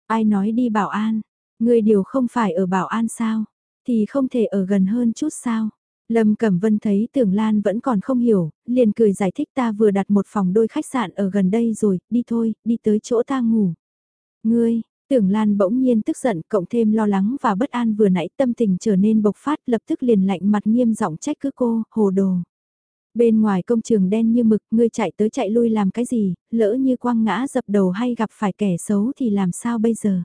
Ai nói đi bảo an? Người điều không phải ở bảo an sao? Thì không thể ở gần hơn chút sao? Lâm Cẩm Vân thấy Tưởng Lan vẫn còn không hiểu, liền cười giải thích ta vừa đặt một phòng đôi khách sạn ở gần đây rồi, đi thôi, đi tới chỗ ta ngủ. Ngươi, Tưởng Lan bỗng nhiên tức giận, cộng thêm lo lắng và bất an vừa nãy tâm tình trở nên bộc phát lập tức liền lạnh mặt nghiêm giọng trách cứ cô, hồ đồ. Bên ngoài công trường đen như mực, ngươi chạy tới chạy lui làm cái gì, lỡ như quăng ngã dập đầu hay gặp phải kẻ xấu thì làm sao bây giờ?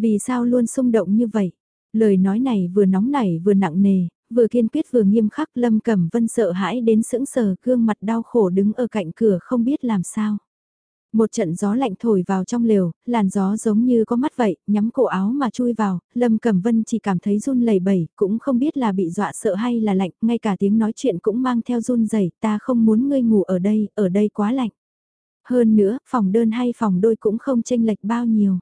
Vì sao luôn xung động như vậy? Lời nói này vừa nóng nảy vừa nặng nề, vừa kiên quyết vừa nghiêm khắc Lâm Cẩm Vân sợ hãi đến sững sờ gương mặt đau khổ đứng ở cạnh cửa không biết làm sao. Một trận gió lạnh thổi vào trong lều, làn gió giống như có mắt vậy, nhắm cổ áo mà chui vào, Lâm Cẩm Vân chỉ cảm thấy run lẩy bẩy, cũng không biết là bị dọa sợ hay là lạnh, ngay cả tiếng nói chuyện cũng mang theo run rẩy, ta không muốn ngươi ngủ ở đây, ở đây quá lạnh. Hơn nữa, phòng đơn hay phòng đôi cũng không chênh lệch bao nhiêu.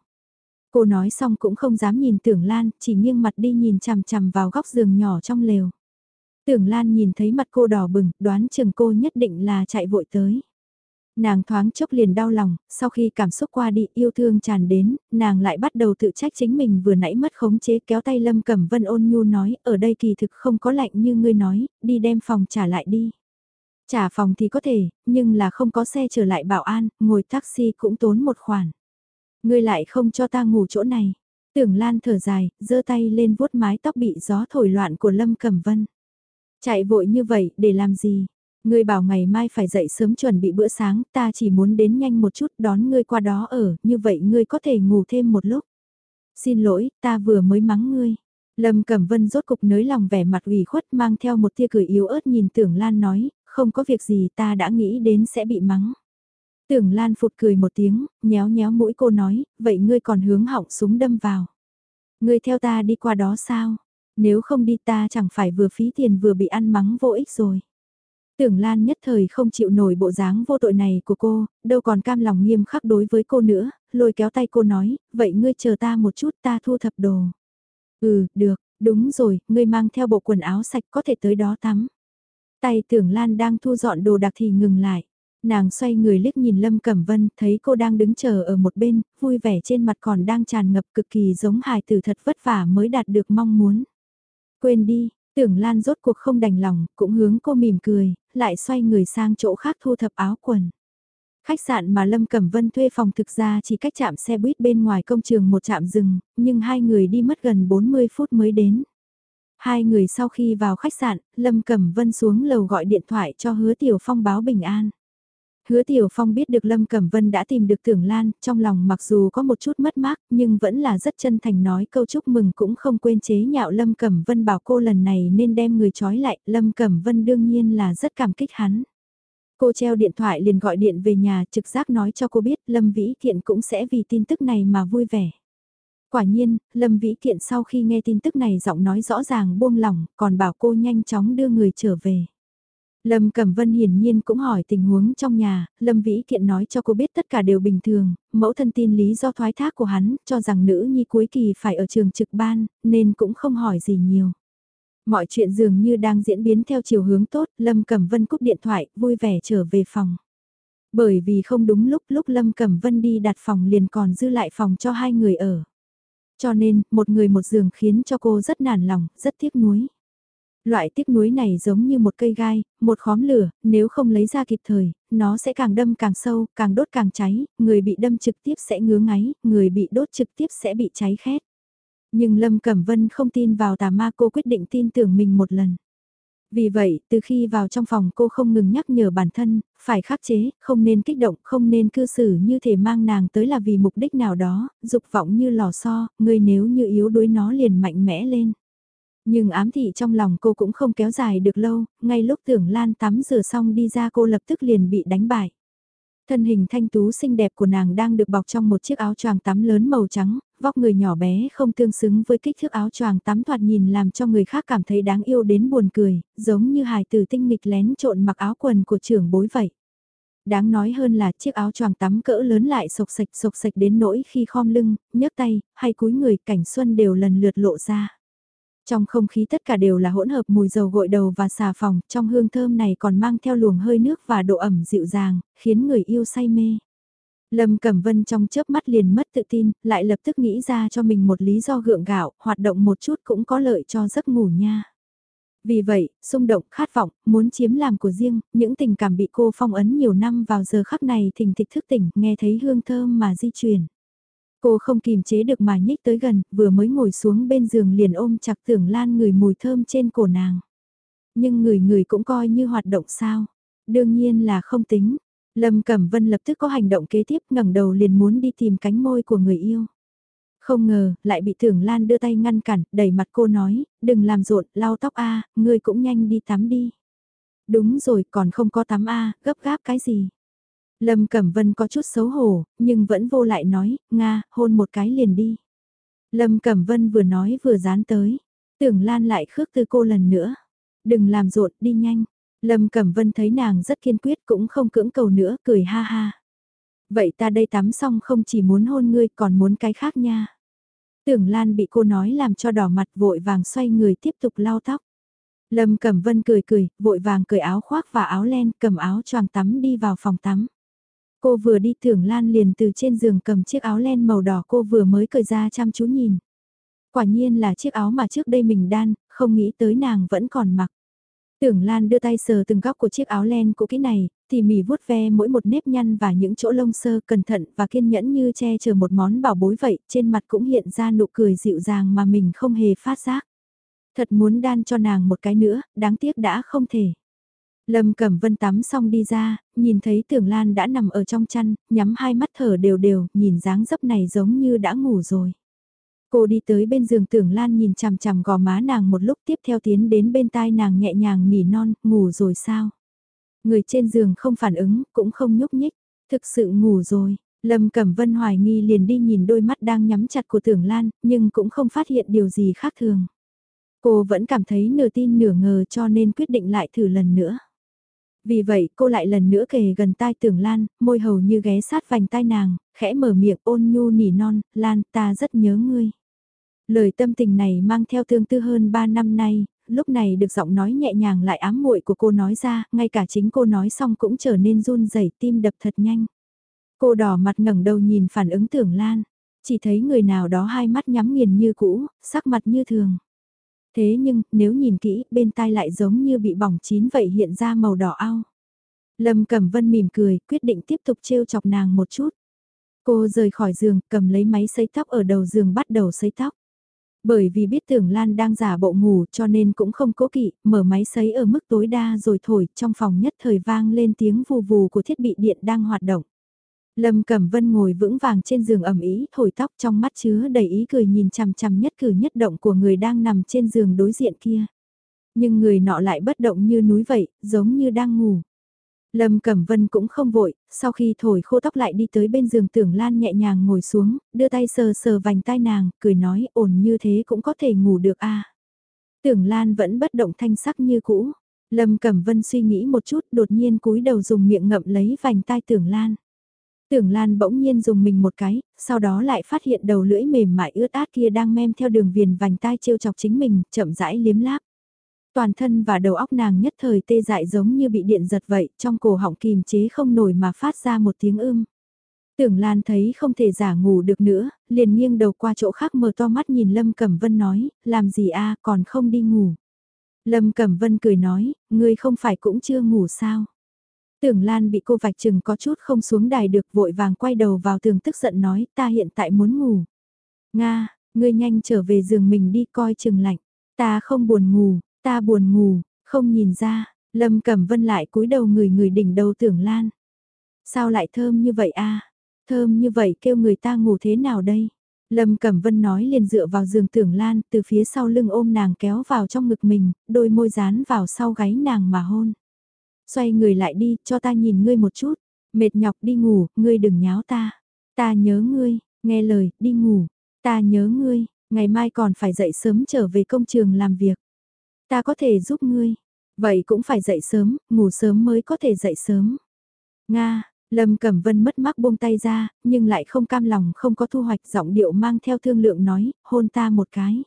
Cô nói xong cũng không dám nhìn Tưởng Lan, chỉ nghiêng mặt đi nhìn chằm chằm vào góc giường nhỏ trong lều. Tưởng Lan nhìn thấy mặt cô đỏ bừng, đoán chừng cô nhất định là chạy vội tới. Nàng thoáng chốc liền đau lòng, sau khi cảm xúc qua đi yêu thương tràn đến, nàng lại bắt đầu tự trách chính mình vừa nãy mất khống chế kéo tay Lâm Cẩm Vân ôn nhu nói, ở đây kỳ thực không có lạnh như ngươi nói, đi đem phòng trả lại đi. Trả phòng thì có thể, nhưng là không có xe trở lại bảo an, ngồi taxi cũng tốn một khoản. Ngươi lại không cho ta ngủ chỗ này. Tưởng Lan thở dài, giơ tay lên vuốt mái tóc bị gió thổi loạn của Lâm Cẩm Vân. Chạy vội như vậy, để làm gì? Ngươi bảo ngày mai phải dậy sớm chuẩn bị bữa sáng, ta chỉ muốn đến nhanh một chút đón ngươi qua đó ở, như vậy ngươi có thể ngủ thêm một lúc. Xin lỗi, ta vừa mới mắng ngươi. Lâm Cẩm Vân rốt cục nới lòng vẻ mặt ủy khuất mang theo một tia cười yếu ớt nhìn Tưởng Lan nói, không có việc gì ta đã nghĩ đến sẽ bị mắng. Tưởng Lan phụt cười một tiếng, nhéo nhéo mũi cô nói, vậy ngươi còn hướng họng súng đâm vào. Ngươi theo ta đi qua đó sao? Nếu không đi ta chẳng phải vừa phí tiền vừa bị ăn mắng vô ích rồi. Tưởng Lan nhất thời không chịu nổi bộ dáng vô tội này của cô, đâu còn cam lòng nghiêm khắc đối với cô nữa, lôi kéo tay cô nói, vậy ngươi chờ ta một chút ta thu thập đồ. Ừ, được, đúng rồi, ngươi mang theo bộ quần áo sạch có thể tới đó tắm. Tay tưởng Lan đang thu dọn đồ đặc thì ngừng lại. Nàng xoay người liếc nhìn Lâm Cẩm Vân, thấy cô đang đứng chờ ở một bên, vui vẻ trên mặt còn đang tràn ngập cực kỳ giống hài tử thật vất vả mới đạt được mong muốn. Quên đi, tưởng Lan rốt cuộc không đành lòng, cũng hướng cô mỉm cười, lại xoay người sang chỗ khác thu thập áo quần. Khách sạn mà Lâm Cẩm Vân thuê phòng thực ra chỉ cách chạm xe buýt bên ngoài công trường một trạm rừng, nhưng hai người đi mất gần 40 phút mới đến. Hai người sau khi vào khách sạn, Lâm Cẩm Vân xuống lầu gọi điện thoại cho hứa Tiểu Phong báo bình an. Hứa Tiểu Phong biết được Lâm Cẩm Vân đã tìm được Tưởng Lan, trong lòng mặc dù có một chút mất mát nhưng vẫn là rất chân thành nói câu chúc mừng cũng không quên chế nhạo Lâm Cẩm Vân bảo cô lần này nên đem người trói lại, Lâm Cẩm Vân đương nhiên là rất cảm kích hắn. Cô treo điện thoại liền gọi điện về nhà trực giác nói cho cô biết Lâm Vĩ Thiện cũng sẽ vì tin tức này mà vui vẻ. Quả nhiên, Lâm Vĩ Thiện sau khi nghe tin tức này giọng nói rõ ràng buông lỏng còn bảo cô nhanh chóng đưa người trở về. Lâm Cẩm Vân hiển nhiên cũng hỏi tình huống trong nhà, Lâm Vĩ Kiện nói cho cô biết tất cả đều bình thường, mẫu thân tin lý do thoái thác của hắn, cho rằng nữ nhi cuối kỳ phải ở trường trực ban, nên cũng không hỏi gì nhiều. Mọi chuyện dường như đang diễn biến theo chiều hướng tốt, Lâm Cẩm Vân cúp điện thoại, vui vẻ trở về phòng. Bởi vì không đúng lúc lúc Lâm Cẩm Vân đi đặt phòng liền còn dư lại phòng cho hai người ở. Cho nên, một người một giường khiến cho cô rất nản lòng, rất tiếc nuối. Loại tiếc nuối này giống như một cây gai, một khóm lửa, nếu không lấy ra kịp thời, nó sẽ càng đâm càng sâu, càng đốt càng cháy, người bị đâm trực tiếp sẽ ngứa ngáy, người bị đốt trực tiếp sẽ bị cháy khét. Nhưng Lâm Cẩm Vân không tin vào tà ma cô quyết định tin tưởng mình một lần. Vì vậy, từ khi vào trong phòng cô không ngừng nhắc nhở bản thân, phải khắc chế, không nên kích động, không nên cư xử như thể mang nàng tới là vì mục đích nào đó, dục vọng như lò xo, người nếu như yếu đuối nó liền mạnh mẽ lên. Nhưng ám thị trong lòng cô cũng không kéo dài được lâu, ngay lúc tưởng Lan tắm rửa xong đi ra cô lập tức liền bị đánh bại. Thân hình thanh tú xinh đẹp của nàng đang được bọc trong một chiếc áo choàng tắm lớn màu trắng, vóc người nhỏ bé không tương xứng với kích thước áo choàng tắm thoạt nhìn làm cho người khác cảm thấy đáng yêu đến buồn cười, giống như hài tử tinh nghịch lén trộn mặc áo quần của trưởng bối vậy. Đáng nói hơn là chiếc áo choàng tắm cỡ lớn lại sộc sạch sộc sạch đến nỗi khi khom lưng, nhấc tay, hay cúi người cảnh xuân đều lần lượt lộ ra. Trong không khí tất cả đều là hỗn hợp mùi dầu gội đầu và xà phòng, trong hương thơm này còn mang theo luồng hơi nước và độ ẩm dịu dàng, khiến người yêu say mê. Lâm Cẩm Vân trong chớp mắt liền mất tự tin, lại lập tức nghĩ ra cho mình một lý do gượng gạo, hoạt động một chút cũng có lợi cho giấc ngủ nha. Vì vậy, xung động, khát vọng, muốn chiếm làm của riêng, những tình cảm bị cô phong ấn nhiều năm vào giờ khắc này thình thịch thức tỉnh, nghe thấy hương thơm mà di chuyển. Cô không kìm chế được mà nhích tới gần, vừa mới ngồi xuống bên giường liền ôm chặt tưởng lan người mùi thơm trên cổ nàng. Nhưng người người cũng coi như hoạt động sao. Đương nhiên là không tính. Lâm Cẩm Vân lập tức có hành động kế tiếp ngẩng đầu liền muốn đi tìm cánh môi của người yêu. Không ngờ, lại bị thưởng Lan đưa tay ngăn cản, đẩy mặt cô nói, đừng làm rộn, lau tóc a ngươi cũng nhanh đi tắm đi. Đúng rồi, còn không có tắm a gấp gáp cái gì. Lâm Cẩm Vân có chút xấu hổ, nhưng vẫn vô lại nói, Nga, hôn một cái liền đi. Lâm Cẩm Vân vừa nói vừa dán tới. Tưởng Lan lại khước từ cô lần nữa. Đừng làm rộn, đi nhanh. Lâm Cẩm Vân thấy nàng rất kiên quyết cũng không cưỡng cầu nữa, cười ha ha. Vậy ta đây tắm xong không chỉ muốn hôn ngươi còn muốn cái khác nha. Tưởng Lan bị cô nói làm cho đỏ mặt vội vàng xoay người tiếp tục lau tóc. Lâm Cẩm Vân cười cười, vội vàng cởi áo khoác và áo len, cầm áo choàng tắm đi vào phòng tắm. Cô vừa đi tưởng Lan liền từ trên giường cầm chiếc áo len màu đỏ cô vừa mới cởi ra chăm chú nhìn. Quả nhiên là chiếc áo mà trước đây mình đan, không nghĩ tới nàng vẫn còn mặc. Tưởng Lan đưa tay sờ từng góc của chiếc áo len cũ kỹ này, tỉ mỉ vuốt ve mỗi một nếp nhăn và những chỗ lông sơ cẩn thận và kiên nhẫn như che chở một món bảo bối vậy, trên mặt cũng hiện ra nụ cười dịu dàng mà mình không hề phát giác. Thật muốn đan cho nàng một cái nữa, đáng tiếc đã không thể. Lâm Cẩm Vân tắm xong đi ra, nhìn thấy Tưởng Lan đã nằm ở trong chăn, nhắm hai mắt thở đều đều, nhìn dáng dấp này giống như đã ngủ rồi. Cô đi tới bên giường Tưởng Lan nhìn chằm chằm gò má nàng một lúc tiếp theo tiến đến bên tai nàng nhẹ nhàng nỉ non, ngủ rồi sao? Người trên giường không phản ứng, cũng không nhúc nhích, thực sự ngủ rồi. Lâm Cẩm Vân hoài nghi liền đi nhìn đôi mắt đang nhắm chặt của Tưởng Lan, nhưng cũng không phát hiện điều gì khác thường. Cô vẫn cảm thấy nửa tin nửa ngờ cho nên quyết định lại thử lần nữa. Vì vậy cô lại lần nữa kề gần tai tưởng Lan, môi hầu như ghé sát vành tai nàng, khẽ mở miệng ôn nhu nỉ non, Lan ta rất nhớ ngươi. Lời tâm tình này mang theo thương tư hơn 3 năm nay, lúc này được giọng nói nhẹ nhàng lại ám muội của cô nói ra, ngay cả chính cô nói xong cũng trở nên run rẩy tim đập thật nhanh. Cô đỏ mặt ngẩng đầu nhìn phản ứng tưởng Lan, chỉ thấy người nào đó hai mắt nhắm nghiền như cũ, sắc mặt như thường. Thế nhưng, nếu nhìn kỹ, bên tai lại giống như bị bỏng chín vậy hiện ra màu đỏ ao. Lâm Cẩm Vân mỉm cười, quyết định tiếp tục trêu chọc nàng một chút. Cô rời khỏi giường, cầm lấy máy sấy tóc ở đầu giường bắt đầu sấy tóc. Bởi vì biết tưởng Lan đang giả bộ ngủ cho nên cũng không cố kỵ, mở máy sấy ở mức tối đa rồi thổi trong phòng nhất thời vang lên tiếng vù vù của thiết bị điện đang hoạt động. Lâm Cẩm Vân ngồi vững vàng trên giường ẩm ý, thổi tóc trong mắt chứa đầy ý cười nhìn chằm chằm nhất cử nhất động của người đang nằm trên giường đối diện kia. Nhưng người nọ lại bất động như núi vậy, giống như đang ngủ. Lâm Cẩm Vân cũng không vội, sau khi thổi khô tóc lại đi tới bên giường tưởng Lan nhẹ nhàng ngồi xuống, đưa tay sờ sờ vành tai nàng, cười nói ổn như thế cũng có thể ngủ được a à. Tưởng Lan vẫn bất động thanh sắc như cũ, Lâm Cẩm Vân suy nghĩ một chút đột nhiên cúi đầu dùng miệng ngậm lấy vành tai tưởng lan. Tưởng Lan bỗng nhiên dùng mình một cái, sau đó lại phát hiện đầu lưỡi mềm mại ướt át kia đang mem theo đường viền vành tai trêu chọc chính mình, chậm rãi liếm láp. Toàn thân và đầu óc nàng nhất thời tê dại giống như bị điện giật vậy, trong cổ họng kìm chế không nổi mà phát ra một tiếng ưm. Tưởng Lan thấy không thể giả ngủ được nữa, liền nghiêng đầu qua chỗ khác mở to mắt nhìn Lâm Cẩm Vân nói, làm gì a còn không đi ngủ. Lâm Cẩm Vân cười nói, ngươi không phải cũng chưa ngủ sao. Tưởng Lan bị cô vạch chừng có chút không xuống đài được vội vàng quay đầu vào tường tức giận nói ta hiện tại muốn ngủ. Nga, ngươi nhanh trở về giường mình đi coi chừng lạnh. Ta không buồn ngủ, ta buồn ngủ, không nhìn ra, Lâm Cẩm Vân lại cúi đầu người người đỉnh đầu tưởng Lan. Sao lại thơm như vậy a Thơm như vậy kêu người ta ngủ thế nào đây? Lâm Cẩm Vân nói liền dựa vào giường tưởng Lan từ phía sau lưng ôm nàng kéo vào trong ngực mình, đôi môi dán vào sau gáy nàng mà hôn. Xoay người lại đi, cho ta nhìn ngươi một chút. Mệt nhọc đi ngủ, ngươi đừng nháo ta. Ta nhớ ngươi, nghe lời, đi ngủ. Ta nhớ ngươi, ngày mai còn phải dậy sớm trở về công trường làm việc. Ta có thể giúp ngươi. Vậy cũng phải dậy sớm, ngủ sớm mới có thể dậy sớm. Nga, Lâm Cẩm Vân mất mắc buông tay ra, nhưng lại không cam lòng không có thu hoạch giọng điệu mang theo thương lượng nói, hôn ta một cái.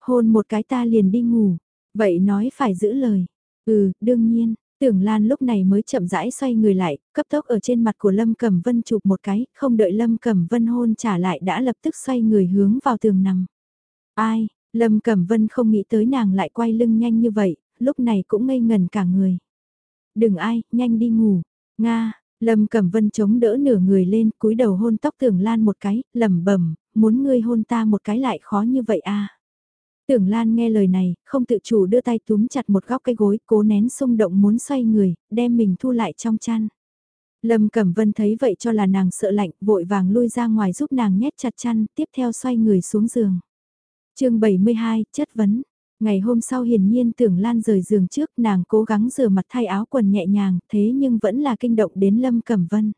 Hôn một cái ta liền đi ngủ. Vậy nói phải giữ lời. Ừ, đương nhiên, Tưởng Lan lúc này mới chậm rãi xoay người lại, cấp tốc ở trên mặt của Lâm Cẩm Vân chụp một cái, không đợi Lâm Cẩm Vân hôn trả lại đã lập tức xoay người hướng vào tường nằm. Ai, Lâm Cẩm Vân không nghĩ tới nàng lại quay lưng nhanh như vậy, lúc này cũng ngây ngần cả người. Đừng ai, nhanh đi ngủ. Nga, Lâm Cẩm Vân chống đỡ nửa người lên, cúi đầu hôn tóc Tưởng Lan một cái, lẩm bẩm, muốn ngươi hôn ta một cái lại khó như vậy à. Tưởng Lan nghe lời này, không tự chủ đưa tay túm chặt một góc cái gối, cố nén xung động muốn xoay người, đem mình thu lại trong chăn. Lâm Cẩm Vân thấy vậy cho là nàng sợ lạnh, vội vàng lui ra ngoài giúp nàng nhét chặt chăn, tiếp theo xoay người xuống giường. chương 72, chất vấn. Ngày hôm sau hiển nhiên tưởng Lan rời giường trước nàng cố gắng rửa mặt thay áo quần nhẹ nhàng, thế nhưng vẫn là kinh động đến Lâm Cẩm Vân.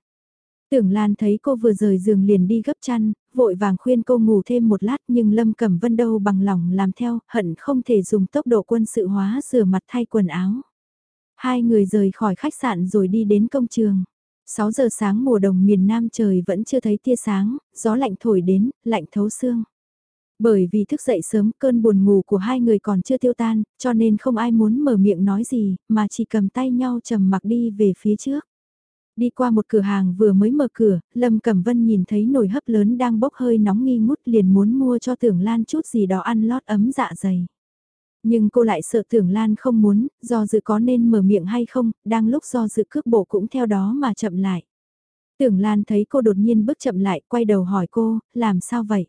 Tưởng Lan thấy cô vừa rời giường liền đi gấp chăn, vội vàng khuyên cô ngủ thêm một lát nhưng Lâm Cẩm Vân đâu bằng lòng làm theo, hận không thể dùng tốc độ quân sự hóa rửa mặt thay quần áo. Hai người rời khỏi khách sạn rồi đi đến công trường. 6 giờ sáng mùa đồng miền Nam trời vẫn chưa thấy tia sáng, gió lạnh thổi đến, lạnh thấu xương. Bởi vì thức dậy sớm cơn buồn ngủ của hai người còn chưa tiêu tan, cho nên không ai muốn mở miệng nói gì, mà chỉ cầm tay nhau trầm mặc đi về phía trước. Đi qua một cửa hàng vừa mới mở cửa, Lâm Cẩm Vân nhìn thấy nồi hấp lớn đang bốc hơi nóng nghi ngút liền muốn mua cho Tưởng Lan chút gì đó ăn lót ấm dạ dày. Nhưng cô lại sợ Tưởng Lan không muốn, do dự có nên mở miệng hay không, đang lúc do dự cước bộ cũng theo đó mà chậm lại. Tưởng Lan thấy cô đột nhiên bước chậm lại, quay đầu hỏi cô, làm sao vậy?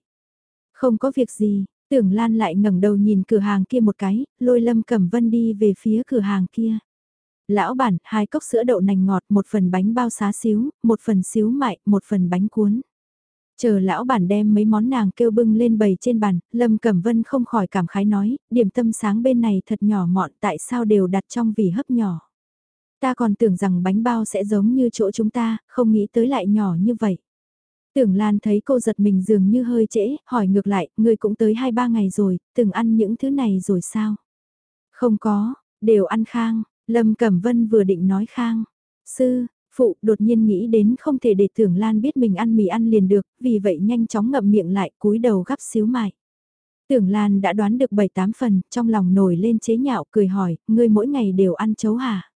Không có việc gì, Tưởng Lan lại ngẩng đầu nhìn cửa hàng kia một cái, lôi Lâm Cẩm Vân đi về phía cửa hàng kia. Lão bản, hai cốc sữa đậu nành ngọt, một phần bánh bao xá xíu, một phần xíu mại, một phần bánh cuốn. Chờ lão bản đem mấy món nàng kêu bưng lên bầy trên bàn, Lâm Cẩm Vân không khỏi cảm khái nói, điểm tâm sáng bên này thật nhỏ mọn tại sao đều đặt trong vỉ hấp nhỏ. Ta còn tưởng rằng bánh bao sẽ giống như chỗ chúng ta, không nghĩ tới lại nhỏ như vậy. Tưởng Lan thấy cô giật mình dường như hơi trễ, hỏi ngược lại, người cũng tới 2-3 ngày rồi, từng ăn những thứ này rồi sao? Không có, đều ăn khang, Lâm Cẩm Vân vừa định nói khang. Sư, phụ đột nhiên nghĩ đến không thể để tưởng Lan biết mình ăn mì ăn liền được, vì vậy nhanh chóng ngậm miệng lại cúi đầu gắp xíu mại. Tưởng Lan đã đoán được 7-8 phần, trong lòng nổi lên chế nhạo cười hỏi, ngươi mỗi ngày đều ăn chấu hả?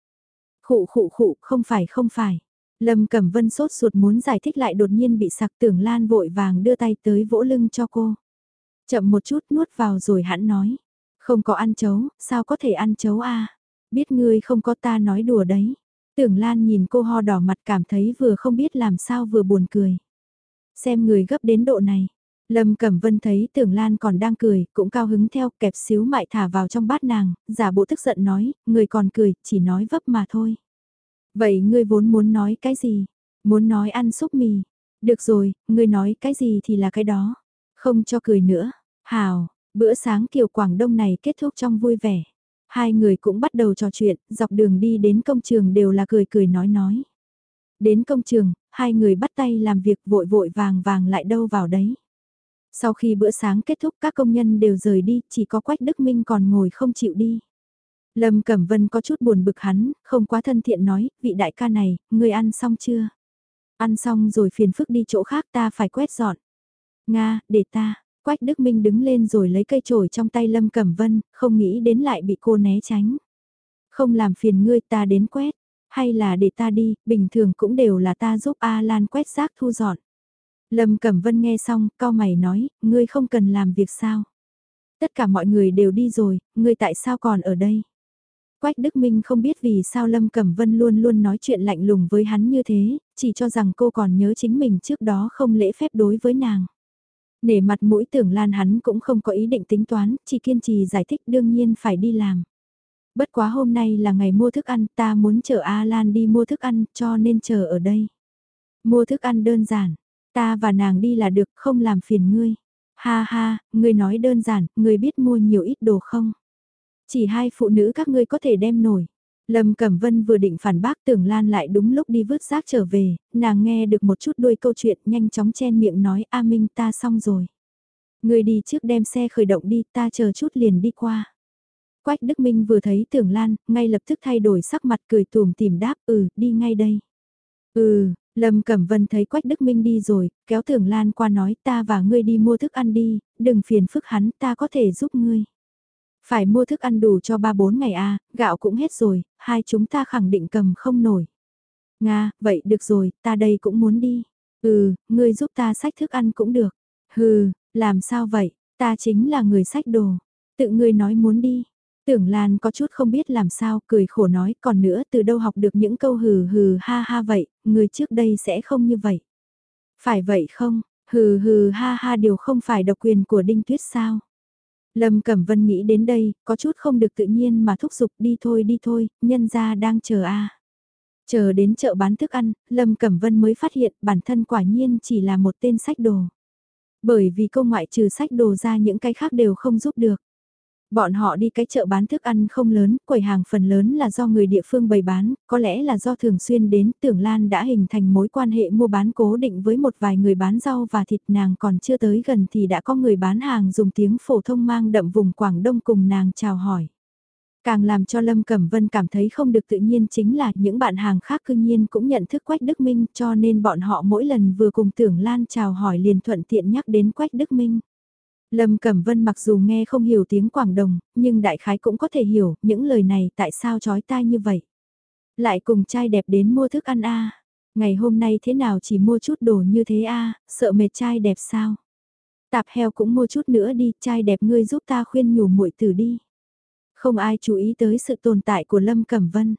Khụ khụ khụ, không phải không phải. Lâm Cẩm Vân sốt ruột muốn giải thích lại đột nhiên bị sặc tưởng Lan vội vàng đưa tay tới vỗ lưng cho cô. Chậm một chút nuốt vào rồi hãn nói. Không có ăn chấu, sao có thể ăn chấu a Biết ngươi không có ta nói đùa đấy. Tưởng Lan nhìn cô ho đỏ mặt cảm thấy vừa không biết làm sao vừa buồn cười. Xem người gấp đến độ này. Lâm Cẩm Vân thấy Tưởng Lan còn đang cười, cũng cao hứng theo kẹp xíu mại thả vào trong bát nàng, giả bộ tức giận nói, người còn cười, chỉ nói vấp mà thôi. Vậy ngươi vốn muốn nói cái gì? Muốn nói ăn xúc mì. Được rồi, ngươi nói cái gì thì là cái đó. Không cho cười nữa. Hào, bữa sáng kiểu Quảng Đông này kết thúc trong vui vẻ. Hai người cũng bắt đầu trò chuyện, dọc đường đi đến công trường đều là cười cười nói nói. Đến công trường, hai người bắt tay làm việc vội vội vàng vàng lại đâu vào đấy. Sau khi bữa sáng kết thúc các công nhân đều rời đi, chỉ có Quách Đức Minh còn ngồi không chịu đi. Lâm Cẩm Vân có chút buồn bực hắn, không quá thân thiện nói, vị đại ca này, người ăn xong chưa? Ăn xong rồi phiền phức đi chỗ khác ta phải quét dọn. Nga, để ta, Quách Đức Minh đứng lên rồi lấy cây chổi trong tay Lâm Cẩm Vân, không nghĩ đến lại bị cô né tránh. Không làm phiền ngươi ta đến quét, hay là để ta đi, bình thường cũng đều là ta giúp A Lan quét rác thu dọn. Lâm Cẩm Vân nghe xong, cao mày nói, ngươi không cần làm việc sao? Tất cả mọi người đều đi rồi, ngươi tại sao còn ở đây? Quách Đức Minh không biết vì sao Lâm Cẩm Vân luôn luôn nói chuyện lạnh lùng với hắn như thế, chỉ cho rằng cô còn nhớ chính mình trước đó không lễ phép đối với nàng. Nể mặt mũi tưởng lan hắn cũng không có ý định tính toán, chỉ kiên trì giải thích đương nhiên phải đi làm. Bất quá hôm nay là ngày mua thức ăn, ta muốn chờ A Lan đi mua thức ăn, cho nên chờ ở đây. Mua thức ăn đơn giản, ta và nàng đi là được, không làm phiền ngươi. Ha ha, ngươi nói đơn giản, ngươi biết mua nhiều ít đồ không? Chỉ hai phụ nữ các ngươi có thể đem nổi. Lâm Cẩm Vân vừa định phản bác tưởng Lan lại đúng lúc đi vứt rác trở về, nàng nghe được một chút đuôi câu chuyện nhanh chóng chen miệng nói A Minh ta xong rồi. Người đi trước đem xe khởi động đi ta chờ chút liền đi qua. Quách Đức Minh vừa thấy tưởng Lan, ngay lập tức thay đổi sắc mặt cười tùm tìm đáp ừ, đi ngay đây. Ừ, Lâm Cẩm Vân thấy Quách Đức Minh đi rồi, kéo tưởng Lan qua nói ta và ngươi đi mua thức ăn đi, đừng phiền phức hắn ta có thể giúp ngươi. Phải mua thức ăn đủ cho 3-4 ngày à, gạo cũng hết rồi, hai chúng ta khẳng định cầm không nổi. Nga, vậy được rồi, ta đây cũng muốn đi. Ừ, ngươi giúp ta sách thức ăn cũng được. Hừ, làm sao vậy, ta chính là người sách đồ. Tự ngươi nói muốn đi. Tưởng Lan có chút không biết làm sao, cười khổ nói, còn nữa từ đâu học được những câu hừ hừ ha ha vậy, người trước đây sẽ không như vậy. Phải vậy không, hừ hừ ha ha điều không phải độc quyền của Đinh Tuyết sao? Lâm Cẩm Vân nghĩ đến đây, có chút không được tự nhiên mà thúc giục đi thôi đi thôi, nhân gia đang chờ a. Chờ đến chợ bán thức ăn, Lâm Cẩm Vân mới phát hiện bản thân quả nhiên chỉ là một tên sách đồ. Bởi vì cô ngoại trừ sách đồ ra những cái khác đều không giúp được. Bọn họ đi cái chợ bán thức ăn không lớn, quầy hàng phần lớn là do người địa phương bày bán, có lẽ là do thường xuyên đến tưởng Lan đã hình thành mối quan hệ mua bán cố định với một vài người bán rau và thịt nàng còn chưa tới gần thì đã có người bán hàng dùng tiếng phổ thông mang đậm vùng Quảng Đông cùng nàng chào hỏi. Càng làm cho Lâm Cẩm Vân cảm thấy không được tự nhiên chính là những bạn hàng khác cư nhiên cũng nhận thức Quách Đức Minh cho nên bọn họ mỗi lần vừa cùng tưởng Lan chào hỏi liền thuận tiện nhắc đến Quách Đức Minh. Lâm Cẩm Vân mặc dù nghe không hiểu tiếng Quảng Đồng, nhưng đại khái cũng có thể hiểu những lời này tại sao chói tai như vậy. Lại cùng trai đẹp đến mua thức ăn a Ngày hôm nay thế nào chỉ mua chút đồ như thế a sợ mệt trai đẹp sao? Tạp heo cũng mua chút nữa đi, trai đẹp ngươi giúp ta khuyên nhủ muội tử đi. Không ai chú ý tới sự tồn tại của Lâm Cẩm Vân.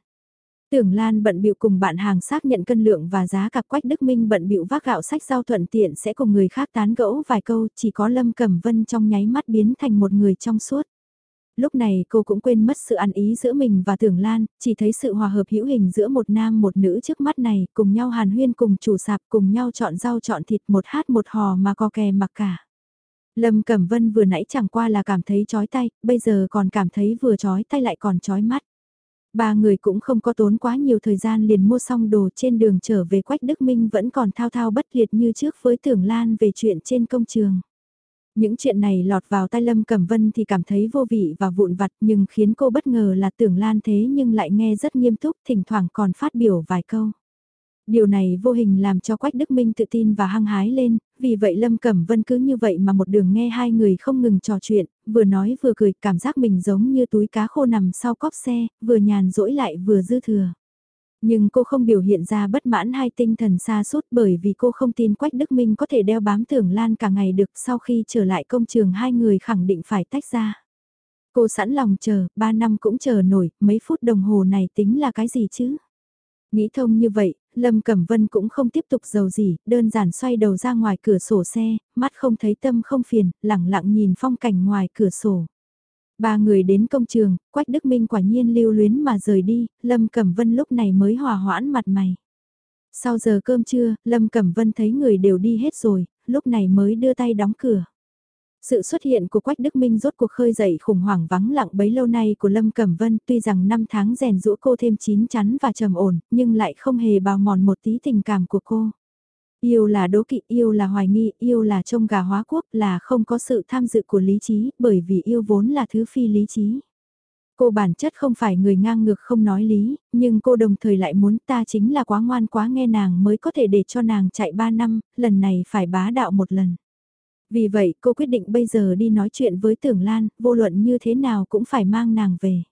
Tưởng Lan bận bịu cùng bạn hàng xác nhận cân lượng và giá cặp Quách Đức Minh bận bịu vác gạo sách giao thuận tiện sẽ cùng người khác tán gẫu vài câu, chỉ có Lâm Cẩm Vân trong nháy mắt biến thành một người trong suốt. Lúc này cô cũng quên mất sự ăn ý giữa mình và Tưởng Lan, chỉ thấy sự hòa hợp hữu hình giữa một nam một nữ trước mắt này, cùng nhau hàn huyên cùng chủ sạp cùng nhau chọn rau chọn thịt một hát một hò mà co kè mặc cả. Lâm Cẩm Vân vừa nãy chẳng qua là cảm thấy chói tay, bây giờ còn cảm thấy vừa chói tay lại còn chói mắt. Ba người cũng không có tốn quá nhiều thời gian liền mua xong đồ trên đường trở về Quách Đức Minh vẫn còn thao thao bất liệt như trước với Tưởng Lan về chuyện trên công trường. Những chuyện này lọt vào tai Lâm Cẩm Vân thì cảm thấy vô vị và vụn vặt nhưng khiến cô bất ngờ là Tưởng Lan thế nhưng lại nghe rất nghiêm túc, thỉnh thoảng còn phát biểu vài câu. Điều này vô hình làm cho Quách Đức Minh tự tin và hăng hái lên, vì vậy Lâm Cẩm Vân cứ như vậy mà một đường nghe hai người không ngừng trò chuyện, vừa nói vừa cười, cảm giác mình giống như túi cá khô nằm sau cóp xe, vừa nhàn rỗi lại vừa dư thừa. Nhưng cô không biểu hiện ra bất mãn hay tinh thần xa suốt bởi vì cô không tin Quách Đức Minh có thể đeo bám tưởng Lan cả ngày được sau khi trở lại công trường hai người khẳng định phải tách ra. Cô sẵn lòng chờ, ba năm cũng chờ nổi, mấy phút đồng hồ này tính là cái gì chứ? Nghĩ thông như vậy, Lâm Cẩm Vân cũng không tiếp tục giàu gì, đơn giản xoay đầu ra ngoài cửa sổ xe, mắt không thấy tâm không phiền, lặng lặng nhìn phong cảnh ngoài cửa sổ. Ba người đến công trường, Quách Đức Minh quả nhiên lưu luyến mà rời đi, Lâm Cẩm Vân lúc này mới hòa hoãn mặt mày. Sau giờ cơm trưa, Lâm Cẩm Vân thấy người đều đi hết rồi, lúc này mới đưa tay đóng cửa. Sự xuất hiện của Quách Đức Minh rốt cuộc khơi dậy khủng hoảng vắng lặng bấy lâu nay của Lâm Cẩm Vân tuy rằng năm tháng rèn rũa cô thêm chín chắn và trầm ổn, nhưng lại không hề bào mòn một tí tình cảm của cô. Yêu là đố kỵ, yêu là hoài nghi, yêu là trông gà hóa quốc, là không có sự tham dự của lý trí, bởi vì yêu vốn là thứ phi lý trí. Cô bản chất không phải người ngang ngược không nói lý, nhưng cô đồng thời lại muốn ta chính là quá ngoan quá nghe nàng mới có thể để cho nàng chạy 3 năm, lần này phải bá đạo một lần. Vì vậy cô quyết định bây giờ đi nói chuyện với Tưởng Lan, vô luận như thế nào cũng phải mang nàng về.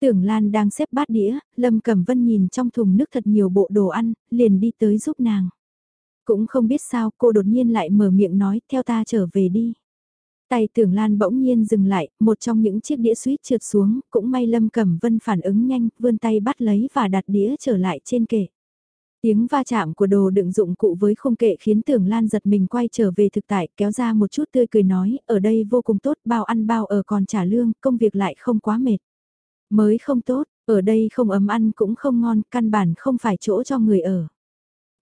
Tưởng Lan đang xếp bát đĩa, Lâm Cẩm Vân nhìn trong thùng nước thật nhiều bộ đồ ăn, liền đi tới giúp nàng. Cũng không biết sao cô đột nhiên lại mở miệng nói theo ta trở về đi. Tay tưởng Lan bỗng nhiên dừng lại, một trong những chiếc đĩa suýt trượt xuống, cũng may Lâm Cẩm Vân phản ứng nhanh, vươn tay bắt lấy và đặt đĩa trở lại trên kệ. Tiếng va chạm của đồ đựng dụng cụ với khung kệ khiến tưởng Lan giật mình quay trở về thực tại, kéo ra một chút tươi cười nói, ở đây vô cùng tốt, bao ăn bao ở còn trả lương, công việc lại không quá mệt. Mới không tốt, ở đây không ấm ăn cũng không ngon, căn bản không phải chỗ cho người ở.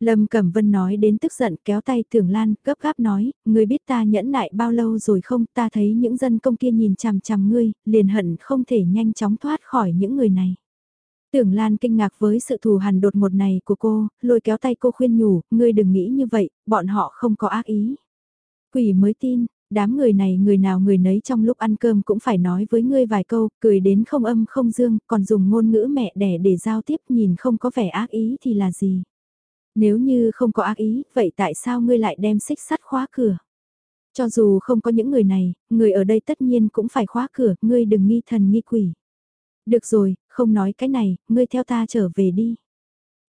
Lâm Cẩm Vân nói đến tức giận kéo tay Tưởng Lan, gấp gáp nói, ngươi biết ta nhẫn nại bao lâu rồi không, ta thấy những dân công kia nhìn chằm chằm ngươi, liền hận không thể nhanh chóng thoát khỏi những người này. Tưởng Lan kinh ngạc với sự thù hằn đột ngột này của cô, lôi kéo tay cô khuyên nhủ, ngươi đừng nghĩ như vậy, bọn họ không có ác ý. Quỷ mới tin, đám người này người nào người nấy trong lúc ăn cơm cũng phải nói với ngươi vài câu, cười đến không âm không dương, còn dùng ngôn ngữ mẹ đẻ để giao tiếp nhìn không có vẻ ác ý thì là gì. Nếu như không có ác ý, vậy tại sao ngươi lại đem xích sắt khóa cửa? Cho dù không có những người này, người ở đây tất nhiên cũng phải khóa cửa, ngươi đừng nghi thần nghi quỷ. Được rồi, không nói cái này, ngươi theo ta trở về đi.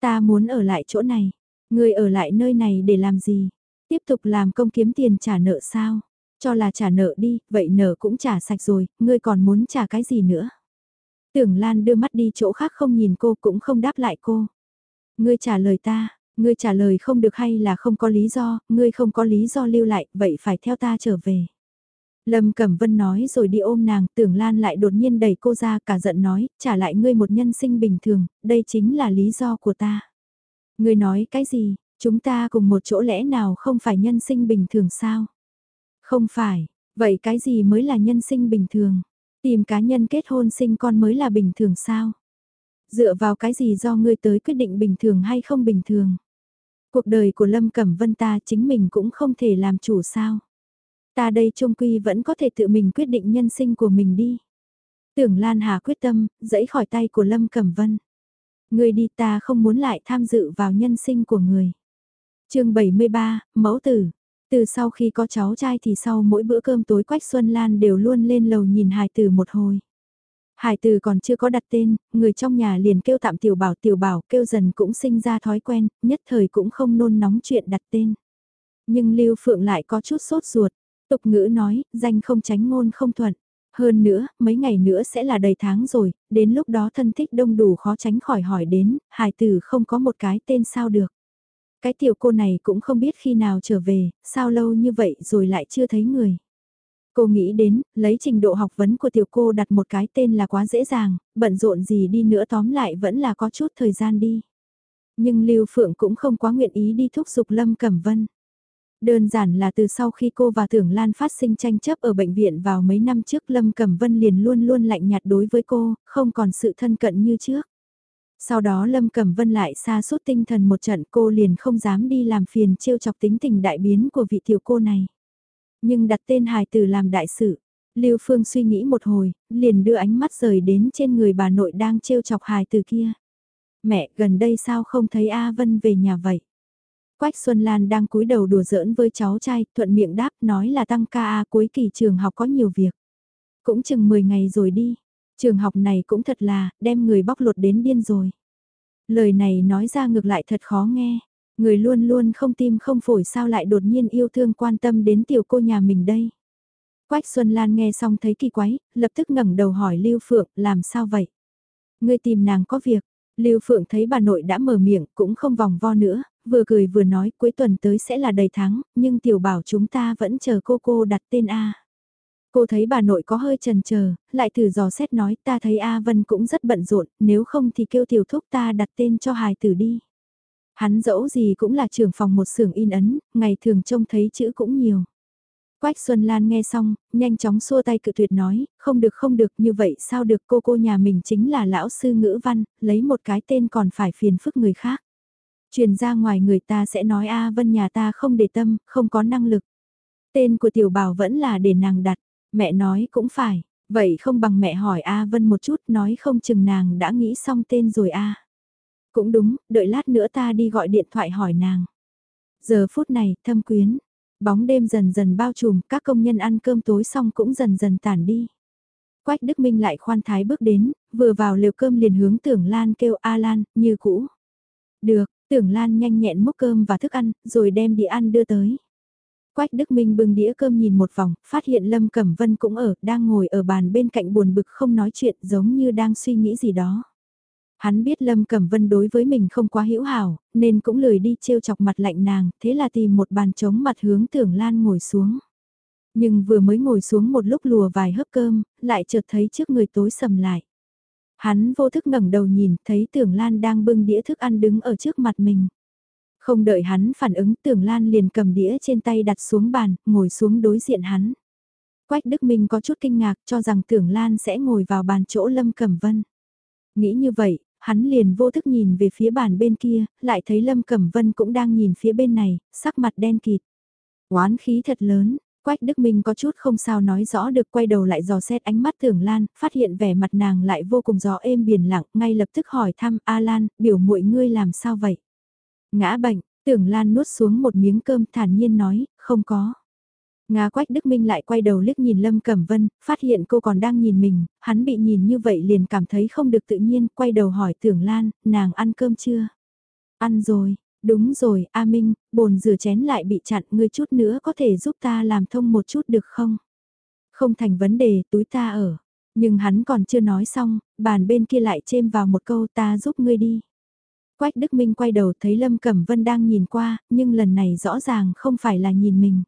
Ta muốn ở lại chỗ này. Ngươi ở lại nơi này để làm gì? Tiếp tục làm công kiếm tiền trả nợ sao? Cho là trả nợ đi, vậy nợ cũng trả sạch rồi, ngươi còn muốn trả cái gì nữa? Tưởng Lan đưa mắt đi chỗ khác không nhìn cô cũng không đáp lại cô. Ngươi trả lời ta, Ngươi trả lời không được hay là không có lý do, ngươi không có lý do lưu lại, vậy phải theo ta trở về. Lâm Cẩm Vân nói rồi đi ôm nàng, tưởng Lan lại đột nhiên đẩy cô ra cả giận nói, trả lại ngươi một nhân sinh bình thường, đây chính là lý do của ta. Ngươi nói cái gì, chúng ta cùng một chỗ lẽ nào không phải nhân sinh bình thường sao? Không phải, vậy cái gì mới là nhân sinh bình thường? Tìm cá nhân kết hôn sinh con mới là bình thường sao? Dựa vào cái gì do ngươi tới quyết định bình thường hay không bình thường? Cuộc đời của Lâm Cẩm Vân ta chính mình cũng không thể làm chủ sao? Ta đây trung quy vẫn có thể tự mình quyết định nhân sinh của mình đi. Tưởng Lan Hà quyết tâm, dẫy khỏi tay của Lâm Cẩm Vân. Người đi ta không muốn lại tham dự vào nhân sinh của người. chương 73, Mẫu Tử. Từ sau khi có cháu trai thì sau mỗi bữa cơm tối Quách Xuân Lan đều luôn lên lầu nhìn hài tử một hồi. Hải từ còn chưa có đặt tên, người trong nhà liền kêu tạm tiểu bảo tiểu bảo kêu dần cũng sinh ra thói quen, nhất thời cũng không nôn nóng chuyện đặt tên. Nhưng Lưu Phượng lại có chút sốt ruột, tục ngữ nói, danh không tránh ngôn không thuận. Hơn nữa, mấy ngày nữa sẽ là đầy tháng rồi, đến lúc đó thân thích đông đủ khó tránh khỏi hỏi đến, hải tử không có một cái tên sao được. Cái tiểu cô này cũng không biết khi nào trở về, sao lâu như vậy rồi lại chưa thấy người. Cô nghĩ đến, lấy trình độ học vấn của tiểu cô đặt một cái tên là quá dễ dàng, bận rộn gì đi nữa tóm lại vẫn là có chút thời gian đi. Nhưng Lưu Phượng cũng không quá nguyện ý đi thúc giục Lâm Cẩm Vân. Đơn giản là từ sau khi cô và Thưởng Lan phát sinh tranh chấp ở bệnh viện vào mấy năm trước Lâm Cẩm Vân liền luôn luôn lạnh nhạt đối với cô, không còn sự thân cận như trước. Sau đó Lâm Cẩm Vân lại xa suốt tinh thần một trận cô liền không dám đi làm phiền trêu chọc tính tình đại biến của vị tiểu cô này. Nhưng đặt tên hài tử làm đại sự. Lưu Phương suy nghĩ một hồi, liền đưa ánh mắt rời đến trên người bà nội đang trêu chọc hài tử kia. Mẹ, gần đây sao không thấy A Vân về nhà vậy? Quách Xuân Lan đang cúi đầu đùa giỡn với cháu trai, thuận miệng đáp nói là tăng ca A cuối kỳ trường học có nhiều việc. Cũng chừng 10 ngày rồi đi, trường học này cũng thật là, đem người bóc lột đến điên rồi. Lời này nói ra ngược lại thật khó nghe. Người luôn luôn không tim không phổi sao lại đột nhiên yêu thương quan tâm đến tiểu cô nhà mình đây. Quách Xuân Lan nghe xong thấy kỳ quái, lập tức ngẩng đầu hỏi Lưu Phượng, làm sao vậy? Người tìm nàng có việc. Lưu Phượng thấy bà nội đã mở miệng, cũng không vòng vo nữa, vừa cười vừa nói cuối tuần tới sẽ là đầy tháng, nhưng tiểu bảo chúng ta vẫn chờ cô cô đặt tên A. Cô thấy bà nội có hơi trần chờ lại thử dò xét nói ta thấy A Vân cũng rất bận rộn, nếu không thì kêu tiểu thúc ta đặt tên cho hài tử đi. Hắn dẫu gì cũng là trưởng phòng một xưởng in ấn, ngày thường trông thấy chữ cũng nhiều. Quách Xuân Lan nghe xong, nhanh chóng xua tay cự tuyệt nói, không được không được như vậy sao được cô cô nhà mình chính là lão sư ngữ văn, lấy một cái tên còn phải phiền phức người khác. Truyền ra ngoài người ta sẽ nói A Vân nhà ta không để tâm, không có năng lực. Tên của tiểu bảo vẫn là để nàng đặt, mẹ nói cũng phải, Vậy không bằng mẹ hỏi A Vân một chút nói không chừng nàng đã nghĩ xong tên rồi A. Cũng đúng, đợi lát nữa ta đi gọi điện thoại hỏi nàng. Giờ phút này, thâm quyến, bóng đêm dần dần bao trùm, các công nhân ăn cơm tối xong cũng dần dần tản đi. Quách Đức Minh lại khoan thái bước đến, vừa vào lều cơm liền hướng tưởng Lan kêu A Lan, như cũ. Được, tưởng Lan nhanh nhẹn múc cơm và thức ăn, rồi đem đi ăn đưa tới. Quách Đức Minh bưng đĩa cơm nhìn một vòng, phát hiện Lâm Cẩm Vân cũng ở, đang ngồi ở bàn bên cạnh buồn bực không nói chuyện giống như đang suy nghĩ gì đó. Hắn biết Lâm Cẩm Vân đối với mình không quá hữu hảo, nên cũng lười đi trêu chọc mặt lạnh nàng, thế là tìm một bàn trống mặt hướng tưởng Lan ngồi xuống. Nhưng vừa mới ngồi xuống một lúc lùa vài hớp cơm, lại chợt thấy trước người tối sầm lại. Hắn vô thức ngẩng đầu nhìn, thấy tưởng Lan đang bưng đĩa thức ăn đứng ở trước mặt mình. Không đợi hắn phản ứng tưởng Lan liền cầm đĩa trên tay đặt xuống bàn, ngồi xuống đối diện hắn. Quách Đức Minh có chút kinh ngạc cho rằng tưởng Lan sẽ ngồi vào bàn chỗ Lâm Cẩm Vân. Nghĩ như vậy, hắn liền vô thức nhìn về phía bàn bên kia, lại thấy Lâm Cẩm Vân cũng đang nhìn phía bên này, sắc mặt đen kịt. Oán khí thật lớn, Quách Đức Minh có chút không sao nói rõ được quay đầu lại dò xét ánh mắt Tưởng Lan, phát hiện vẻ mặt nàng lại vô cùng gió êm biển lặng, ngay lập tức hỏi thăm A Lan, biểu muội ngươi làm sao vậy? Ngã bệnh, Tưởng Lan nuốt xuống một miếng cơm thản nhiên nói, không có. Nga Quách Đức Minh lại quay đầu liếc nhìn Lâm Cẩm Vân, phát hiện cô còn đang nhìn mình, hắn bị nhìn như vậy liền cảm thấy không được tự nhiên, quay đầu hỏi Tưởng Lan, nàng ăn cơm chưa? Ăn rồi, đúng rồi, A Minh, bồn rửa chén lại bị chặn, ngươi chút nữa có thể giúp ta làm thông một chút được không? Không thành vấn đề, túi ta ở. Nhưng hắn còn chưa nói xong, bàn bên kia lại chêm vào một câu ta giúp ngươi đi. Quách Đức Minh quay đầu thấy Lâm Cẩm Vân đang nhìn qua, nhưng lần này rõ ràng không phải là nhìn mình.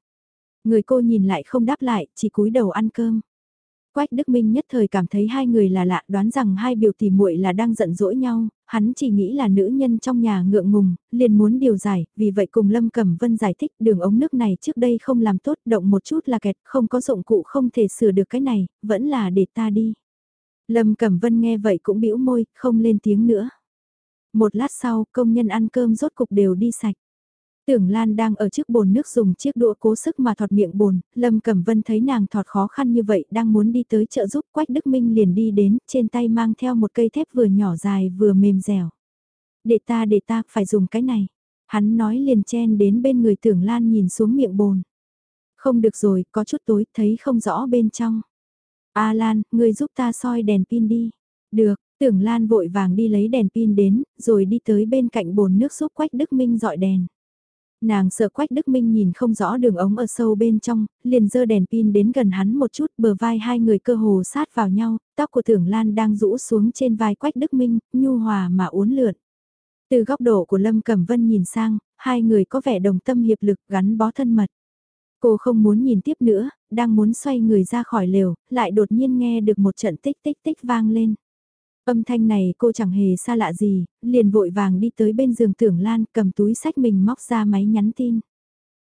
Người cô nhìn lại không đáp lại, chỉ cúi đầu ăn cơm. Quách Đức Minh nhất thời cảm thấy hai người là lạ, đoán rằng hai biểu tỷ muội là đang giận dỗi nhau, hắn chỉ nghĩ là nữ nhân trong nhà ngượng ngùng, liền muốn điều giải, vì vậy cùng Lâm Cẩm Vân giải thích đường ống nước này trước đây không làm tốt, động một chút là kẹt, không có dụng cụ không thể sửa được cái này, vẫn là để ta đi. Lâm Cẩm Vân nghe vậy cũng bĩu môi, không lên tiếng nữa. Một lát sau, công nhân ăn cơm rốt cục đều đi sạch. Tưởng Lan đang ở trước bồn nước dùng chiếc đũa cố sức mà thọt miệng bồn, Lâm Cẩm Vân thấy nàng thọt khó khăn như vậy đang muốn đi tới chợ giúp Quách Đức Minh liền đi đến, trên tay mang theo một cây thép vừa nhỏ dài vừa mềm dẻo. Để ta để ta, phải dùng cái này. Hắn nói liền chen đến bên người Tưởng Lan nhìn xuống miệng bồn. Không được rồi, có chút tối, thấy không rõ bên trong. A Lan, người giúp ta soi đèn pin đi. Được, Tưởng Lan vội vàng đi lấy đèn pin đến, rồi đi tới bên cạnh bồn nước giúp Quách Đức Minh dọi đèn. Nàng sợ Quách Đức Minh nhìn không rõ đường ống ở sâu bên trong, liền dơ đèn pin đến gần hắn một chút bờ vai hai người cơ hồ sát vào nhau, tóc của thưởng Lan đang rũ xuống trên vai Quách Đức Minh, nhu hòa mà uốn lượn. Từ góc độ của Lâm Cẩm Vân nhìn sang, hai người có vẻ đồng tâm hiệp lực gắn bó thân mật. Cô không muốn nhìn tiếp nữa, đang muốn xoay người ra khỏi lều, lại đột nhiên nghe được một trận tích tích tích vang lên. Âm thanh này cô chẳng hề xa lạ gì, liền vội vàng đi tới bên giường tưởng lan cầm túi sách mình móc ra máy nhắn tin.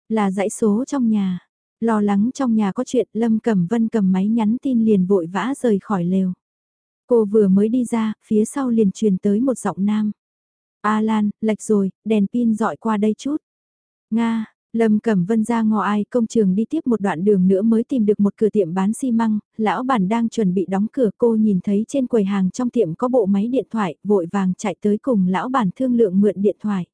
Là dãy số trong nhà. Lo lắng trong nhà có chuyện Lâm Cẩm Vân cầm máy nhắn tin liền vội vã rời khỏi lều. Cô vừa mới đi ra, phía sau liền truyền tới một giọng nam. A Lan, lệch rồi, đèn pin dọi qua đây chút. Nga, Lâm Cẩm Vân ra ngò ai công trường đi tiếp một đoạn đường nữa mới tìm được một cửa tiệm bán xi măng, lão bản đang chuẩn bị đóng cửa cô nhìn thấy trên quầy hàng trong tiệm có bộ máy điện thoại, vội vàng chạy tới cùng lão bản thương lượng mượn điện thoại.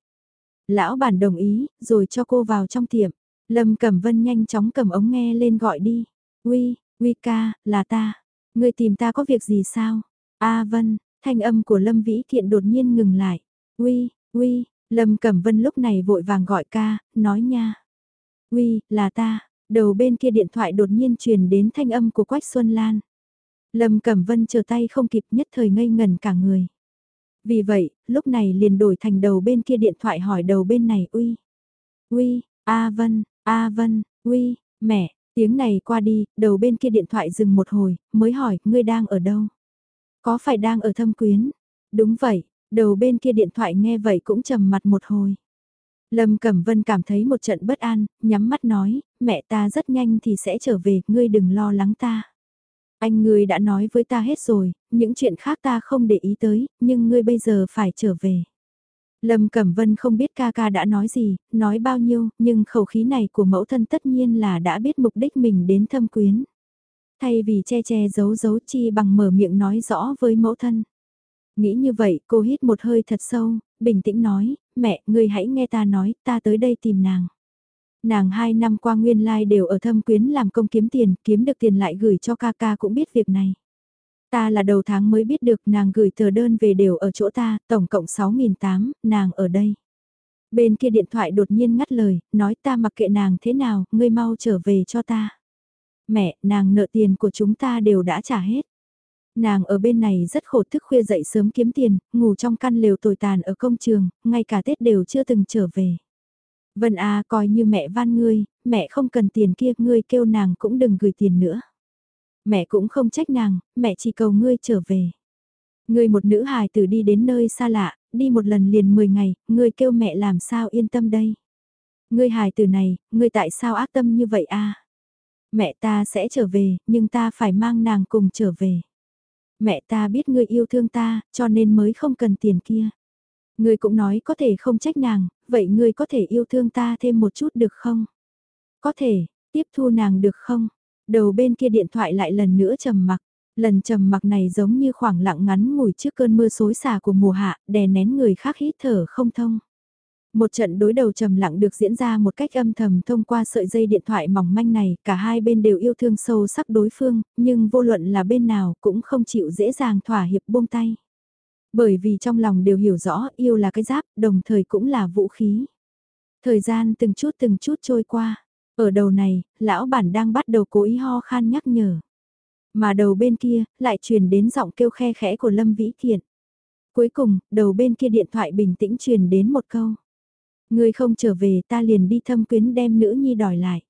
Lão bản đồng ý, rồi cho cô vào trong tiệm. Lâm Cẩm Vân nhanh chóng cầm ống nghe lên gọi đi. Uy, Uy ca, là ta. Người tìm ta có việc gì sao? A Vân, thanh âm của Lâm Vĩ Thiện đột nhiên ngừng lại. Uy, Uy, Lâm Cẩm Vân lúc này vội vàng gọi ca, nói nha. Uy, là ta, đầu bên kia điện thoại đột nhiên truyền đến thanh âm của Quách Xuân Lan. Lâm Cẩm Vân chờ tay không kịp nhất thời ngây ngần cả người. Vì vậy, lúc này liền đổi thành đầu bên kia điện thoại hỏi đầu bên này uy. Uy, A Vân, A Vân, uy, mẹ, tiếng này qua đi, đầu bên kia điện thoại dừng một hồi, mới hỏi, ngươi đang ở đâu? Có phải đang ở thâm quyến? Đúng vậy, Đầu bên kia điện thoại nghe vậy cũng trầm mặt một hồi. Lâm Cẩm Vân cảm thấy một trận bất an, nhắm mắt nói, mẹ ta rất nhanh thì sẽ trở về, ngươi đừng lo lắng ta. Anh ngươi đã nói với ta hết rồi, những chuyện khác ta không để ý tới, nhưng ngươi bây giờ phải trở về. Lâm Cẩm Vân không biết ca ca đã nói gì, nói bao nhiêu, nhưng khẩu khí này của mẫu thân tất nhiên là đã biết mục đích mình đến thâm quyến. Thay vì che che giấu giấu chi bằng mở miệng nói rõ với mẫu thân. Nghĩ như vậy cô hít một hơi thật sâu, bình tĩnh nói, mẹ, ngươi hãy nghe ta nói, ta tới đây tìm nàng. Nàng hai năm qua nguyên lai like đều ở thâm quyến làm công kiếm tiền, kiếm được tiền lại gửi cho ca ca cũng biết việc này. Ta là đầu tháng mới biết được nàng gửi tờ đơn về đều ở chỗ ta, tổng cộng 6.800, nàng ở đây. Bên kia điện thoại đột nhiên ngắt lời, nói ta mặc kệ nàng thế nào, ngươi mau trở về cho ta. Mẹ, nàng nợ tiền của chúng ta đều đã trả hết. Nàng ở bên này rất khổ thức khuya dậy sớm kiếm tiền, ngủ trong căn lều tồi tàn ở công trường, ngay cả Tết đều chưa từng trở về. Vân A coi như mẹ van ngươi, mẹ không cần tiền kia, ngươi kêu nàng cũng đừng gửi tiền nữa. Mẹ cũng không trách nàng, mẹ chỉ cầu ngươi trở về. Ngươi một nữ hài tử đi đến nơi xa lạ, đi một lần liền 10 ngày, ngươi kêu mẹ làm sao yên tâm đây. Ngươi hài tử này, ngươi tại sao ác tâm như vậy a? Mẹ ta sẽ trở về, nhưng ta phải mang nàng cùng trở về. Mẹ ta biết ngươi yêu thương ta, cho nên mới không cần tiền kia. Ngươi cũng nói có thể không trách nàng, vậy ngươi có thể yêu thương ta thêm một chút được không? Có thể, tiếp thu nàng được không? Đầu bên kia điện thoại lại lần nữa trầm mặc. Lần trầm mặc này giống như khoảng lặng ngắn ngủi trước cơn mưa xối xả của mùa hạ, đè nén người khác hít thở không thông. Một trận đối đầu trầm lặng được diễn ra một cách âm thầm thông qua sợi dây điện thoại mỏng manh này, cả hai bên đều yêu thương sâu sắc đối phương, nhưng vô luận là bên nào cũng không chịu dễ dàng thỏa hiệp buông tay. Bởi vì trong lòng đều hiểu rõ yêu là cái giáp, đồng thời cũng là vũ khí. Thời gian từng chút từng chút trôi qua, ở đầu này, lão bản đang bắt đầu cố ý ho khan nhắc nhở. Mà đầu bên kia, lại truyền đến giọng kêu khe khẽ của Lâm Vĩ Thiện. Cuối cùng, đầu bên kia điện thoại bình tĩnh truyền đến một câu ngươi không trở về ta liền đi thâm quyến đem nữ nhi đòi lại.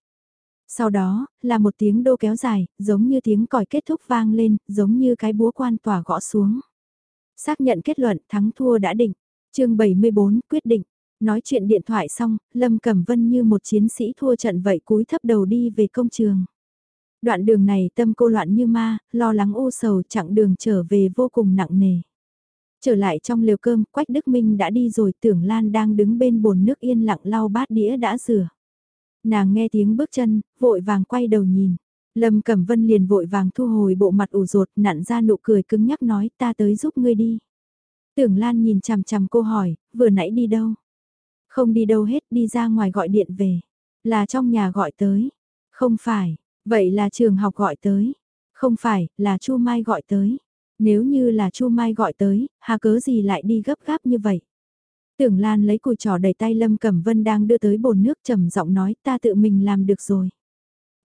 Sau đó, là một tiếng đô kéo dài, giống như tiếng còi kết thúc vang lên, giống như cái búa quan tỏa gõ xuống. Xác nhận kết luận thắng thua đã định. chương 74 quyết định. Nói chuyện điện thoại xong, Lâm Cẩm Vân như một chiến sĩ thua trận vậy cúi thấp đầu đi về công trường. Đoạn đường này tâm cô loạn như ma, lo lắng u sầu chặng đường trở về vô cùng nặng nề. Trở lại trong lều cơm, Quách Đức Minh đã đi rồi tưởng Lan đang đứng bên bồn nước yên lặng lau bát đĩa đã rửa. Nàng nghe tiếng bước chân, vội vàng quay đầu nhìn. Lâm Cẩm Vân liền vội vàng thu hồi bộ mặt ủ rột nặn ra nụ cười cứng nhắc nói ta tới giúp ngươi đi. Tưởng Lan nhìn chằm chằm cô hỏi, vừa nãy đi đâu? Không đi đâu hết đi ra ngoài gọi điện về. Là trong nhà gọi tới. Không phải, vậy là trường học gọi tới. Không phải, là Chu Mai gọi tới. Nếu như là Chu Mai gọi tới, hà cớ gì lại đi gấp gáp như vậy? Tưởng Lan lấy cùi trò đầy tay Lâm Cẩm Vân đang đưa tới bồn nước trầm giọng nói ta tự mình làm được rồi.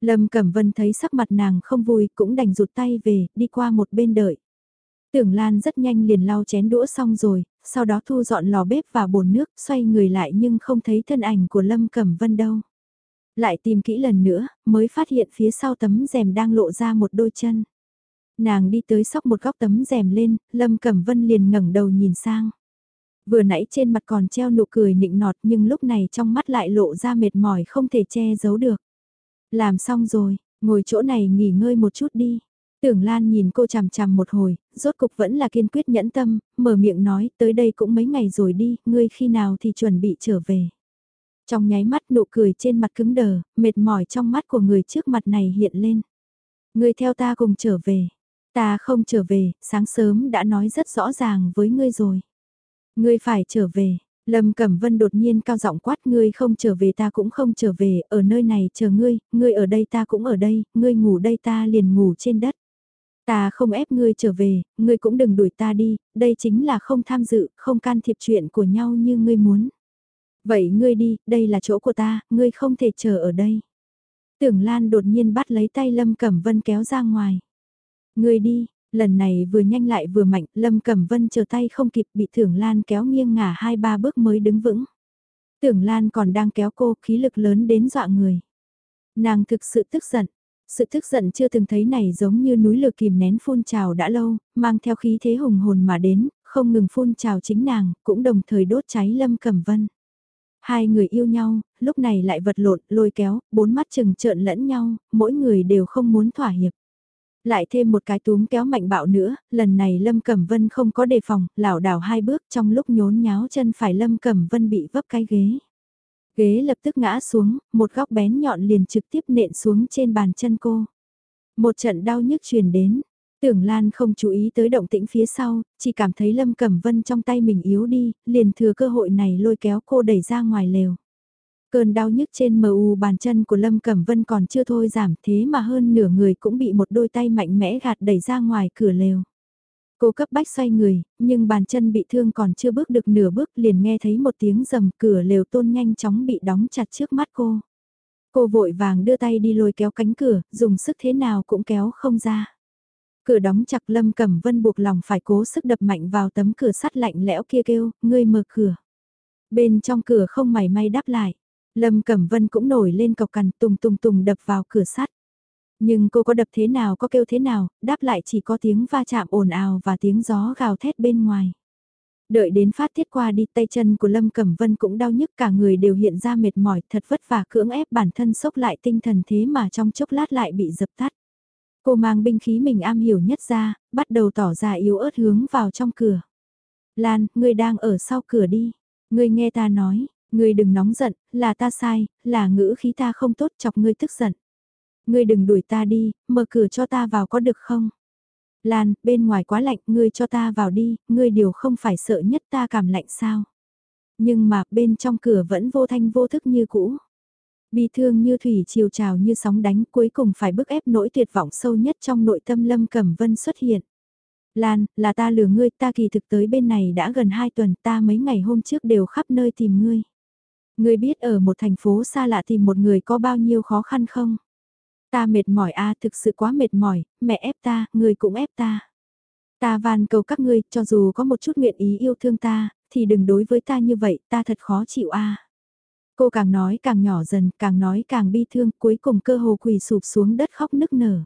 Lâm Cẩm Vân thấy sắc mặt nàng không vui cũng đành rụt tay về, đi qua một bên đợi. Tưởng Lan rất nhanh liền lau chén đũa xong rồi, sau đó thu dọn lò bếp và bồn nước, xoay người lại nhưng không thấy thân ảnh của Lâm Cẩm Vân đâu. Lại tìm kỹ lần nữa, mới phát hiện phía sau tấm rèm đang lộ ra một đôi chân. Nàng đi tới sóc một góc tấm rèm lên, Lâm Cẩm Vân liền ngẩng đầu nhìn sang. Vừa nãy trên mặt còn treo nụ cười nịnh nọt nhưng lúc này trong mắt lại lộ ra mệt mỏi không thể che giấu được. Làm xong rồi, ngồi chỗ này nghỉ ngơi một chút đi. Tưởng Lan nhìn cô chằm chằm một hồi, rốt cục vẫn là kiên quyết nhẫn tâm, mở miệng nói tới đây cũng mấy ngày rồi đi, ngươi khi nào thì chuẩn bị trở về. Trong nháy mắt nụ cười trên mặt cứng đờ, mệt mỏi trong mắt của người trước mặt này hiện lên. Ngươi theo ta cùng trở về. Ta không trở về, sáng sớm đã nói rất rõ ràng với ngươi rồi. Ngươi phải trở về, Lâm Cẩm Vân đột nhiên cao giọng quát ngươi không trở về ta cũng không trở về, ở nơi này chờ ngươi, ngươi ở đây ta cũng ở đây, ngươi ngủ đây ta liền ngủ trên đất. Ta không ép ngươi trở về, ngươi cũng đừng đuổi ta đi, đây chính là không tham dự, không can thiệp chuyện của nhau như ngươi muốn. Vậy ngươi đi, đây là chỗ của ta, ngươi không thể chờ ở đây. Tưởng Lan đột nhiên bắt lấy tay Lâm Cẩm Vân kéo ra ngoài. Ngươi đi, lần này vừa nhanh lại vừa mạnh, Lâm Cẩm Vân chờ tay không kịp bị thưởng Lan kéo nghiêng ngả hai ba bước mới đứng vững. Tưởng Lan còn đang kéo cô khí lực lớn đến dọa người. Nàng thực sự tức giận, sự tức giận chưa từng thấy này giống như núi lửa kìm nén phun trào đã lâu, mang theo khí thế hùng hồn mà đến, không ngừng phun trào chính nàng, cũng đồng thời đốt cháy Lâm Cẩm Vân. Hai người yêu nhau, lúc này lại vật lộn, lôi kéo, bốn mắt chừng trợn lẫn nhau, mỗi người đều không muốn thỏa hiệp. Lại thêm một cái túm kéo mạnh bạo nữa, lần này Lâm Cẩm Vân không có đề phòng, lảo đảo hai bước trong lúc nhốn nháo chân phải Lâm Cẩm Vân bị vấp cái ghế. Ghế lập tức ngã xuống, một góc bén nhọn liền trực tiếp nện xuống trên bàn chân cô. Một trận đau nhức truyền đến, Tưởng Lan không chú ý tới động tĩnh phía sau, chỉ cảm thấy Lâm Cẩm Vân trong tay mình yếu đi, liền thừa cơ hội này lôi kéo cô đẩy ra ngoài lều. Cơn đau nhức trên mờ u bàn chân của Lâm Cẩm Vân còn chưa thôi giảm thế mà hơn nửa người cũng bị một đôi tay mạnh mẽ gạt đẩy ra ngoài cửa lều. Cô cấp bách xoay người, nhưng bàn chân bị thương còn chưa bước được nửa bước liền nghe thấy một tiếng rầm cửa lều tôn nhanh chóng bị đóng chặt trước mắt cô. Cô vội vàng đưa tay đi lôi kéo cánh cửa, dùng sức thế nào cũng kéo không ra. Cửa đóng chặt Lâm Cẩm Vân buộc lòng phải cố sức đập mạnh vào tấm cửa sắt lạnh lẽo kia kêu, ngươi mở cửa. Bên trong cửa không mảy may đáp lại. Lâm Cẩm Vân cũng nổi lên cọc cằn tùng tùng tùng đập vào cửa sắt. Nhưng cô có đập thế nào có kêu thế nào, đáp lại chỉ có tiếng va chạm ồn ào và tiếng gió gào thét bên ngoài. Đợi đến phát tiết qua đi tay chân của Lâm Cẩm Vân cũng đau nhức cả người đều hiện ra mệt mỏi thật vất vả cưỡng ép bản thân sốc lại tinh thần thế mà trong chốc lát lại bị dập tắt. Cô mang binh khí mình am hiểu nhất ra, bắt đầu tỏ ra yếu ớt hướng vào trong cửa. Lan, ngươi đang ở sau cửa đi. Ngươi nghe ta nói, ngươi đừng nóng giận, là ta sai, là ngữ khí ta không tốt chọc ngươi tức giận. Ngươi đừng đuổi ta đi, mở cửa cho ta vào có được không? Lan, bên ngoài quá lạnh, ngươi cho ta vào đi, ngươi điều không phải sợ nhất ta cảm lạnh sao? Nhưng mà bên trong cửa vẫn vô thanh vô thức như cũ. Bi thương như thủy chiều trào như sóng đánh cuối cùng phải bức ép nỗi tuyệt vọng sâu nhất trong nội tâm Lâm Cẩm Vân xuất hiện. Lan, là ta lừa ngươi, ta kỳ thực tới bên này đã gần 2 tuần, ta mấy ngày hôm trước đều khắp nơi tìm ngươi. Ngươi biết ở một thành phố xa lạ tìm một người có bao nhiêu khó khăn không? Ta mệt mỏi a thực sự quá mệt mỏi, mẹ ép ta, ngươi cũng ép ta. Ta van cầu các ngươi, cho dù có một chút nguyện ý yêu thương ta, thì đừng đối với ta như vậy, ta thật khó chịu a. Cô càng nói càng nhỏ dần, càng nói càng bi thương, cuối cùng cơ hồ quỳ sụp xuống đất khóc nức nở.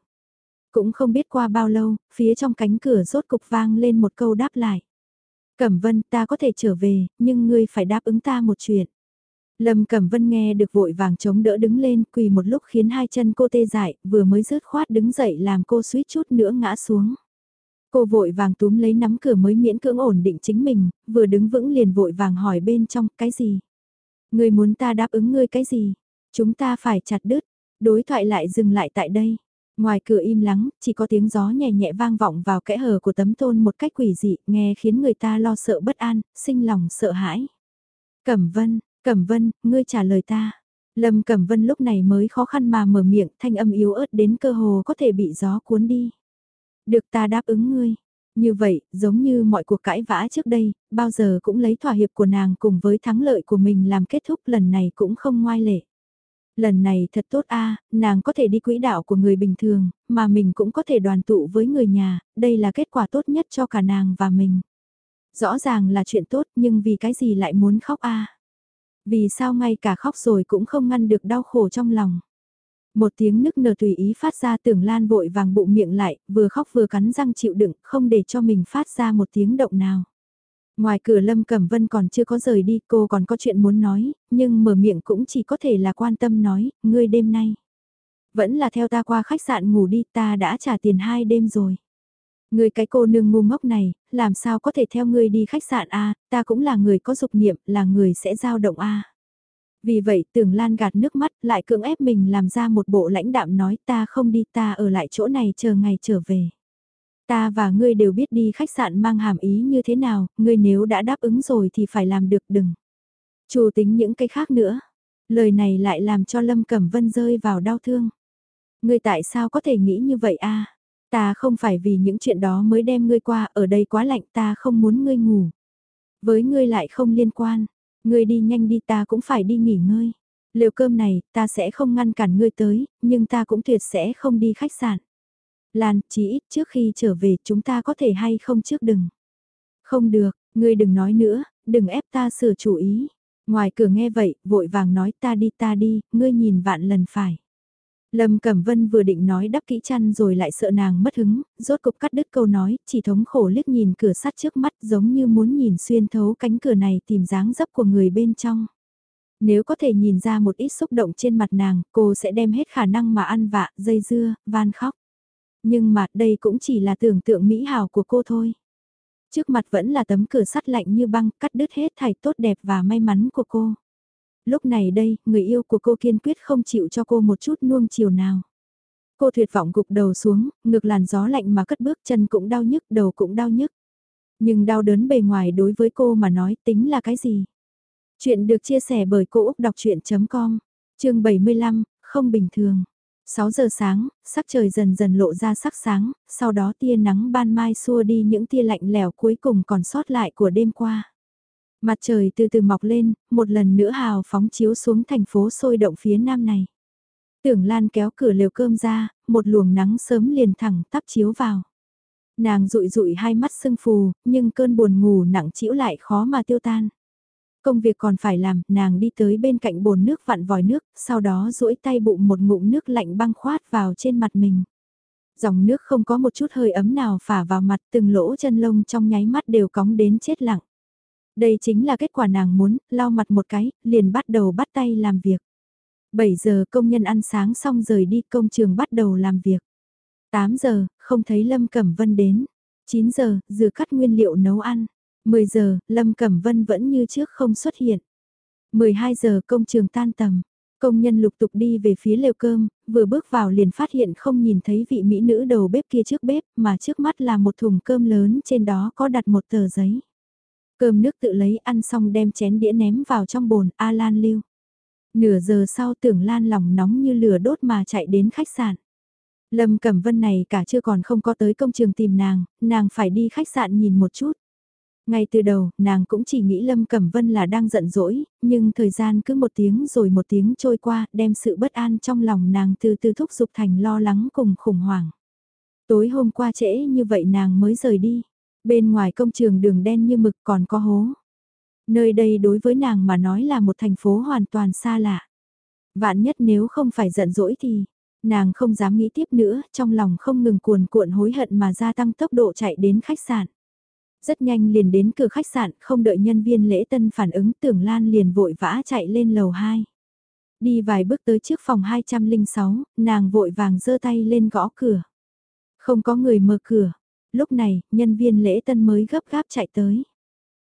Cũng không biết qua bao lâu, phía trong cánh cửa rốt cục vang lên một câu đáp lại. Cẩm Vân, ta có thể trở về, nhưng ngươi phải đáp ứng ta một chuyện. Lâm Cẩm Vân nghe được vội vàng chống đỡ đứng lên, quỳ một lúc khiến hai chân cô tê dại, vừa mới rớt khoát đứng dậy làm cô suýt chút nữa ngã xuống. Cô vội vàng túm lấy nắm cửa mới miễn cưỡng ổn định chính mình, vừa đứng vững liền vội vàng hỏi bên trong, cái gì? người muốn ta đáp ứng ngươi cái gì? Chúng ta phải chặt đứt. Đối thoại lại dừng lại tại đây. Ngoài cửa im lắng, chỉ có tiếng gió nhẹ nhẹ vang vọng vào kẽ hở của tấm tôn một cách quỷ dị, nghe khiến người ta lo sợ bất an, sinh lòng sợ hãi. Cẩm Vân, Cẩm Vân, ngươi trả lời ta. Lâm Cẩm Vân lúc này mới khó khăn mà mở miệng, thanh âm yếu ớt đến cơ hồ có thể bị gió cuốn đi. Được ta đáp ứng ngươi. Như vậy, giống như mọi cuộc cãi vã trước đây, bao giờ cũng lấy thỏa hiệp của nàng cùng với thắng lợi của mình làm kết thúc lần này cũng không ngoai lệ. Lần này thật tốt a nàng có thể đi quỹ đạo của người bình thường, mà mình cũng có thể đoàn tụ với người nhà, đây là kết quả tốt nhất cho cả nàng và mình. Rõ ràng là chuyện tốt nhưng vì cái gì lại muốn khóc a vì sao ngay cả khóc rồi cũng không ngăn được đau khổ trong lòng. Một tiếng nức nở tùy ý phát ra tưởng lan vội vàng bụng miệng lại, vừa khóc vừa cắn răng chịu đựng, không để cho mình phát ra một tiếng động nào. Ngoài cửa Lâm Cẩm Vân còn chưa có rời đi, cô còn có chuyện muốn nói, nhưng mở miệng cũng chỉ có thể là quan tâm nói, ngươi đêm nay. Vẫn là theo ta qua khách sạn ngủ đi, ta đã trả tiền hai đêm rồi. Người cái cô nương ngu ngốc này, làm sao có thể theo ngươi đi khách sạn A, ta cũng là người có dục niệm, là người sẽ giao động A. Vì vậy tưởng Lan gạt nước mắt lại cưỡng ép mình làm ra một bộ lãnh đạm nói ta không đi ta ở lại chỗ này chờ ngày trở về. Ta và ngươi đều biết đi khách sạn mang hàm ý như thế nào, ngươi nếu đã đáp ứng rồi thì phải làm được đừng. Chủ tính những cái khác nữa. Lời này lại làm cho Lâm Cẩm Vân rơi vào đau thương. Ngươi tại sao có thể nghĩ như vậy a? Ta không phải vì những chuyện đó mới đem ngươi qua, ở đây quá lạnh ta không muốn ngươi ngủ. Với ngươi lại không liên quan, Ngươi đi nhanh đi ta cũng phải đi nghỉ ngơi. Liệu cơm này, ta sẽ không ngăn cản ngươi tới, nhưng ta cũng tuyệt sẽ không đi khách sạn. Lan, chỉ ít trước khi trở về chúng ta có thể hay không trước đừng. Không được, ngươi đừng nói nữa, đừng ép ta sửa chủ ý. Ngoài cửa nghe vậy, vội vàng nói ta đi ta đi, ngươi nhìn vạn lần phải. Lâm Cẩm Vân vừa định nói đắp kỹ chăn rồi lại sợ nàng mất hứng, rốt cục cắt đứt câu nói, chỉ thống khổ liếc nhìn cửa sắt trước mắt giống như muốn nhìn xuyên thấu cánh cửa này tìm dáng dấp của người bên trong. Nếu có thể nhìn ra một ít xúc động trên mặt nàng, cô sẽ đem hết khả năng mà ăn vạ, dây dưa, van khóc. Nhưng mà đây cũng chỉ là tưởng tượng mỹ hào của cô thôi. Trước mặt vẫn là tấm cửa sắt lạnh như băng, cắt đứt hết thảy tốt đẹp và may mắn của cô lúc này đây, người yêu của cô kiên quyết không chịu cho cô một chút nuông chiều nào. Cô tuyệt vọng gục đầu xuống, ngược làn gió lạnh mà cất bước chân cũng đau nhức, đầu cũng đau nhức. Nhưng đau đớn bề ngoài đối với cô mà nói tính là cái gì? Chuyện được chia sẻ bởi Cô Úc Đọc Chuyện.com, chương 75, không bình thường. 6 giờ sáng, sắc trời dần dần lộ ra sắc sáng, sau đó tia nắng ban mai xua đi những tia lạnh lẽo cuối cùng còn sót lại của đêm qua. Mặt trời từ từ mọc lên, một lần nữa hào phóng chiếu xuống thành phố sôi động phía nam này. Tưởng Lan kéo cửa lều cơm ra, một luồng nắng sớm liền thẳng tắp chiếu vào. Nàng rụi rụi hai mắt sưng phù, nhưng cơn buồn ngủ nặng chịu lại khó mà tiêu tan. Công việc còn phải làm, nàng đi tới bên cạnh bồn nước vặn vòi nước, sau đó duỗi tay bụng một ngụm nước lạnh băng khoát vào trên mặt mình. Dòng nước không có một chút hơi ấm nào phả vào mặt từng lỗ chân lông trong nháy mắt đều cóng đến chết lặng. Đây chính là kết quả nàng muốn, lau mặt một cái, liền bắt đầu bắt tay làm việc. 7 giờ công nhân ăn sáng xong rời đi công trường bắt đầu làm việc. 8 giờ, không thấy Lâm Cẩm Vân đến. 9 giờ, dừa cắt nguyên liệu nấu ăn. 10 giờ, Lâm Cẩm Vân vẫn như trước không xuất hiện. 12 giờ công trường tan tầm. Công nhân lục tục đi về phía lều cơm, vừa bước vào liền phát hiện không nhìn thấy vị mỹ nữ đầu bếp kia trước bếp, mà trước mắt là một thùng cơm lớn trên đó có đặt một tờ giấy. Cơm nước tự lấy ăn xong đem chén đĩa ném vào trong bồn, A Lan lưu. Nửa giờ sau tưởng Lan lòng nóng như lửa đốt mà chạy đến khách sạn. Lâm Cẩm Vân này cả chưa còn không có tới công trường tìm nàng, nàng phải đi khách sạn nhìn một chút. Ngay từ đầu, nàng cũng chỉ nghĩ Lâm Cẩm Vân là đang giận dỗi, nhưng thời gian cứ một tiếng rồi một tiếng trôi qua, đem sự bất an trong lòng nàng từ từ thúc giục thành lo lắng cùng khủng hoảng. Tối hôm qua trễ như vậy nàng mới rời đi. Bên ngoài công trường đường đen như mực còn có hố. Nơi đây đối với nàng mà nói là một thành phố hoàn toàn xa lạ. Vạn nhất nếu không phải giận dỗi thì, nàng không dám nghĩ tiếp nữa, trong lòng không ngừng cuồn cuộn hối hận mà gia tăng tốc độ chạy đến khách sạn. Rất nhanh liền đến cửa khách sạn, không đợi nhân viên lễ tân phản ứng tưởng Lan liền vội vã chạy lên lầu 2. Đi vài bước tới trước phòng 206, nàng vội vàng giơ tay lên gõ cửa. Không có người mở cửa. Lúc này, nhân viên lễ tân mới gấp gáp chạy tới.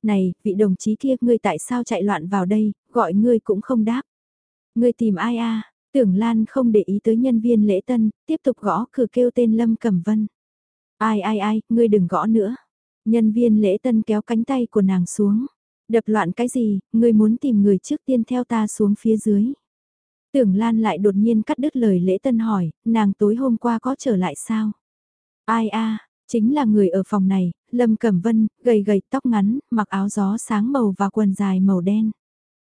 Này, vị đồng chí kia, ngươi tại sao chạy loạn vào đây, gọi ngươi cũng không đáp. Ngươi tìm ai a? Tưởng Lan không để ý tới nhân viên lễ tân, tiếp tục gõ cửa kêu tên Lâm Cẩm Vân. Ai ai ai, ngươi đừng gõ nữa. Nhân viên lễ tân kéo cánh tay của nàng xuống. Đập loạn cái gì, ngươi muốn tìm người trước tiên theo ta xuống phía dưới. Tưởng Lan lại đột nhiên cắt đứt lời lễ tân hỏi, nàng tối hôm qua có trở lại sao? Ai a, chính là người ở phòng này, Lâm Cẩm Vân, gầy gầy tóc ngắn, mặc áo gió sáng màu và quần dài màu đen.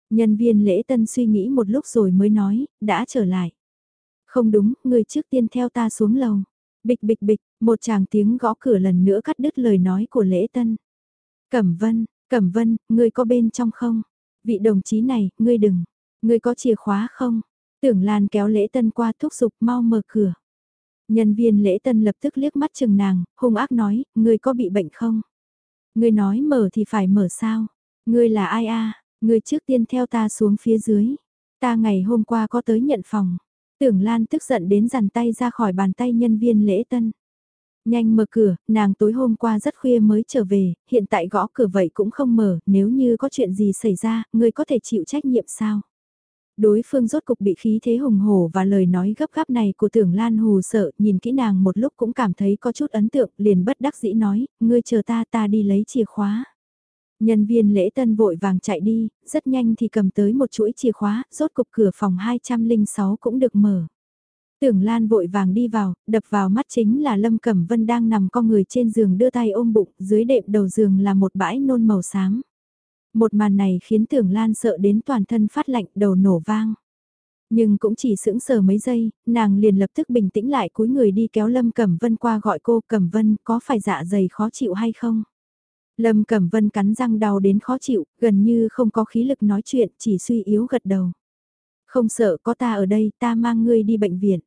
Nhân viên lễ tân suy nghĩ một lúc rồi mới nói, đã trở lại. Không đúng, người trước tiên theo ta xuống lầu. Bịch bịch bịch, một chàng tiếng gõ cửa lần nữa cắt đứt lời nói của lễ tân. Cẩm Vân, Cẩm Vân, ngươi có bên trong không? Vị đồng chí này, ngươi đừng. Ngươi có chìa khóa không? Tưởng Lan kéo lễ tân qua thúc giục mau mở cửa. Nhân viên lễ tân lập tức liếc mắt chừng nàng, hung ác nói, ngươi có bị bệnh không? Ngươi nói mở thì phải mở sao? Ngươi là ai a? Ngươi trước tiên theo ta xuống phía dưới. Ta ngày hôm qua có tới nhận phòng. Tưởng Lan tức giận đến dàn tay ra khỏi bàn tay nhân viên lễ tân. Nhanh mở cửa, nàng tối hôm qua rất khuya mới trở về, hiện tại gõ cửa vậy cũng không mở, nếu như có chuyện gì xảy ra, ngươi có thể chịu trách nhiệm sao? Đối phương rốt cục bị khí thế hùng hổ và lời nói gấp gáp này của tưởng Lan hù sợ, nhìn kỹ nàng một lúc cũng cảm thấy có chút ấn tượng, liền bất đắc dĩ nói, ngươi chờ ta ta đi lấy chìa khóa. Nhân viên lễ tân vội vàng chạy đi, rất nhanh thì cầm tới một chuỗi chìa khóa, rốt cục cửa phòng 206 cũng được mở. Tưởng Lan vội vàng đi vào, đập vào mắt chính là Lâm Cẩm Vân đang nằm con người trên giường đưa tay ôm bụng, dưới đệm đầu giường là một bãi nôn màu xám. Một màn này khiến Tưởng Lan sợ đến toàn thân phát lạnh đầu nổ vang. Nhưng cũng chỉ sững sờ mấy giây, nàng liền lập tức bình tĩnh lại cúi người đi kéo Lâm Cẩm Vân qua gọi cô Cẩm Vân có phải dạ dày khó chịu hay không? Lâm Cẩm Vân cắn răng đau đến khó chịu, gần như không có khí lực nói chuyện, chỉ suy yếu gật đầu. Không sợ có ta ở đây, ta mang ngươi đi bệnh viện.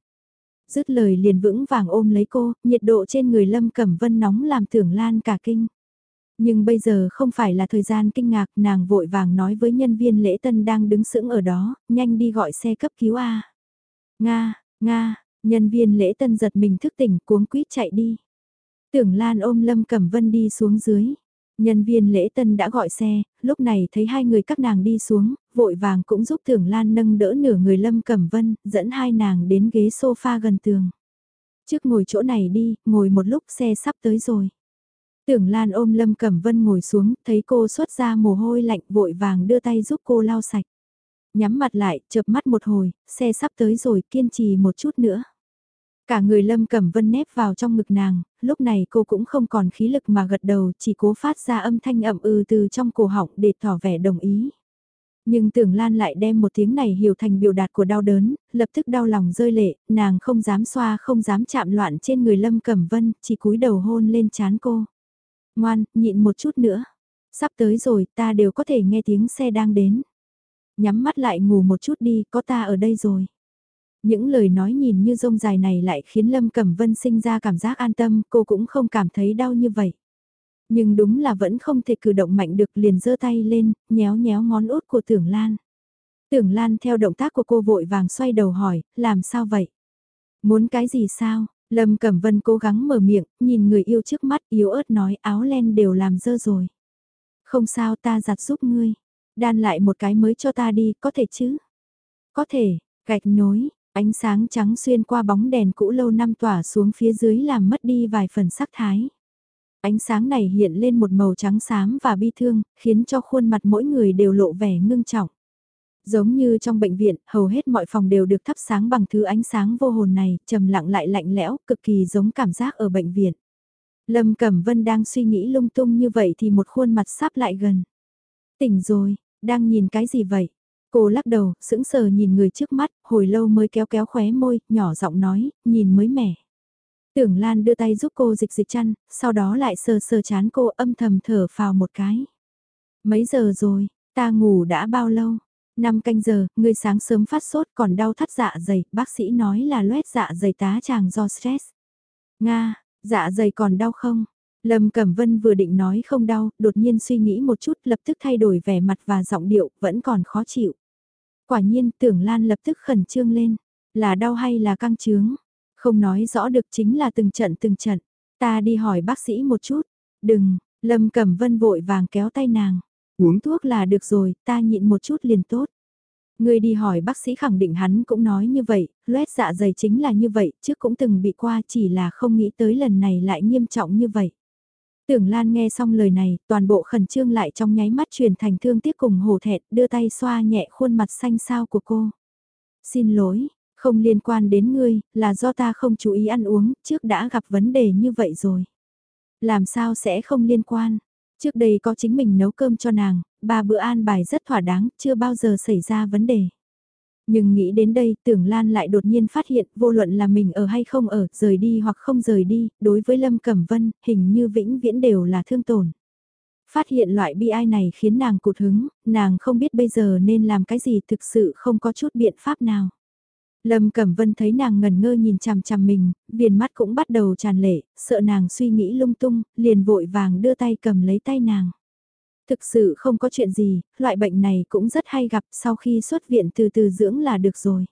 Dứt lời liền vững vàng ôm lấy cô, nhiệt độ trên người Lâm Cẩm Vân nóng làm tưởng lan cả kinh. Nhưng bây giờ không phải là thời gian kinh ngạc, nàng vội vàng nói với nhân viên lễ tân đang đứng sững ở đó, nhanh đi gọi xe cấp cứu A. Nga, Nga, nhân viên lễ tân giật mình thức tỉnh cuống quýt chạy đi. Tưởng Lan ôm Lâm Cẩm Vân đi xuống dưới. Nhân viên lễ tân đã gọi xe, lúc này thấy hai người các nàng đi xuống, vội vàng cũng giúp Tưởng Lan nâng đỡ nửa người Lâm Cẩm Vân, dẫn hai nàng đến ghế sofa gần tường. Trước ngồi chỗ này đi, ngồi một lúc xe sắp tới rồi. Tưởng Lan ôm Lâm Cẩm Vân ngồi xuống, thấy cô xuất ra mồ hôi lạnh vội vàng đưa tay giúp cô lau sạch. Nhắm mặt lại, chợp mắt một hồi, xe sắp tới rồi, kiên trì một chút nữa. Cả người Lâm Cẩm Vân nép vào trong ngực nàng, lúc này cô cũng không còn khí lực mà gật đầu, chỉ cố phát ra âm thanh ậm ừ từ trong cổ họng để tỏ vẻ đồng ý. Nhưng tưởng Lan lại đem một tiếng này hiểu thành biểu đạt của đau đớn, lập tức đau lòng rơi lệ, nàng không dám xoa không dám chạm loạn trên người Lâm Cẩm Vân, chỉ cúi đầu hôn lên chán cô. Ngoan, nhịn một chút nữa. Sắp tới rồi, ta đều có thể nghe tiếng xe đang đến. Nhắm mắt lại ngủ một chút đi, có ta ở đây rồi. Những lời nói nhìn như rông dài này lại khiến Lâm Cẩm Vân sinh ra cảm giác an tâm, cô cũng không cảm thấy đau như vậy. Nhưng đúng là vẫn không thể cử động mạnh được liền giơ tay lên, nhéo nhéo ngón út của Tưởng Lan. Tưởng Lan theo động tác của cô vội vàng xoay đầu hỏi, làm sao vậy? Muốn cái gì sao? Lâm Cẩm Vân cố gắng mở miệng, nhìn người yêu trước mắt yếu ớt nói áo len đều làm dơ rồi. Không sao ta giặt giúp ngươi. Đan lại một cái mới cho ta đi, có thể chứ? Có thể, gạch nối, ánh sáng trắng xuyên qua bóng đèn cũ lâu năm tỏa xuống phía dưới làm mất đi vài phần sắc thái. Ánh sáng này hiện lên một màu trắng xám và bi thương, khiến cho khuôn mặt mỗi người đều lộ vẻ ngưng trọng. Giống như trong bệnh viện, hầu hết mọi phòng đều được thắp sáng bằng thứ ánh sáng vô hồn này, trầm lặng lại lạnh lẽo, cực kỳ giống cảm giác ở bệnh viện. Lâm Cẩm Vân đang suy nghĩ lung tung như vậy thì một khuôn mặt sắp lại gần. Tỉnh rồi, đang nhìn cái gì vậy? Cô lắc đầu, sững sờ nhìn người trước mắt, hồi lâu mới kéo kéo khóe môi, nhỏ giọng nói, nhìn mới mẻ. Tưởng Lan đưa tay giúp cô dịch dịch chăn, sau đó lại sờ sờ chán cô âm thầm thở phào một cái. Mấy giờ rồi, ta ngủ đã bao lâu? Năm canh giờ, người sáng sớm phát sốt còn đau thắt dạ dày, bác sĩ nói là loét dạ dày tá tràng do stress. Nga, dạ dày còn đau không? Lâm Cẩm Vân vừa định nói không đau, đột nhiên suy nghĩ một chút lập tức thay đổi vẻ mặt và giọng điệu, vẫn còn khó chịu. Quả nhiên tưởng Lan lập tức khẩn trương lên, là đau hay là căng trướng? Không nói rõ được chính là từng trận từng trận. Ta đi hỏi bác sĩ một chút. Đừng, Lâm Cẩm Vân vội vàng kéo tay nàng. Uống thuốc là được rồi, ta nhịn một chút liền tốt. Người đi hỏi bác sĩ khẳng định hắn cũng nói như vậy, loét dạ dày chính là như vậy, trước cũng từng bị qua chỉ là không nghĩ tới lần này lại nghiêm trọng như vậy. Tưởng Lan nghe xong lời này, toàn bộ khẩn trương lại trong nháy mắt truyền thành thương tiếc cùng hổ thẹn, đưa tay xoa nhẹ khuôn mặt xanh xao của cô. Xin lỗi, không liên quan đến ngươi, là do ta không chú ý ăn uống, trước đã gặp vấn đề như vậy rồi. Làm sao sẽ không liên quan? Trước đây có chính mình nấu cơm cho nàng, ba bữa an bài rất thỏa đáng, chưa bao giờ xảy ra vấn đề. Nhưng nghĩ đến đây, tưởng Lan lại đột nhiên phát hiện vô luận là mình ở hay không ở, rời đi hoặc không rời đi, đối với Lâm Cẩm Vân, hình như vĩnh viễn đều là thương tổn. Phát hiện loại bi ai này khiến nàng cụt hứng, nàng không biết bây giờ nên làm cái gì thực sự không có chút biện pháp nào. Lâm Cẩm Vân thấy nàng ngần ngơ nhìn chằm chằm mình, viền mắt cũng bắt đầu tràn lệ, sợ nàng suy nghĩ lung tung, liền vội vàng đưa tay cầm lấy tay nàng. Thực sự không có chuyện gì, loại bệnh này cũng rất hay gặp sau khi xuất viện từ từ dưỡng là được rồi.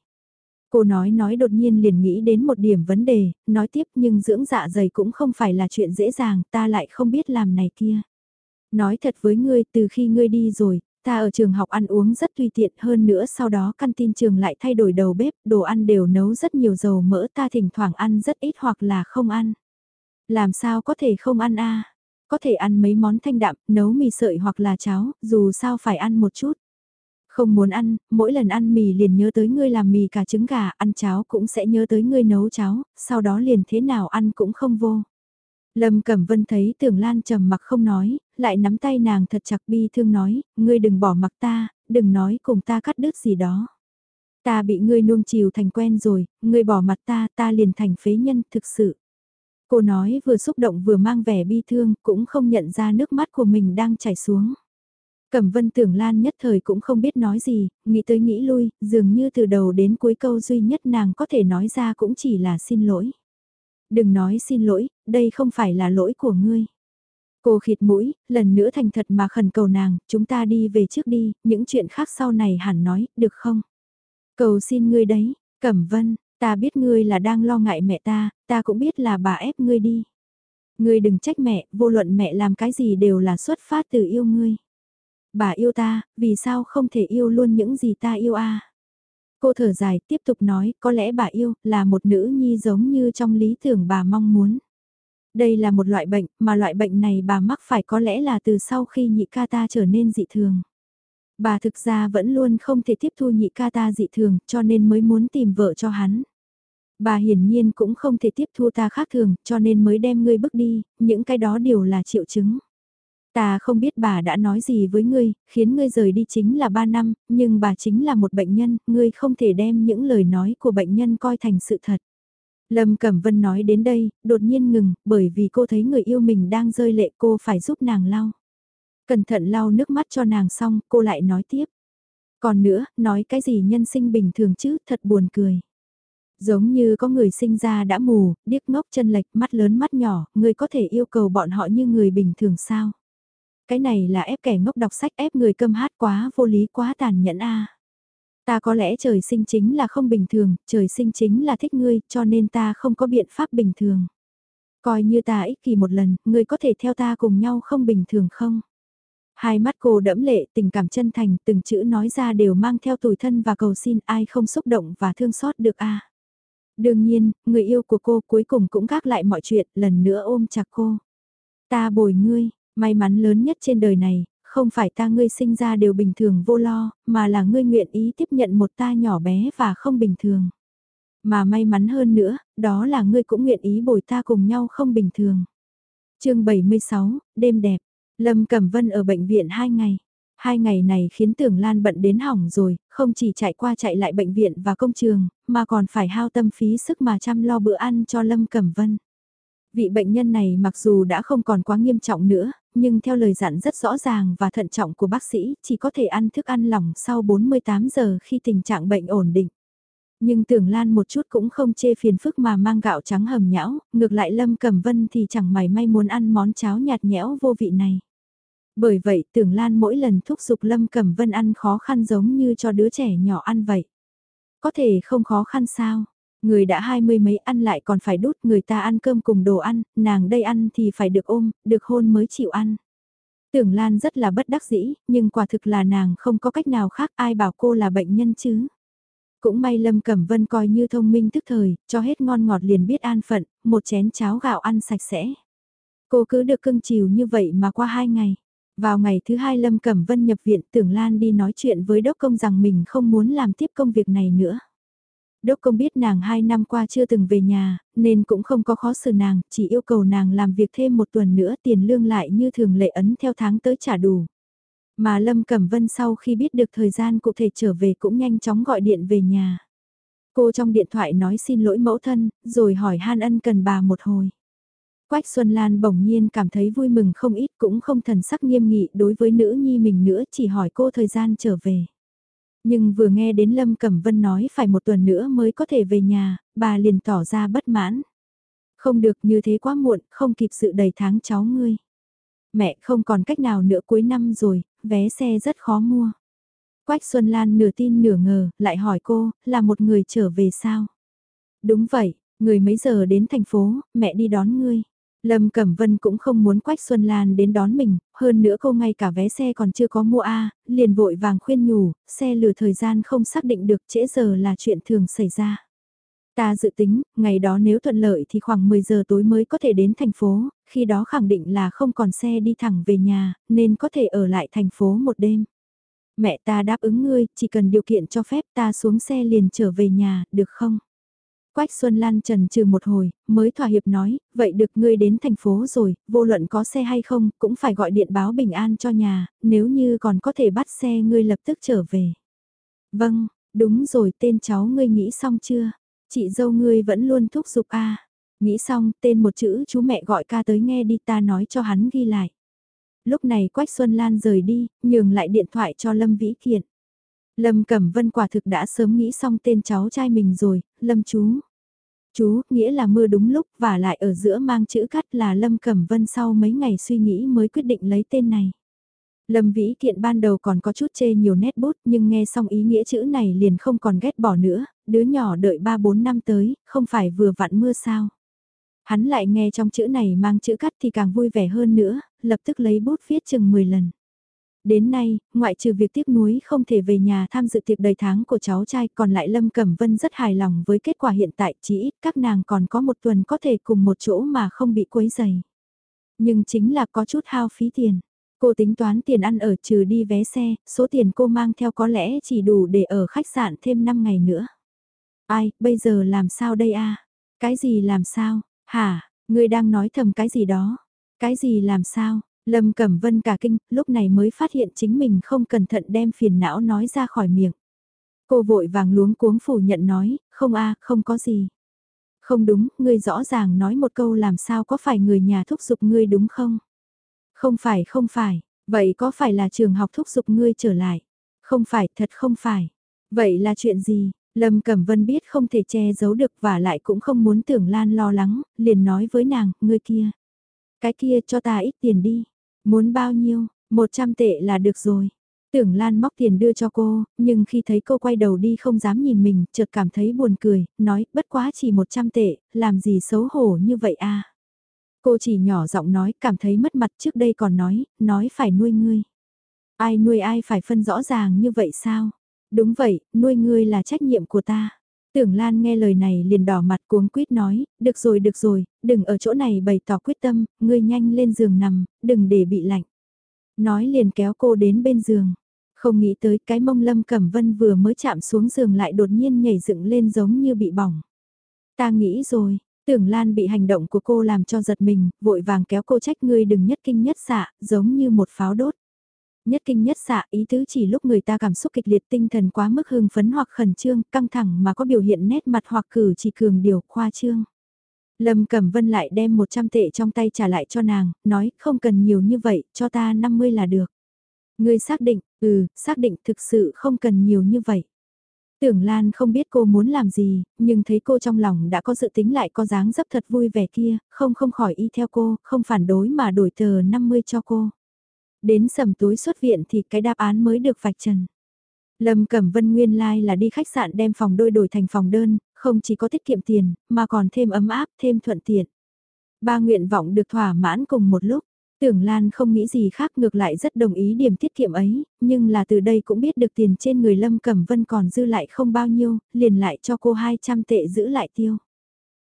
Cô nói nói đột nhiên liền nghĩ đến một điểm vấn đề, nói tiếp nhưng dưỡng dạ dày cũng không phải là chuyện dễ dàng, ta lại không biết làm này kia. Nói thật với ngươi, từ khi ngươi đi rồi, Ta ở trường học ăn uống rất tùy tiện hơn nữa sau đó căn tin trường lại thay đổi đầu bếp, đồ ăn đều nấu rất nhiều dầu mỡ ta thỉnh thoảng ăn rất ít hoặc là không ăn. Làm sao có thể không ăn a Có thể ăn mấy món thanh đạm, nấu mì sợi hoặc là cháo, dù sao phải ăn một chút. Không muốn ăn, mỗi lần ăn mì liền nhớ tới ngươi làm mì cả trứng gà, ăn cháo cũng sẽ nhớ tới ngươi nấu cháo, sau đó liền thế nào ăn cũng không vô. Lâm Cẩm Vân thấy Tưởng Lan trầm mặc không nói, lại nắm tay nàng thật chặt bi thương nói, ngươi đừng bỏ mặc ta, đừng nói cùng ta cắt đứt gì đó. Ta bị ngươi nuông chiều thành quen rồi, ngươi bỏ mặt ta, ta liền thành phế nhân thực sự. Cô nói vừa xúc động vừa mang vẻ bi thương, cũng không nhận ra nước mắt của mình đang chảy xuống. Cẩm Vân Tưởng Lan nhất thời cũng không biết nói gì, nghĩ tới nghĩ lui, dường như từ đầu đến cuối câu duy nhất nàng có thể nói ra cũng chỉ là xin lỗi. Đừng nói xin lỗi, đây không phải là lỗi của ngươi. Cô khịt mũi, lần nữa thành thật mà khẩn cầu nàng, chúng ta đi về trước đi, những chuyện khác sau này hẳn nói, được không? Cầu xin ngươi đấy, Cẩm Vân, ta biết ngươi là đang lo ngại mẹ ta, ta cũng biết là bà ép ngươi đi. Ngươi đừng trách mẹ, vô luận mẹ làm cái gì đều là xuất phát từ yêu ngươi. Bà yêu ta, vì sao không thể yêu luôn những gì ta yêu a? Cô thở dài tiếp tục nói có lẽ bà yêu là một nữ nhi giống như trong lý tưởng bà mong muốn. Đây là một loại bệnh mà loại bệnh này bà mắc phải có lẽ là từ sau khi nhị ca ta trở nên dị thường. Bà thực ra vẫn luôn không thể tiếp thu nhị ca ta dị thường cho nên mới muốn tìm vợ cho hắn. Bà hiển nhiên cũng không thể tiếp thu ta khác thường cho nên mới đem ngươi bước đi, những cái đó đều là triệu chứng. Ta không biết bà đã nói gì với ngươi, khiến ngươi rời đi chính là 3 năm, nhưng bà chính là một bệnh nhân, ngươi không thể đem những lời nói của bệnh nhân coi thành sự thật. Lâm Cẩm Vân nói đến đây, đột nhiên ngừng, bởi vì cô thấy người yêu mình đang rơi lệ cô phải giúp nàng lau. Cẩn thận lau nước mắt cho nàng xong, cô lại nói tiếp. Còn nữa, nói cái gì nhân sinh bình thường chứ, thật buồn cười. Giống như có người sinh ra đã mù, điếc ngốc chân lệch, mắt lớn mắt nhỏ, người có thể yêu cầu bọn họ như người bình thường sao? Cái này là ép kẻ ngốc đọc sách ép người câm hát quá vô lý quá tàn nhẫn a. Ta có lẽ trời sinh chính là không bình thường, trời sinh chính là thích ngươi, cho nên ta không có biện pháp bình thường. Coi như ta ích kỷ một lần, ngươi có thể theo ta cùng nhau không bình thường không? Hai mắt cô đẫm lệ, tình cảm chân thành, từng chữ nói ra đều mang theo tủi thân và cầu xin ai không xúc động và thương xót được a. Đương nhiên, người yêu của cô cuối cùng cũng gác lại mọi chuyện, lần nữa ôm chặt cô. Ta bồi ngươi, may mắn lớn nhất trên đời này, không phải ta ngươi sinh ra đều bình thường vô lo, mà là ngươi nguyện ý tiếp nhận một ta nhỏ bé và không bình thường. Mà may mắn hơn nữa, đó là ngươi cũng nguyện ý bồi ta cùng nhau không bình thường. chương 76, đêm đẹp, Lâm Cẩm Vân ở bệnh viện 2 ngày. Hai ngày này khiến Tưởng Lan bận đến hỏng rồi, không chỉ chạy qua chạy lại bệnh viện và công trường, mà còn phải hao tâm phí sức mà chăm lo bữa ăn cho Lâm Cẩm Vân. Vị bệnh nhân này mặc dù đã không còn quá nghiêm trọng nữa, nhưng theo lời dặn rất rõ ràng và thận trọng của bác sĩ, chỉ có thể ăn thức ăn lỏng sau 48 giờ khi tình trạng bệnh ổn định. Nhưng tưởng Lan một chút cũng không chê phiền phức mà mang gạo trắng hầm nhão, ngược lại Lâm Cẩm Vân thì chẳng mày may muốn ăn món cháo nhạt nhẽo vô vị này. Bởi vậy tưởng Lan mỗi lần thúc giục Lâm Cẩm Vân ăn khó khăn giống như cho đứa trẻ nhỏ ăn vậy. Có thể không khó khăn sao? Người đã hai mươi mấy ăn lại còn phải đút người ta ăn cơm cùng đồ ăn, nàng đây ăn thì phải được ôm, được hôn mới chịu ăn. Tưởng Lan rất là bất đắc dĩ, nhưng quả thực là nàng không có cách nào khác ai bảo cô là bệnh nhân chứ. Cũng may Lâm Cẩm Vân coi như thông minh tức thời, cho hết ngon ngọt liền biết an phận, một chén cháo gạo ăn sạch sẽ. Cô cứ được cưng chiều như vậy mà qua hai ngày. Vào ngày thứ hai Lâm Cẩm Vân nhập viện tưởng Lan đi nói chuyện với đốc công rằng mình không muốn làm tiếp công việc này nữa. Đốc công biết nàng hai năm qua chưa từng về nhà, nên cũng không có khó xử nàng, chỉ yêu cầu nàng làm việc thêm một tuần nữa tiền lương lại như thường lệ ấn theo tháng tới trả đủ. Mà Lâm Cẩm Vân sau khi biết được thời gian cụ thể trở về cũng nhanh chóng gọi điện về nhà. Cô trong điện thoại nói xin lỗi mẫu thân, rồi hỏi Han ân cần bà một hồi. Quách Xuân Lan bỗng nhiên cảm thấy vui mừng không ít cũng không thần sắc nghiêm nghị đối với nữ nhi mình nữa chỉ hỏi cô thời gian trở về. Nhưng vừa nghe đến Lâm Cẩm Vân nói phải một tuần nữa mới có thể về nhà, bà liền tỏ ra bất mãn. Không được như thế quá muộn, không kịp sự đầy tháng cháu ngươi. Mẹ không còn cách nào nữa cuối năm rồi, vé xe rất khó mua. Quách Xuân Lan nửa tin nửa ngờ, lại hỏi cô, là một người trở về sao? Đúng vậy, người mấy giờ đến thành phố, mẹ đi đón ngươi. Lâm Cẩm Vân cũng không muốn Quách Xuân Lan đến đón mình, hơn nữa cô ngay cả vé xe còn chưa có mua A, liền vội vàng khuyên nhủ, xe lừa thời gian không xác định được trễ giờ là chuyện thường xảy ra. Ta dự tính, ngày đó nếu thuận lợi thì khoảng 10 giờ tối mới có thể đến thành phố, khi đó khẳng định là không còn xe đi thẳng về nhà, nên có thể ở lại thành phố một đêm. Mẹ ta đáp ứng ngươi, chỉ cần điều kiện cho phép ta xuống xe liền trở về nhà, được không? Quách Xuân Lan trần trừ một hồi, mới thỏa hiệp nói, vậy được ngươi đến thành phố rồi, vô luận có xe hay không, cũng phải gọi điện báo bình an cho nhà, nếu như còn có thể bắt xe ngươi lập tức trở về. Vâng, đúng rồi tên cháu ngươi nghĩ xong chưa? Chị dâu ngươi vẫn luôn thúc giục a Nghĩ xong, tên một chữ chú mẹ gọi ca tới nghe đi ta nói cho hắn ghi lại. Lúc này Quách Xuân Lan rời đi, nhường lại điện thoại cho Lâm Vĩ Kiện. Lâm Cẩm Vân quả thực đã sớm nghĩ xong tên cháu trai mình rồi, Lâm chú. Chú, nghĩa là mưa đúng lúc và lại ở giữa mang chữ cắt là Lâm Cẩm Vân sau mấy ngày suy nghĩ mới quyết định lấy tên này. Lâm Vĩ Kiện ban đầu còn có chút chê nhiều nét bút nhưng nghe xong ý nghĩa chữ này liền không còn ghét bỏ nữa, đứa nhỏ đợi 3-4 năm tới, không phải vừa vặn mưa sao. Hắn lại nghe trong chữ này mang chữ cắt thì càng vui vẻ hơn nữa, lập tức lấy bút viết chừng 10 lần. Đến nay, ngoại trừ việc tiếc nuối không thể về nhà tham dự tiệc đầy tháng của cháu trai còn lại Lâm Cẩm Vân rất hài lòng với kết quả hiện tại chỉ ít các nàng còn có một tuần có thể cùng một chỗ mà không bị quấy dày. Nhưng chính là có chút hao phí tiền. Cô tính toán tiền ăn ở trừ đi vé xe, số tiền cô mang theo có lẽ chỉ đủ để ở khách sạn thêm 5 ngày nữa. Ai, bây giờ làm sao đây a? Cái gì làm sao? Hả, ngươi đang nói thầm cái gì đó? Cái gì làm sao? Lâm Cẩm Vân cả kinh, lúc này mới phát hiện chính mình không cẩn thận đem phiền não nói ra khỏi miệng. Cô vội vàng luống cuống phủ nhận nói, không a, không có gì. Không đúng, ngươi rõ ràng nói một câu làm sao có phải người nhà thúc giục ngươi đúng không? Không phải không phải, vậy có phải là trường học thúc giục ngươi trở lại? Không phải, thật không phải. Vậy là chuyện gì? Lâm Cẩm Vân biết không thể che giấu được và lại cũng không muốn tưởng Lan lo lắng, liền nói với nàng, ngươi kia. Cái kia cho ta ít tiền đi. Muốn bao nhiêu, 100 tệ là được rồi. Tưởng Lan móc tiền đưa cho cô, nhưng khi thấy cô quay đầu đi không dám nhìn mình, chợt cảm thấy buồn cười, nói, bất quá chỉ 100 tệ, làm gì xấu hổ như vậy à. Cô chỉ nhỏ giọng nói, cảm thấy mất mặt trước đây còn nói, nói phải nuôi ngươi. Ai nuôi ai phải phân rõ ràng như vậy sao? Đúng vậy, nuôi ngươi là trách nhiệm của ta. Tưởng Lan nghe lời này liền đỏ mặt cuống quýt nói, được rồi được rồi, đừng ở chỗ này bày tỏ quyết tâm, ngươi nhanh lên giường nằm, đừng để bị lạnh. Nói liền kéo cô đến bên giường. Không nghĩ tới cái mông lâm cẩm vân vừa mới chạm xuống giường lại đột nhiên nhảy dựng lên giống như bị bỏng. Ta nghĩ rồi, tưởng Lan bị hành động của cô làm cho giật mình, vội vàng kéo cô trách ngươi đừng nhất kinh nhất xạ, giống như một pháo đốt nhất kinh nhất xạ ý tứ chỉ lúc người ta cảm xúc kịch liệt tinh thần quá mức hưng phấn hoặc khẩn trương, căng thẳng mà có biểu hiện nét mặt hoặc cử chỉ cường điều, khoa trương. Lâm Cẩm Vân lại đem 100 tệ trong tay trả lại cho nàng, nói không cần nhiều như vậy, cho ta 50 là được. Ngươi xác định, ừ, xác định thực sự không cần nhiều như vậy. Tưởng Lan không biết cô muốn làm gì, nhưng thấy cô trong lòng đã có dự tính lại có dáng dấp thật vui vẻ kia, không không khỏi y theo cô, không phản đối mà đổi tờ 50 cho cô. Đến sầm túi xuất viện thì cái đáp án mới được vạch trần. Lâm Cẩm Vân nguyên lai like là đi khách sạn đem phòng đôi đổi thành phòng đơn, không chỉ có tiết kiệm tiền, mà còn thêm ấm áp, thêm thuận tiện. Ba nguyện vọng được thỏa mãn cùng một lúc. Tưởng Lan không nghĩ gì khác ngược lại rất đồng ý điểm tiết kiệm ấy, nhưng là từ đây cũng biết được tiền trên người Lâm Cẩm Vân còn dư lại không bao nhiêu, liền lại cho cô 200 tệ giữ lại tiêu.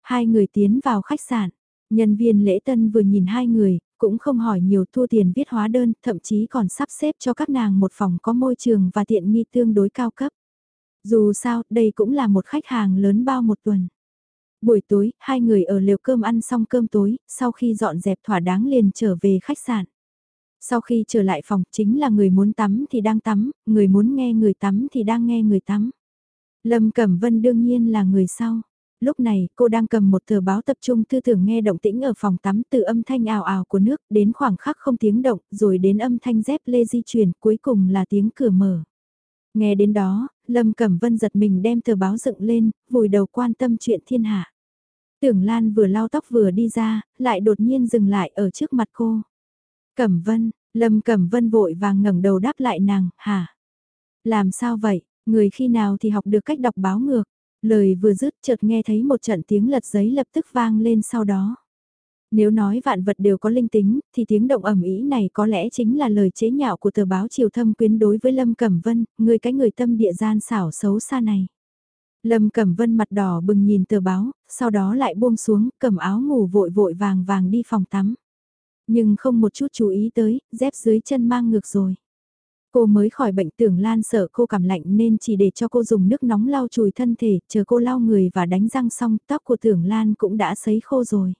Hai người tiến vào khách sạn, nhân viên lễ tân vừa nhìn hai người, cũng không hỏi nhiều thua tiền viết hóa đơn, thậm chí còn sắp xếp cho các nàng một phòng có môi trường và tiện nghi tương đối cao cấp. Dù sao, đây cũng là một khách hàng lớn bao một tuần. Buổi tối, hai người ở lều cơm ăn xong cơm tối, sau khi dọn dẹp thỏa đáng liền trở về khách sạn. Sau khi trở lại phòng, chính là người muốn tắm thì đang tắm, người muốn nghe người tắm thì đang nghe người tắm. Lâm Cẩm Vân đương nhiên là người sau. Lúc này, cô đang cầm một tờ báo tập trung tư tưởng nghe động tĩnh ở phòng tắm từ âm thanh ào ào của nước đến khoảng khắc không tiếng động, rồi đến âm thanh dép lê di chuyển, cuối cùng là tiếng cửa mở. Nghe đến đó, Lâm Cẩm Vân giật mình đem tờ báo dựng lên, vùi đầu quan tâm chuyện thiên hạ. Tưởng Lan vừa lau tóc vừa đi ra, lại đột nhiên dừng lại ở trước mặt cô. Cẩm Vân, Lâm Cẩm Vân vội vàng ngẩng đầu đáp lại nàng, hả? Làm sao vậy, người khi nào thì học được cách đọc báo ngược? Lời vừa dứt chợt nghe thấy một trận tiếng lật giấy lập tức vang lên sau đó. Nếu nói vạn vật đều có linh tính, thì tiếng động ẩm ý này có lẽ chính là lời chế nhạo của tờ báo Triều Thâm quyến đối với Lâm Cẩm Vân, người cái người tâm địa gian xảo xấu xa này. Lâm Cẩm Vân mặt đỏ bừng nhìn tờ báo, sau đó lại buông xuống, cầm áo ngủ vội vội vàng vàng đi phòng tắm. Nhưng không một chút chú ý tới, dép dưới chân mang ngược rồi. Cô mới khỏi bệnh tưởng Lan sợ cô cảm lạnh nên chỉ để cho cô dùng nước nóng lau chùi thân thể, chờ cô lau người và đánh răng xong tóc của tưởng Lan cũng đã sấy khô rồi.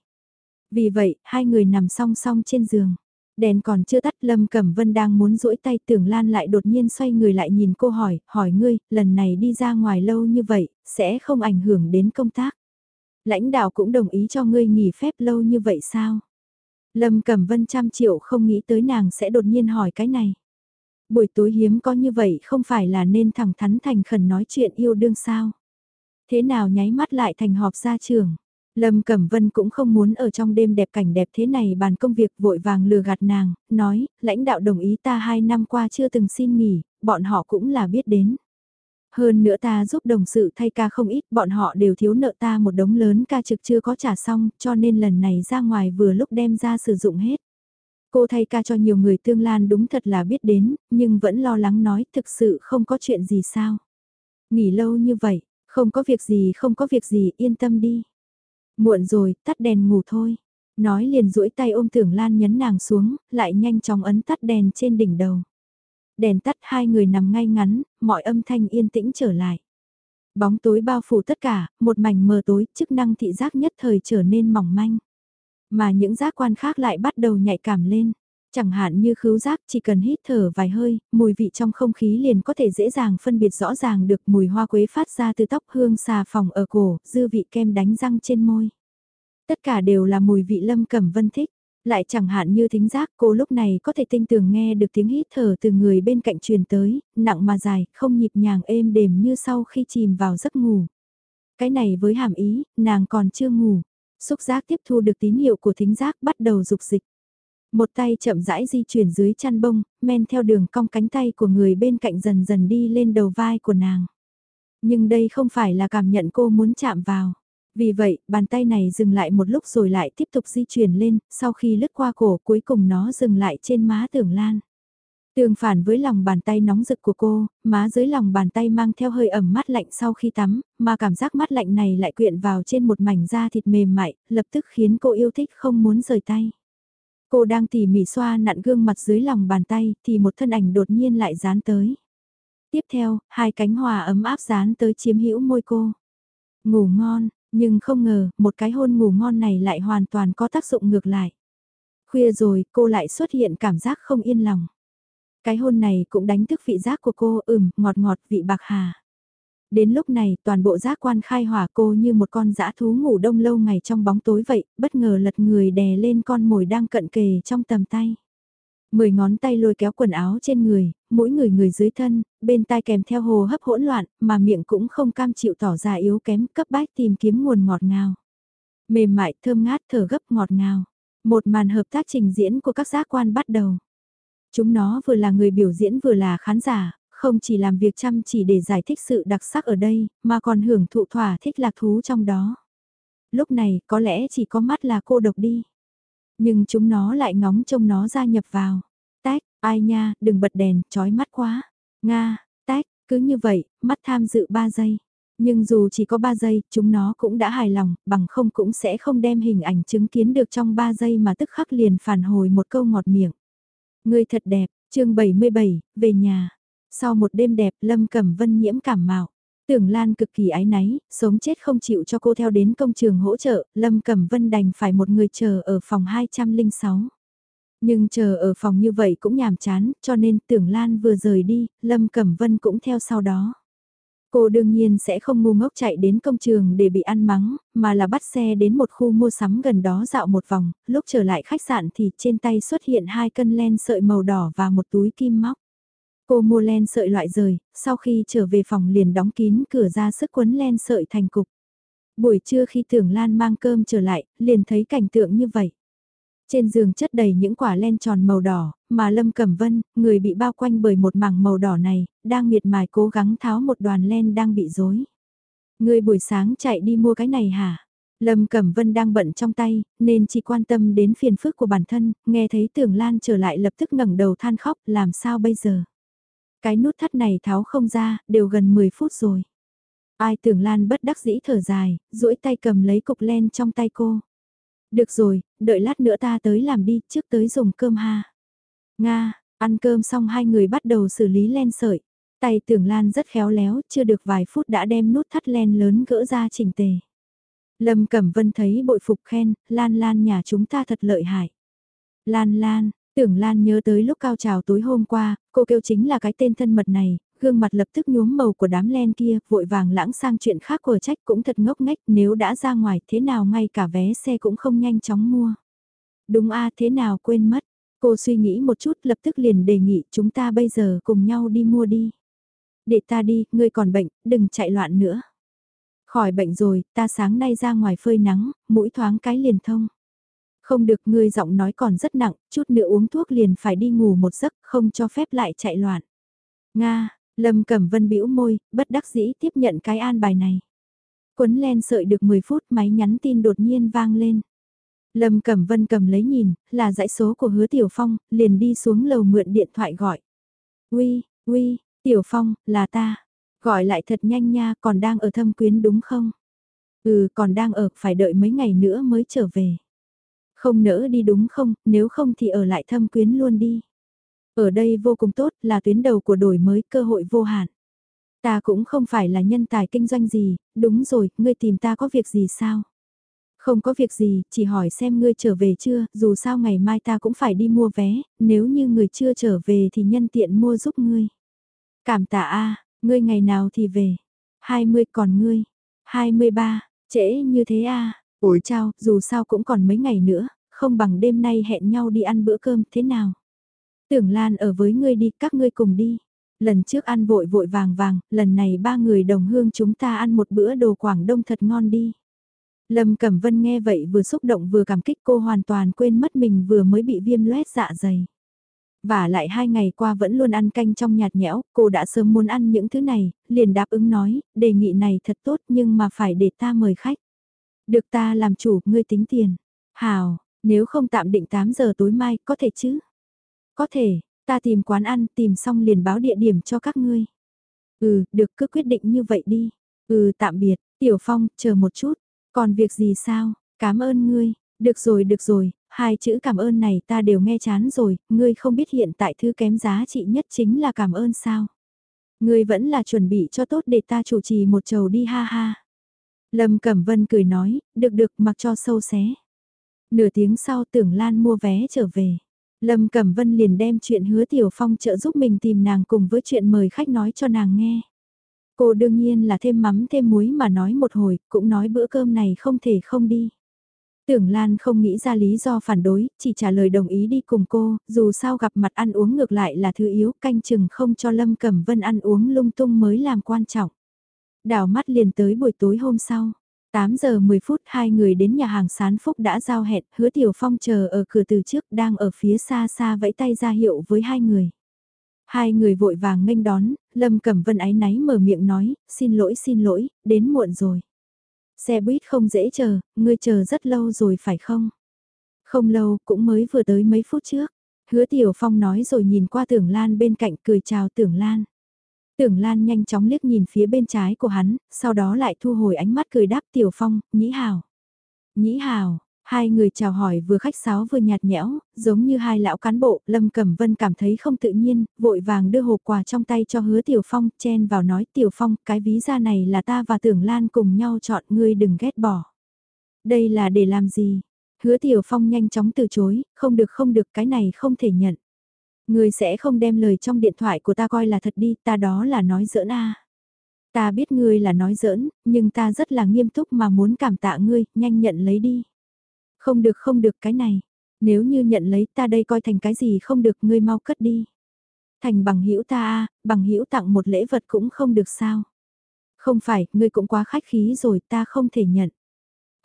Vì vậy, hai người nằm song song trên giường. Đèn còn chưa tắt Lâm Cẩm Vân đang muốn duỗi tay tưởng Lan lại đột nhiên xoay người lại nhìn cô hỏi, hỏi ngươi, lần này đi ra ngoài lâu như vậy, sẽ không ảnh hưởng đến công tác. Lãnh đạo cũng đồng ý cho ngươi nghỉ phép lâu như vậy sao? Lâm Cẩm Vân trăm triệu không nghĩ tới nàng sẽ đột nhiên hỏi cái này buổi tối hiếm có như vậy không phải là nên thẳng thắn thành khẩn nói chuyện yêu đương sao. Thế nào nháy mắt lại thành họp gia trường. Lâm Cẩm Vân cũng không muốn ở trong đêm đẹp cảnh đẹp thế này bàn công việc vội vàng lừa gạt nàng, nói, lãnh đạo đồng ý ta hai năm qua chưa từng xin nghỉ, bọn họ cũng là biết đến. Hơn nữa ta giúp đồng sự thay ca không ít, bọn họ đều thiếu nợ ta một đống lớn ca trực chưa có trả xong, cho nên lần này ra ngoài vừa lúc đem ra sử dụng hết. Cô thay ca cho nhiều người tương lan đúng thật là biết đến, nhưng vẫn lo lắng nói thực sự không có chuyện gì sao. Nghỉ lâu như vậy, không có việc gì không có việc gì yên tâm đi. Muộn rồi, tắt đèn ngủ thôi. Nói liền duỗi tay ôm tưởng lan nhấn nàng xuống, lại nhanh chóng ấn tắt đèn trên đỉnh đầu. Đèn tắt hai người nằm ngay ngắn, mọi âm thanh yên tĩnh trở lại. Bóng tối bao phủ tất cả, một mảnh mờ tối, chức năng thị giác nhất thời trở nên mỏng manh. Mà những giác quan khác lại bắt đầu nhạy cảm lên. Chẳng hạn như khứu giác chỉ cần hít thở vài hơi, mùi vị trong không khí liền có thể dễ dàng phân biệt rõ ràng được mùi hoa quế phát ra từ tóc hương xà phòng ở cổ, dư vị kem đánh răng trên môi. Tất cả đều là mùi vị lâm cẩm vân thích. Lại chẳng hạn như thính giác cô lúc này có thể tinh tường nghe được tiếng hít thở từ người bên cạnh truyền tới, nặng mà dài, không nhịp nhàng êm đềm như sau khi chìm vào giấc ngủ. Cái này với hàm ý, nàng còn chưa ngủ. Xúc giác tiếp thu được tín hiệu của thính giác bắt đầu dục dịch. Một tay chậm rãi di chuyển dưới chăn bông, men theo đường cong cánh tay của người bên cạnh dần dần đi lên đầu vai của nàng. Nhưng đây không phải là cảm nhận cô muốn chạm vào. Vì vậy, bàn tay này dừng lại một lúc rồi lại tiếp tục di chuyển lên, sau khi lướt qua cổ cuối cùng nó dừng lại trên má tưởng lan. Tương phản với lòng bàn tay nóng rực của cô, má dưới lòng bàn tay mang theo hơi ẩm mát lạnh sau khi tắm, mà cảm giác mát lạnh này lại quyện vào trên một mảnh da thịt mềm mại, lập tức khiến cô yêu thích không muốn rời tay. Cô đang tỉ mỉ xoa nặn gương mặt dưới lòng bàn tay thì một thân ảnh đột nhiên lại dán tới. Tiếp theo, hai cánh hòa ấm áp dán tới chiếm hữu môi cô. Ngủ ngon, nhưng không ngờ, một cái hôn ngủ ngon này lại hoàn toàn có tác dụng ngược lại. Khuya rồi, cô lại xuất hiện cảm giác không yên lòng. Cái hôn này cũng đánh thức vị giác của cô, ừm, ngọt ngọt vị bạc hà. Đến lúc này, toàn bộ giác quan khai hỏa cô như một con dã thú ngủ đông lâu ngày trong bóng tối vậy, bất ngờ lật người đè lên con mồi đang cận kề trong tầm tay. Mười ngón tay lôi kéo quần áo trên người, mỗi người người dưới thân, bên tai kèm theo hồ hấp hỗn loạn, mà miệng cũng không cam chịu tỏ ra yếu kém, cấp bách tìm kiếm nguồn ngọt ngào. Mềm mại, thơm ngát, thở gấp ngọt ngào. Một màn hợp tác trình diễn của các giác quan bắt đầu. Chúng nó vừa là người biểu diễn vừa là khán giả, không chỉ làm việc chăm chỉ để giải thích sự đặc sắc ở đây, mà còn hưởng thụ thỏa thích lạc thú trong đó. Lúc này, có lẽ chỉ có mắt là cô độc đi. Nhưng chúng nó lại ngóng trông nó gia nhập vào. Tách, ai nha, đừng bật đèn, chói mắt quá. Nga, tách, cứ như vậy, mắt tham dự 3 giây. Nhưng dù chỉ có 3 giây, chúng nó cũng đã hài lòng, bằng không cũng sẽ không đem hình ảnh chứng kiến được trong 3 giây mà tức khắc liền phản hồi một câu ngọt miệng. Người thật đẹp, chương 77, về nhà. Sau một đêm đẹp Lâm Cẩm Vân nhiễm cảm mạo. Tưởng Lan cực kỳ ái náy, sống chết không chịu cho cô theo đến công trường hỗ trợ, Lâm Cẩm Vân đành phải một người chờ ở phòng 206. Nhưng chờ ở phòng như vậy cũng nhàm chán, cho nên Tưởng Lan vừa rời đi, Lâm Cẩm Vân cũng theo sau đó. Cô đương nhiên sẽ không ngu ngốc chạy đến công trường để bị ăn mắng, mà là bắt xe đến một khu mua sắm gần đó dạo một vòng, lúc trở lại khách sạn thì trên tay xuất hiện hai cân len sợi màu đỏ và một túi kim móc. Cô mua len sợi loại rời, sau khi trở về phòng liền đóng kín cửa ra sức quấn len sợi thành cục. Buổi trưa khi tưởng Lan mang cơm trở lại, liền thấy cảnh tượng như vậy. Trên giường chất đầy những quả len tròn màu đỏ, mà Lâm Cẩm Vân, người bị bao quanh bởi một mảng màu đỏ này, đang miệt mài cố gắng tháo một đoàn len đang bị rối. Người buổi sáng chạy đi mua cái này hả? Lâm Cẩm Vân đang bận trong tay, nên chỉ quan tâm đến phiền phức của bản thân, nghe thấy tưởng Lan trở lại lập tức ngẩng đầu than khóc, làm sao bây giờ? Cái nút thắt này tháo không ra, đều gần 10 phút rồi. Ai tưởng Lan bất đắc dĩ thở dài, duỗi tay cầm lấy cục len trong tay cô. Được rồi, đợi lát nữa ta tới làm đi, trước tới dùng cơm ha. Nga, ăn cơm xong hai người bắt đầu xử lý len sợi. Tay tưởng Lan rất khéo léo, chưa được vài phút đã đem nút thắt len lớn gỡ ra chỉnh tề. Lâm Cẩm Vân thấy bội phục khen, Lan Lan nhà chúng ta thật lợi hại. Lan Lan, Tưởng Lan nhớ tới lúc cao trào tối hôm qua, cô kêu chính là cái tên thân mật này, gương mặt lập tức nhuốm màu của đám len kia, vội vàng lãng sang chuyện khác của trách cũng thật ngốc nghếch nếu đã ra ngoài thế nào ngay cả vé xe cũng không nhanh chóng mua. Đúng a thế nào quên mất, cô suy nghĩ một chút lập tức liền đề nghị chúng ta bây giờ cùng nhau đi mua đi. Để ta đi, ngươi còn bệnh, đừng chạy loạn nữa. Khỏi bệnh rồi, ta sáng nay ra ngoài phơi nắng, mũi thoáng cái liền thông. Không được ngươi giọng nói còn rất nặng, chút nữa uống thuốc liền phải đi ngủ một giấc, không cho phép lại chạy loạn. Nga, Lâm Cẩm Vân bĩu môi, bất đắc dĩ tiếp nhận cái an bài này. Quấn len sợi được 10 phút máy nhắn tin đột nhiên vang lên. Lâm Cẩm Vân cầm lấy nhìn, là dãy số của hứa Tiểu Phong, liền đi xuống lầu mượn điện thoại gọi. Uy, uy, Tiểu Phong, là ta. Gọi lại thật nhanh nha, còn đang ở thâm quyến đúng không? Ừ, còn đang ở, phải đợi mấy ngày nữa mới trở về. Không nỡ đi đúng không, nếu không thì ở lại thâm quyến luôn đi. Ở đây vô cùng tốt, là tuyến đầu của đổi mới cơ hội vô hạn. Ta cũng không phải là nhân tài kinh doanh gì, đúng rồi, ngươi tìm ta có việc gì sao? Không có việc gì, chỉ hỏi xem ngươi trở về chưa, dù sao ngày mai ta cũng phải đi mua vé, nếu như người chưa trở về thì nhân tiện mua giúp ngươi. Cảm tạ a, ngươi ngày nào thì về? 20 còn ngươi? 23, trễ như thế a. Ủi chao, dù sao cũng còn mấy ngày nữa, không bằng đêm nay hẹn nhau đi ăn bữa cơm thế nào? Tưởng Lan ở với ngươi đi, các ngươi cùng đi. Lần trước ăn vội vội vàng vàng, lần này ba người đồng hương chúng ta ăn một bữa đồ Quảng Đông thật ngon đi. Lâm Cẩm Vân nghe vậy vừa xúc động vừa cảm kích cô hoàn toàn quên mất mình vừa mới bị viêm loét dạ dày. Và lại hai ngày qua vẫn luôn ăn canh trong nhạt nhẽo, cô đã sớm muốn ăn những thứ này, liền đáp ứng nói, đề nghị này thật tốt nhưng mà phải để ta mời khách. Được ta làm chủ, ngươi tính tiền. Hào, nếu không tạm định 8 giờ tối mai, có thể chứ? Có thể, ta tìm quán ăn, tìm xong liền báo địa điểm cho các ngươi. Ừ, được cứ quyết định như vậy đi. Ừ, tạm biệt, Tiểu Phong, chờ một chút. Còn việc gì sao? Cảm ơn ngươi. Được rồi, được rồi, hai chữ cảm ơn này ta đều nghe chán rồi, ngươi không biết hiện tại thứ kém giá trị nhất chính là cảm ơn sao? Ngươi vẫn là chuẩn bị cho tốt để ta chủ trì một chầu đi ha ha. Lâm Cẩm Vân cười nói, được được mặc cho sâu xé. Nửa tiếng sau tưởng Lan mua vé trở về. Lâm Cẩm Vân liền đem chuyện hứa Tiểu Phong trợ giúp mình tìm nàng cùng với chuyện mời khách nói cho nàng nghe. Cô đương nhiên là thêm mắm thêm muối mà nói một hồi, cũng nói bữa cơm này không thể không đi. Tưởng Lan không nghĩ ra lý do phản đối, chỉ trả lời đồng ý đi cùng cô, dù sao gặp mặt ăn uống ngược lại là thứ yếu, canh chừng không cho Lâm Cẩm Vân ăn uống lung tung mới làm quan trọng. Đảo mắt liền tới buổi tối hôm sau. 8 giờ 10 phút hai người đến nhà hàng sán phúc đã giao hẹn, hứa Tiểu Phong chờ ở cửa từ trước đang ở phía xa xa vẫy tay ra hiệu với hai người. Hai người vội vàng nghênh đón, Lâm Cẩm Vân ái náy mở miệng nói, xin lỗi xin lỗi, đến muộn rồi. Xe buýt không dễ chờ, ngươi chờ rất lâu rồi phải không? Không lâu, cũng mới vừa tới mấy phút trước. Hứa Tiểu Phong nói rồi nhìn qua Tưởng Lan bên cạnh cười chào Tưởng Lan. Tưởng Lan nhanh chóng liếc nhìn phía bên trái của hắn, sau đó lại thu hồi ánh mắt cười đáp Tiểu Phong, nhĩ hào. Nhĩ hào, hai người chào hỏi vừa khách sáo vừa nhạt nhẽo, giống như hai lão cán bộ, Lâm Cẩm Vân cảm thấy không tự nhiên, vội vàng đưa hộp quà trong tay cho hứa Tiểu Phong, chen vào nói Tiểu Phong, cái ví da này là ta và Tưởng Lan cùng nhau chọn, ngươi đừng ghét bỏ. Đây là để làm gì? Hứa Tiểu Phong nhanh chóng từ chối, không được không được cái này không thể nhận. Ngươi sẽ không đem lời trong điện thoại của ta coi là thật đi, ta đó là nói giỡn a. Ta biết ngươi là nói giỡn, nhưng ta rất là nghiêm túc mà muốn cảm tạ ngươi, nhanh nhận lấy đi. Không được không được cái này, nếu như nhận lấy ta đây coi thành cái gì không được ngươi mau cất đi. Thành bằng hữu ta a, bằng hữu tặng một lễ vật cũng không được sao? Không phải, ngươi cũng quá khách khí rồi, ta không thể nhận.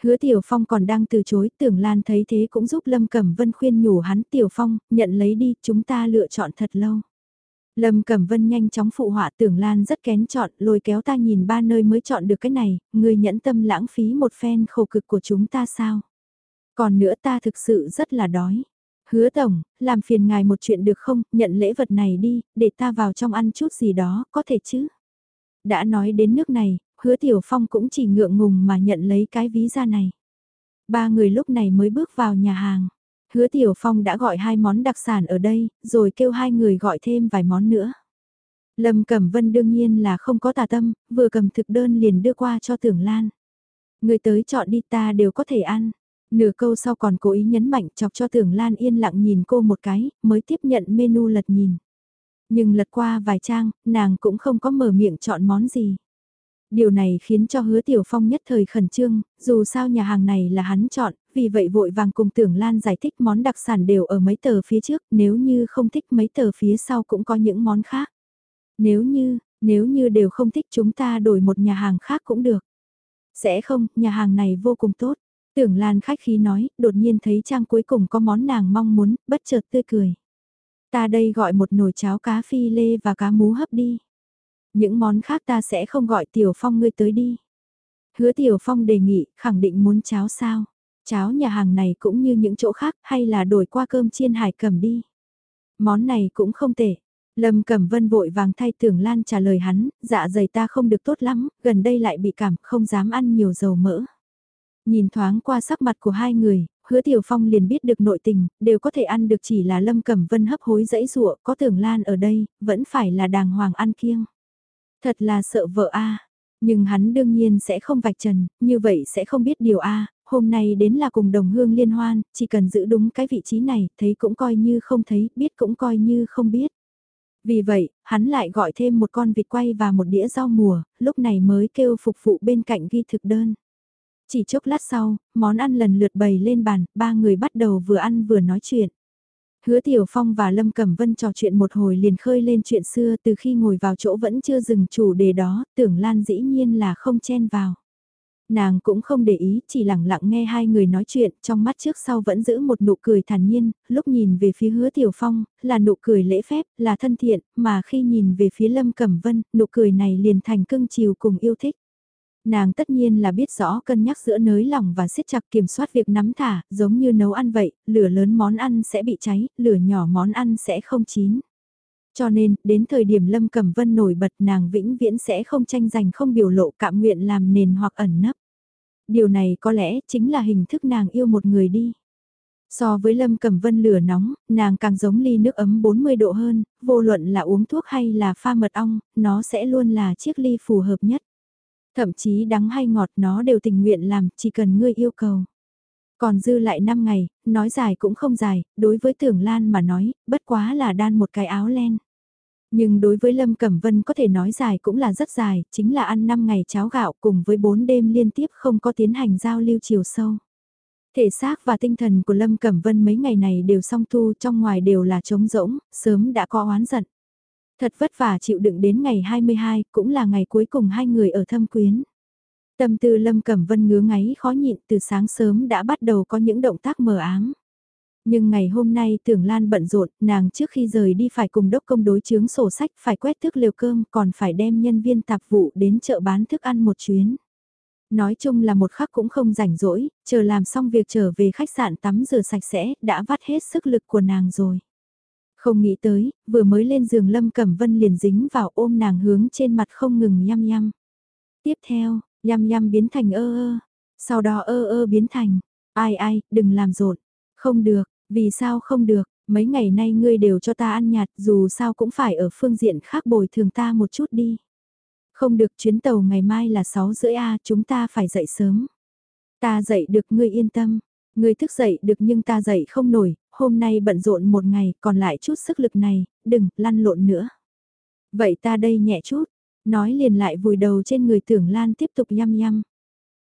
Hứa Tiểu Phong còn đang từ chối, tưởng Lan thấy thế cũng giúp Lâm Cẩm Vân khuyên nhủ hắn Tiểu Phong, nhận lấy đi, chúng ta lựa chọn thật lâu. Lâm Cẩm Vân nhanh chóng phụ họa tưởng Lan rất kén chọn, lôi kéo ta nhìn ba nơi mới chọn được cái này, người nhẫn tâm lãng phí một phen khổ cực của chúng ta sao? Còn nữa ta thực sự rất là đói. Hứa Tổng, làm phiền ngài một chuyện được không, nhận lễ vật này đi, để ta vào trong ăn chút gì đó, có thể chứ? Đã nói đến nước này, hứa Tiểu Phong cũng chỉ ngượng ngùng mà nhận lấy cái ví da này. Ba người lúc này mới bước vào nhà hàng. Hứa Tiểu Phong đã gọi hai món đặc sản ở đây, rồi kêu hai người gọi thêm vài món nữa. Lâm Cẩm Vân đương nhiên là không có tà tâm, vừa cầm thực đơn liền đưa qua cho Tưởng Lan. Người tới chọn đi ta đều có thể ăn. Nửa câu sau còn cố ý nhấn mạnh chọc cho Tưởng Lan yên lặng nhìn cô một cái, mới tiếp nhận menu lật nhìn. Nhưng lật qua vài trang, nàng cũng không có mở miệng chọn món gì. Điều này khiến cho hứa Tiểu Phong nhất thời khẩn trương, dù sao nhà hàng này là hắn chọn, vì vậy vội vàng cùng Tưởng Lan giải thích món đặc sản đều ở mấy tờ phía trước, nếu như không thích mấy tờ phía sau cũng có những món khác. Nếu như, nếu như đều không thích chúng ta đổi một nhà hàng khác cũng được. Sẽ không, nhà hàng này vô cùng tốt. Tưởng Lan khách khí nói, đột nhiên thấy trang cuối cùng có món nàng mong muốn, bất chợt tươi cười. Ta đây gọi một nồi cháo cá phi lê và cá mú hấp đi. Những món khác ta sẽ không gọi Tiểu Phong ngươi tới đi. Hứa Tiểu Phong đề nghị, khẳng định muốn cháo sao. Cháo nhà hàng này cũng như những chỗ khác hay là đổi qua cơm chiên hải cầm đi. Món này cũng không tệ. Lâm Cẩm Vân vội vàng thay Tưởng Lan trả lời hắn, dạ dày ta không được tốt lắm, gần đây lại bị cảm, không dám ăn nhiều dầu mỡ. Nhìn thoáng qua sắc mặt của hai người, hứa Tiểu Phong liền biết được nội tình, đều có thể ăn được chỉ là Lâm Cẩm Vân hấp hối dãy dụa, có Tưởng Lan ở đây, vẫn phải là đàng hoàng ăn kiêng. Thật là sợ vợ a nhưng hắn đương nhiên sẽ không vạch trần, như vậy sẽ không biết điều a hôm nay đến là cùng đồng hương liên hoan, chỉ cần giữ đúng cái vị trí này, thấy cũng coi như không thấy, biết cũng coi như không biết. Vì vậy, hắn lại gọi thêm một con vịt quay và một đĩa rau mùa, lúc này mới kêu phục vụ bên cạnh ghi thực đơn. Chỉ chốc lát sau, món ăn lần lượt bày lên bàn, ba người bắt đầu vừa ăn vừa nói chuyện. Hứa Tiểu Phong và Lâm Cẩm Vân trò chuyện một hồi liền khơi lên chuyện xưa từ khi ngồi vào chỗ vẫn chưa dừng chủ đề đó, tưởng Lan dĩ nhiên là không chen vào. Nàng cũng không để ý, chỉ lặng lặng nghe hai người nói chuyện, trong mắt trước sau vẫn giữ một nụ cười thản nhiên, lúc nhìn về phía hứa Tiểu Phong, là nụ cười lễ phép, là thân thiện, mà khi nhìn về phía Lâm Cẩm Vân, nụ cười này liền thành cưng chiều cùng yêu thích. Nàng tất nhiên là biết rõ cân nhắc giữa nới lỏng và siết chặt kiểm soát việc nắm thả, giống như nấu ăn vậy, lửa lớn món ăn sẽ bị cháy, lửa nhỏ món ăn sẽ không chín. Cho nên, đến thời điểm Lâm Cẩm Vân nổi bật nàng vĩnh viễn sẽ không tranh giành không biểu lộ cạm nguyện làm nền hoặc ẩn nấp. Điều này có lẽ chính là hình thức nàng yêu một người đi. So với Lâm Cẩm Vân lửa nóng, nàng càng giống ly nước ấm 40 độ hơn, vô luận là uống thuốc hay là pha mật ong, nó sẽ luôn là chiếc ly phù hợp nhất. Thậm chí đắng hay ngọt nó đều tình nguyện làm, chỉ cần ngươi yêu cầu. Còn dư lại 5 ngày, nói dài cũng không dài, đối với tưởng Lan mà nói, bất quá là đan một cái áo len. Nhưng đối với Lâm Cẩm Vân có thể nói dài cũng là rất dài, chính là ăn 5 ngày cháo gạo cùng với 4 đêm liên tiếp không có tiến hành giao lưu chiều sâu. Thể xác và tinh thần của Lâm Cẩm Vân mấy ngày này đều song thu trong ngoài đều là trống rỗng, sớm đã có oán giận. Thật vất vả chịu đựng đến ngày 22, cũng là ngày cuối cùng hai người ở thâm quyến. Tâm tư Lâm Cẩm Vân ngứa ngáy khó nhịn từ sáng sớm đã bắt đầu có những động tác mờ ám. Nhưng ngày hôm nay tưởng Lan bận rộn, nàng trước khi rời đi phải cùng đốc công đối chướng sổ sách, phải quét thức liều cơm, còn phải đem nhân viên tạp vụ đến chợ bán thức ăn một chuyến. Nói chung là một khắc cũng không rảnh rỗi, chờ làm xong việc trở về khách sạn tắm rửa sạch sẽ, đã vắt hết sức lực của nàng rồi. Không nghĩ tới, vừa mới lên giường Lâm Cẩm Vân liền dính vào ôm nàng hướng trên mặt không ngừng nhăm nhăm. Tiếp theo, nhăm nhăm biến thành ơ ơ, sau đó ơ ơ biến thành, ai ai, đừng làm rộn, không được, vì sao không được, mấy ngày nay ngươi đều cho ta ăn nhạt dù sao cũng phải ở phương diện khác bồi thường ta một chút đi. Không được chuyến tàu ngày mai là 6 rưỡi A chúng ta phải dậy sớm. Ta dậy được ngươi yên tâm, ngươi thức dậy được nhưng ta dậy không nổi, hôm nay bận rộn một ngày còn lại chút sức lực này, đừng lăn lộn nữa. Vậy ta đây nhẹ chút, nói liền lại vùi đầu trên người tưởng Lan tiếp tục nhăm nhăm.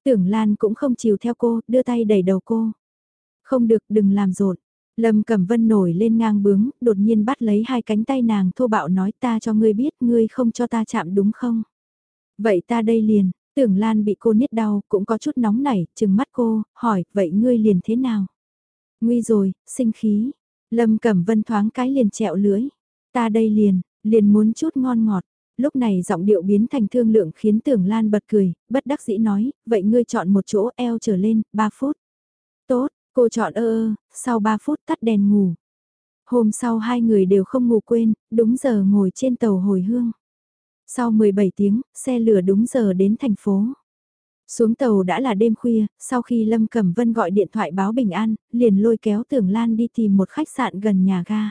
Tưởng Lan cũng không chiều theo cô, đưa tay đẩy đầu cô. Không được đừng làm rộn. Lâm Cẩm Vân nổi lên ngang bướng, đột nhiên bắt lấy hai cánh tay nàng thô bạo nói ta cho ngươi biết ngươi không cho ta chạm đúng không? Vậy ta đây liền, tưởng Lan bị cô niết đau, cũng có chút nóng nảy, chừng mắt cô, hỏi, vậy ngươi liền thế nào? Nguy rồi, sinh khí. Lâm Cẩm Vân thoáng cái liền trẹo lưỡi. Ta đây liền, liền muốn chút ngon ngọt. Lúc này giọng điệu biến thành thương lượng khiến tưởng Lan bật cười, bất đắc dĩ nói, vậy ngươi chọn một chỗ eo trở lên, 3 phút. Tốt, cô chọn ơ ơ, sau 3 phút tắt đèn ngủ. Hôm sau hai người đều không ngủ quên, đúng giờ ngồi trên tàu hồi hương. Sau 17 tiếng, xe lửa đúng giờ đến thành phố. Xuống tàu đã là đêm khuya, sau khi Lâm Cẩm Vân gọi điện thoại báo bình an, liền lôi kéo Tưởng Lan đi tìm một khách sạn gần nhà ga.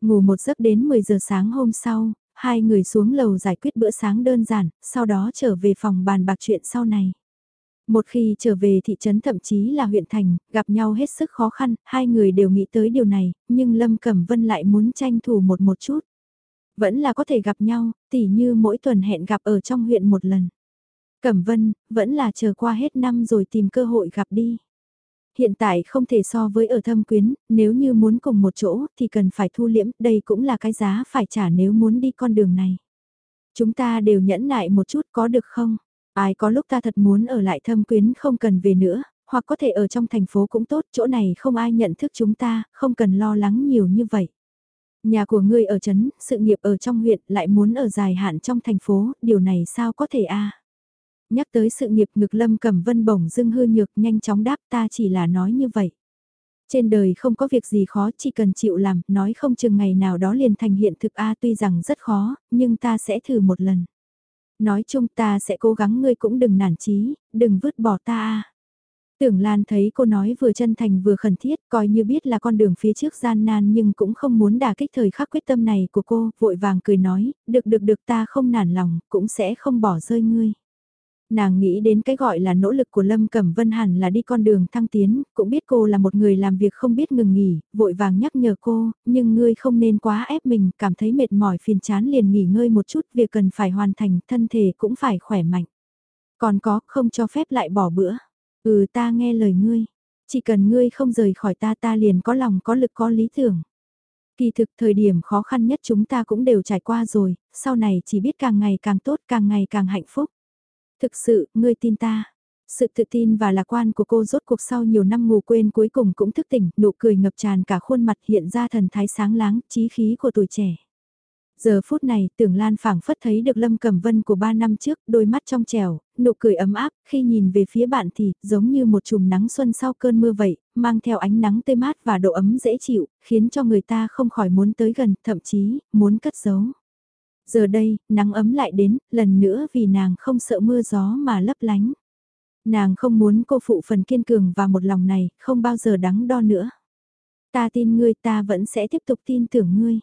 Ngủ một giấc đến 10 giờ sáng hôm sau, hai người xuống lầu giải quyết bữa sáng đơn giản, sau đó trở về phòng bàn bạc chuyện sau này. Một khi trở về thị trấn thậm chí là huyện thành, gặp nhau hết sức khó khăn, hai người đều nghĩ tới điều này, nhưng Lâm Cẩm Vân lại muốn tranh thủ một một chút. Vẫn là có thể gặp nhau, tỉ như mỗi tuần hẹn gặp ở trong huyện một lần. Cẩm Vân, vẫn là chờ qua hết năm rồi tìm cơ hội gặp đi. Hiện tại không thể so với ở thâm quyến, nếu như muốn cùng một chỗ thì cần phải thu liễm, đây cũng là cái giá phải trả nếu muốn đi con đường này. Chúng ta đều nhẫn nại một chút có được không? Ai có lúc ta thật muốn ở lại thâm quyến không cần về nữa, hoặc có thể ở trong thành phố cũng tốt, chỗ này không ai nhận thức chúng ta, không cần lo lắng nhiều như vậy. Nhà của ngươi ở trấn, sự nghiệp ở trong huyện lại muốn ở dài hạn trong thành phố, điều này sao có thể a? Nhắc tới sự nghiệp ngực Lâm Cẩm Vân bổng dưng hư nhược nhanh chóng đáp ta chỉ là nói như vậy. Trên đời không có việc gì khó chỉ cần chịu làm, nói không chừng ngày nào đó liền thành hiện thực A tuy rằng rất khó, nhưng ta sẽ thử một lần. Nói chung ta sẽ cố gắng ngươi cũng đừng nản chí, đừng vứt bỏ ta A. Tưởng Lan thấy cô nói vừa chân thành vừa khẩn thiết, coi như biết là con đường phía trước gian nan nhưng cũng không muốn đả kích thời khắc quyết tâm này của cô, vội vàng cười nói, được được được ta không nản lòng, cũng sẽ không bỏ rơi ngươi. Nàng nghĩ đến cái gọi là nỗ lực của Lâm Cẩm Vân hẳn là đi con đường thăng tiến, cũng biết cô là một người làm việc không biết ngừng nghỉ, vội vàng nhắc nhở cô, nhưng ngươi không nên quá ép mình, cảm thấy mệt mỏi phiền chán liền nghỉ ngơi một chút, việc cần phải hoàn thành, thân thể cũng phải khỏe mạnh. Còn có, không cho phép lại bỏ bữa. Ừ ta nghe lời ngươi, chỉ cần ngươi không rời khỏi ta ta liền có lòng có lực có lý tưởng. Kỳ thực thời điểm khó khăn nhất chúng ta cũng đều trải qua rồi, sau này chỉ biết càng ngày càng tốt càng ngày càng hạnh phúc. Thực sự, ngươi tin ta. Sự tự tin và lạc quan của cô rốt cuộc sau nhiều năm ngủ quên cuối cùng cũng thức tỉnh, nụ cười ngập tràn cả khuôn mặt hiện ra thần thái sáng láng, trí khí của tuổi trẻ. Giờ phút này, tưởng Lan phảng phất thấy được Lâm Cẩm Vân của ba năm trước, đôi mắt trong trèo, nụ cười ấm áp, khi nhìn về phía bạn thì, giống như một chùm nắng xuân sau cơn mưa vậy, mang theo ánh nắng tươi mát và độ ấm dễ chịu, khiến cho người ta không khỏi muốn tới gần, thậm chí, muốn cất giấu. Giờ đây, nắng ấm lại đến, lần nữa vì nàng không sợ mưa gió mà lấp lánh. Nàng không muốn cô phụ phần kiên cường và một lòng này, không bao giờ đắng đo nữa. Ta tin ngươi ta vẫn sẽ tiếp tục tin tưởng ngươi.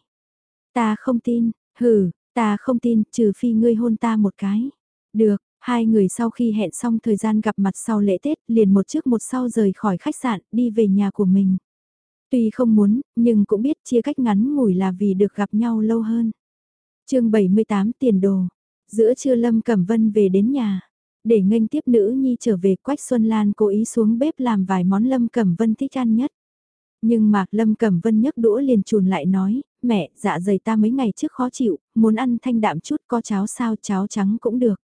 Ta không tin, hừ, ta không tin, trừ phi ngươi hôn ta một cái. Được, hai người sau khi hẹn xong thời gian gặp mặt sau lễ Tết, liền một trước một sau rời khỏi khách sạn, đi về nhà của mình. Tuy không muốn, nhưng cũng biết chia cách ngắn ngủi là vì được gặp nhau lâu hơn chương 78 tiền đồ. Giữa trưa Lâm Cẩm Vân về đến nhà. Để nghênh tiếp nữ nhi trở về Quách Xuân Lan cố ý xuống bếp làm vài món Lâm Cẩm Vân thích ăn nhất. Nhưng mà Lâm Cẩm Vân nhấc đũa liền chùn lại nói, mẹ, dạ dày ta mấy ngày trước khó chịu, muốn ăn thanh đạm chút có cháo sao cháo trắng cũng được.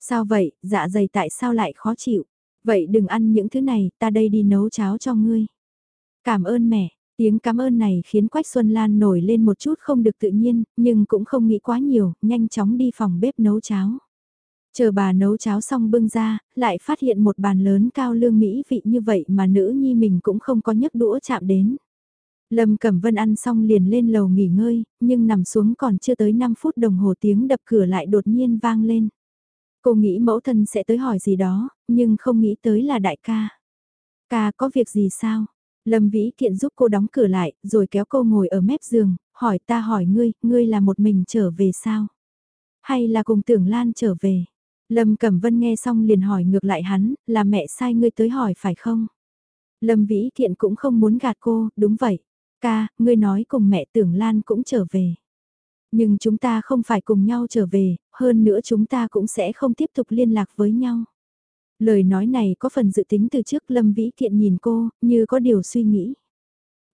Sao vậy, dạ dày tại sao lại khó chịu? Vậy đừng ăn những thứ này, ta đây đi nấu cháo cho ngươi. Cảm ơn mẹ, Tiếng cảm ơn này khiến Quách Xuân Lan nổi lên một chút không được tự nhiên, nhưng cũng không nghĩ quá nhiều, nhanh chóng đi phòng bếp nấu cháo. Chờ bà nấu cháo xong bưng ra, lại phát hiện một bàn lớn cao lương mỹ vị như vậy mà nữ nhi mình cũng không có nhấc đũa chạm đến. Lâm Cẩm Vân ăn xong liền lên lầu nghỉ ngơi, nhưng nằm xuống còn chưa tới 5 phút đồng hồ tiếng đập cửa lại đột nhiên vang lên. Cô nghĩ mẫu thân sẽ tới hỏi gì đó, nhưng không nghĩ tới là đại ca. Ca có việc gì sao? Lâm Vĩ Kiện giúp cô đóng cửa lại, rồi kéo cô ngồi ở mép giường, hỏi ta hỏi ngươi, ngươi là một mình trở về sao? Hay là cùng tưởng Lan trở về? Lâm Cẩm Vân nghe xong liền hỏi ngược lại hắn, là mẹ sai ngươi tới hỏi phải không? Lâm Vĩ Kiện cũng không muốn gạt cô, đúng vậy. Ca, ngươi nói cùng mẹ tưởng Lan cũng trở về. Nhưng chúng ta không phải cùng nhau trở về, hơn nữa chúng ta cũng sẽ không tiếp tục liên lạc với nhau. Lời nói này có phần dự tính từ trước Lâm Vĩ Thiện nhìn cô, như có điều suy nghĩ.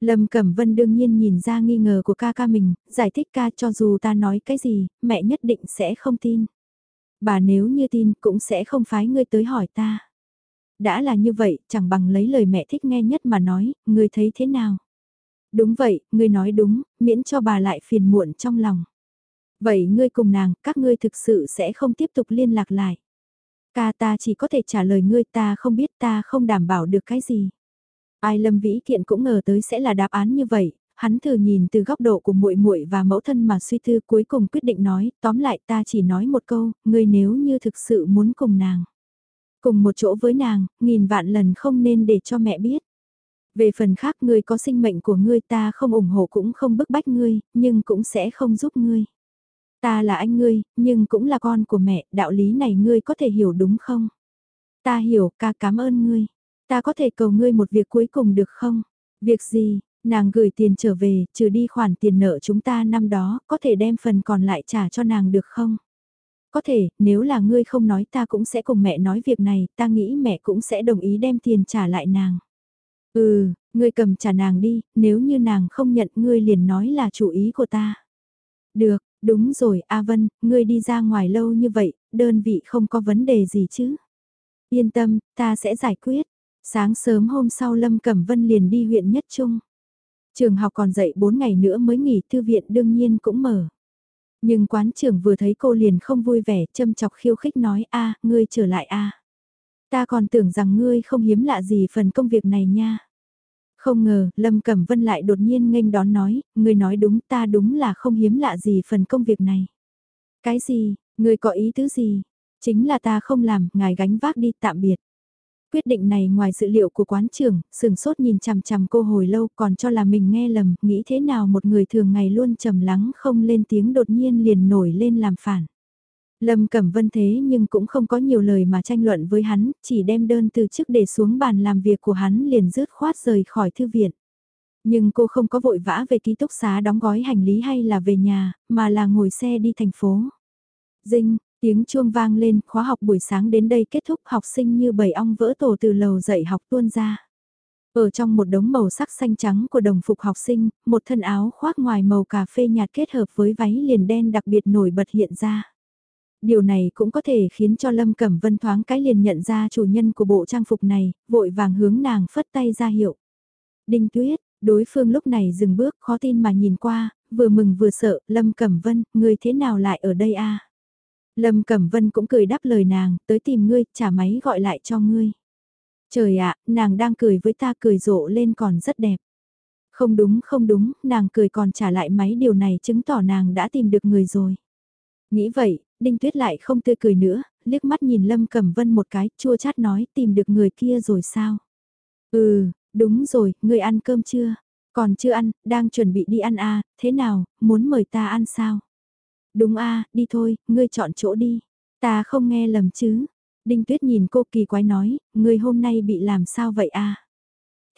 Lâm Cẩm Vân đương nhiên nhìn ra nghi ngờ của ca ca mình, giải thích ca cho dù ta nói cái gì, mẹ nhất định sẽ không tin. Bà nếu như tin cũng sẽ không phái ngươi tới hỏi ta. Đã là như vậy, chẳng bằng lấy lời mẹ thích nghe nhất mà nói, ngươi thấy thế nào? Đúng vậy, ngươi nói đúng, miễn cho bà lại phiền muộn trong lòng. Vậy ngươi cùng nàng, các ngươi thực sự sẽ không tiếp tục liên lạc lại. Ca ta chỉ có thể trả lời ngươi ta không biết ta không đảm bảo được cái gì. Ai Lâm Vĩ Kiện cũng ngờ tới sẽ là đáp án như vậy, hắn thử nhìn từ góc độ của muội muội và mẫu thân mà suy tư cuối cùng quyết định nói, tóm lại ta chỉ nói một câu, ngươi nếu như thực sự muốn cùng nàng. Cùng một chỗ với nàng, nghìn vạn lần không nên để cho mẹ biết. Về phần khác ngươi có sinh mệnh của ngươi ta không ủng hộ cũng không bức bách ngươi, nhưng cũng sẽ không giúp ngươi. Ta là anh ngươi, nhưng cũng là con của mẹ, đạo lý này ngươi có thể hiểu đúng không? Ta hiểu, ca cảm ơn ngươi. Ta có thể cầu ngươi một việc cuối cùng được không? Việc gì? Nàng gửi tiền trở về, trừ đi khoản tiền nợ chúng ta năm đó, có thể đem phần còn lại trả cho nàng được không? Có thể, nếu là ngươi không nói ta cũng sẽ cùng mẹ nói việc này, ta nghĩ mẹ cũng sẽ đồng ý đem tiền trả lại nàng. Ừ, ngươi cầm trả nàng đi, nếu như nàng không nhận ngươi liền nói là chủ ý của ta. Được, Đúng rồi, A Vân, ngươi đi ra ngoài lâu như vậy, đơn vị không có vấn đề gì chứ? Yên tâm, ta sẽ giải quyết. Sáng sớm hôm sau Lâm Cẩm Vân liền đi huyện Nhất Trung. Trường học còn dạy 4 ngày nữa mới nghỉ, thư viện đương nhiên cũng mở. Nhưng quán trưởng vừa thấy cô liền không vui vẻ, châm chọc khiêu khích nói a ngươi trở lại a Ta còn tưởng rằng ngươi không hiếm lạ gì phần công việc này nha. Không ngờ, Lâm Cẩm Vân lại đột nhiên nghênh đón nói, người nói đúng ta đúng là không hiếm lạ gì phần công việc này. Cái gì, người có ý tứ gì? Chính là ta không làm, ngài gánh vác đi tạm biệt. Quyết định này ngoài dự liệu của quán trưởng, sừng sốt nhìn chằm chằm cô hồi lâu còn cho là mình nghe lầm, nghĩ thế nào một người thường ngày luôn trầm lắng không lên tiếng đột nhiên liền nổi lên làm phản. Lâm Cẩm Vân thế nhưng cũng không có nhiều lời mà tranh luận với hắn, chỉ đem đơn từ chức để xuống bàn làm việc của hắn liền rứt khoát rời khỏi thư viện. Nhưng cô không có vội vã về ký túc xá đóng gói hành lý hay là về nhà, mà là ngồi xe đi thành phố. Dinh, tiếng chuông vang lên, khóa học buổi sáng đến đây kết thúc học sinh như bầy ong vỡ tổ từ lầu dạy học tuôn ra. Ở trong một đống màu sắc xanh trắng của đồng phục học sinh, một thân áo khoác ngoài màu cà phê nhạt kết hợp với váy liền đen đặc biệt nổi bật hiện ra. Điều này cũng có thể khiến cho Lâm Cẩm Vân thoáng cái liền nhận ra chủ nhân của bộ trang phục này, vội vàng hướng nàng phất tay ra hiệu. Đinh Tuyết, đối phương lúc này dừng bước khó tin mà nhìn qua, vừa mừng vừa sợ, Lâm Cẩm Vân, người thế nào lại ở đây a? Lâm Cẩm Vân cũng cười đáp lời nàng, tới tìm ngươi, trả máy gọi lại cho ngươi. Trời ạ, nàng đang cười với ta cười rộ lên còn rất đẹp. Không đúng không đúng, nàng cười còn trả lại máy điều này chứng tỏ nàng đã tìm được người rồi. Nghĩ vậy, Đinh Tuyết lại không tươi cười nữa, liếc mắt nhìn Lâm Cẩm Vân một cái, chua chát nói tìm được người kia rồi sao? Ừ, đúng rồi, người ăn cơm chưa? Còn chưa ăn, đang chuẩn bị đi ăn à, thế nào, muốn mời ta ăn sao? Đúng a đi thôi, ngươi chọn chỗ đi. Ta không nghe lầm chứ. Đinh Tuyết nhìn cô kỳ quái nói, ngươi hôm nay bị làm sao vậy a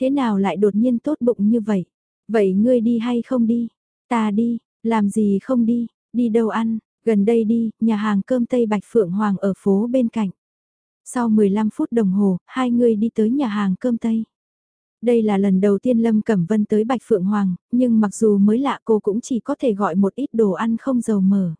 Thế nào lại đột nhiên tốt bụng như vậy? Vậy ngươi đi hay không đi? Ta đi, làm gì không đi, đi đâu ăn, Gần đây đi, nhà hàng cơm Tây Bạch Phượng Hoàng ở phố bên cạnh. Sau 15 phút đồng hồ, hai người đi tới nhà hàng cơm Tây. Đây là lần đầu tiên Lâm Cẩm Vân tới Bạch Phượng Hoàng, nhưng mặc dù mới lạ cô cũng chỉ có thể gọi một ít đồ ăn không dầu mỡ.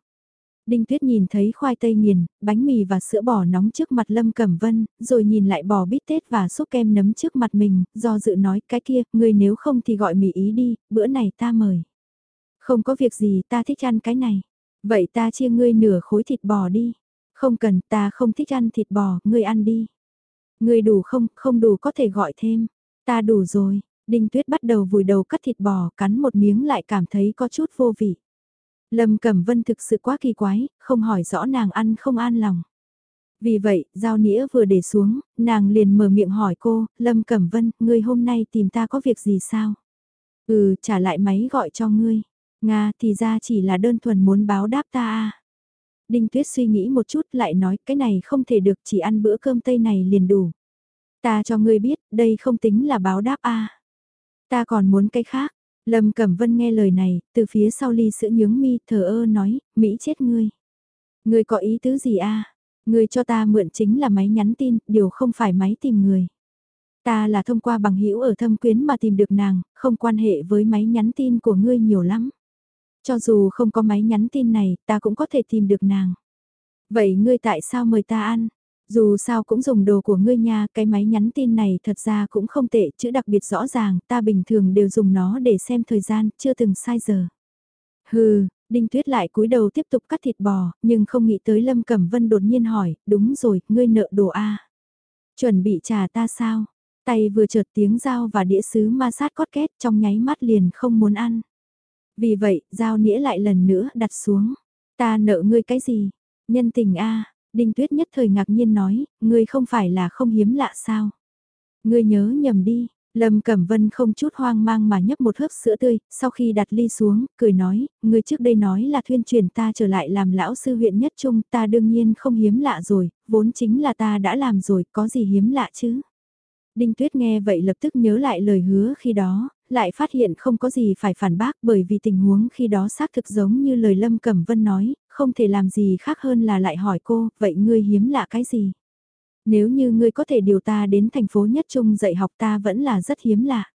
Đinh Tuyết nhìn thấy khoai tây nghiền, bánh mì và sữa bò nóng trước mặt Lâm Cẩm Vân, rồi nhìn lại bò bít tết và sốt kem nấm trước mặt mình, do dự nói cái kia, người nếu không thì gọi mì ý đi, bữa này ta mời. Không có việc gì ta thích ăn cái này. Vậy ta chia ngươi nửa khối thịt bò đi. Không cần, ta không thích ăn thịt bò, ngươi ăn đi. Ngươi đủ không, không đủ có thể gọi thêm. Ta đủ rồi, Đinh Tuyết bắt đầu vùi đầu cắt thịt bò, cắn một miếng lại cảm thấy có chút vô vị. Lâm Cẩm Vân thực sự quá kỳ quái, không hỏi rõ nàng ăn không an lòng. Vì vậy, giao nĩa vừa để xuống, nàng liền mở miệng hỏi cô, Lâm Cẩm Vân, ngươi hôm nay tìm ta có việc gì sao? Ừ, trả lại máy gọi cho ngươi. Nga thì ra chỉ là đơn thuần muốn báo đáp ta à. Đinh Tuyết suy nghĩ một chút lại nói cái này không thể được chỉ ăn bữa cơm tây này liền đủ. Ta cho ngươi biết, đây không tính là báo đáp a. Ta còn muốn cái khác. Lâm Cẩm Vân nghe lời này, từ phía sau ly sữa nhướng mi thờ ơ nói, Mỹ chết ngươi. Ngươi có ý tứ gì a? Ngươi cho ta mượn chính là máy nhắn tin, điều không phải máy tìm người. Ta là thông qua bằng hữu ở thâm quyến mà tìm được nàng, không quan hệ với máy nhắn tin của ngươi nhiều lắm. Cho dù không có máy nhắn tin này, ta cũng có thể tìm được nàng. Vậy ngươi tại sao mời ta ăn? Dù sao cũng dùng đồ của ngươi nha, cái máy nhắn tin này thật ra cũng không tệ, chữ đặc biệt rõ ràng, ta bình thường đều dùng nó để xem thời gian, chưa từng sai giờ. Hừ, Đinh Tuyết lại cúi đầu tiếp tục cắt thịt bò, nhưng không nghĩ tới Lâm Cẩm Vân đột nhiên hỏi, đúng rồi, ngươi nợ đồ A. Chuẩn bị trả ta sao? Tay vừa chợt tiếng dao và đĩa sứ ma sát cót két trong nháy mắt liền không muốn ăn. Vì vậy, giao nĩa lại lần nữa đặt xuống. Ta nợ ngươi cái gì? Nhân tình a Đinh Tuyết nhất thời ngạc nhiên nói, ngươi không phải là không hiếm lạ sao? Ngươi nhớ nhầm đi, Lâm Cẩm Vân không chút hoang mang mà nhấp một hớp sữa tươi, sau khi đặt ly xuống, cười nói, ngươi trước đây nói là thuyên truyền ta trở lại làm lão sư huyện nhất trung, ta đương nhiên không hiếm lạ rồi, vốn chính là ta đã làm rồi, có gì hiếm lạ chứ? Đinh Tuyết nghe vậy lập tức nhớ lại lời hứa khi đó, lại phát hiện không có gì phải phản bác bởi vì tình huống khi đó xác thực giống như lời Lâm Cẩm Vân nói, không thể làm gì khác hơn là lại hỏi cô, vậy ngươi hiếm lạ cái gì? Nếu như ngươi có thể điều ta đến thành phố nhất trung dạy học ta vẫn là rất hiếm lạ.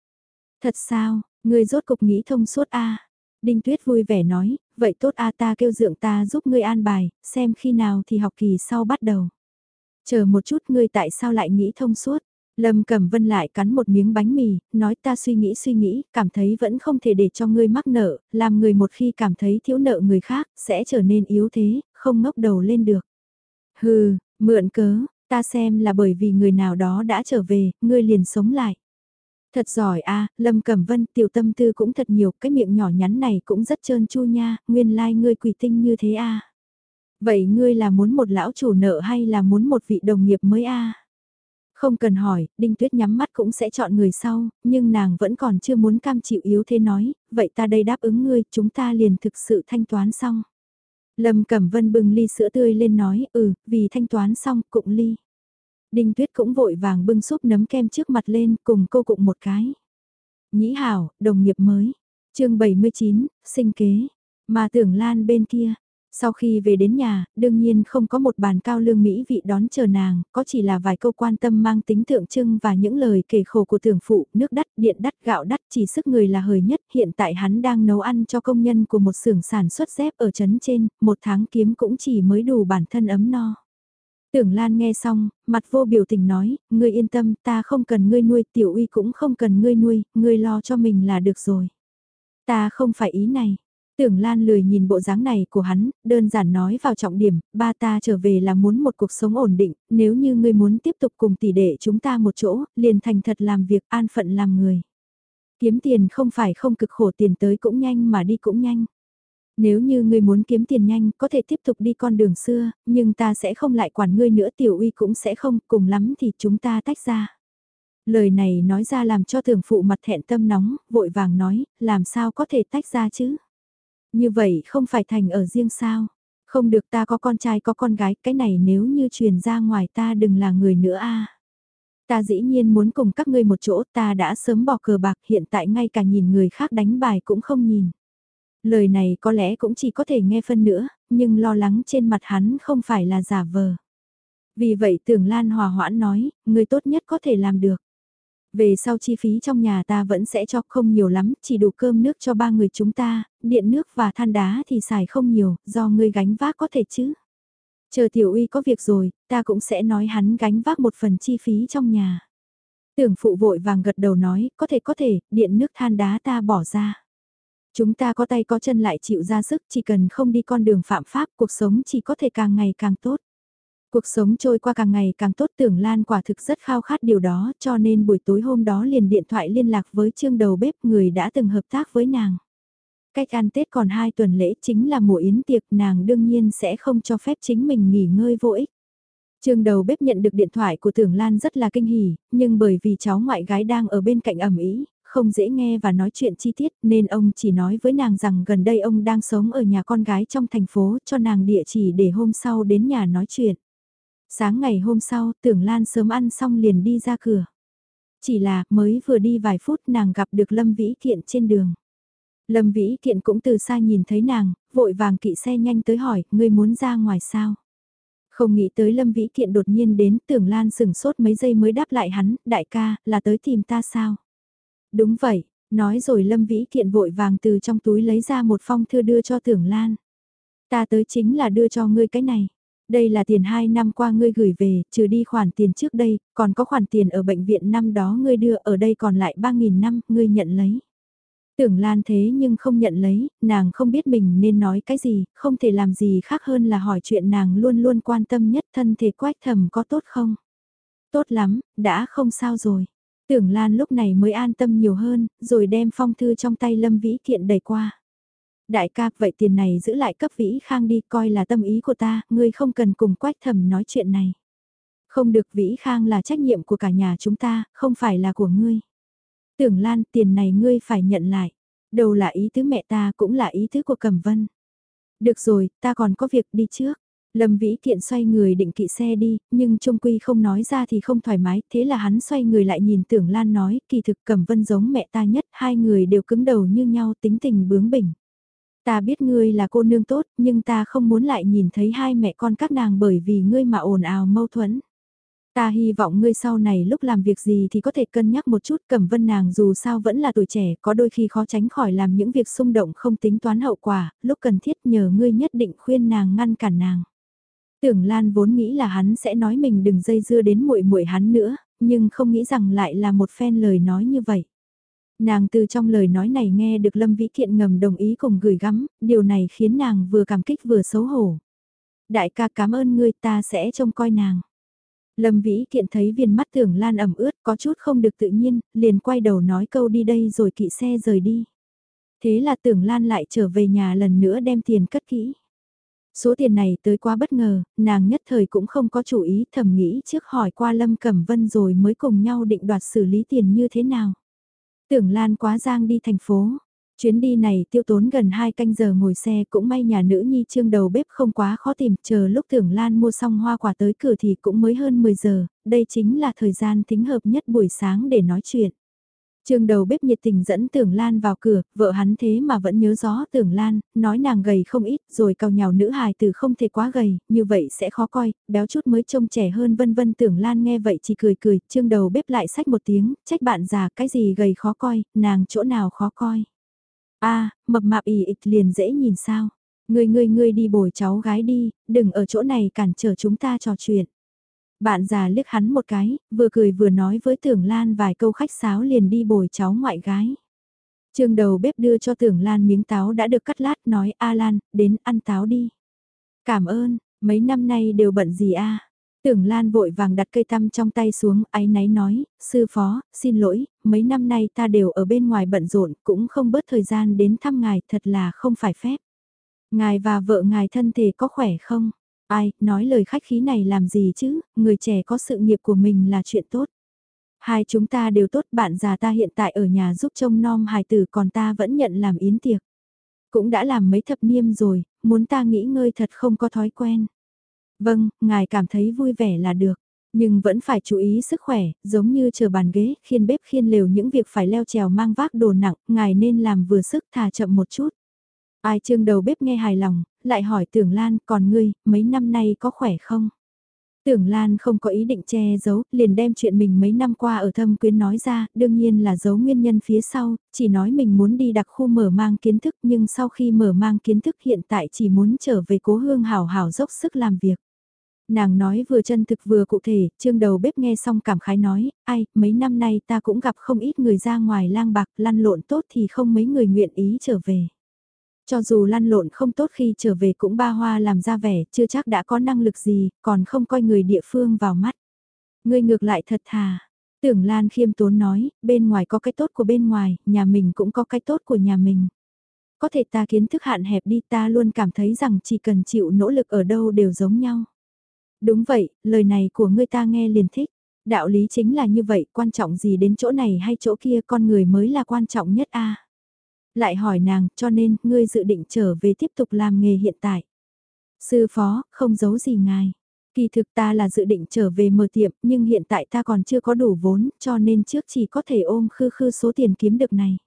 Thật sao, ngươi rốt cục nghĩ thông suốt a Đinh Tuyết vui vẻ nói, vậy tốt a ta kêu dượng ta giúp ngươi an bài, xem khi nào thì học kỳ sau bắt đầu. Chờ một chút ngươi tại sao lại nghĩ thông suốt? Lâm Cẩm Vân lại cắn một miếng bánh mì, nói ta suy nghĩ suy nghĩ, cảm thấy vẫn không thể để cho ngươi mắc nợ, làm người một khi cảm thấy thiếu nợ người khác, sẽ trở nên yếu thế, không ngóc đầu lên được. Hừ, mượn cớ, ta xem là bởi vì người nào đó đã trở về, ngươi liền sống lại. Thật giỏi a, Lâm Cẩm Vân, tiểu tâm tư cũng thật nhiều, cái miệng nhỏ nhắn này cũng rất trơn chu nha, nguyên lai like ngươi quỷ tinh như thế a. Vậy ngươi là muốn một lão chủ nợ hay là muốn một vị đồng nghiệp mới a? Không cần hỏi, Đinh Tuyết nhắm mắt cũng sẽ chọn người sau, nhưng nàng vẫn còn chưa muốn cam chịu yếu thế nói, vậy ta đây đáp ứng ngươi, chúng ta liền thực sự thanh toán xong. Lâm Cẩm Vân bưng ly sữa tươi lên nói, ừ, vì thanh toán xong, cụng ly. Đinh Tuyết cũng vội vàng bưng súp nấm kem trước mặt lên, cùng cô cụng một cái. Nhĩ hảo, đồng nghiệp mới. chương 79, sinh kế. Mà tưởng lan bên kia, sau khi về đến nhà, đương nhiên không có một bàn cao lương mỹ vị đón chờ nàng, có chỉ là vài câu quan tâm mang tính tượng trưng và những lời kể khổ của tưởng phụ, nước đắt, điện đắt, gạo đắt, chỉ sức người là hời nhất. Hiện tại hắn đang nấu ăn cho công nhân của một xưởng sản xuất dép ở trấn trên, một tháng kiếm cũng chỉ mới đủ bản thân ấm no. Tưởng Lan nghe xong, mặt vô biểu tình nói, ngươi yên tâm, ta không cần ngươi nuôi, tiểu uy cũng không cần ngươi nuôi, ngươi lo cho mình là được rồi. Ta không phải ý này, Tưởng Lan lười nhìn bộ dáng này của hắn, đơn giản nói vào trọng điểm, ba ta trở về là muốn một cuộc sống ổn định, nếu như ngươi muốn tiếp tục cùng tỷ đệ chúng ta một chỗ, liền thành thật làm việc an phận làm người. Kiếm tiền không phải không cực khổ tiền tới cũng nhanh mà đi cũng nhanh. Nếu như ngươi muốn kiếm tiền nhanh, có thể tiếp tục đi con đường xưa, nhưng ta sẽ không lại quản ngươi nữa tiểu uy cũng sẽ không, cùng lắm thì chúng ta tách ra. Lời này nói ra làm cho thường phụ mặt thẹn tâm nóng, vội vàng nói, làm sao có thể tách ra chứ? Như vậy không phải thành ở riêng sao? Không được ta có con trai có con gái, cái này nếu như truyền ra ngoài ta đừng là người nữa a. Ta dĩ nhiên muốn cùng các ngươi một chỗ, ta đã sớm bỏ cờ bạc, hiện tại ngay cả nhìn người khác đánh bài cũng không nhìn. Lời này có lẽ cũng chỉ có thể nghe phân nữa, nhưng lo lắng trên mặt hắn không phải là giả vờ. Vì vậy tưởng Lan hòa hoãn nói, người tốt nhất có thể làm được. Về sau chi phí trong nhà ta vẫn sẽ cho không nhiều lắm, chỉ đủ cơm nước cho ba người chúng ta, điện nước và than đá thì xài không nhiều, do ngươi gánh vác có thể chứ. Chờ tiểu uy có việc rồi, ta cũng sẽ nói hắn gánh vác một phần chi phí trong nhà. Tưởng phụ vội vàng gật đầu nói, có thể có thể, điện nước than đá ta bỏ ra. Chúng ta có tay có chân lại chịu ra sức, chỉ cần không đi con đường phạm pháp, cuộc sống chỉ có thể càng ngày càng tốt. Cuộc sống trôi qua càng ngày càng tốt tưởng Lan quả thực rất khao khát điều đó cho nên buổi tối hôm đó liền điện thoại liên lạc với trương đầu bếp người đã từng hợp tác với nàng. Cách ăn Tết còn 2 tuần lễ chính là mùa yến tiệc nàng đương nhiên sẽ không cho phép chính mình nghỉ ngơi vô ích. Trương đầu bếp nhận được điện thoại của Tưởng Lan rất là kinh hỉ, nhưng bởi vì cháu ngoại gái đang ở bên cạnh ẩm ý, không dễ nghe và nói chuyện chi tiết nên ông chỉ nói với nàng rằng gần đây ông đang sống ở nhà con gái trong thành phố cho nàng địa chỉ để hôm sau đến nhà nói chuyện. Sáng ngày hôm sau, tưởng Lan sớm ăn xong liền đi ra cửa. Chỉ là, mới vừa đi vài phút nàng gặp được Lâm Vĩ Kiện trên đường. Lâm Vĩ Kiện cũng từ xa nhìn thấy nàng, vội vàng kỵ xe nhanh tới hỏi, ngươi muốn ra ngoài sao? Không nghĩ tới Lâm Vĩ Kiện đột nhiên đến, tưởng Lan sừng sốt mấy giây mới đáp lại hắn, đại ca, là tới tìm ta sao? Đúng vậy, nói rồi Lâm Vĩ Kiện vội vàng từ trong túi lấy ra một phong thư đưa cho tưởng Lan. Ta tới chính là đưa cho ngươi cái này. Đây là tiền 2 năm qua ngươi gửi về, trừ đi khoản tiền trước đây, còn có khoản tiền ở bệnh viện năm đó ngươi đưa ở đây còn lại 3.000 năm, ngươi nhận lấy. Tưởng Lan thế nhưng không nhận lấy, nàng không biết mình nên nói cái gì, không thể làm gì khác hơn là hỏi chuyện nàng luôn luôn quan tâm nhất thân thể quách thầm có tốt không. Tốt lắm, đã không sao rồi. Tưởng Lan lúc này mới an tâm nhiều hơn, rồi đem phong thư trong tay Lâm Vĩ Kiện đẩy qua. Đại ca, vậy tiền này giữ lại cấp vĩ khang đi coi là tâm ý của ta, ngươi không cần cùng quách thầm nói chuyện này. Không được vĩ khang là trách nhiệm của cả nhà chúng ta, không phải là của ngươi. Tưởng Lan, tiền này ngươi phải nhận lại. Đầu là ý tứ mẹ ta cũng là ý tứ của Cẩm Vân. Được rồi, ta còn có việc đi trước. Lâm Vĩ Kiện xoay người định kỵ xe đi, nhưng Trung Quy không nói ra thì không thoải mái, thế là hắn xoay người lại nhìn Tưởng Lan nói, kỳ thực Cẩm Vân giống mẹ ta nhất, hai người đều cứng đầu như nhau tính tình bướng bỉnh. Ta biết ngươi là cô nương tốt, nhưng ta không muốn lại nhìn thấy hai mẹ con các nàng bởi vì ngươi mà ồn ào mâu thuẫn. Ta hy vọng ngươi sau này lúc làm việc gì thì có thể cân nhắc một chút cẩm vân nàng dù sao vẫn là tuổi trẻ, có đôi khi khó tránh khỏi làm những việc xung động không tính toán hậu quả, lúc cần thiết nhờ ngươi nhất định khuyên nàng ngăn cản nàng. Tưởng Lan vốn nghĩ là hắn sẽ nói mình đừng dây dưa đến muội muội hắn nữa, nhưng không nghĩ rằng lại là một phen lời nói như vậy. Nàng từ trong lời nói này nghe được Lâm Vĩ Kiện ngầm đồng ý cùng gửi gắm, điều này khiến nàng vừa cảm kích vừa xấu hổ. Đại ca cảm ơn ngươi ta sẽ trông coi nàng. Lâm Vĩ Kiện thấy viên mắt tưởng lan ẩm ướt có chút không được tự nhiên, liền quay đầu nói câu đi đây rồi kỵ xe rời đi. Thế là tưởng lan lại trở về nhà lần nữa đem tiền cất kỹ. Số tiền này tới quá bất ngờ, nàng nhất thời cũng không có chủ ý thầm nghĩ trước hỏi qua Lâm Cẩm Vân rồi mới cùng nhau định đoạt xử lý tiền như thế nào. Tưởng Lan quá giang đi thành phố. Chuyến đi này tiêu tốn gần 2 canh giờ ngồi xe cũng may nhà nữ nhi trương đầu bếp không quá khó tìm, chờ lúc tưởng Lan mua xong hoa quả tới cửa thì cũng mới hơn 10 giờ, đây chính là thời gian tính hợp nhất buổi sáng để nói chuyện. Trương đầu bếp nhiệt tình dẫn Tưởng Lan vào cửa, vợ hắn thế mà vẫn nhớ rõ Tưởng Lan, nói nàng gầy không ít, rồi cao nhào nữ hài từ không thể quá gầy, như vậy sẽ khó coi, béo chút mới trông trẻ hơn vân vân Tưởng Lan nghe vậy chỉ cười cười, trương đầu bếp lại sách một tiếng, trách bạn già cái gì gầy khó coi, nàng chỗ nào khó coi. a mập mạp ì ịch liền dễ nhìn sao. Ngươi ngươi ngươi đi bồi cháu gái đi, đừng ở chỗ này cản trở chúng ta trò chuyện. Bạn già liếc hắn một cái, vừa cười vừa nói với tưởng Lan vài câu khách sáo liền đi bồi cháu ngoại gái. Trường đầu bếp đưa cho tưởng Lan miếng táo đã được cắt lát nói A Lan, đến ăn táo đi. Cảm ơn, mấy năm nay đều bận gì a Tưởng Lan vội vàng đặt cây tăm trong tay xuống, áy náy nói, sư phó, xin lỗi, mấy năm nay ta đều ở bên ngoài bận rộn, cũng không bớt thời gian đến thăm ngài, thật là không phải phép. Ngài và vợ ngài thân thể có khỏe không? Ai, nói lời khách khí này làm gì chứ, người trẻ có sự nghiệp của mình là chuyện tốt. Hai chúng ta đều tốt, bạn già ta hiện tại ở nhà giúp trông nom hài tử còn ta vẫn nhận làm yến tiệc. Cũng đã làm mấy thập niêm rồi, muốn ta nghĩ ngơi thật không có thói quen. Vâng, ngài cảm thấy vui vẻ là được. Nhưng vẫn phải chú ý sức khỏe, giống như chờ bàn ghế, khiên bếp khiên lều những việc phải leo trèo mang vác đồ nặng, ngài nên làm vừa sức thà chậm một chút. Ai trương đầu bếp nghe hài lòng, lại hỏi tưởng Lan còn ngươi, mấy năm nay có khỏe không? Tưởng Lan không có ý định che giấu, liền đem chuyện mình mấy năm qua ở thâm quyến nói ra, đương nhiên là giấu nguyên nhân phía sau, chỉ nói mình muốn đi đặc khu mở mang kiến thức nhưng sau khi mở mang kiến thức hiện tại chỉ muốn trở về cố hương hảo hảo dốc sức làm việc. Nàng nói vừa chân thực vừa cụ thể, trương đầu bếp nghe xong cảm khái nói, ai, mấy năm nay ta cũng gặp không ít người ra ngoài lang bạc lăn lộn tốt thì không mấy người nguyện ý trở về. Cho dù lăn lộn không tốt khi trở về cũng ba hoa làm ra vẻ, chưa chắc đã có năng lực gì, còn không coi người địa phương vào mắt. Ngươi ngược lại thật thà. Tưởng Lan khiêm tốn nói, bên ngoài có cái tốt của bên ngoài, nhà mình cũng có cái tốt của nhà mình. Có thể ta kiến thức hạn hẹp đi ta luôn cảm thấy rằng chỉ cần chịu nỗ lực ở đâu đều giống nhau. Đúng vậy, lời này của ngươi ta nghe liền thích. Đạo lý chính là như vậy, quan trọng gì đến chỗ này hay chỗ kia con người mới là quan trọng nhất a. Lại hỏi nàng, cho nên, ngươi dự định trở về tiếp tục làm nghề hiện tại. Sư phó, không giấu gì ngài. Kỳ thực ta là dự định trở về mở tiệm, nhưng hiện tại ta còn chưa có đủ vốn, cho nên trước chỉ có thể ôm khư khư số tiền kiếm được này.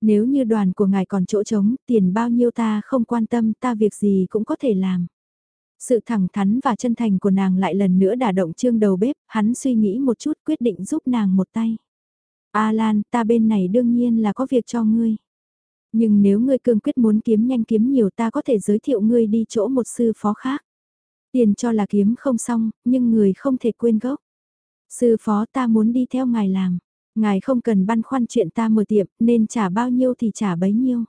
Nếu như đoàn của ngài còn chỗ trống, tiền bao nhiêu ta không quan tâm, ta việc gì cũng có thể làm. Sự thẳng thắn và chân thành của nàng lại lần nữa đả động trương đầu bếp, hắn suy nghĩ một chút quyết định giúp nàng một tay. A Lan, ta bên này đương nhiên là có việc cho ngươi. Nhưng nếu ngươi cương quyết muốn kiếm nhanh kiếm nhiều ta có thể giới thiệu ngươi đi chỗ một sư phó khác. Tiền cho là kiếm không xong, nhưng người không thể quên gốc. Sư phó ta muốn đi theo ngài làm. Ngài không cần băn khoăn chuyện ta mở tiệm, nên trả bao nhiêu thì trả bấy nhiêu.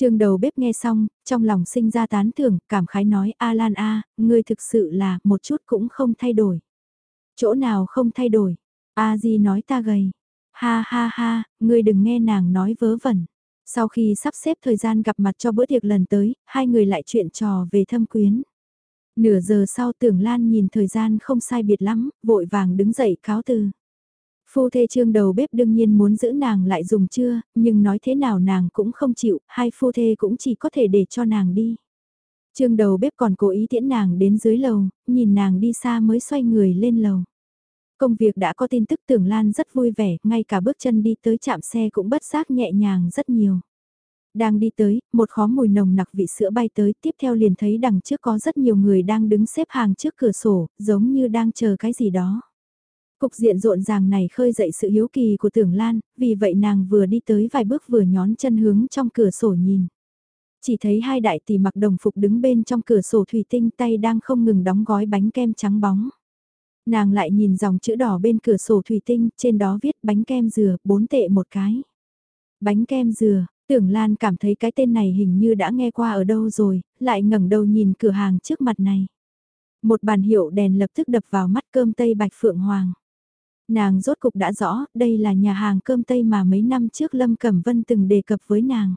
Trường đầu bếp nghe xong, trong lòng sinh ra tán thưởng, cảm khái nói A Lan A, ngươi thực sự là một chút cũng không thay đổi. Chỗ nào không thay đổi? A Di nói ta gầy. Ha ha ha, ngươi đừng nghe nàng nói vớ vẩn. Sau khi sắp xếp thời gian gặp mặt cho bữa tiệc lần tới, hai người lại chuyện trò về thâm quyến. Nửa giờ sau tưởng Lan nhìn thời gian không sai biệt lắm, vội vàng đứng dậy cáo từ. Phu thê trương đầu bếp đương nhiên muốn giữ nàng lại dùng chưa, nhưng nói thế nào nàng cũng không chịu, hai phu thê cũng chỉ có thể để cho nàng đi. Trương đầu bếp còn cố ý tiễn nàng đến dưới lầu, nhìn nàng đi xa mới xoay người lên lầu. Công việc đã có tin tức tưởng Lan rất vui vẻ, ngay cả bước chân đi tới chạm xe cũng bất giác nhẹ nhàng rất nhiều. Đang đi tới, một khóm mùi nồng nặc vị sữa bay tới, tiếp theo liền thấy đằng trước có rất nhiều người đang đứng xếp hàng trước cửa sổ, giống như đang chờ cái gì đó. Cục diện rộn ràng này khơi dậy sự hiếu kỳ của tưởng Lan, vì vậy nàng vừa đi tới vài bước vừa nhón chân hướng trong cửa sổ nhìn. Chỉ thấy hai đại tỷ mặc đồng phục đứng bên trong cửa sổ thủy tinh tay đang không ngừng đóng gói bánh kem trắng bóng. Nàng lại nhìn dòng chữ đỏ bên cửa sổ thủy tinh, trên đó viết bánh kem dừa, bốn tệ một cái. Bánh kem dừa, tưởng Lan cảm thấy cái tên này hình như đã nghe qua ở đâu rồi, lại ngẩng đầu nhìn cửa hàng trước mặt này. Một bàn hiệu đèn lập tức đập vào mắt cơm tây bạch phượng hoàng. Nàng rốt cục đã rõ, đây là nhà hàng cơm tây mà mấy năm trước Lâm Cẩm Vân từng đề cập với nàng.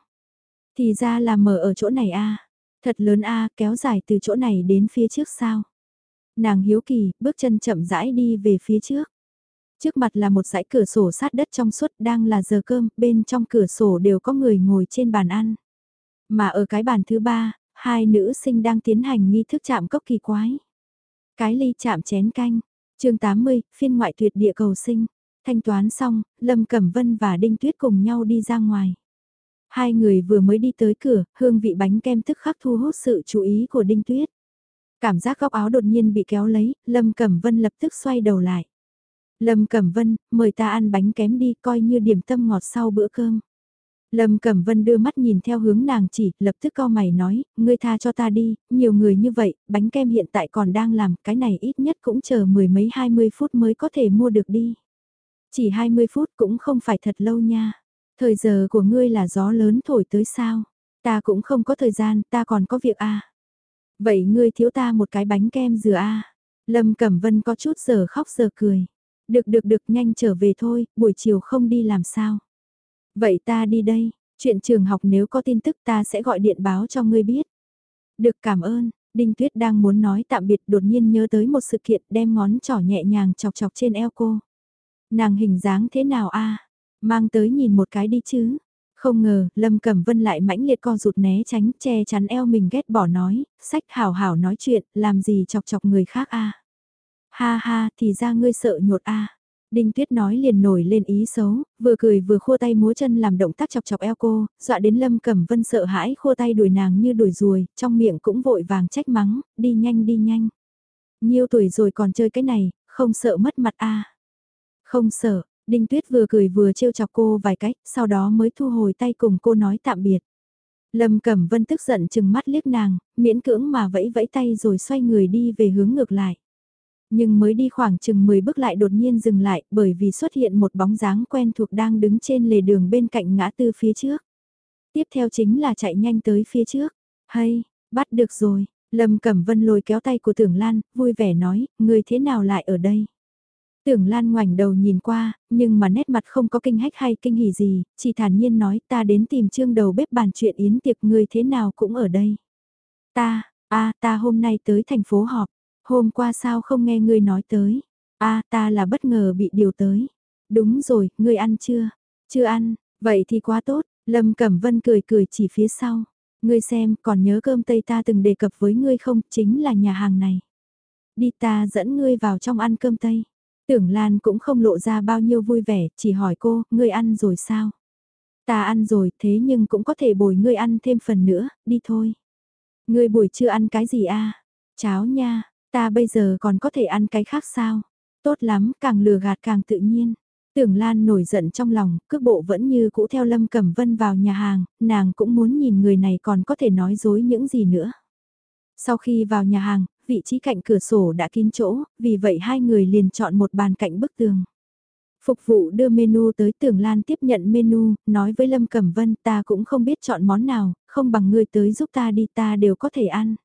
Thì ra là mở ở chỗ này a Thật lớn a kéo dài từ chỗ này đến phía trước sao. Nàng hiếu kỳ, bước chân chậm rãi đi về phía trước. Trước mặt là một dãy cửa sổ sát đất trong suốt đang là giờ cơm, bên trong cửa sổ đều có người ngồi trên bàn ăn. Mà ở cái bàn thứ ba, hai nữ sinh đang tiến hành nghi thức chạm cốc kỳ quái. Cái ly chạm chén canh, chương 80, phiên ngoại tuyệt địa cầu sinh. Thanh toán xong, Lâm Cẩm Vân và Đinh Tuyết cùng nhau đi ra ngoài. Hai người vừa mới đi tới cửa, hương vị bánh kem tức khắc thu hút sự chú ý của Đinh Tuyết. Cảm giác góc áo đột nhiên bị kéo lấy, Lâm Cẩm Vân lập tức xoay đầu lại. Lâm Cẩm Vân, mời ta ăn bánh kém đi coi như điểm tâm ngọt sau bữa cơm. Lâm Cẩm Vân đưa mắt nhìn theo hướng nàng chỉ, lập tức co mày nói, ngươi tha cho ta đi, nhiều người như vậy, bánh kem hiện tại còn đang làm, cái này ít nhất cũng chờ mười mấy hai mươi phút mới có thể mua được đi. Chỉ hai mươi phút cũng không phải thật lâu nha. Thời giờ của ngươi là gió lớn thổi tới sao? Ta cũng không có thời gian, ta còn có việc à. Vậy ngươi thiếu ta một cái bánh kem dừa à. Lâm Cẩm Vân có chút giờ khóc giờ cười. Được được được nhanh trở về thôi, buổi chiều không đi làm sao. Vậy ta đi đây, chuyện trường học nếu có tin tức ta sẽ gọi điện báo cho ngươi biết. Được cảm ơn, Đinh Tuyết đang muốn nói tạm biệt đột nhiên nhớ tới một sự kiện đem ngón trỏ nhẹ nhàng chọc chọc trên eo cô. Nàng hình dáng thế nào a Mang tới nhìn một cái đi chứ. Không ngờ, Lâm Cẩm Vân lại mãnh liệt co rụt né tránh, che chắn eo mình ghét bỏ nói, sách hảo hảo nói chuyện, làm gì chọc chọc người khác a? Ha ha, thì ra ngươi sợ nhột a. Đinh Tuyết nói liền nổi lên ý xấu, vừa cười vừa khua tay múa chân làm động tác chọc chọc eo cô, dọa đến Lâm Cẩm Vân sợ hãi khua tay đuổi nàng như đuổi ruồi, trong miệng cũng vội vàng trách mắng, đi nhanh đi nhanh. Nhiêu tuổi rồi còn chơi cái này, không sợ mất mặt a? Không sợ, Đinh Tuyết vừa cười vừa trêu chọc cô vài cách, sau đó mới thu hồi tay cùng cô nói tạm biệt. Lâm Cẩm Vân tức giận chừng mắt liếc nàng, miễn cưỡng mà vẫy vẫy tay rồi xoay người đi về hướng ngược lại. Nhưng mới đi khoảng chừng 10 bước lại đột nhiên dừng lại bởi vì xuất hiện một bóng dáng quen thuộc đang đứng trên lề đường bên cạnh ngã tư phía trước. Tiếp theo chính là chạy nhanh tới phía trước. Hay, bắt được rồi, Lâm Cẩm Vân lôi kéo tay của Tưởng Lan, vui vẻ nói, người thế nào lại ở đây? Tưởng Lan ngoảnh đầu nhìn qua, nhưng mà nét mặt không có kinh hách hay kinh hỉ gì, chỉ thản nhiên nói ta đến tìm trương đầu bếp bàn chuyện yến tiệc người thế nào cũng ở đây. Ta, a ta hôm nay tới thành phố họp, hôm qua sao không nghe ngươi nói tới. a ta là bất ngờ bị điều tới. Đúng rồi, ngươi ăn chưa? Chưa ăn, vậy thì quá tốt, Lâm Cẩm Vân cười cười chỉ phía sau. Ngươi xem, còn nhớ cơm tây ta từng đề cập với ngươi không, chính là nhà hàng này. Đi ta dẫn ngươi vào trong ăn cơm tây. Tưởng Lan cũng không lộ ra bao nhiêu vui vẻ, chỉ hỏi cô, ngươi ăn rồi sao? Ta ăn rồi, thế nhưng cũng có thể bồi ngươi ăn thêm phần nữa, đi thôi. Ngươi buổi trưa ăn cái gì a? Cháo nha, ta bây giờ còn có thể ăn cái khác sao? Tốt lắm, càng lừa gạt càng tự nhiên. Tưởng Lan nổi giận trong lòng, cước bộ vẫn như cũ theo Lâm Cẩm Vân vào nhà hàng, nàng cũng muốn nhìn người này còn có thể nói dối những gì nữa. Sau khi vào nhà hàng, vị trí cạnh cửa sổ đã kín chỗ, vì vậy hai người liền chọn một bàn cạnh bức tường. Phục vụ đưa menu tới Tưởng Lan tiếp nhận menu, nói với Lâm Cẩm Vân ta cũng không biết chọn món nào, không bằng người tới giúp ta đi ta đều có thể ăn.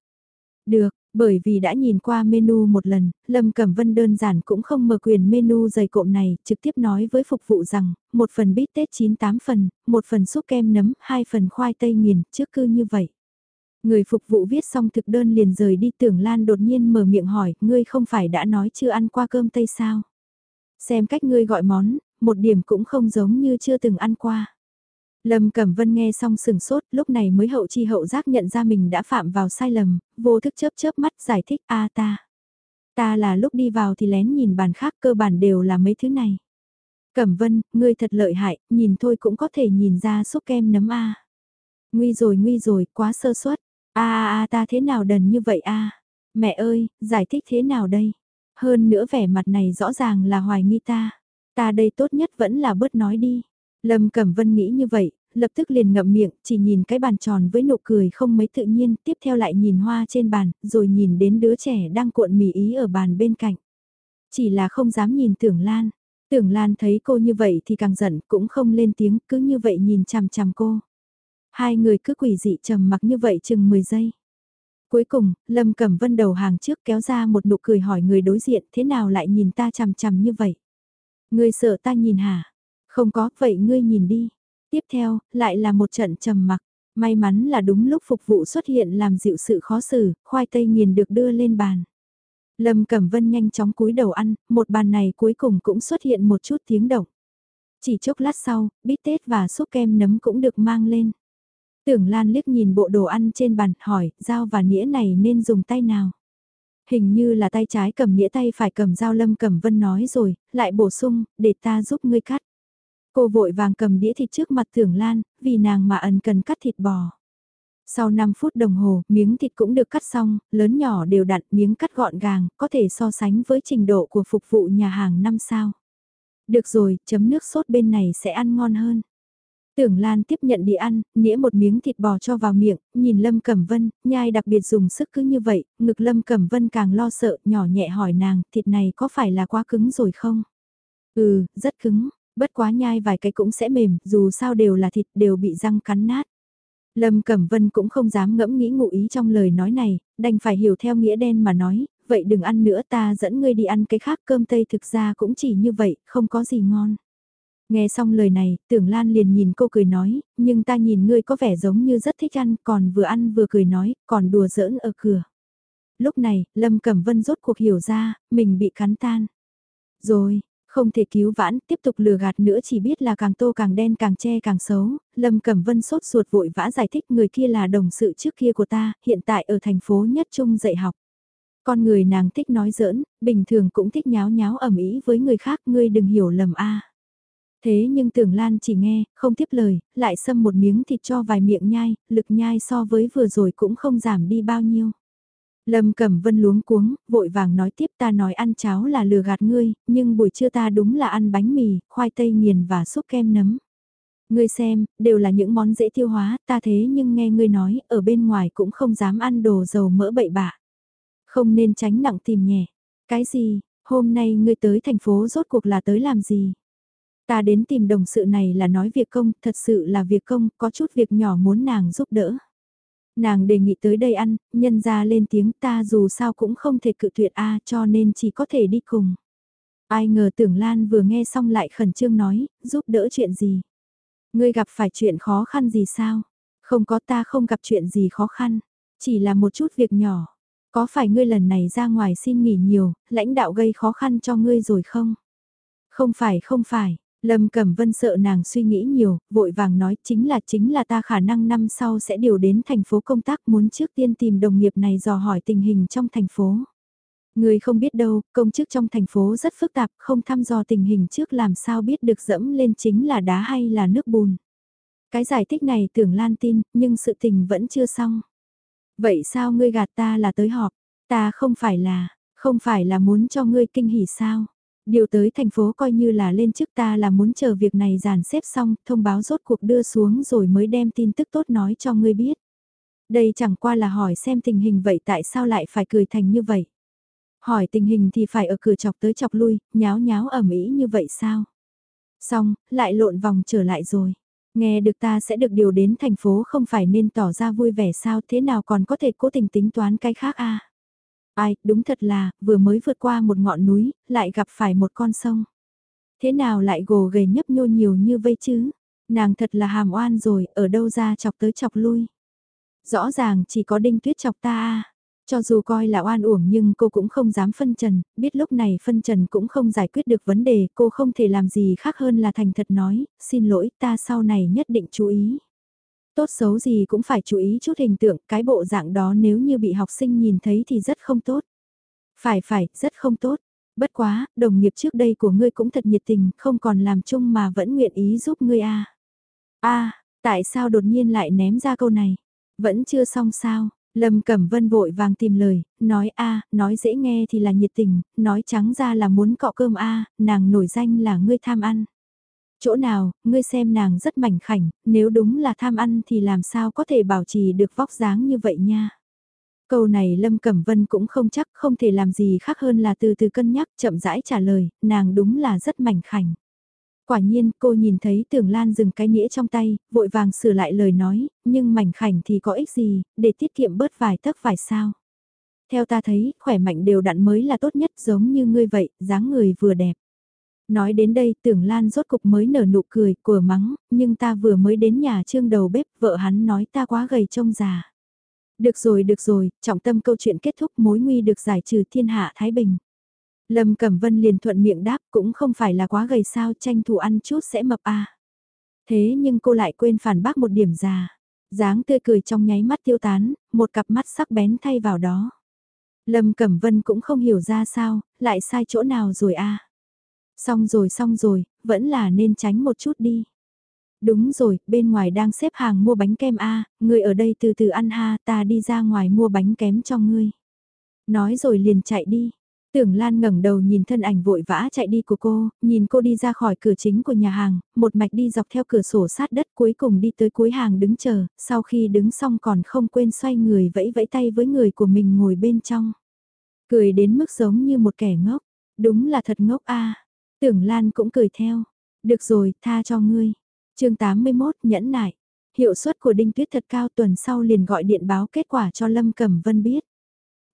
Được, bởi vì đã nhìn qua menu một lần, Lâm Cẩm Vân đơn giản cũng không mở quyền menu dày cộm này, trực tiếp nói với phục vụ rằng, một phần bít tết 98 phần, một phần súp kem nấm, hai phần khoai tây nghiền, trước cư như vậy. Người phục vụ viết xong thực đơn liền rời đi tưởng Lan đột nhiên mở miệng hỏi, ngươi không phải đã nói chưa ăn qua cơm tây sao? Xem cách ngươi gọi món, một điểm cũng không giống như chưa từng ăn qua. Lâm Cẩm Vân nghe xong sừng sốt, lúc này mới hậu chi hậu giác nhận ra mình đã phạm vào sai lầm, vô thức chớp chớp mắt giải thích a ta. Ta là lúc đi vào thì lén nhìn bàn khác cơ bản đều là mấy thứ này. Cẩm Vân, ngươi thật lợi hại, nhìn thôi cũng có thể nhìn ra xúc kem nấm a. Nguy rồi nguy rồi, quá sơ suất a a ta thế nào đần như vậy a Mẹ ơi, giải thích thế nào đây? Hơn nữa vẻ mặt này rõ ràng là hoài nghi ta. Ta đây tốt nhất vẫn là bớt nói đi. Lâm Cẩm Vân nghĩ như vậy, lập tức liền ngậm miệng, chỉ nhìn cái bàn tròn với nụ cười không mấy tự nhiên, tiếp theo lại nhìn hoa trên bàn, rồi nhìn đến đứa trẻ đang cuộn mì ý ở bàn bên cạnh. Chỉ là không dám nhìn tưởng Lan. Tưởng Lan thấy cô như vậy thì càng giận cũng không lên tiếng cứ như vậy nhìn chằm chằm cô. Hai người cứ quỷ dị trầm mặc như vậy chừng 10 giây. Cuối cùng, Lâm Cẩm Vân đầu hàng trước kéo ra một nụ cười hỏi người đối diện thế nào lại nhìn ta chằm chằm như vậy. Ngươi sợ ta nhìn hả? Không có, vậy ngươi nhìn đi. Tiếp theo, lại là một trận trầm mặc. May mắn là đúng lúc phục vụ xuất hiện làm dịu sự khó xử, khoai tây nghiền được đưa lên bàn. Lâm Cẩm Vân nhanh chóng cúi đầu ăn, một bàn này cuối cùng cũng xuất hiện một chút tiếng động. Chỉ chốc lát sau, bít tết và súp kem nấm cũng được mang lên. Tưởng Lan liếc nhìn bộ đồ ăn trên bàn, hỏi, dao và nĩa này nên dùng tay nào? Hình như là tay trái cầm nĩa tay phải cầm dao Lâm Cẩm Vân nói rồi, lại bổ sung, để ta giúp ngươi cắt. Cô vội vàng cầm đĩa thịt trước mặt Tưởng Lan, vì nàng mà ẩn cần cắt thịt bò. Sau 5 phút đồng hồ, miếng thịt cũng được cắt xong, lớn nhỏ đều đặn, miếng cắt gọn gàng, có thể so sánh với trình độ của phục vụ nhà hàng 5 sao. Được rồi, chấm nước sốt bên này sẽ ăn ngon hơn. Tưởng Lan tiếp nhận đi ăn, nghĩa một miếng thịt bò cho vào miệng, nhìn Lâm Cẩm Vân, nhai đặc biệt dùng sức cứ như vậy, ngực Lâm Cẩm Vân càng lo sợ, nhỏ nhẹ hỏi nàng, thịt này có phải là quá cứng rồi không? Ừ, rất cứng, bất quá nhai vài cái cũng sẽ mềm, dù sao đều là thịt đều bị răng cắn nát. Lâm Cẩm Vân cũng không dám ngẫm nghĩ ngụ ý trong lời nói này, đành phải hiểu theo nghĩa đen mà nói, vậy đừng ăn nữa ta dẫn ngươi đi ăn cái khác cơm tây thực ra cũng chỉ như vậy, không có gì ngon. Nghe xong lời này, tưởng Lan liền nhìn cô cười nói, nhưng ta nhìn ngươi có vẻ giống như rất thích ăn, còn vừa ăn vừa cười nói, còn đùa giỡn ở cửa. Lúc này, Lâm Cẩm Vân rốt cuộc hiểu ra, mình bị cắn tan. Rồi, không thể cứu vãn, tiếp tục lừa gạt nữa chỉ biết là càng tô càng đen càng che càng xấu, Lâm Cẩm Vân sốt ruột vội vã giải thích người kia là đồng sự trước kia của ta, hiện tại ở thành phố Nhất Trung dạy học. Con người nàng thích nói giỡn, bình thường cũng thích nháo nháo ẩm ý với người khác, ngươi đừng hiểu lầm a. Thế nhưng tưởng Lan chỉ nghe, không tiếp lời, lại xâm một miếng thịt cho vài miệng nhai, lực nhai so với vừa rồi cũng không giảm đi bao nhiêu. Lâm Cẩm Vân luống cuống, vội vàng nói tiếp ta nói ăn cháo là lừa gạt ngươi, nhưng buổi trưa ta đúng là ăn bánh mì, khoai tây nghiền và súp kem nấm. Ngươi xem, đều là những món dễ tiêu hóa, ta thế nhưng nghe ngươi nói, ở bên ngoài cũng không dám ăn đồ dầu mỡ bậy bạ. Không nên tránh nặng tìm nhẹ. Cái gì, hôm nay ngươi tới thành phố rốt cuộc là tới làm gì? Ta đến tìm đồng sự này là nói việc công, thật sự là việc công, có chút việc nhỏ muốn nàng giúp đỡ. Nàng đề nghị tới đây ăn, nhân ra lên tiếng ta dù sao cũng không thể cự tuyệt a cho nên chỉ có thể đi cùng. Ai ngờ tưởng Lan vừa nghe xong lại khẩn trương nói, giúp đỡ chuyện gì. Ngươi gặp phải chuyện khó khăn gì sao? Không có ta không gặp chuyện gì khó khăn, chỉ là một chút việc nhỏ. Có phải ngươi lần này ra ngoài xin nghỉ nhiều, lãnh đạo gây khó khăn cho ngươi rồi không? Không phải không phải, Lâm Cẩm Vân sợ nàng suy nghĩ nhiều, vội vàng nói chính là chính là ta khả năng năm sau sẽ điều đến thành phố công tác muốn trước tiên tìm đồng nghiệp này dò hỏi tình hình trong thành phố. Người không biết đâu, công chức trong thành phố rất phức tạp, không thăm dò tình hình trước làm sao biết được dẫm lên chính là đá hay là nước bùn. Cái giải thích này tưởng lan tin, nhưng sự tình vẫn chưa xong. Vậy sao ngươi gạt ta là tới họp? Ta không phải là, không phải là muốn cho ngươi kinh hỉ sao? Điều tới thành phố coi như là lên trước ta là muốn chờ việc này dàn xếp xong, thông báo rốt cuộc đưa xuống rồi mới đem tin tức tốt nói cho ngươi biết. Đây chẳng qua là hỏi xem tình hình vậy tại sao lại phải cười thành như vậy. Hỏi tình hình thì phải ở cửa chọc tới chọc lui, nháo nháo ẩm ý như vậy sao? Xong, lại lộn vòng trở lại rồi. Nghe được ta sẽ được điều đến thành phố không phải nên tỏ ra vui vẻ sao thế nào còn có thể cố tình tính toán cái khác a Ai, đúng thật là, vừa mới vượt qua một ngọn núi, lại gặp phải một con sông. Thế nào lại gồ ghề nhấp nhô nhiều như vây chứ? Nàng thật là hàm oan rồi, ở đâu ra chọc tới chọc lui. Rõ ràng chỉ có đinh tuyết chọc ta à. Cho dù coi là oan uổng nhưng cô cũng không dám phân trần, biết lúc này phân trần cũng không giải quyết được vấn đề, cô không thể làm gì khác hơn là thành thật nói, xin lỗi ta sau này nhất định chú ý. Tốt xấu gì cũng phải chú ý chút hình tượng, cái bộ dạng đó nếu như bị học sinh nhìn thấy thì rất không tốt. Phải phải, rất không tốt. Bất quá, đồng nghiệp trước đây của ngươi cũng thật nhiệt tình, không còn làm chung mà vẫn nguyện ý giúp ngươi a. À. A, tại sao đột nhiên lại ném ra câu này? Vẫn chưa xong sao? Lâm Cẩm Vân vội vàng tìm lời, nói a, nói dễ nghe thì là nhiệt tình, nói trắng ra là muốn cọ cơm a, nàng nổi danh là ngươi tham ăn. Chỗ nào, ngươi xem nàng rất mảnh khảnh, nếu đúng là tham ăn thì làm sao có thể bảo trì được vóc dáng như vậy nha. Câu này Lâm Cẩm Vân cũng không chắc không thể làm gì khác hơn là từ từ cân nhắc chậm rãi trả lời, nàng đúng là rất mảnh khảnh. Quả nhiên cô nhìn thấy tưởng lan dừng cái nĩa trong tay, vội vàng sửa lại lời nói, nhưng mảnh khảnh thì có ích gì, để tiết kiệm bớt vài tấc vài sao. Theo ta thấy, khỏe mạnh đều đặn mới là tốt nhất giống như ngươi vậy, dáng người vừa đẹp. Nói đến đây tưởng Lan rốt cục mới nở nụ cười, của mắng, nhưng ta vừa mới đến nhà trương đầu bếp, vợ hắn nói ta quá gầy trông già. Được rồi được rồi, trọng tâm câu chuyện kết thúc mối nguy được giải trừ thiên hạ Thái Bình. Lâm Cẩm Vân liền thuận miệng đáp cũng không phải là quá gầy sao tranh thủ ăn chút sẽ mập à. Thế nhưng cô lại quên phản bác một điểm già. dáng tươi cười trong nháy mắt tiêu tán, một cặp mắt sắc bén thay vào đó. Lâm Cẩm Vân cũng không hiểu ra sao, lại sai chỗ nào rồi à. Xong rồi xong rồi, vẫn là nên tránh một chút đi. Đúng rồi, bên ngoài đang xếp hàng mua bánh kem A, người ở đây từ từ ăn ha, ta đi ra ngoài mua bánh kém cho ngươi. Nói rồi liền chạy đi. Tưởng Lan ngẩng đầu nhìn thân ảnh vội vã chạy đi của cô, nhìn cô đi ra khỏi cửa chính của nhà hàng, một mạch đi dọc theo cửa sổ sát đất cuối cùng đi tới cuối hàng đứng chờ, sau khi đứng xong còn không quên xoay người vẫy vẫy tay với người của mình ngồi bên trong. Cười đến mức giống như một kẻ ngốc, đúng là thật ngốc a Tưởng Lan cũng cười theo, được rồi, tha cho ngươi chương 81 nhẫn nại. Hiệu suất của Đinh Tuyết thật cao tuần sau liền gọi điện báo kết quả cho Lâm Cẩm Vân biết.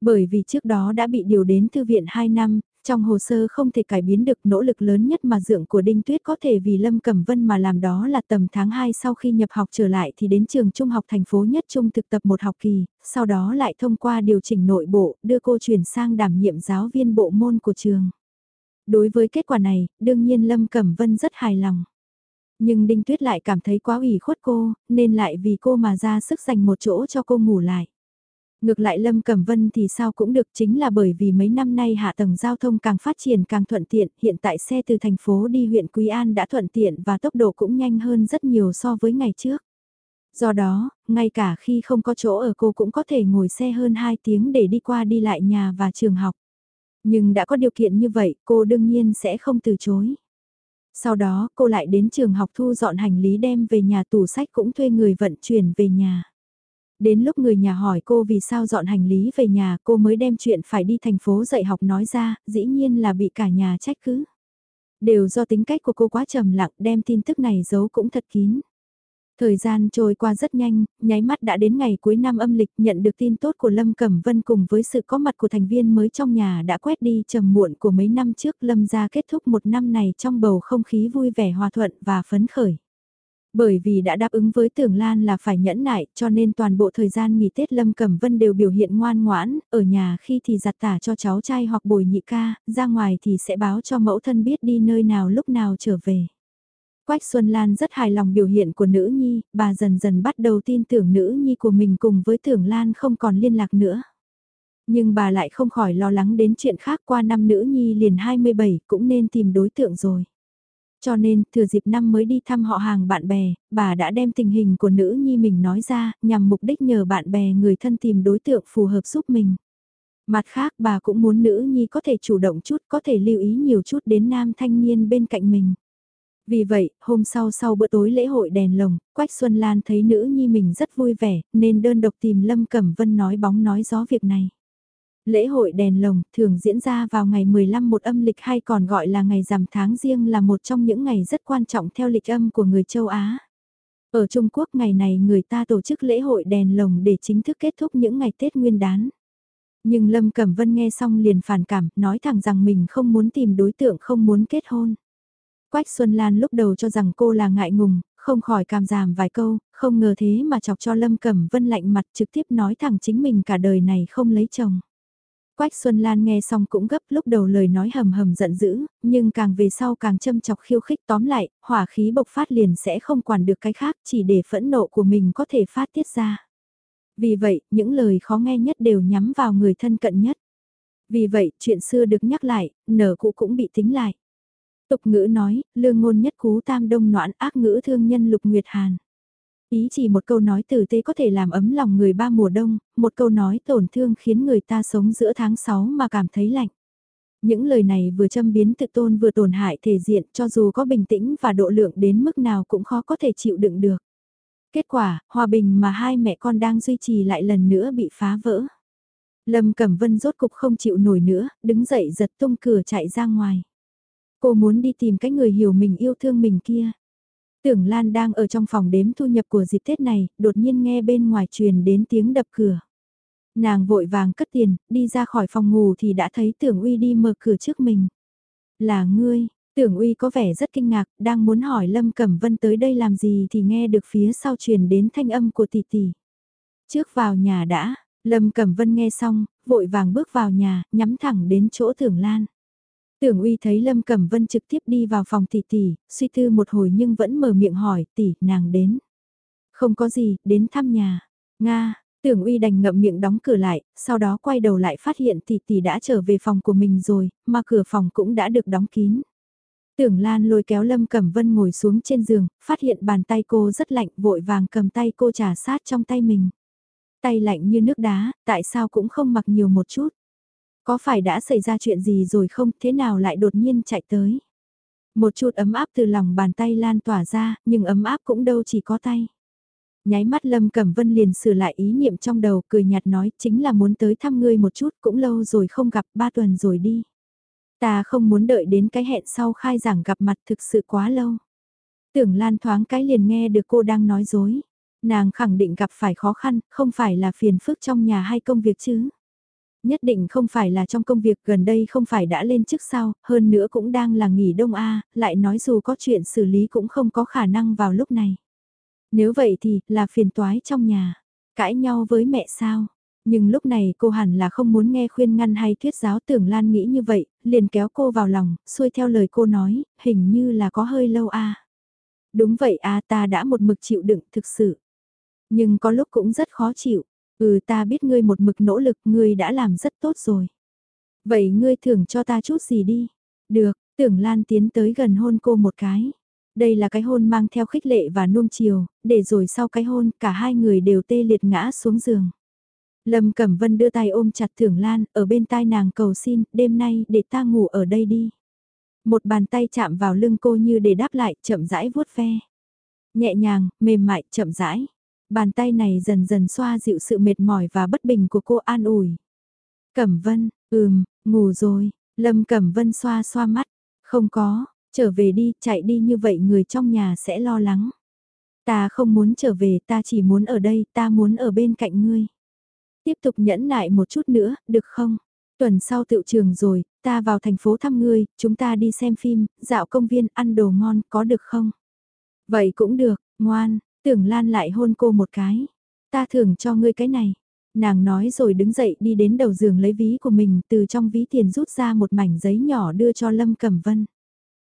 Bởi vì trước đó đã bị điều đến thư viện 2 năm, trong hồ sơ không thể cải biến được nỗ lực lớn nhất mà dưỡng của Đinh Tuyết có thể vì Lâm Cẩm Vân mà làm đó là tầm tháng 2 sau khi nhập học trở lại thì đến trường trung học thành phố nhất trung thực tập một học kỳ, sau đó lại thông qua điều chỉnh nội bộ đưa cô chuyển sang đảm nhiệm giáo viên bộ môn của trường. Đối với kết quả này, đương nhiên Lâm Cẩm Vân rất hài lòng. Nhưng Đinh Tuyết lại cảm thấy quá ủy khuất cô, nên lại vì cô mà ra sức dành một chỗ cho cô ngủ lại. Ngược lại Lâm Cẩm Vân thì sao cũng được chính là bởi vì mấy năm nay hạ tầng giao thông càng phát triển càng thuận tiện, hiện tại xe từ thành phố đi huyện Quý An đã thuận tiện và tốc độ cũng nhanh hơn rất nhiều so với ngày trước. Do đó, ngay cả khi không có chỗ ở cô cũng có thể ngồi xe hơn 2 tiếng để đi qua đi lại nhà và trường học. Nhưng đã có điều kiện như vậy, cô đương nhiên sẽ không từ chối. Sau đó cô lại đến trường học thu dọn hành lý đem về nhà tủ sách cũng thuê người vận chuyển về nhà. Đến lúc người nhà hỏi cô vì sao dọn hành lý về nhà cô mới đem chuyện phải đi thành phố dạy học nói ra, dĩ nhiên là bị cả nhà trách cứ. Đều do tính cách của cô quá trầm lặng đem tin tức này giấu cũng thật kín. Thời gian trôi qua rất nhanh, nháy mắt đã đến ngày cuối năm âm lịch nhận được tin tốt của Lâm Cẩm Vân cùng với sự có mặt của thành viên mới trong nhà đã quét đi trầm muộn của mấy năm trước Lâm ra kết thúc một năm này trong bầu không khí vui vẻ hòa thuận và phấn khởi. Bởi vì đã đáp ứng với Tưởng Lan là phải nhẫn nại cho nên toàn bộ thời gian nghỉ Tết Lâm Cẩm Vân đều biểu hiện ngoan ngoãn, ở nhà khi thì giặt tả cho cháu trai hoặc bồi nhị ca, ra ngoài thì sẽ báo cho mẫu thân biết đi nơi nào lúc nào trở về. Quách Xuân Lan rất hài lòng biểu hiện của nữ nhi, bà dần dần bắt đầu tin tưởng nữ nhi của mình cùng với tưởng Lan không còn liên lạc nữa. Nhưng bà lại không khỏi lo lắng đến chuyện khác qua năm nữ nhi liền 27 cũng nên tìm đối tượng rồi. Cho nên, thừa dịp năm mới đi thăm họ hàng bạn bè, bà đã đem tình hình của nữ nhi mình nói ra, nhằm mục đích nhờ bạn bè người thân tìm đối tượng phù hợp giúp mình. Mặt khác bà cũng muốn nữ nhi có thể chủ động chút, có thể lưu ý nhiều chút đến nam thanh niên bên cạnh mình. Vì vậy, hôm sau sau bữa tối lễ hội đèn lồng, Quách Xuân Lan thấy nữ nhi mình rất vui vẻ, nên đơn độc tìm Lâm Cẩm Vân nói bóng nói gió việc này. Lễ hội đèn lồng thường diễn ra vào ngày 15 một âm lịch hay còn gọi là ngày rằm tháng riêng là một trong những ngày rất quan trọng theo lịch âm của người châu Á. Ở Trung Quốc ngày này người ta tổ chức lễ hội đèn lồng để chính thức kết thúc những ngày Tết Nguyên đán. Nhưng Lâm Cẩm Vân nghe xong liền phản cảm, nói thẳng rằng mình không muốn tìm đối tượng không muốn kết hôn. Quách Xuân Lan lúc đầu cho rằng cô là ngại ngùng, không khỏi cảm giảm vài câu, không ngờ thế mà chọc cho Lâm Cẩm Vân lạnh mặt trực tiếp nói thẳng chính mình cả đời này không lấy chồng. Quách Xuân Lan nghe xong cũng gấp lúc đầu lời nói hầm hầm giận dữ, nhưng càng về sau càng châm chọc khiêu khích tóm lại, hỏa khí bộc phát liền sẽ không quản được cái khác chỉ để phẫn nộ của mình có thể phát tiết ra. Vì vậy, những lời khó nghe nhất đều nhắm vào người thân cận nhất. Vì vậy, chuyện xưa được nhắc lại, nở cũ cũng bị tính lại. Tục ngữ nói, lương ngôn nhất cú tam đông noãn ác ngữ thương nhân lục nguyệt hàn. Ý chỉ một câu nói tử tế có thể làm ấm lòng người ba mùa đông, một câu nói tổn thương khiến người ta sống giữa tháng 6 mà cảm thấy lạnh. Những lời này vừa châm biến tự tôn vừa tổn hại thể diện cho dù có bình tĩnh và độ lượng đến mức nào cũng khó có thể chịu đựng được. Kết quả, hòa bình mà hai mẹ con đang duy trì lại lần nữa bị phá vỡ. Lâm Cẩm Vân rốt cục không chịu nổi nữa, đứng dậy giật tung cửa chạy ra ngoài. Cô muốn đi tìm cái người hiểu mình yêu thương mình kia. Tưởng Lan đang ở trong phòng đếm thu nhập của dịp Tết này, đột nhiên nghe bên ngoài truyền đến tiếng đập cửa. Nàng vội vàng cất tiền, đi ra khỏi phòng ngủ thì đã thấy Tưởng Uy đi mở cửa trước mình. Là ngươi, Tưởng Uy có vẻ rất kinh ngạc, đang muốn hỏi Lâm Cẩm Vân tới đây làm gì thì nghe được phía sau truyền đến thanh âm của tỷ tỷ. Trước vào nhà đã, Lâm Cẩm Vân nghe xong, vội vàng bước vào nhà, nhắm thẳng đến chỗ Tưởng Lan. Tưởng Uy thấy Lâm Cẩm Vân trực tiếp đi vào phòng tỷ tỷ, suy tư một hồi nhưng vẫn mở miệng hỏi tỷ, nàng đến. Không có gì, đến thăm nhà. Nga, Tưởng Uy đành ngậm miệng đóng cửa lại, sau đó quay đầu lại phát hiện tỷ tỷ đã trở về phòng của mình rồi, mà cửa phòng cũng đã được đóng kín. Tưởng Lan lôi kéo Lâm Cẩm Vân ngồi xuống trên giường, phát hiện bàn tay cô rất lạnh, vội vàng cầm tay cô trà sát trong tay mình. Tay lạnh như nước đá, tại sao cũng không mặc nhiều một chút. Có phải đã xảy ra chuyện gì rồi không, thế nào lại đột nhiên chạy tới. Một chút ấm áp từ lòng bàn tay lan tỏa ra, nhưng ấm áp cũng đâu chỉ có tay. Nháy mắt Lâm Cẩm Vân liền sửa lại ý niệm trong đầu, cười nhạt nói, chính là muốn tới thăm ngươi một chút, cũng lâu rồi không gặp, ba tuần rồi đi. Ta không muốn đợi đến cái hẹn sau khai giảng gặp mặt thực sự quá lâu. Tưởng Lan thoáng cái liền nghe được cô đang nói dối. Nàng khẳng định gặp phải khó khăn, không phải là phiền phức trong nhà hay công việc chứ. Nhất định không phải là trong công việc gần đây không phải đã lên chức sau hơn nữa cũng đang là nghỉ đông A, lại nói dù có chuyện xử lý cũng không có khả năng vào lúc này. Nếu vậy thì, là phiền toái trong nhà. Cãi nhau với mẹ sao? Nhưng lúc này cô hẳn là không muốn nghe khuyên ngăn hay thuyết giáo tưởng Lan nghĩ như vậy, liền kéo cô vào lòng, xuôi theo lời cô nói, hình như là có hơi lâu a Đúng vậy a ta đã một mực chịu đựng thực sự. Nhưng có lúc cũng rất khó chịu. Ừ ta biết ngươi một mực nỗ lực, ngươi đã làm rất tốt rồi. Vậy ngươi thưởng cho ta chút gì đi. Được, tưởng Lan tiến tới gần hôn cô một cái. Đây là cái hôn mang theo khích lệ và nuông chiều, để rồi sau cái hôn cả hai người đều tê liệt ngã xuống giường. Lâm Cẩm Vân đưa tay ôm chặt Thưởng Lan, ở bên tai nàng cầu xin, đêm nay để ta ngủ ở đây đi. Một bàn tay chạm vào lưng cô như để đáp lại, chậm rãi vuốt ve. Nhẹ nhàng, mềm mại, chậm rãi. Bàn tay này dần dần xoa dịu sự mệt mỏi và bất bình của cô an ủi. Cẩm Vân, ừm, ngủ rồi, Lâm Cẩm Vân xoa xoa mắt. Không có, trở về đi, chạy đi như vậy người trong nhà sẽ lo lắng. Ta không muốn trở về, ta chỉ muốn ở đây, ta muốn ở bên cạnh ngươi. Tiếp tục nhẫn nại một chút nữa, được không? Tuần sau tựu trường rồi, ta vào thành phố thăm ngươi, chúng ta đi xem phim, dạo công viên, ăn đồ ngon, có được không? Vậy cũng được, ngoan, tưởng lan lại hôn cô một cái. Ta thưởng cho ngươi cái này. Nàng nói rồi đứng dậy đi đến đầu giường lấy ví của mình từ trong ví tiền rút ra một mảnh giấy nhỏ đưa cho Lâm Cẩm Vân.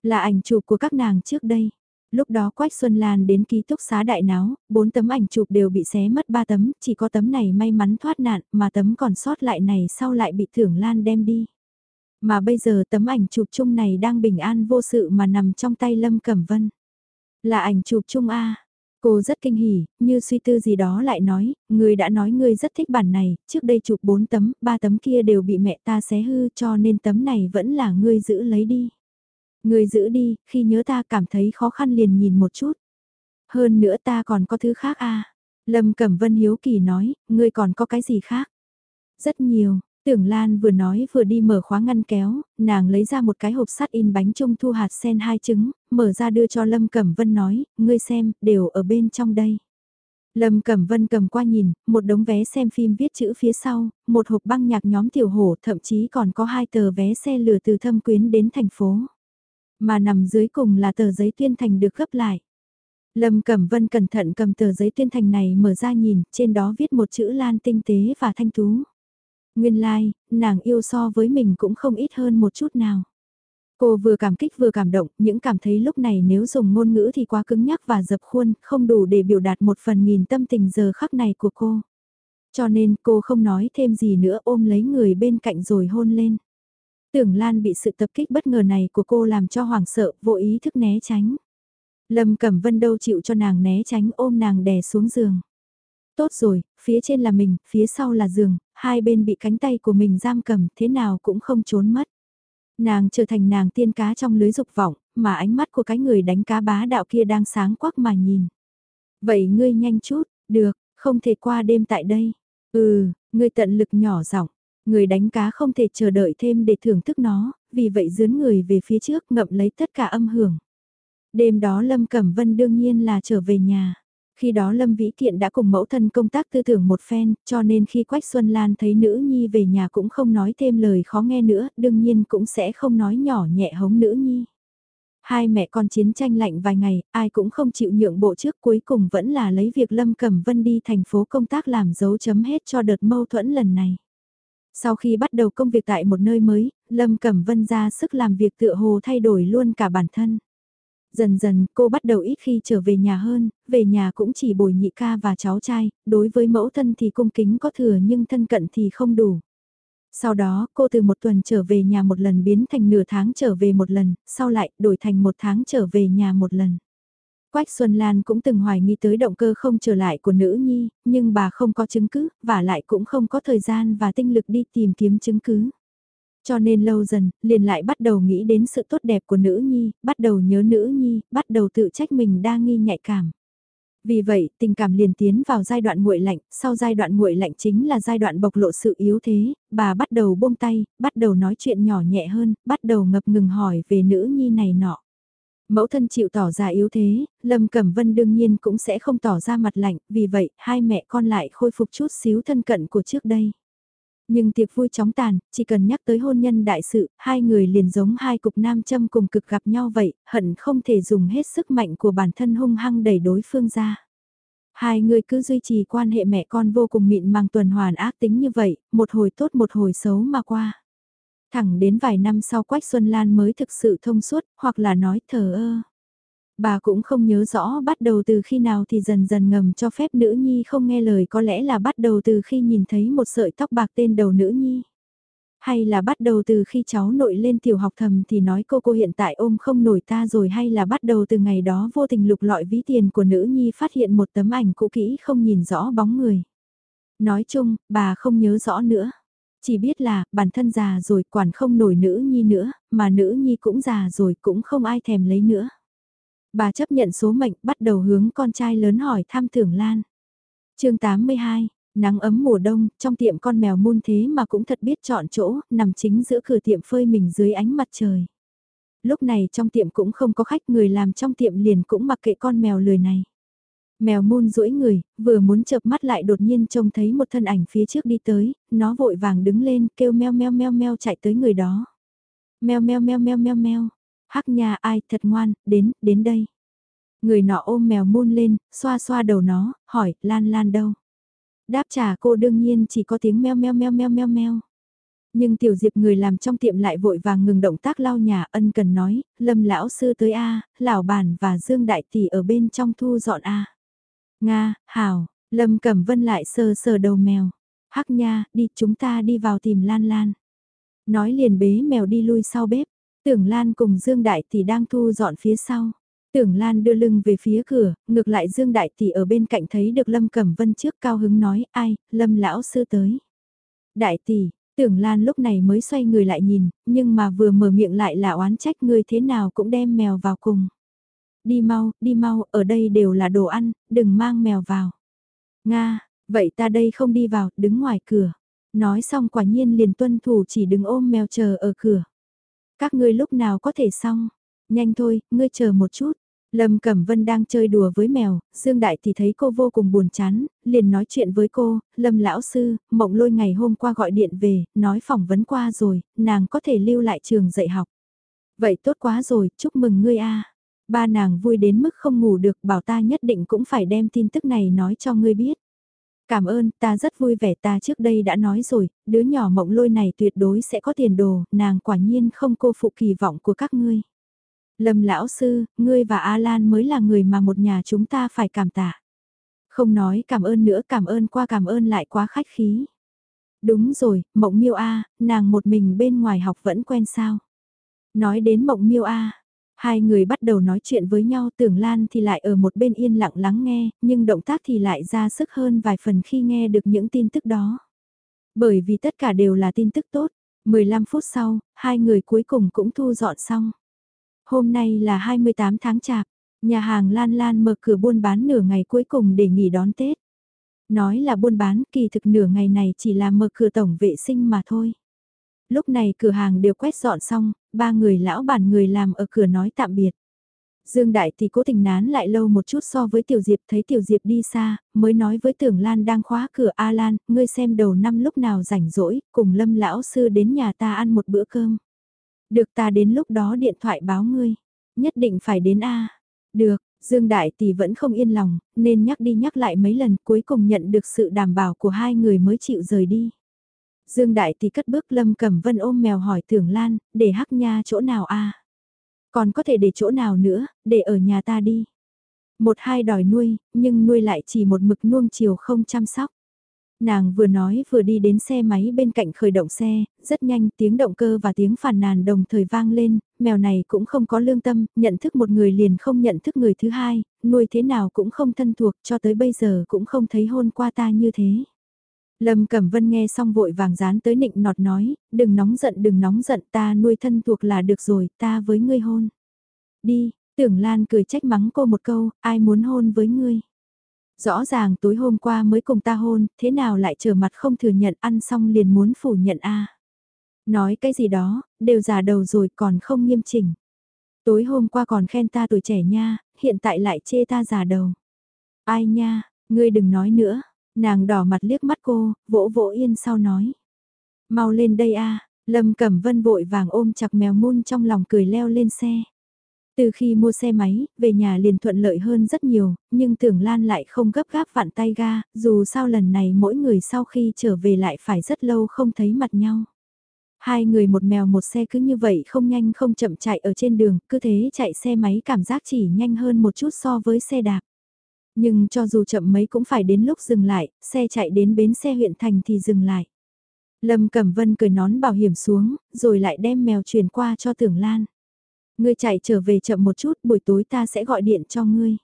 Là ảnh chụp của các nàng trước đây. Lúc đó Quách Xuân Lan đến ký túc xá đại náo, bốn tấm ảnh chụp đều bị xé mất ba tấm, chỉ có tấm này may mắn thoát nạn, mà tấm còn sót lại này sau lại bị Thưởng Lan đem đi. Mà bây giờ tấm ảnh chụp chung này đang bình an vô sự mà nằm trong tay Lâm Cẩm Vân. Là ảnh chụp chung A. Cô rất kinh hỉ, như suy tư gì đó lại nói, người đã nói người rất thích bản này, trước đây chụp bốn tấm, ba tấm kia đều bị mẹ ta xé hư cho nên tấm này vẫn là ngươi giữ lấy đi. Người giữ đi, khi nhớ ta cảm thấy khó khăn liền nhìn một chút. Hơn nữa ta còn có thứ khác à. Lâm Cẩm Vân hiếu kỳ nói, ngươi còn có cái gì khác? Rất nhiều, Tưởng Lan vừa nói vừa đi mở khóa ngăn kéo, nàng lấy ra một cái hộp sắt in bánh trung thu hạt sen hai trứng, mở ra đưa cho Lâm Cẩm Vân nói, ngươi xem, đều ở bên trong đây. Lâm Cẩm Vân cầm qua nhìn, một đống vé xem phim viết chữ phía sau, một hộp băng nhạc nhóm tiểu hổ, thậm chí còn có hai tờ vé xe lửa từ thâm quyến đến thành phố. Mà nằm dưới cùng là tờ giấy tuyên thành được gấp lại. Lâm Cẩm Vân cẩn thận cầm tờ giấy tuyên thành này mở ra nhìn, trên đó viết một chữ lan tinh tế và thanh tú. Nguyên lai, like, nàng yêu so với mình cũng không ít hơn một chút nào. Cô vừa cảm kích vừa cảm động, những cảm thấy lúc này nếu dùng ngôn ngữ thì quá cứng nhắc và dập khuôn, không đủ để biểu đạt một phần nghìn tâm tình giờ khắc này của cô. Cho nên cô không nói thêm gì nữa ôm lấy người bên cạnh rồi hôn lên. Tưởng Lan bị sự tập kích bất ngờ này của cô làm cho hoảng sợ, vô ý thức né tránh. Lâm Cẩm Vân đâu chịu cho nàng né tránh ôm nàng đè xuống giường. Tốt rồi, phía trên là mình, phía sau là giường, hai bên bị cánh tay của mình giam cầm, thế nào cũng không trốn mất. Nàng trở thành nàng tiên cá trong lưới dục vọng, mà ánh mắt của cái người đánh cá bá đạo kia đang sáng quắc mà nhìn. Vậy ngươi nhanh chút, được, không thể qua đêm tại đây. Ừ, ngươi tận lực nhỏ giọng, người đánh cá không thể chờ đợi thêm để thưởng thức nó, vì vậy dướn người về phía trước ngậm lấy tất cả âm hưởng. Đêm đó Lâm Cẩm Vân đương nhiên là trở về nhà. Khi đó Lâm Vĩ Kiện đã cùng mẫu thân công tác tư tưởng một phen, cho nên khi Quách Xuân Lan thấy nữ nhi về nhà cũng không nói thêm lời khó nghe nữa, đương nhiên cũng sẽ không nói nhỏ nhẹ hống nữ nhi. Hai mẹ con chiến tranh lạnh vài ngày, ai cũng không chịu nhượng bộ trước cuối cùng vẫn là lấy việc Lâm Cẩm Vân đi thành phố công tác làm dấu chấm hết cho đợt mâu thuẫn lần này. Sau khi bắt đầu công việc tại một nơi mới, Lâm Cẩm Vân ra sức làm việc tựa hồ thay đổi luôn cả bản thân. Dần dần cô bắt đầu ít khi trở về nhà hơn, về nhà cũng chỉ bồi nhị ca và cháu trai, đối với mẫu thân thì cung kính có thừa nhưng thân cận thì không đủ. Sau đó, cô từ một tuần trở về nhà một lần biến thành nửa tháng trở về một lần, sau lại đổi thành một tháng trở về nhà một lần. Quách Xuân Lan cũng từng hoài nghi tới động cơ không trở lại của nữ nhi, nhưng bà không có chứng cứ, và lại cũng không có thời gian và tinh lực đi tìm kiếm chứng cứ. Cho nên lâu dần, liền lại bắt đầu nghĩ đến sự tốt đẹp của nữ nhi, bắt đầu nhớ nữ nhi, bắt đầu tự trách mình đa nghi nhạy cảm. Vì vậy, tình cảm liền tiến vào giai đoạn nguội lạnh, sau giai đoạn nguội lạnh chính là giai đoạn bộc lộ sự yếu thế, bà bắt đầu buông tay, bắt đầu nói chuyện nhỏ nhẹ hơn, bắt đầu ngập ngừng hỏi về nữ nhi này nọ. Mẫu thân chịu tỏ ra yếu thế, Lâm Cẩm Vân đương nhiên cũng sẽ không tỏ ra mặt lạnh, vì vậy, hai mẹ con lại khôi phục chút xíu thân cận của trước đây. Nhưng tiệc vui chóng tàn, chỉ cần nhắc tới hôn nhân đại sự, hai người liền giống hai cục nam châm cùng cực gặp nhau vậy, hận không thể dùng hết sức mạnh của bản thân hung hăng đẩy đối phương ra. Hai người cứ duy trì quan hệ mẹ con vô cùng mịn màng tuần hoàn ác tính như vậy, một hồi tốt một hồi xấu mà qua. Thẳng đến vài năm sau Quách Xuân Lan mới thực sự thông suốt, hoặc là nói thờ ơ. Bà cũng không nhớ rõ bắt đầu từ khi nào thì dần dần ngầm cho phép nữ nhi không nghe lời có lẽ là bắt đầu từ khi nhìn thấy một sợi tóc bạc tên đầu nữ nhi. Hay là bắt đầu từ khi cháu nội lên tiểu học thầm thì nói cô cô hiện tại ôm không nổi ta rồi hay là bắt đầu từ ngày đó vô tình lục lọi ví tiền của nữ nhi phát hiện một tấm ảnh cũ kỹ không nhìn rõ bóng người. Nói chung, bà không nhớ rõ nữa. Chỉ biết là, bản thân già rồi quản không nổi nữ nhi nữa, mà nữ nhi cũng già rồi cũng không ai thèm lấy nữa. Bà chấp nhận số mệnh bắt đầu hướng con trai lớn hỏi thăm thưởng Lan. chương 82, nắng ấm mùa đông, trong tiệm con mèo muôn thế mà cũng thật biết chọn chỗ, nằm chính giữa cửa tiệm phơi mình dưới ánh mặt trời. Lúc này trong tiệm cũng không có khách người làm trong tiệm liền cũng mặc kệ con mèo lười này. Mèo muôn duỗi người, vừa muốn chợp mắt lại đột nhiên trông thấy một thân ảnh phía trước đi tới, nó vội vàng đứng lên kêu meo meo meo meo chạy tới người đó. Meo meo meo meo meo meo, hắc nha ai thật ngoan, đến, đến đây. Người nọ ôm mèo muôn lên, xoa xoa đầu nó, hỏi, Lan Lan đâu? Đáp trả cô đương nhiên chỉ có tiếng meo meo meo meo meo meo. Nhưng tiểu diệp người làm trong tiệm lại vội vàng ngừng động tác lau nhà ân cần nói, lâm lão sư tới A, lão bản và dương đại tỷ ở bên trong thu dọn A. Nga, hảo, lâm cẩm vân lại sờ sờ đầu mèo. Hắc nha, đi chúng ta đi vào tìm Lan Lan. Nói liền bế mèo đi lui sau bếp, tưởng Lan cùng Dương Đại Tỷ đang thu dọn phía sau. Tưởng Lan đưa lưng về phía cửa, ngược lại Dương Đại Tỷ ở bên cạnh thấy được Lâm Cẩm Vân trước cao hứng nói, ai, Lâm Lão Sư tới. Đại Tỷ, Tưởng Lan lúc này mới xoay người lại nhìn, nhưng mà vừa mở miệng lại là oán trách người thế nào cũng đem mèo vào cùng. Đi mau, đi mau, ở đây đều là đồ ăn, đừng mang mèo vào. Nga, vậy ta đây không đi vào, đứng ngoài cửa. Nói xong quả nhiên liền tuân thủ chỉ đứng ôm mèo chờ ở cửa. Các ngươi lúc nào có thể xong? Nhanh thôi, ngươi chờ một chút. Lâm Cẩm Vân đang chơi đùa với mèo, Dương Đại thì thấy cô vô cùng buồn chán, liền nói chuyện với cô, Lâm Lão Sư, mộng lôi ngày hôm qua gọi điện về, nói phỏng vấn qua rồi, nàng có thể lưu lại trường dạy học. Vậy tốt quá rồi, chúc mừng ngươi a. Ba nàng vui đến mức không ngủ được, bảo ta nhất định cũng phải đem tin tức này nói cho ngươi biết. Cảm ơn, ta rất vui vẻ ta trước đây đã nói rồi, đứa nhỏ mộng lôi này tuyệt đối sẽ có tiền đồ, nàng quả nhiên không cô phụ kỳ vọng của các ngươi. Lâm lão sư, ngươi và Alan mới là người mà một nhà chúng ta phải cảm tạ. Không nói cảm ơn nữa cảm ơn qua cảm ơn lại quá khách khí. Đúng rồi, mộng miêu A, nàng một mình bên ngoài học vẫn quen sao. Nói đến mộng miêu A, hai người bắt đầu nói chuyện với nhau tưởng Lan thì lại ở một bên yên lặng lắng nghe, nhưng động tác thì lại ra sức hơn vài phần khi nghe được những tin tức đó. Bởi vì tất cả đều là tin tức tốt, 15 phút sau, hai người cuối cùng cũng thu dọn xong. Hôm nay là 28 tháng chạp, nhà hàng Lan Lan mở cửa buôn bán nửa ngày cuối cùng để nghỉ đón Tết. Nói là buôn bán kỳ thực nửa ngày này chỉ là mở cửa tổng vệ sinh mà thôi. Lúc này cửa hàng đều quét dọn xong, ba người lão bản người làm ở cửa nói tạm biệt. Dương Đại thì cố tình nán lại lâu một chút so với Tiểu Diệp thấy Tiểu Diệp đi xa, mới nói với Tưởng Lan đang khóa cửa A Lan, ngươi xem đầu năm lúc nào rảnh rỗi, cùng Lâm Lão Sư đến nhà ta ăn một bữa cơm. Được ta đến lúc đó điện thoại báo ngươi, nhất định phải đến A. Được, Dương Đại Tỷ vẫn không yên lòng, nên nhắc đi nhắc lại mấy lần cuối cùng nhận được sự đảm bảo của hai người mới chịu rời đi. Dương Đại thì cất bước Lâm Cẩm Vân ôm mèo hỏi Tưởng Lan, để hắc nha chỗ nào a? Còn có thể để chỗ nào nữa, để ở nhà ta đi. Một hai đòi nuôi, nhưng nuôi lại chỉ một mực nuông chiều không chăm sóc. Nàng vừa nói vừa đi đến xe máy bên cạnh khởi động xe, rất nhanh tiếng động cơ và tiếng phàn nàn đồng thời vang lên, mèo này cũng không có lương tâm, nhận thức một người liền không nhận thức người thứ hai, nuôi thế nào cũng không thân thuộc cho tới bây giờ cũng không thấy hôn qua ta như thế. Lâm Cẩm Vân nghe xong vội vàng dán tới nịnh nọt nói, đừng nóng giận đừng nóng giận ta nuôi thân thuộc là được rồi, ta với ngươi hôn. Đi, tưởng Lan cười trách mắng cô một câu, ai muốn hôn với ngươi. Rõ ràng tối hôm qua mới cùng ta hôn, thế nào lại trở mặt không thừa nhận ăn xong liền muốn phủ nhận a Nói cái gì đó, đều già đầu rồi còn không nghiêm chỉnh. Tối hôm qua còn khen ta tuổi trẻ nha, hiện tại lại chê ta già đầu. Ai nha, ngươi đừng nói nữa. Nàng đỏ mặt liếc mắt cô, vỗ vỗ yên sau nói. Mau lên đây a Lâm Cẩm Vân vội vàng ôm chặt mèo mun trong lòng cười leo lên xe. Từ khi mua xe máy, về nhà liền thuận lợi hơn rất nhiều, nhưng tưởng Lan lại không gấp gáp vặn tay ga, dù sao lần này mỗi người sau khi trở về lại phải rất lâu không thấy mặt nhau. Hai người một mèo một xe cứ như vậy không nhanh không chậm chạy ở trên đường, cứ thế chạy xe máy cảm giác chỉ nhanh hơn một chút so với xe đạp. Nhưng cho dù chậm mấy cũng phải đến lúc dừng lại, xe chạy đến bến xe huyện thành thì dừng lại. Lâm Cẩm Vân cười nón bảo hiểm xuống, rồi lại đem mèo truyền qua cho Tưởng Lan. Ngươi chạy trở về chậm một chút, buổi tối ta sẽ gọi điện cho ngươi.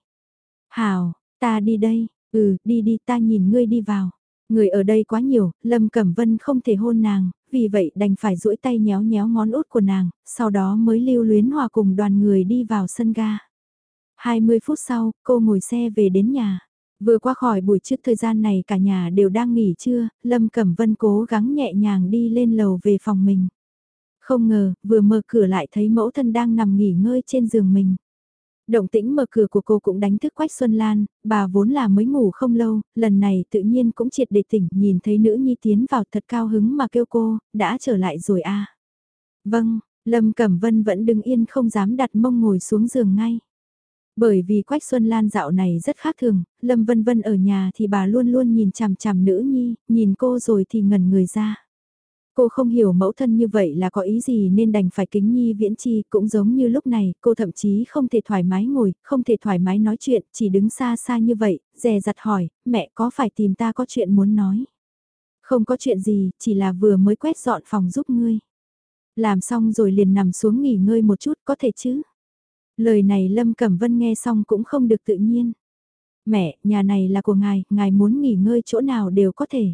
Hào, ta đi đây, ừ, đi đi ta nhìn ngươi đi vào. Người ở đây quá nhiều, Lâm Cẩm Vân không thể hôn nàng, vì vậy đành phải duỗi tay nhéo nhéo ngón út của nàng, sau đó mới lưu luyến hòa cùng đoàn người đi vào sân ga. 20 phút sau, cô ngồi xe về đến nhà. Vừa qua khỏi buổi trước thời gian này cả nhà đều đang nghỉ trưa, Lâm Cẩm Vân cố gắng nhẹ nhàng đi lên lầu về phòng mình. Không ngờ, vừa mở cửa lại thấy mẫu thân đang nằm nghỉ ngơi trên giường mình. Động tĩnh mở cửa của cô cũng đánh thức Quách Xuân Lan, bà vốn là mới ngủ không lâu, lần này tự nhiên cũng triệt để tỉnh, nhìn thấy nữ nhi tiến vào thật cao hứng mà kêu cô, đã trở lại rồi à. Vâng, Lâm Cẩm Vân vẫn đứng yên không dám đặt mông ngồi xuống giường ngay. Bởi vì Quách Xuân Lan dạo này rất khác thường, Lâm Vân Vân ở nhà thì bà luôn luôn nhìn chằm chằm nữ nhi, nhìn cô rồi thì ngẩn người ra. Cô không hiểu mẫu thân như vậy là có ý gì nên đành phải kính nhi viễn chi cũng giống như lúc này, cô thậm chí không thể thoải mái ngồi, không thể thoải mái nói chuyện, chỉ đứng xa xa như vậy, dè dặt hỏi, mẹ có phải tìm ta có chuyện muốn nói? Không có chuyện gì, chỉ là vừa mới quét dọn phòng giúp ngươi. Làm xong rồi liền nằm xuống nghỉ ngơi một chút có thể chứ? Lời này Lâm Cẩm Vân nghe xong cũng không được tự nhiên. Mẹ, nhà này là của ngài, ngài muốn nghỉ ngơi chỗ nào đều có thể.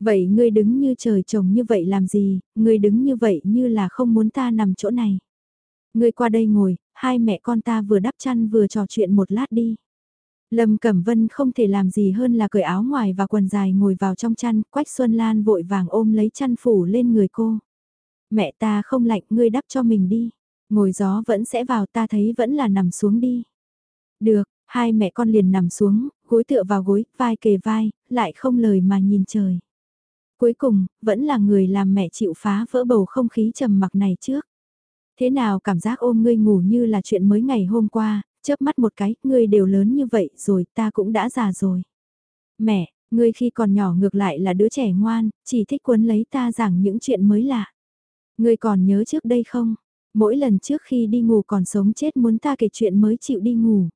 Vậy ngươi đứng như trời trồng như vậy làm gì, ngươi đứng như vậy như là không muốn ta nằm chỗ này. Ngươi qua đây ngồi, hai mẹ con ta vừa đắp chăn vừa trò chuyện một lát đi. Lâm Cẩm Vân không thể làm gì hơn là cởi áo ngoài và quần dài ngồi vào trong chăn, Quách Xuân Lan vội vàng ôm lấy chăn phủ lên người cô. Mẹ ta không lạnh, ngươi đắp cho mình đi. Ngồi gió vẫn sẽ vào ta thấy vẫn là nằm xuống đi. Được, hai mẹ con liền nằm xuống, gối tựa vào gối, vai kề vai, lại không lời mà nhìn trời. Cuối cùng, vẫn là người làm mẹ chịu phá vỡ bầu không khí trầm mặc này trước. Thế nào cảm giác ôm ngươi ngủ như là chuyện mới ngày hôm qua, chớp mắt một cái, ngươi đều lớn như vậy rồi, ta cũng đã già rồi. Mẹ, ngươi khi còn nhỏ ngược lại là đứa trẻ ngoan, chỉ thích cuốn lấy ta giảng những chuyện mới lạ. Ngươi còn nhớ trước đây không? Mỗi lần trước khi đi ngủ còn sống chết muốn ta kể chuyện mới chịu đi ngủ.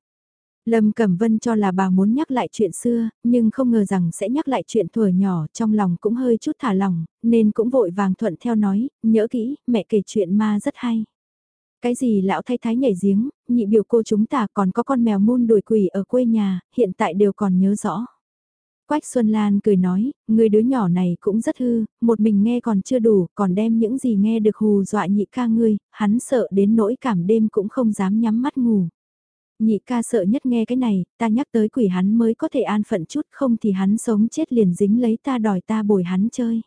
Lâm Cẩm Vân cho là bà muốn nhắc lại chuyện xưa, nhưng không ngờ rằng sẽ nhắc lại chuyện thuở nhỏ, trong lòng cũng hơi chút thả lỏng, nên cũng vội vàng thuận theo nói, nhớ kỹ, mẹ kể chuyện ma rất hay. Cái gì lão thay thái nhảy giếng, nhị biểu cô chúng ta còn có con mèo môn đuổi quỷ ở quê nhà, hiện tại đều còn nhớ rõ. Quách Xuân Lan cười nói, người đứa nhỏ này cũng rất hư, một mình nghe còn chưa đủ, còn đem những gì nghe được hù dọa nhị ca ngươi, hắn sợ đến nỗi cảm đêm cũng không dám nhắm mắt ngủ. Nhị ca sợ nhất nghe cái này, ta nhắc tới quỷ hắn mới có thể an phận chút không thì hắn sống chết liền dính lấy ta đòi ta bồi hắn chơi.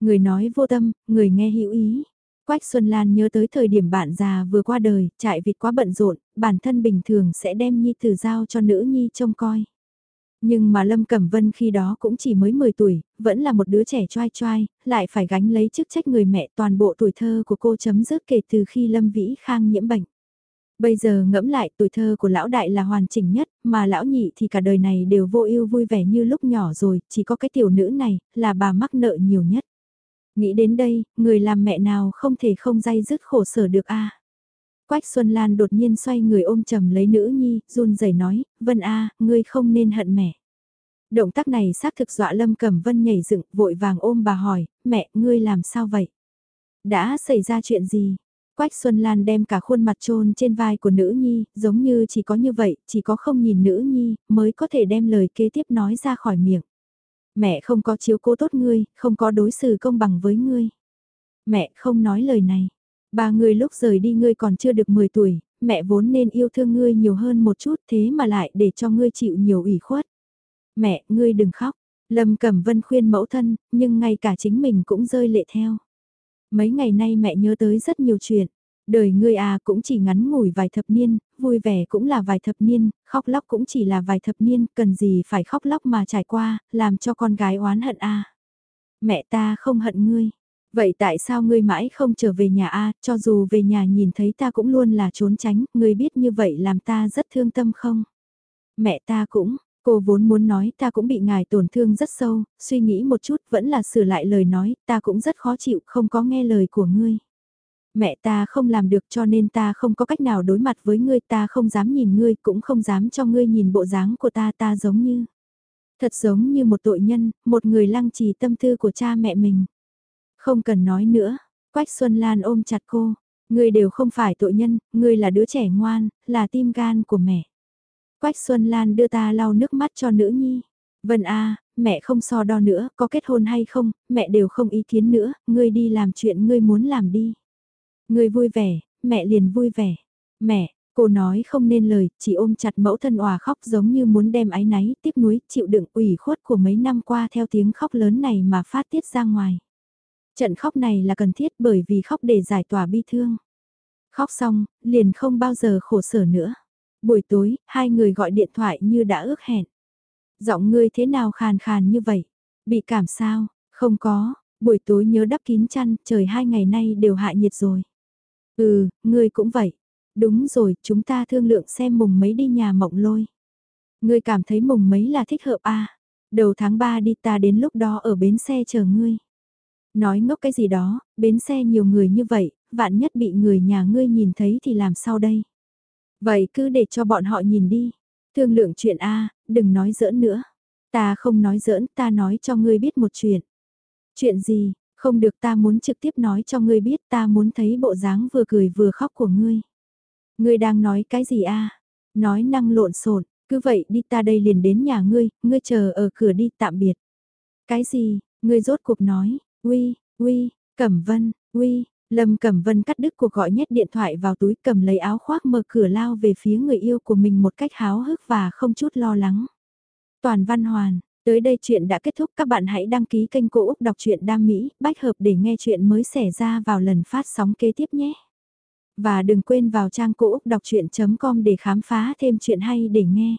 Người nói vô tâm, người nghe hữu ý. Quách Xuân Lan nhớ tới thời điểm bạn già vừa qua đời, chạy vịt quá bận rộn, bản thân bình thường sẽ đem Nhi Tử giao cho nữ Nhi trông coi. Nhưng mà Lâm Cẩm Vân khi đó cũng chỉ mới 10 tuổi, vẫn là một đứa trẻ choai choai, lại phải gánh lấy chức trách người mẹ toàn bộ tuổi thơ của cô chấm dứt kể từ khi Lâm Vĩ Khang nhiễm bệnh. Bây giờ ngẫm lại tuổi thơ của lão đại là hoàn chỉnh nhất, mà lão nhị thì cả đời này đều vô ưu vui vẻ như lúc nhỏ rồi, chỉ có cái tiểu nữ này, là bà mắc nợ nhiều nhất. Nghĩ đến đây, người làm mẹ nào không thể không dây dứt khổ sở được a Quách Xuân Lan đột nhiên xoay người ôm chầm lấy nữ nhi, run rẩy nói, Vân A, ngươi không nên hận mẹ. Động tác này xác thực dọa Lâm Cẩm Vân nhảy dựng, vội vàng ôm bà hỏi, mẹ, ngươi làm sao vậy? Đã xảy ra chuyện gì? Quách Xuân Lan đem cả khuôn mặt trôn trên vai của nữ nhi, giống như chỉ có như vậy, chỉ có không nhìn nữ nhi, mới có thể đem lời kế tiếp nói ra khỏi miệng. Mẹ không có chiếu cố tốt ngươi, không có đối xử công bằng với ngươi. Mẹ không nói lời này. Ba người lúc rời đi ngươi còn chưa được 10 tuổi, mẹ vốn nên yêu thương ngươi nhiều hơn một chút thế mà lại để cho ngươi chịu nhiều ủy khuất. Mẹ, ngươi đừng khóc. Lâm Cẩm Vân khuyên mẫu thân, nhưng ngay cả chính mình cũng rơi lệ theo. Mấy ngày nay mẹ nhớ tới rất nhiều chuyện. Đời ngươi à cũng chỉ ngắn ngủi vài thập niên, vui vẻ cũng là vài thập niên, khóc lóc cũng chỉ là vài thập niên, cần gì phải khóc lóc mà trải qua, làm cho con gái oán hận à Mẹ ta không hận ngươi. Vậy tại sao ngươi mãi không trở về nhà a, cho dù về nhà nhìn thấy ta cũng luôn là trốn tránh, ngươi biết như vậy làm ta rất thương tâm không? Mẹ ta cũng, Cô vốn muốn nói ta cũng bị ngài tổn thương rất sâu, suy nghĩ một chút vẫn là sửa lại lời nói, ta cũng rất khó chịu không có nghe lời của ngươi. Mẹ ta không làm được cho nên ta không có cách nào đối mặt với ngươi ta không dám nhìn ngươi cũng không dám cho ngươi nhìn bộ dáng của ta ta giống như. Thật giống như một tội nhân, một người lăng trì tâm tư của cha mẹ mình. Không cần nói nữa, Quách Xuân Lan ôm chặt cô, ngươi đều không phải tội nhân, ngươi là đứa trẻ ngoan, là tim gan của mẹ. Quách Xuân Lan đưa ta lau nước mắt cho nữ nhi. Vân A, mẹ không so đo nữa, có kết hôn hay không, mẹ đều không ý kiến nữa, ngươi đi làm chuyện ngươi muốn làm đi. Ngươi vui vẻ, mẹ liền vui vẻ. Mẹ, cô nói không nên lời, chỉ ôm chặt mẫu thân òa khóc giống như muốn đem ái náy, tiếc nuối, chịu đựng ủy khuất của mấy năm qua theo tiếng khóc lớn này mà phát tiết ra ngoài. Trận khóc này là cần thiết bởi vì khóc để giải tỏa bi thương. Khóc xong, liền không bao giờ khổ sở nữa. Buổi tối, hai người gọi điện thoại như đã ước hẹn. Giọng ngươi thế nào khàn khàn như vậy? Bị cảm sao? Không có, buổi tối nhớ đắp kín chăn, trời hai ngày nay đều hạ nhiệt rồi. Ừ, ngươi cũng vậy. Đúng rồi, chúng ta thương lượng xem mùng mấy đi nhà mộng lôi. Ngươi cảm thấy mùng mấy là thích hợp à? Đầu tháng 3 đi ta đến lúc đó ở bến xe chờ ngươi. Nói ngốc cái gì đó, bến xe nhiều người như vậy, vạn nhất bị người nhà ngươi nhìn thấy thì làm sao đây? Vậy cứ để cho bọn họ nhìn đi. Thương lượng chuyện A, đừng nói giỡn nữa. Ta không nói giỡn, ta nói cho ngươi biết một chuyện. Chuyện gì, không được ta muốn trực tiếp nói cho ngươi biết ta muốn thấy bộ dáng vừa cười vừa khóc của ngươi. Ngươi đang nói cái gì a? Nói năng lộn xộn, cứ vậy đi ta đây liền đến nhà ngươi, ngươi chờ ở cửa đi tạm biệt. Cái gì, ngươi rốt cuộc nói, uy, uy, Cẩm Vân, uy, Lâm Cẩm Vân cắt đứt cuộc gọi nhét điện thoại vào túi cầm lấy áo khoác mở cửa lao về phía người yêu của mình một cách háo hức và không chút lo lắng. Toàn Văn Hoàn, tới đây chuyện đã kết thúc các bạn hãy đăng ký kênh Cô Úc Đọc truyện Đam Mỹ, bách hợp để nghe chuyện mới xảy ra vào lần phát sóng kế tiếp nhé. Và đừng quên vào trang Cô Úc Đọc Chuyện.com để khám phá thêm chuyện hay để nghe.